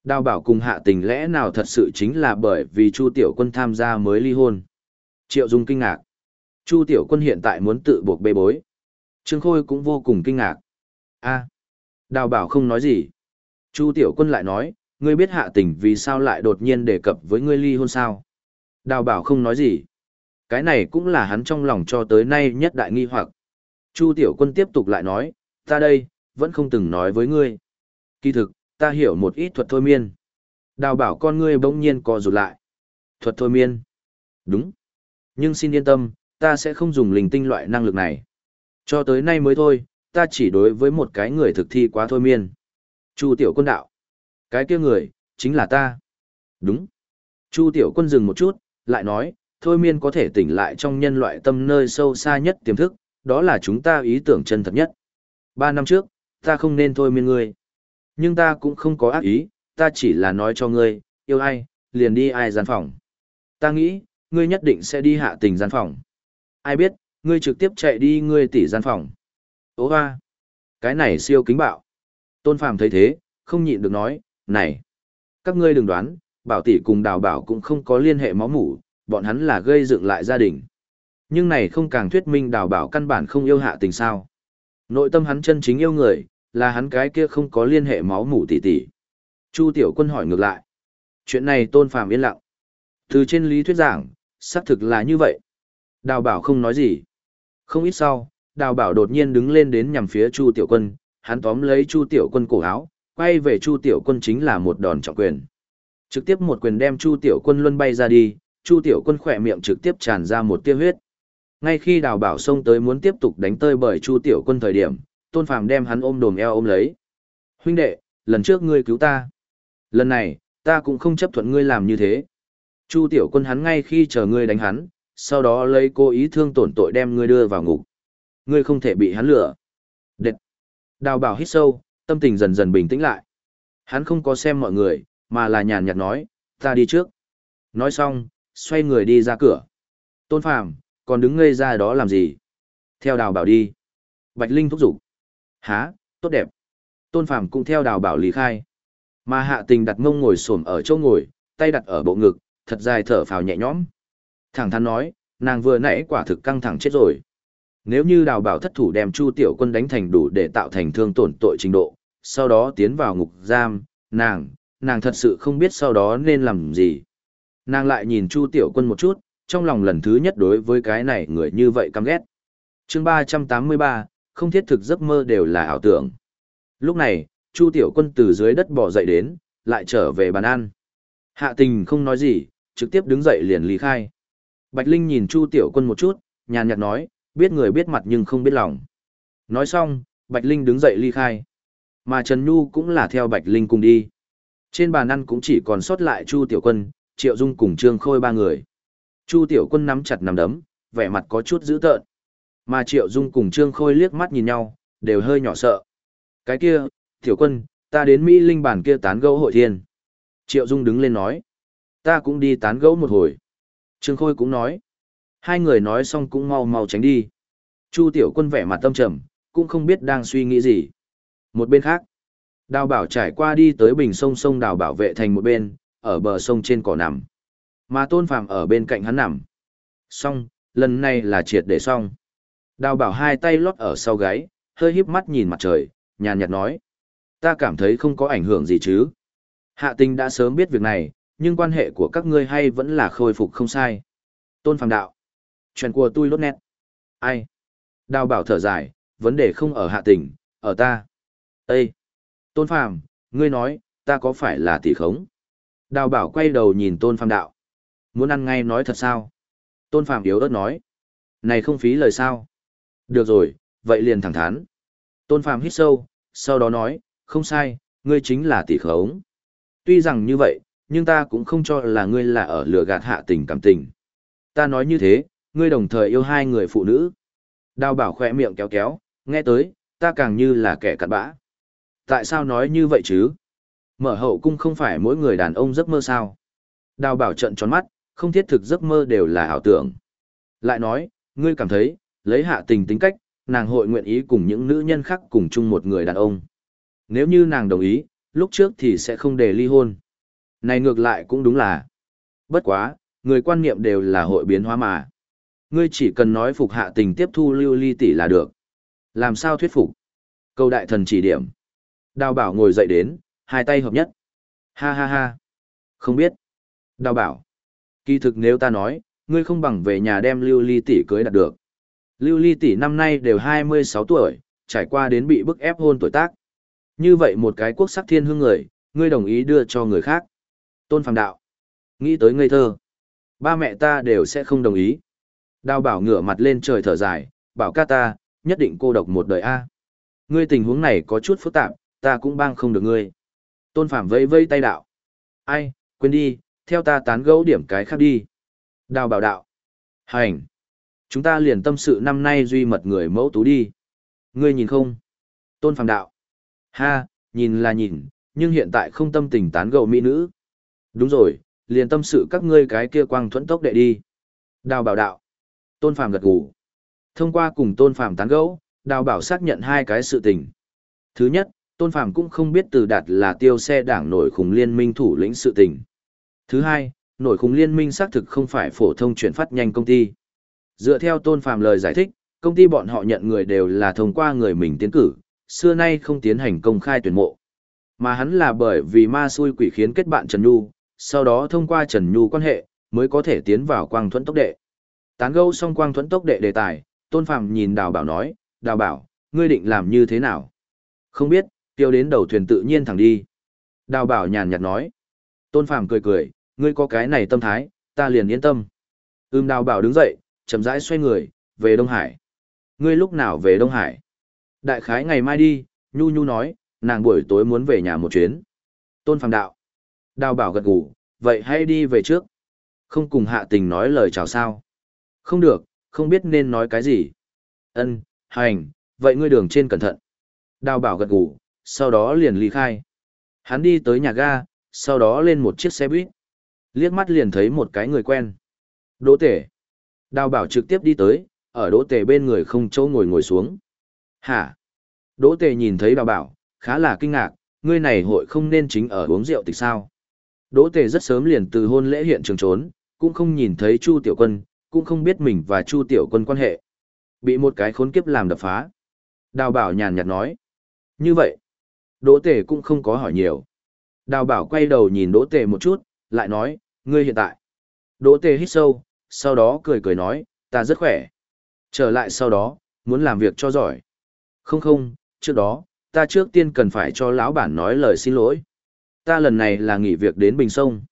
Đào bảo cùng hạ tình lẽ nào thật sự chính là bởi vì Chu Tiểu Quân tham gia mới ly hôn. Triệu Dung kinh ngạc. Chu Tiểu Quân hiện tại muốn tự buộc bê bối. Trương Khôi cũng vô cùng kinh ngạc. a Đào bảo không nói gì. Chu Tiểu Quân lại nói, ngươi biết hạ tình vì sao lại đột nhiên đề cập với ngươi ly hôn sao? Đào bảo không nói gì. Cái này cũng là hắn trong lòng cho tới nay nhất đại nghi hoặc. Chu Tiểu Quân tiếp tục lại nói, ta đây, vẫn không từng nói với ngươi. Kỳ thực, ta hiểu một ít thuật thôi miên. Đào bảo con ngươi bỗng nhiên co rụt lại. Thuật thôi miên. Đúng. Nhưng xin yên tâm, ta sẽ không dùng linh tinh loại năng lực này. Cho tới nay mới thôi, ta chỉ đối với một cái người thực thi quá thôi miên. Chu tiểu quân đạo. Cái kia người, chính là ta. Đúng. Chu tiểu quân dừng một chút, lại nói, thôi miên có thể tỉnh lại trong nhân loại tâm nơi sâu xa nhất tiềm thức, đó là chúng ta ý tưởng chân thật nhất. Ba năm trước, ta không nên thôi miên ngươi. Nhưng ta cũng không có ác ý, ta chỉ là nói cho ngươi, yêu ai, liền đi ai gian phòng. Ta nghĩ, ngươi nhất định sẽ đi hạ tình gian phòng. Ai biết, ngươi trực tiếp chạy đi ngươi tỷ gian phòng. Ô hoa! Cái này siêu kính bạo. Tôn Phàm thấy thế, không nhịn được nói, này, các ngươi đừng đoán, bảo tỷ cùng đào bảo cũng không có liên hệ máu mủ, bọn hắn là gây dựng lại gia đình. Nhưng này không càng thuyết minh đào bảo căn bản không yêu hạ tình sao. Nội tâm hắn chân chính yêu người, là hắn cái kia không có liên hệ máu mủ tỷ tỷ. Chu Tiểu Quân hỏi ngược lại. Chuyện này Tôn Phàm yên lặng. Từ trên lý thuyết giảng, xác thực là như vậy. Đào bảo không nói gì. Không ít sau, đào bảo đột nhiên đứng lên đến nhằm phía Chu Tiểu Quân, hắn tóm lấy Chu Tiểu Quân cổ áo, quay về Chu Tiểu Quân chính là một đòn trọng quyền. Trực tiếp một quyền đem Chu Tiểu Quân luân bay ra đi, Chu Tiểu Quân khỏe miệng trực tiếp tràn ra một tia huyết. Ngay khi Đào Bảo xông tới muốn tiếp tục đánh tơi bởi Chu Tiểu Quân thời điểm, Tôn Phàm đem hắn ôm đồm eo ôm lấy. "Huynh đệ, lần trước ngươi cứu ta, lần này, ta cũng không chấp thuận ngươi làm như thế." Chu Tiểu Quân hắn ngay khi chờ ngươi đánh hắn, sau đó lấy cố ý thương tổn tội đem ngươi đưa vào ngục. Ngươi không thể bị hắn lừa. Đệt. Đào Bảo hít sâu, tâm tình dần dần bình tĩnh lại. Hắn không có xem mọi người, mà là nhàn nhạt nói, ta đi trước. Nói xong, xoay người đi ra cửa. Tôn Phàm, còn đứng ngây ra đó làm gì? Theo đào bảo đi. Bạch Linh thúc giục. Há, tốt đẹp. Tôn Phàm cũng theo đào bảo lý khai. Mà hạ tình đặt mông ngồi xổm ở chỗ ngồi, tay đặt ở bộ ngực, thật dài thở phào nhẹ nhõm. Thẳng thắn nói, nàng vừa nãy quả thực căng thẳng chết rồi. Nếu như đào bảo thất thủ đem Chu Tiểu Quân đánh thành đủ để tạo thành thương tổn tội trình độ, sau đó tiến vào ngục giam, nàng, nàng thật sự không biết sau đó nên làm gì. Nàng lại nhìn Chu Tiểu Quân một chút, trong lòng lần thứ nhất đối với cái này người như vậy căm ghét. chương 383, không thiết thực giấc mơ đều là ảo tưởng. Lúc này, Chu Tiểu Quân từ dưới đất bò dậy đến, lại trở về bàn ăn. Hạ tình không nói gì, trực tiếp đứng dậy liền lý khai. Bạch Linh nhìn Chu Tiểu Quân một chút, nhàn nhạt nói, biết người biết mặt nhưng không biết lòng. Nói xong, Bạch Linh đứng dậy ly khai. Mà Trần Nhu cũng là theo Bạch Linh cùng đi. Trên bàn ăn cũng chỉ còn sót lại Chu Tiểu Quân, Triệu Dung cùng Trương Khôi ba người. Chu Tiểu Quân nắm chặt nắm đấm, vẻ mặt có chút dữ tợn. Mà Triệu Dung cùng Trương Khôi liếc mắt nhìn nhau, đều hơi nhỏ sợ. Cái kia, Tiểu Quân, ta đến Mỹ Linh bản kia tán gẫu hội thiên. Triệu Dung đứng lên nói. Ta cũng đi tán gẫu một hồi. Trương Khôi cũng nói. Hai người nói xong cũng mau mau tránh đi. Chu Tiểu Quân vẻ mặt tâm trầm, cũng không biết đang suy nghĩ gì. Một bên khác, đào bảo trải qua đi tới bình sông sông đào bảo vệ thành một bên, ở bờ sông trên cỏ nằm. Mà tôn phàm ở bên cạnh hắn nằm. Xong, lần này là triệt để xong. Đào bảo hai tay lót ở sau gáy, hơi híp mắt nhìn mặt trời, nhàn nhạt nói. Ta cảm thấy không có ảnh hưởng gì chứ. Hạ tình đã sớm biết việc này, nhưng quan hệ của các ngươi hay vẫn là khôi phục không sai. Tôn phàm đạo. Chuyện của tôi lốt nét. Ai? Đào bảo thở dài, vấn đề không ở hạ tình, ở ta. Ê! Tôn phàm, ngươi nói, ta có phải là tỷ khống? Đào bảo quay đầu nhìn tôn phàm đạo. Muốn ăn ngay nói thật sao? Tôn phàm yếu ớt nói. Này không phí lời sao? Được rồi, vậy liền thẳng thắn. Tôn phàm hít sâu, sau đó nói, không sai, ngươi chính là tỷ khống. Tuy rằng như vậy, nhưng ta cũng không cho là ngươi là ở lừa gạt hạ tình cảm tình. Ta nói như thế, ngươi đồng thời yêu hai người phụ nữ. Đào bảo khỏe miệng kéo kéo, nghe tới, ta càng như là kẻ cặn bã. Tại sao nói như vậy chứ? Mở hậu cung không phải mỗi người đàn ông giấc mơ sao? Đào bảo trận tròn mắt, không thiết thực giấc mơ đều là ảo tưởng. Lại nói, ngươi cảm thấy, lấy hạ tình tính cách, nàng hội nguyện ý cùng những nữ nhân khác cùng chung một người đàn ông. Nếu như nàng đồng ý, lúc trước thì sẽ không để ly hôn. Này ngược lại cũng đúng là. Bất quá, người quan niệm đều là hội biến hóa mà. Ngươi chỉ cần nói phục hạ tình tiếp thu lưu ly tỷ là được. Làm sao thuyết phục? Câu đại thần chỉ điểm. Đào bảo ngồi dậy đến, hai tay hợp nhất. Ha ha ha. Không biết. Đào bảo. Kỳ thực nếu ta nói, ngươi không bằng về nhà đem lưu ly tỷ cưới đạt được. Lưu ly tỷ năm nay đều 26 tuổi, trải qua đến bị bức ép hôn tuổi tác. Như vậy một cái quốc sắc thiên hương người, ngươi đồng ý đưa cho người khác. Tôn phàm đạo. Nghĩ tới ngây thơ. Ba mẹ ta đều sẽ không đồng ý. Đào bảo ngửa mặt lên trời thở dài, bảo ca ta, nhất định cô độc một đời A. Ngươi tình huống này có chút phức tạp, ta cũng bang không được ngươi. Tôn Phạm vây vây tay đạo. Ai, quên đi, theo ta tán gẫu điểm cái khác đi. Đào bảo đạo. Hành. Chúng ta liền tâm sự năm nay duy mật người mẫu tú đi. Ngươi nhìn không? Tôn phàm đạo. Ha, nhìn là nhìn, nhưng hiện tại không tâm tình tán gẫu mỹ nữ. Đúng rồi, liền tâm sự các ngươi cái kia quang thuẫn tốc đệ đi. Đào bảo đạo. Tôn phàm gật gù. Thông qua cùng Tôn phàm tán gẫu, Đào Bảo xác nhận hai cái sự tình. Thứ nhất, Tôn phàm cũng không biết từ đạt là tiêu xe đảng nổi khủng liên minh thủ lĩnh sự tình. Thứ hai, nổi khủng liên minh xác thực không phải phổ thông chuyển phát nhanh công ty. Dựa theo Tôn phàm lời giải thích, công ty bọn họ nhận người đều là thông qua người mình tiến cử, xưa nay không tiến hành công khai tuyển mộ. Mà hắn là bởi vì ma xui quỷ khiến kết bạn Trần Nhu, sau đó thông qua Trần Nhu quan hệ, mới có thể tiến vào quang thuẫn tốc đệ. Tán gâu xong quang thuẫn tốc đệ đề tài, Tôn Phàm nhìn Đào Bảo nói, Đào Bảo, ngươi định làm như thế nào? Không biết, tiêu đến đầu thuyền tự nhiên thẳng đi. Đào Bảo nhàn nhạt nói. Tôn Phàm cười cười, ngươi có cái này tâm thái, ta liền yên tâm. Ưm Đào Bảo đứng dậy, chậm rãi xoay người, về Đông Hải. Ngươi lúc nào về Đông Hải? Đại khái ngày mai đi, Nhu Nhu nói, nàng buổi tối muốn về nhà một chuyến. Tôn Phàm đạo. Đào Bảo gật gù, vậy hãy đi về trước. Không cùng hạ tình nói lời chào sao. Không được, không biết nên nói cái gì. Ân, hành, vậy ngươi đường trên cẩn thận. Đào bảo gật gù, sau đó liền ly khai. Hắn đi tới nhà ga, sau đó lên một chiếc xe buýt. Liếc mắt liền thấy một cái người quen. Đỗ tể. Đào bảo trực tiếp đi tới, ở đỗ Tề bên người không chỗ ngồi ngồi xuống. Hả? Đỗ Tề nhìn thấy đào bảo, khá là kinh ngạc, ngươi này hội không nên chính ở uống rượu tịch sao. Đỗ Tề rất sớm liền từ hôn lễ hiện trường trốn, cũng không nhìn thấy Chu Tiểu Quân, cũng không biết mình và Chu Tiểu Quân quan hệ. Bị một cái khốn kiếp làm đập phá. Đào bảo nhàn nhạt nói. Như vậy, Đỗ Tề cũng không có hỏi nhiều. Đào bảo quay đầu nhìn Đỗ Tề một chút, lại nói, ngươi hiện tại. Đỗ Tề hít sâu, sau đó cười cười nói, ta rất khỏe. Trở lại sau đó, muốn làm việc cho giỏi. Không không, trước đó, ta trước tiên cần phải cho lão bản nói lời xin lỗi. Ta lần này là nghỉ việc đến Bình Sông.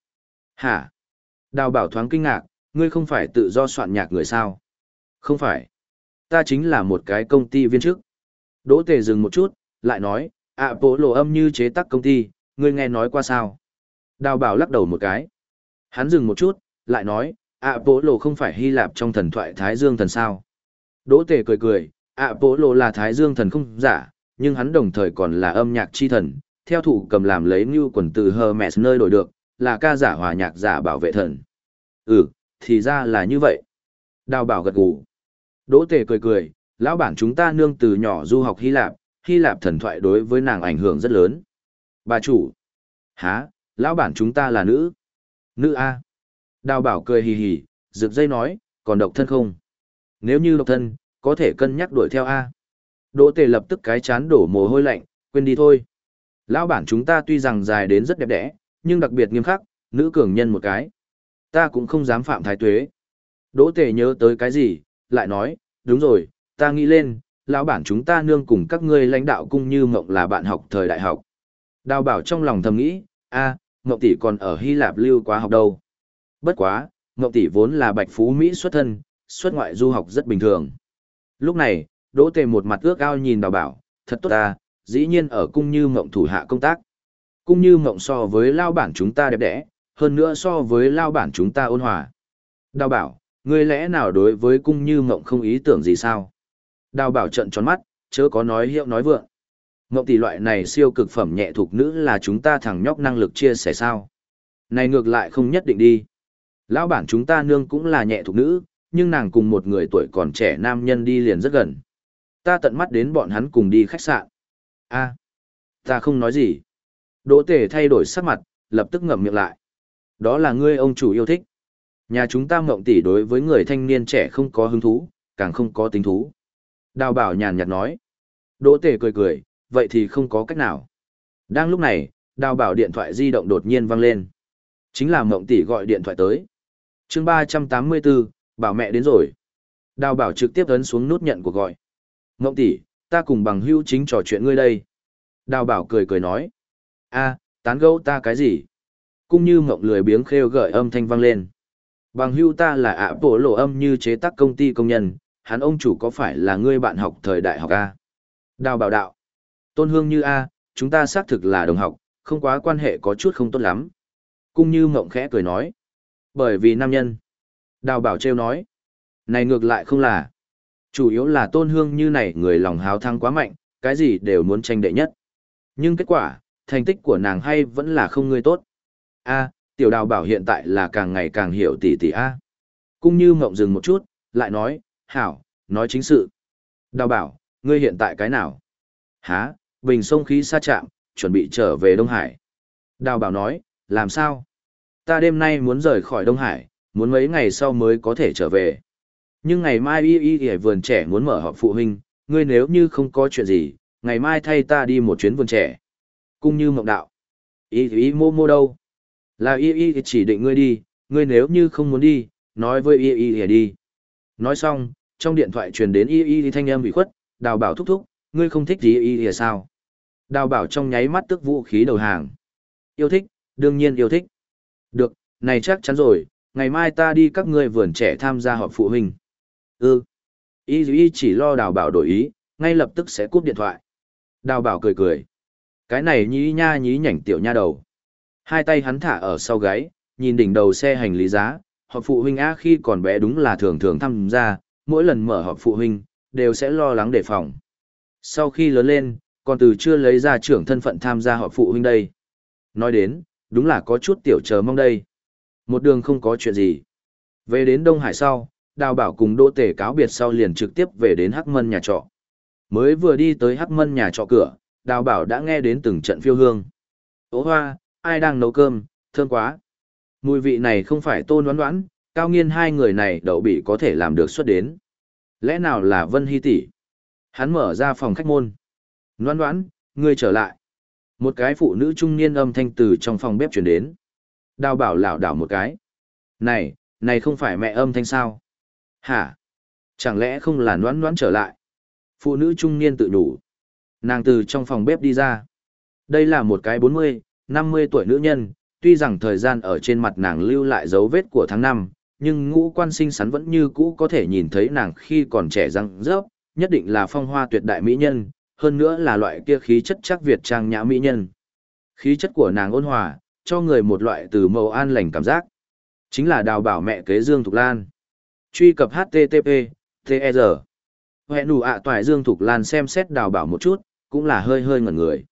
Hả? Đào bảo thoáng kinh ngạc, ngươi không phải tự do soạn nhạc người sao? Không phải. Ta chính là một cái công ty viên chức. Đỗ tề dừng một chút, lại nói, ạ bộ lộ âm như chế tác công ty, ngươi nghe nói qua sao? Đào bảo lắc đầu một cái. Hắn dừng một chút, lại nói, ạ bố lộ không phải Hy Lạp trong thần thoại Thái Dương thần sao? Đỗ tề cười cười, ạ bố lộ là Thái Dương thần không giả, nhưng hắn đồng thời còn là âm nhạc chi thần, theo thủ cầm làm lấy như quần từ Hermes nơi đổi được, là ca giả hòa nhạc giả bảo vệ thần. Ừ, thì ra là như vậy. Đào bảo gật gù. Đỗ tề cười cười, lão bản chúng ta nương từ nhỏ du học Hy Lạp, Hy Lạp thần thoại đối với nàng ảnh hưởng rất lớn. Bà chủ. Há, lão bản chúng ta là nữ. Nữ A. Đào bảo cười hì hì, rực dây nói, còn độc thân không? Nếu như độc thân, có thể cân nhắc đuổi theo A. Đỗ tề lập tức cái chán đổ mồ hôi lạnh, quên đi thôi. Lão bản chúng ta tuy rằng dài đến rất đẹp đẽ, nhưng đặc biệt nghiêm khắc, nữ cường nhân một cái. Ta cũng không dám phạm thái tuế. Đỗ tề nhớ tới cái gì, lại nói, đúng rồi, ta nghĩ lên, lão bản chúng ta nương cùng các ngươi lãnh đạo cung như mộng là bạn học thời đại học. Đào bảo trong lòng thầm nghĩ, a, mộng tỷ còn ở Hy Lạp lưu quá học đâu. Bất quá, mộng tỷ vốn là bạch phú Mỹ xuất thân, xuất ngoại du học rất bình thường. Lúc này, đỗ tề một mặt ước ao nhìn đào bảo, thật tốt ta, dĩ nhiên ở cung như mộng thủ hạ công tác. Cung như mộng so với lao bản chúng ta đẹp đẽ, hơn nữa so với lao bản chúng ta ôn hòa. Đào bảo, ngươi lẽ nào đối với cung như mộng không ý tưởng gì sao? Đào bảo trận tròn mắt, chớ có nói hiệu nói vượng. Mộng tỷ loại này siêu cực phẩm nhẹ thuộc nữ là chúng ta thằng nhóc năng lực chia sẻ sao? Này ngược lại không nhất định đi. Lão bản chúng ta nương cũng là nhẹ thuộc nữ, nhưng nàng cùng một người tuổi còn trẻ nam nhân đi liền rất gần. Ta tận mắt đến bọn hắn cùng đi khách sạn. a ta không nói gì. Đỗ tể thay đổi sắc mặt, lập tức ngậm miệng lại. Đó là ngươi ông chủ yêu thích. Nhà chúng ta mộng tỷ đối với người thanh niên trẻ không có hứng thú, càng không có tính thú. Đào bảo nhàn nhạt nói. Đỗ tể cười cười, vậy thì không có cách nào. Đang lúc này, đào bảo điện thoại di động đột nhiên vang lên. Chính là mộng tỷ gọi điện thoại tới chương ba trăm tám mươi bốn bảo mẹ đến rồi. Đào bảo trực tiếp ấn xuống nút nhận cuộc gọi. ngộng tỷ, ta cùng bằng hữu chính trò chuyện ngươi đây. Đào bảo cười cười nói. a tán gẫu ta cái gì? Cũng như ngộng lười biếng khêu gợi âm thanh vang lên. Bằng hữu ta là ạ bộ lộ âm như chế tác công ty công nhân, hắn ông chủ có phải là ngươi bạn học thời đại học A? Đào bảo đạo. Tôn hương như A, chúng ta xác thực là đồng học, không quá quan hệ có chút không tốt lắm. Cung như ngộng khẽ cười nói. Bởi vì nam nhân. Đào bảo trêu nói. Này ngược lại không là. Chủ yếu là tôn hương như này người lòng háo thăng quá mạnh, cái gì đều muốn tranh đệ nhất. Nhưng kết quả, thành tích của nàng hay vẫn là không người tốt. A, tiểu đào bảo hiện tại là càng ngày càng hiểu tỷ tỷ A. cũng như mộng dừng một chút, lại nói, hảo, nói chính sự. Đào bảo, ngươi hiện tại cái nào? Há, bình sông khí xa chạm, chuẩn bị trở về Đông Hải. Đào bảo nói, làm sao? Ta đêm nay muốn rời khỏi Đông Hải, muốn mấy ngày sau mới có thể trở về. Nhưng ngày mai y y y vườn trẻ muốn mở họp phụ huynh, ngươi nếu như không có chuyện gì, ngày mai thay ta đi một chuyến vườn trẻ. Cung như mộng đạo. Y y mô mô đâu? Là y y chỉ định ngươi đi, ngươi nếu như không muốn đi, nói với y y đi. Nói xong, trong điện thoại truyền đến y y thanh âm bị khuất, đào bảo thúc thúc, ngươi không thích y y sao? Đào bảo trong nháy mắt tức vũ khí đầu hàng. Yêu thích, đương nhiên yêu thích. Được, này chắc chắn rồi, ngày mai ta đi các ngươi vườn trẻ tham gia họp phụ huynh. Ừ. Y y chỉ lo đào bảo đổi ý, ngay lập tức sẽ cúp điện thoại. Đào bảo cười cười. Cái này nhí nha nhí nhảnh tiểu nha đầu. Hai tay hắn thả ở sau gáy, nhìn đỉnh đầu xe hành lý giá, họp phụ huynh A khi còn bé đúng là thường thường tham gia, mỗi lần mở họp phụ huynh, đều sẽ lo lắng đề phòng. Sau khi lớn lên, còn từ chưa lấy ra trưởng thân phận tham gia họp phụ huynh đây. Nói đến, đúng là có chút tiểu chờ mong đây. Một đường không có chuyện gì. Về đến Đông Hải sau, Đào Bảo cùng Đỗ Tể cáo biệt sau liền trực tiếp về đến Hắc Mân nhà trọ. Mới vừa đi tới Hắc Mân nhà trọ cửa, Đào Bảo đã nghe đến từng trận phiêu hương. Ố hoa, ai đang nấu cơm, thơm quá. Mùi vị này không phải tôn đoán đoán, cao nghiên hai người này đậu bị có thể làm được xuất đến. Lẽ nào là Vân Hy tỷ? Hắn mở ra phòng khách môn. Đoán đoán, ngươi trở lại. Một cái phụ nữ trung niên âm thanh từ trong phòng bếp chuyển đến. Đào bảo lảo đảo một cái. Này, này không phải mẹ âm thanh sao? Hả? Chẳng lẽ không là noãn noãn trở lại? Phụ nữ trung niên tự nhủ. Nàng từ trong phòng bếp đi ra. Đây là một cái 40, 50 tuổi nữ nhân, tuy rằng thời gian ở trên mặt nàng lưu lại dấu vết của tháng năm, nhưng ngũ quan sinh sắn vẫn như cũ có thể nhìn thấy nàng khi còn trẻ răng rớp, nhất định là phong hoa tuyệt đại mỹ nhân, hơn nữa là loại kia khí chất chắc Việt trang nhã mỹ nhân. Khí chất của nàng ôn hòa, cho người một loại từ màu an lành cảm giác. Chính là đào bảo mẹ kế Dương Thục Lan. Truy cập HTTP, TR. Hẹn đủ ạ toại Dương Thục Lan xem xét đào bảo một chút, cũng là hơi hơi ngẩn người.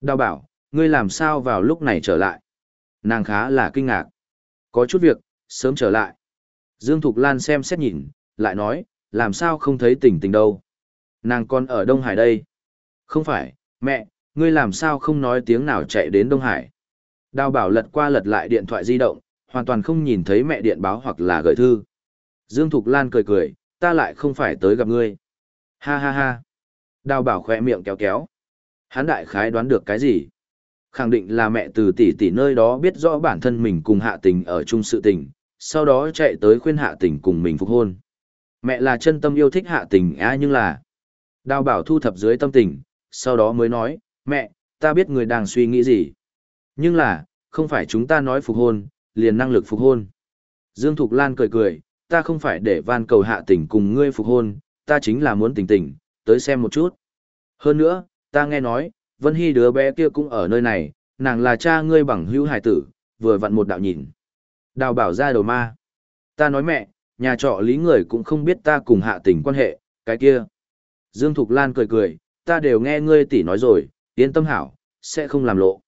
Đào bảo, ngươi làm sao vào lúc này trở lại? Nàng khá là kinh ngạc. Có chút việc, sớm trở lại. Dương Thục Lan xem xét nhìn, lại nói, làm sao không thấy tỉnh tình đâu. Nàng còn ở Đông Hải đây. Không phải, mẹ, ngươi làm sao không nói tiếng nào chạy đến Đông Hải. Đào bảo lật qua lật lại điện thoại di động, hoàn toàn không nhìn thấy mẹ điện báo hoặc là gửi thư. Dương Thục Lan cười cười, ta lại không phải tới gặp ngươi. Ha ha ha. Đào bảo khỏe miệng kéo kéo. Hán đại khái đoán được cái gì? Khẳng định là mẹ từ tỷ tỷ nơi đó biết rõ bản thân mình cùng hạ tình ở chung sự tình, sau đó chạy tới khuyên hạ tình cùng mình phục hôn. Mẹ là chân tâm yêu thích hạ tình á nhưng là... Đào bảo thu thập dưới tâm tình, sau đó mới nói, mẹ, ta biết người đang suy nghĩ gì. Nhưng là, không phải chúng ta nói phục hôn, liền năng lực phục hôn. Dương Thục Lan cười cười, ta không phải để van cầu hạ tình cùng ngươi phục hôn, ta chính là muốn tỉnh tỉnh, tới xem một chút. Hơn nữa, ta nghe nói, Vân Hy đứa bé kia cũng ở nơi này, nàng là cha ngươi bằng hữu hải tử, vừa vặn một đạo nhìn. Đào bảo ra đầu ma. Ta nói mẹ, nhà trọ lý người cũng không biết ta cùng hạ tình quan hệ, cái kia. Dương Thục Lan cười cười, ta đều nghe ngươi tỷ nói rồi, yên tâm hảo, sẽ không làm lộ.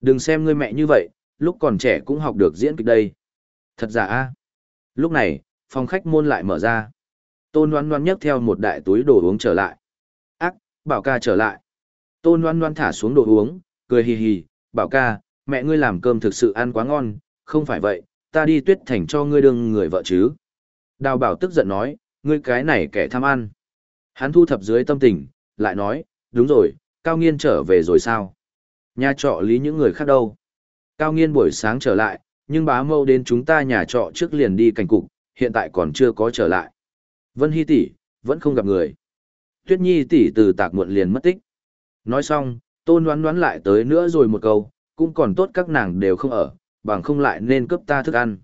Đừng xem ngươi mẹ như vậy, lúc còn trẻ cũng học được diễn kịch đây. Thật giả a. Lúc này, phòng khách môn lại mở ra. Tôn Loan Loan nhấc theo một đại túi đồ uống trở lại. Ác, bảo ca trở lại. Tôn Loan Loan thả xuống đồ uống, cười hì hì, bảo ca, mẹ ngươi làm cơm thực sự ăn quá ngon, không phải vậy, ta đi tuyết thành cho ngươi đương người vợ chứ. Đào bảo tức giận nói, ngươi cái này kẻ tham ăn. Hắn thu thập dưới tâm tình, lại nói, đúng rồi, cao nghiên trở về rồi sao? Nhà trọ lý những người khác đâu? Cao nghiên buổi sáng trở lại, nhưng bá mâu đến chúng ta nhà trọ trước liền đi cảnh cục, hiện tại còn chưa có trở lại. Vân Hy tỷ vẫn không gặp người. Tuyết Nhi tỷ từ tạc muộn liền mất tích. Nói xong, tôn đoán đoán lại tới nữa rồi một câu, cũng còn tốt các nàng đều không ở, bằng không lại nên cướp ta thức ăn.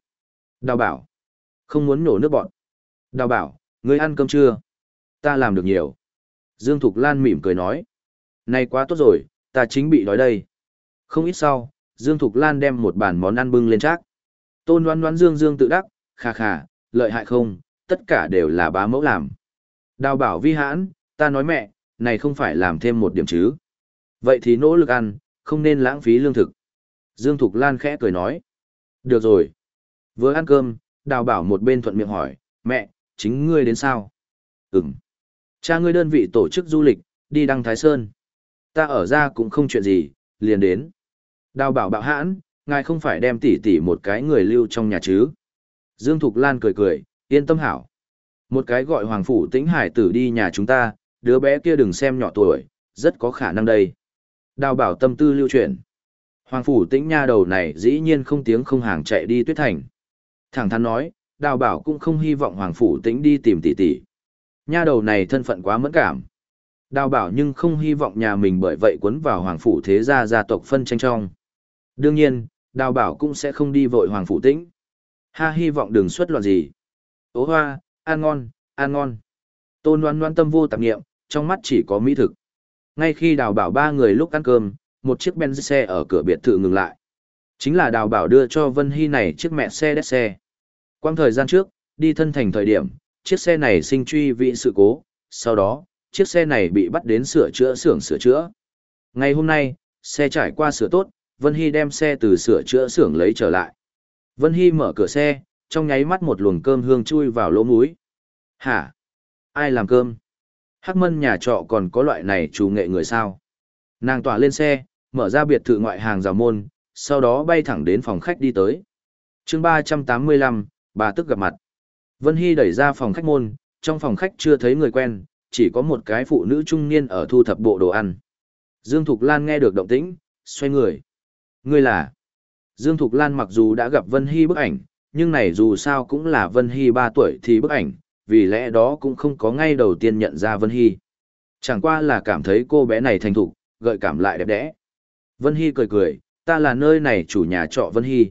Đào bảo, không muốn nổ nước bọn. Đào bảo, ngươi ăn cơm chưa? Ta làm được nhiều. Dương Thục Lan mỉm cười nói. Này quá tốt rồi, ta chính bị đói đây. Không ít sau, Dương Thục Lan đem một bàn món ăn bưng lên chắc. Tôn đoán đoán Dương Dương tự đắc, khà khà, lợi hại không, tất cả đều là bá mẫu làm. Đào bảo vi hãn, ta nói mẹ, này không phải làm thêm một điểm chứ. Vậy thì nỗ lực ăn, không nên lãng phí lương thực. Dương Thục Lan khẽ cười nói. Được rồi. Vừa ăn cơm, đào bảo một bên thuận miệng hỏi, mẹ, chính ngươi đến sao? Ừm. Cha ngươi đơn vị tổ chức du lịch, đi đăng Thái Sơn. Ta ở ra cũng không chuyện gì, liền đến. Đào bảo bạo hãn, ngài không phải đem tỉ tỉ một cái người lưu trong nhà chứ. Dương Thục Lan cười cười, yên tâm hảo. Một cái gọi Hoàng Phủ Tĩnh Hải tử đi nhà chúng ta, đứa bé kia đừng xem nhỏ tuổi, rất có khả năng đây. Đào bảo tâm tư lưu chuyển. Hoàng Phủ Tĩnh nha đầu này dĩ nhiên không tiếng không hàng chạy đi tuyết thành. Thẳng thắn nói, đào bảo cũng không hy vọng Hoàng Phủ Tĩnh đi tìm tỷ tỷ. Nha đầu này thân phận quá mẫn cảm. Đào bảo nhưng không hy vọng nhà mình bởi vậy cuốn vào Hoàng Phủ thế gia gia tộc phân tranh trong. Đương nhiên, đào bảo cũng sẽ không đi vội Hoàng Phủ Tĩnh. Ha hy vọng đừng xuất loạn gì. Ố hoa, ăn ngon, ăn ngon. Tôn đoán đoán tâm vô tạp nghiệm, trong mắt chỉ có mỹ thực. Ngay khi đào bảo ba người lúc ăn cơm, một chiếc Benz xe ở cửa biệt thự ngừng lại. Chính là đào bảo đưa cho Vân Hy này chiếc mẹ xe đét xe. Quang thời gian trước, đi thân thành thời điểm, chiếc xe này sinh truy vị sự cố, sau đó, chiếc xe này bị bắt đến sửa chữa xưởng sửa chữa. Ngày hôm nay, xe trải qua sửa tốt, Vân Hy đem xe từ sửa chữa xưởng lấy trở lại. Vân Hy mở cửa xe, trong nháy mắt một luồng cơm hương chui vào lỗ mũi. Hả? Ai làm cơm? Hắc mân nhà trọ còn có loại này chủ nghệ người sao? Nàng tỏa lên xe, mở ra biệt thự ngoại hàng rào môn, sau đó bay thẳng đến phòng khách đi tới. chương ba trăm tám mươi lăm, bà tức gặp mặt. Vân Hy đẩy ra phòng khách môn, trong phòng khách chưa thấy người quen, chỉ có một cái phụ nữ trung niên ở thu thập bộ đồ ăn. Dương Thục Lan nghe được động tĩnh, xoay người. Người là... Dương Thục Lan mặc dù đã gặp Vân Hy bức ảnh, nhưng này dù sao cũng là Vân Hy 3 tuổi thì bức ảnh, vì lẽ đó cũng không có ngay đầu tiên nhận ra Vân Hy. Chẳng qua là cảm thấy cô bé này thành thục, gợi cảm lại đẹp đẽ. Vân Hy cười cười, ta là nơi này chủ nhà trọ Vân Hy.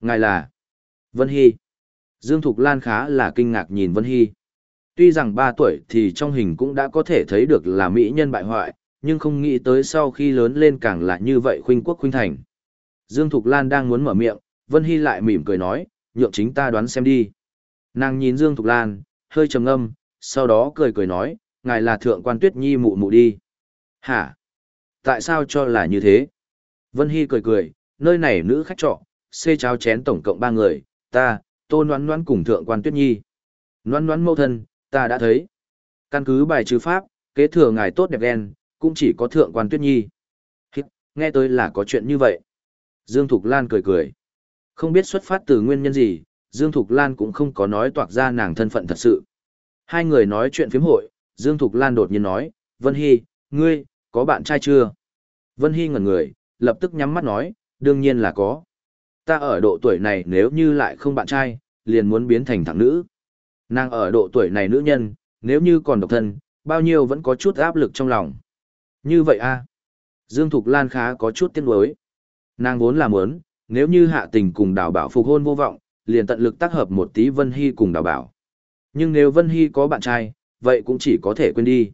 Ngài là Vân Hy. Dương Thục Lan khá là kinh ngạc nhìn Vân Hy. Tuy rằng 3 tuổi thì trong hình cũng đã có thể thấy được là mỹ nhân bại hoại, nhưng không nghĩ tới sau khi lớn lên càng là như vậy khuynh quốc khuynh thành. Dương Thục Lan đang muốn mở miệng, Vân Hy lại mỉm cười nói, nhượng chính ta đoán xem đi. Nàng nhìn Dương Thục Lan, hơi trầm ngâm, sau đó cười cười nói, ngài là thượng quan tuyết nhi mụ mụ đi. Hả? Tại sao cho là như thế? Vân Hy cười cười, nơi này nữ khách trọ, xê cháo chén tổng cộng ba người, ta, tô noan noan cùng thượng quan tuyết nhi. Noan noan mâu thân, ta đã thấy. Căn cứ bài trừ pháp, kế thừa ngài tốt đẹp đen, cũng chỉ có thượng quan tuyết nhi. Hít, nghe tới là có chuyện như vậy. Dương Thục Lan cười cười. Không biết xuất phát từ nguyên nhân gì, Dương Thục Lan cũng không có nói toạc ra nàng thân phận thật sự. Hai người nói chuyện phiếm hội, Dương Thục Lan đột nhiên nói, Vân Hy, ngươi, có bạn trai chưa? Vân Hy ngẩn người, lập tức nhắm mắt nói, đương nhiên là có. Ta ở độ tuổi này nếu như lại không bạn trai, liền muốn biến thành thằng nữ. Nàng ở độ tuổi này nữ nhân, nếu như còn độc thân, bao nhiêu vẫn có chút áp lực trong lòng. Như vậy a à? Dương Thục Lan khá có chút tiếc nuối. Nàng vốn là muốn, nếu như hạ tình cùng đào bảo phục hôn vô vọng, liền tận lực tác hợp một tí Vân Hy cùng đào bảo. Nhưng nếu Vân Hy có bạn trai, vậy cũng chỉ có thể quên đi.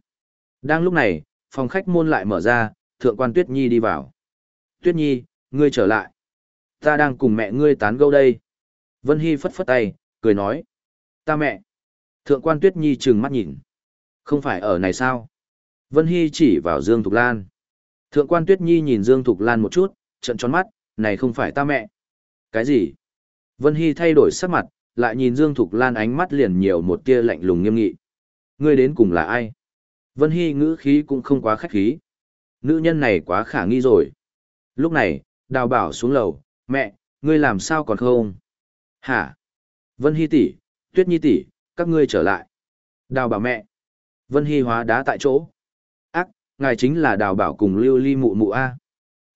Đang lúc này, phòng khách môn lại mở ra, thượng quan Tuyết Nhi đi vào. Tuyết Nhi, ngươi trở lại. Ta đang cùng mẹ ngươi tán gẫu đây. Vân Hy phất phất tay, cười nói. Ta mẹ. Thượng quan Tuyết Nhi trừng mắt nhìn. Không phải ở này sao? Vân Hy chỉ vào Dương Thục Lan. Thượng quan Tuyết Nhi nhìn Dương Thục Lan một chút, trận tròn mắt, này không phải ta mẹ. Cái gì? Vân Hy thay đổi sắc mặt, lại nhìn Dương Thục Lan ánh mắt liền nhiều một tia lạnh lùng nghiêm nghị. Ngươi đến cùng là ai? Vân Hy ngữ khí cũng không quá khách khí. Nữ nhân này quá khả nghi rồi. Lúc này, đào bảo xuống lầu, mẹ, ngươi làm sao còn không? Hả? Vân Hy tỷ, Tuyết Nhi tỷ, các ngươi trở lại. Đào bảo mẹ. Vân Hy hóa đá tại chỗ. Ác, ngài chính là đào bảo cùng lưu ly mụ mụ A.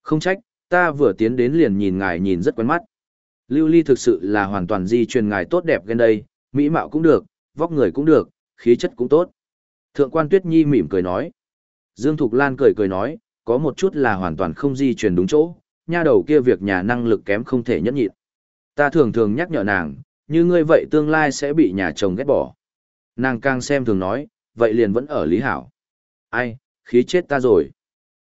Không trách, ta vừa tiến đến liền nhìn ngài nhìn rất quen mắt. Lưu ly thực sự là hoàn toàn di truyền ngài tốt đẹp gần đây, mỹ mạo cũng được, vóc người cũng được, khí chất cũng tốt. Thượng quan Tuyết Nhi mỉm cười nói. Dương Thục Lan cười cười nói, có một chút là hoàn toàn không di truyền đúng chỗ, nha đầu kia việc nhà năng lực kém không thể nhẫn nhịn. Ta thường thường nhắc nhở nàng, như ngươi vậy tương lai sẽ bị nhà chồng ghét bỏ. Nàng càng xem thường nói, vậy liền vẫn ở Lý Hảo. Ai, khí chết ta rồi.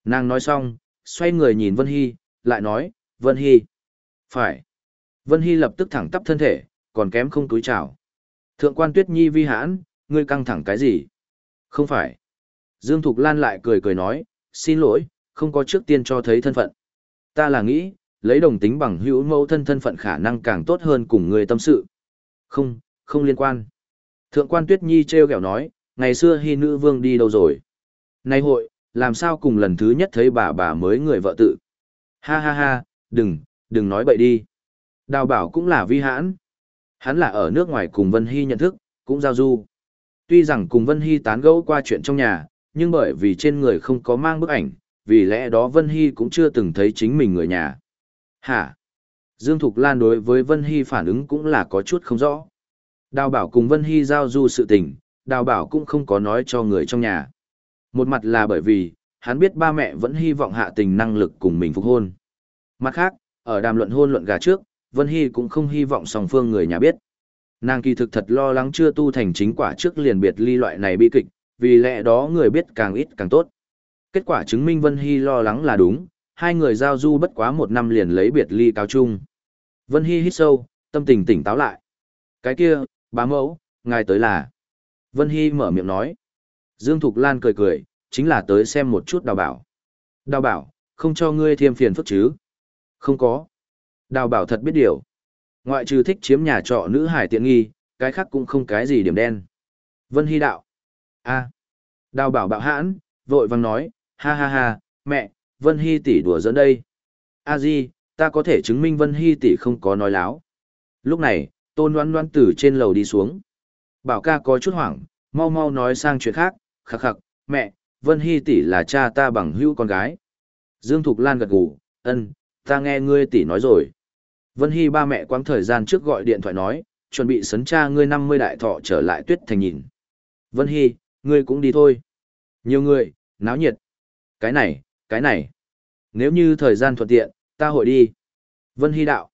Nàng nói xong, xoay người nhìn Vân Hy, lại nói, Vân Hy. Phải. Vân Hy lập tức thẳng tắp thân thể, còn kém không túi chào. Thượng quan Tuyết Nhi vi hãn, ngươi căng thẳng cái gì? Không phải. Dương Thục Lan lại cười cười nói, xin lỗi, không có trước tiên cho thấy thân phận. Ta là nghĩ, lấy đồng tính bằng hữu mẫu thân thân phận khả năng càng tốt hơn cùng người tâm sự. Không, không liên quan. Thượng quan Tuyết Nhi treo kẹo nói, ngày xưa hy nữ vương đi đâu rồi? Nay hội, làm sao cùng lần thứ nhất thấy bà bà mới người vợ tự? Ha ha ha, đừng, đừng nói bậy đi. Đào bảo cũng là vi hãn. Hắn là ở nước ngoài cùng Vân Hy nhận thức, cũng giao du. Tuy rằng cùng Vân Hy tán gẫu qua chuyện trong nhà, nhưng bởi vì trên người không có mang bức ảnh, vì lẽ đó Vân Hy cũng chưa từng thấy chính mình người nhà. Hả? Dương Thục Lan đối với Vân Hy phản ứng cũng là có chút không rõ. Đào bảo cùng Vân Hy giao du sự tình, đào bảo cũng không có nói cho người trong nhà. Một mặt là bởi vì, hắn biết ba mẹ vẫn hy vọng hạ tình năng lực cùng mình phục hôn. Mặt khác, ở đàm luận hôn luận gà trước, Vân Hy cũng không hy vọng song phương người nhà biết. Nàng kỳ thực thật lo lắng chưa tu thành chính quả trước liền biệt ly loại này bi kịch, vì lẽ đó người biết càng ít càng tốt. Kết quả chứng minh Vân Hy lo lắng là đúng, hai người giao du bất quá một năm liền lấy biệt ly cáo chung. Vân Hy hít sâu, tâm tình tỉnh táo lại. Cái kia, bá mẫu, ngài tới là. Vân Hy mở miệng nói. Dương Thục Lan cười cười, chính là tới xem một chút đào bảo. Đào bảo, không cho ngươi thêm phiền phức chứ? Không có. Đào bảo thật biết điều. Ngoại trừ thích chiếm nhà trọ nữ hải tiện nghi, cái khác cũng không cái gì điểm đen. Vân Hy đạo. a Đào bảo bạo hãn, vội vang nói, ha ha ha, mẹ, Vân Hy tỷ đùa dẫn đây. a di, ta có thể chứng minh Vân Hy tỷ không có nói láo. Lúc này, tôn Loan Loan từ trên lầu đi xuống. Bảo ca có chút hoảng, mau mau nói sang chuyện khác, khắc khắc, mẹ, Vân Hy tỷ là cha ta bằng hữu con gái. Dương Thục Lan gật gù, ân, ta nghe ngươi tỷ nói rồi. Vân Hy ba mẹ quãng thời gian trước gọi điện thoại nói, chuẩn bị sấn cha ngươi 50 đại thọ trở lại tuyết thành nhìn. Vân Hy, ngươi cũng đi thôi. Nhiều người, náo nhiệt. Cái này, cái này. Nếu như thời gian thuận tiện, ta hội đi. Vân Hy đạo,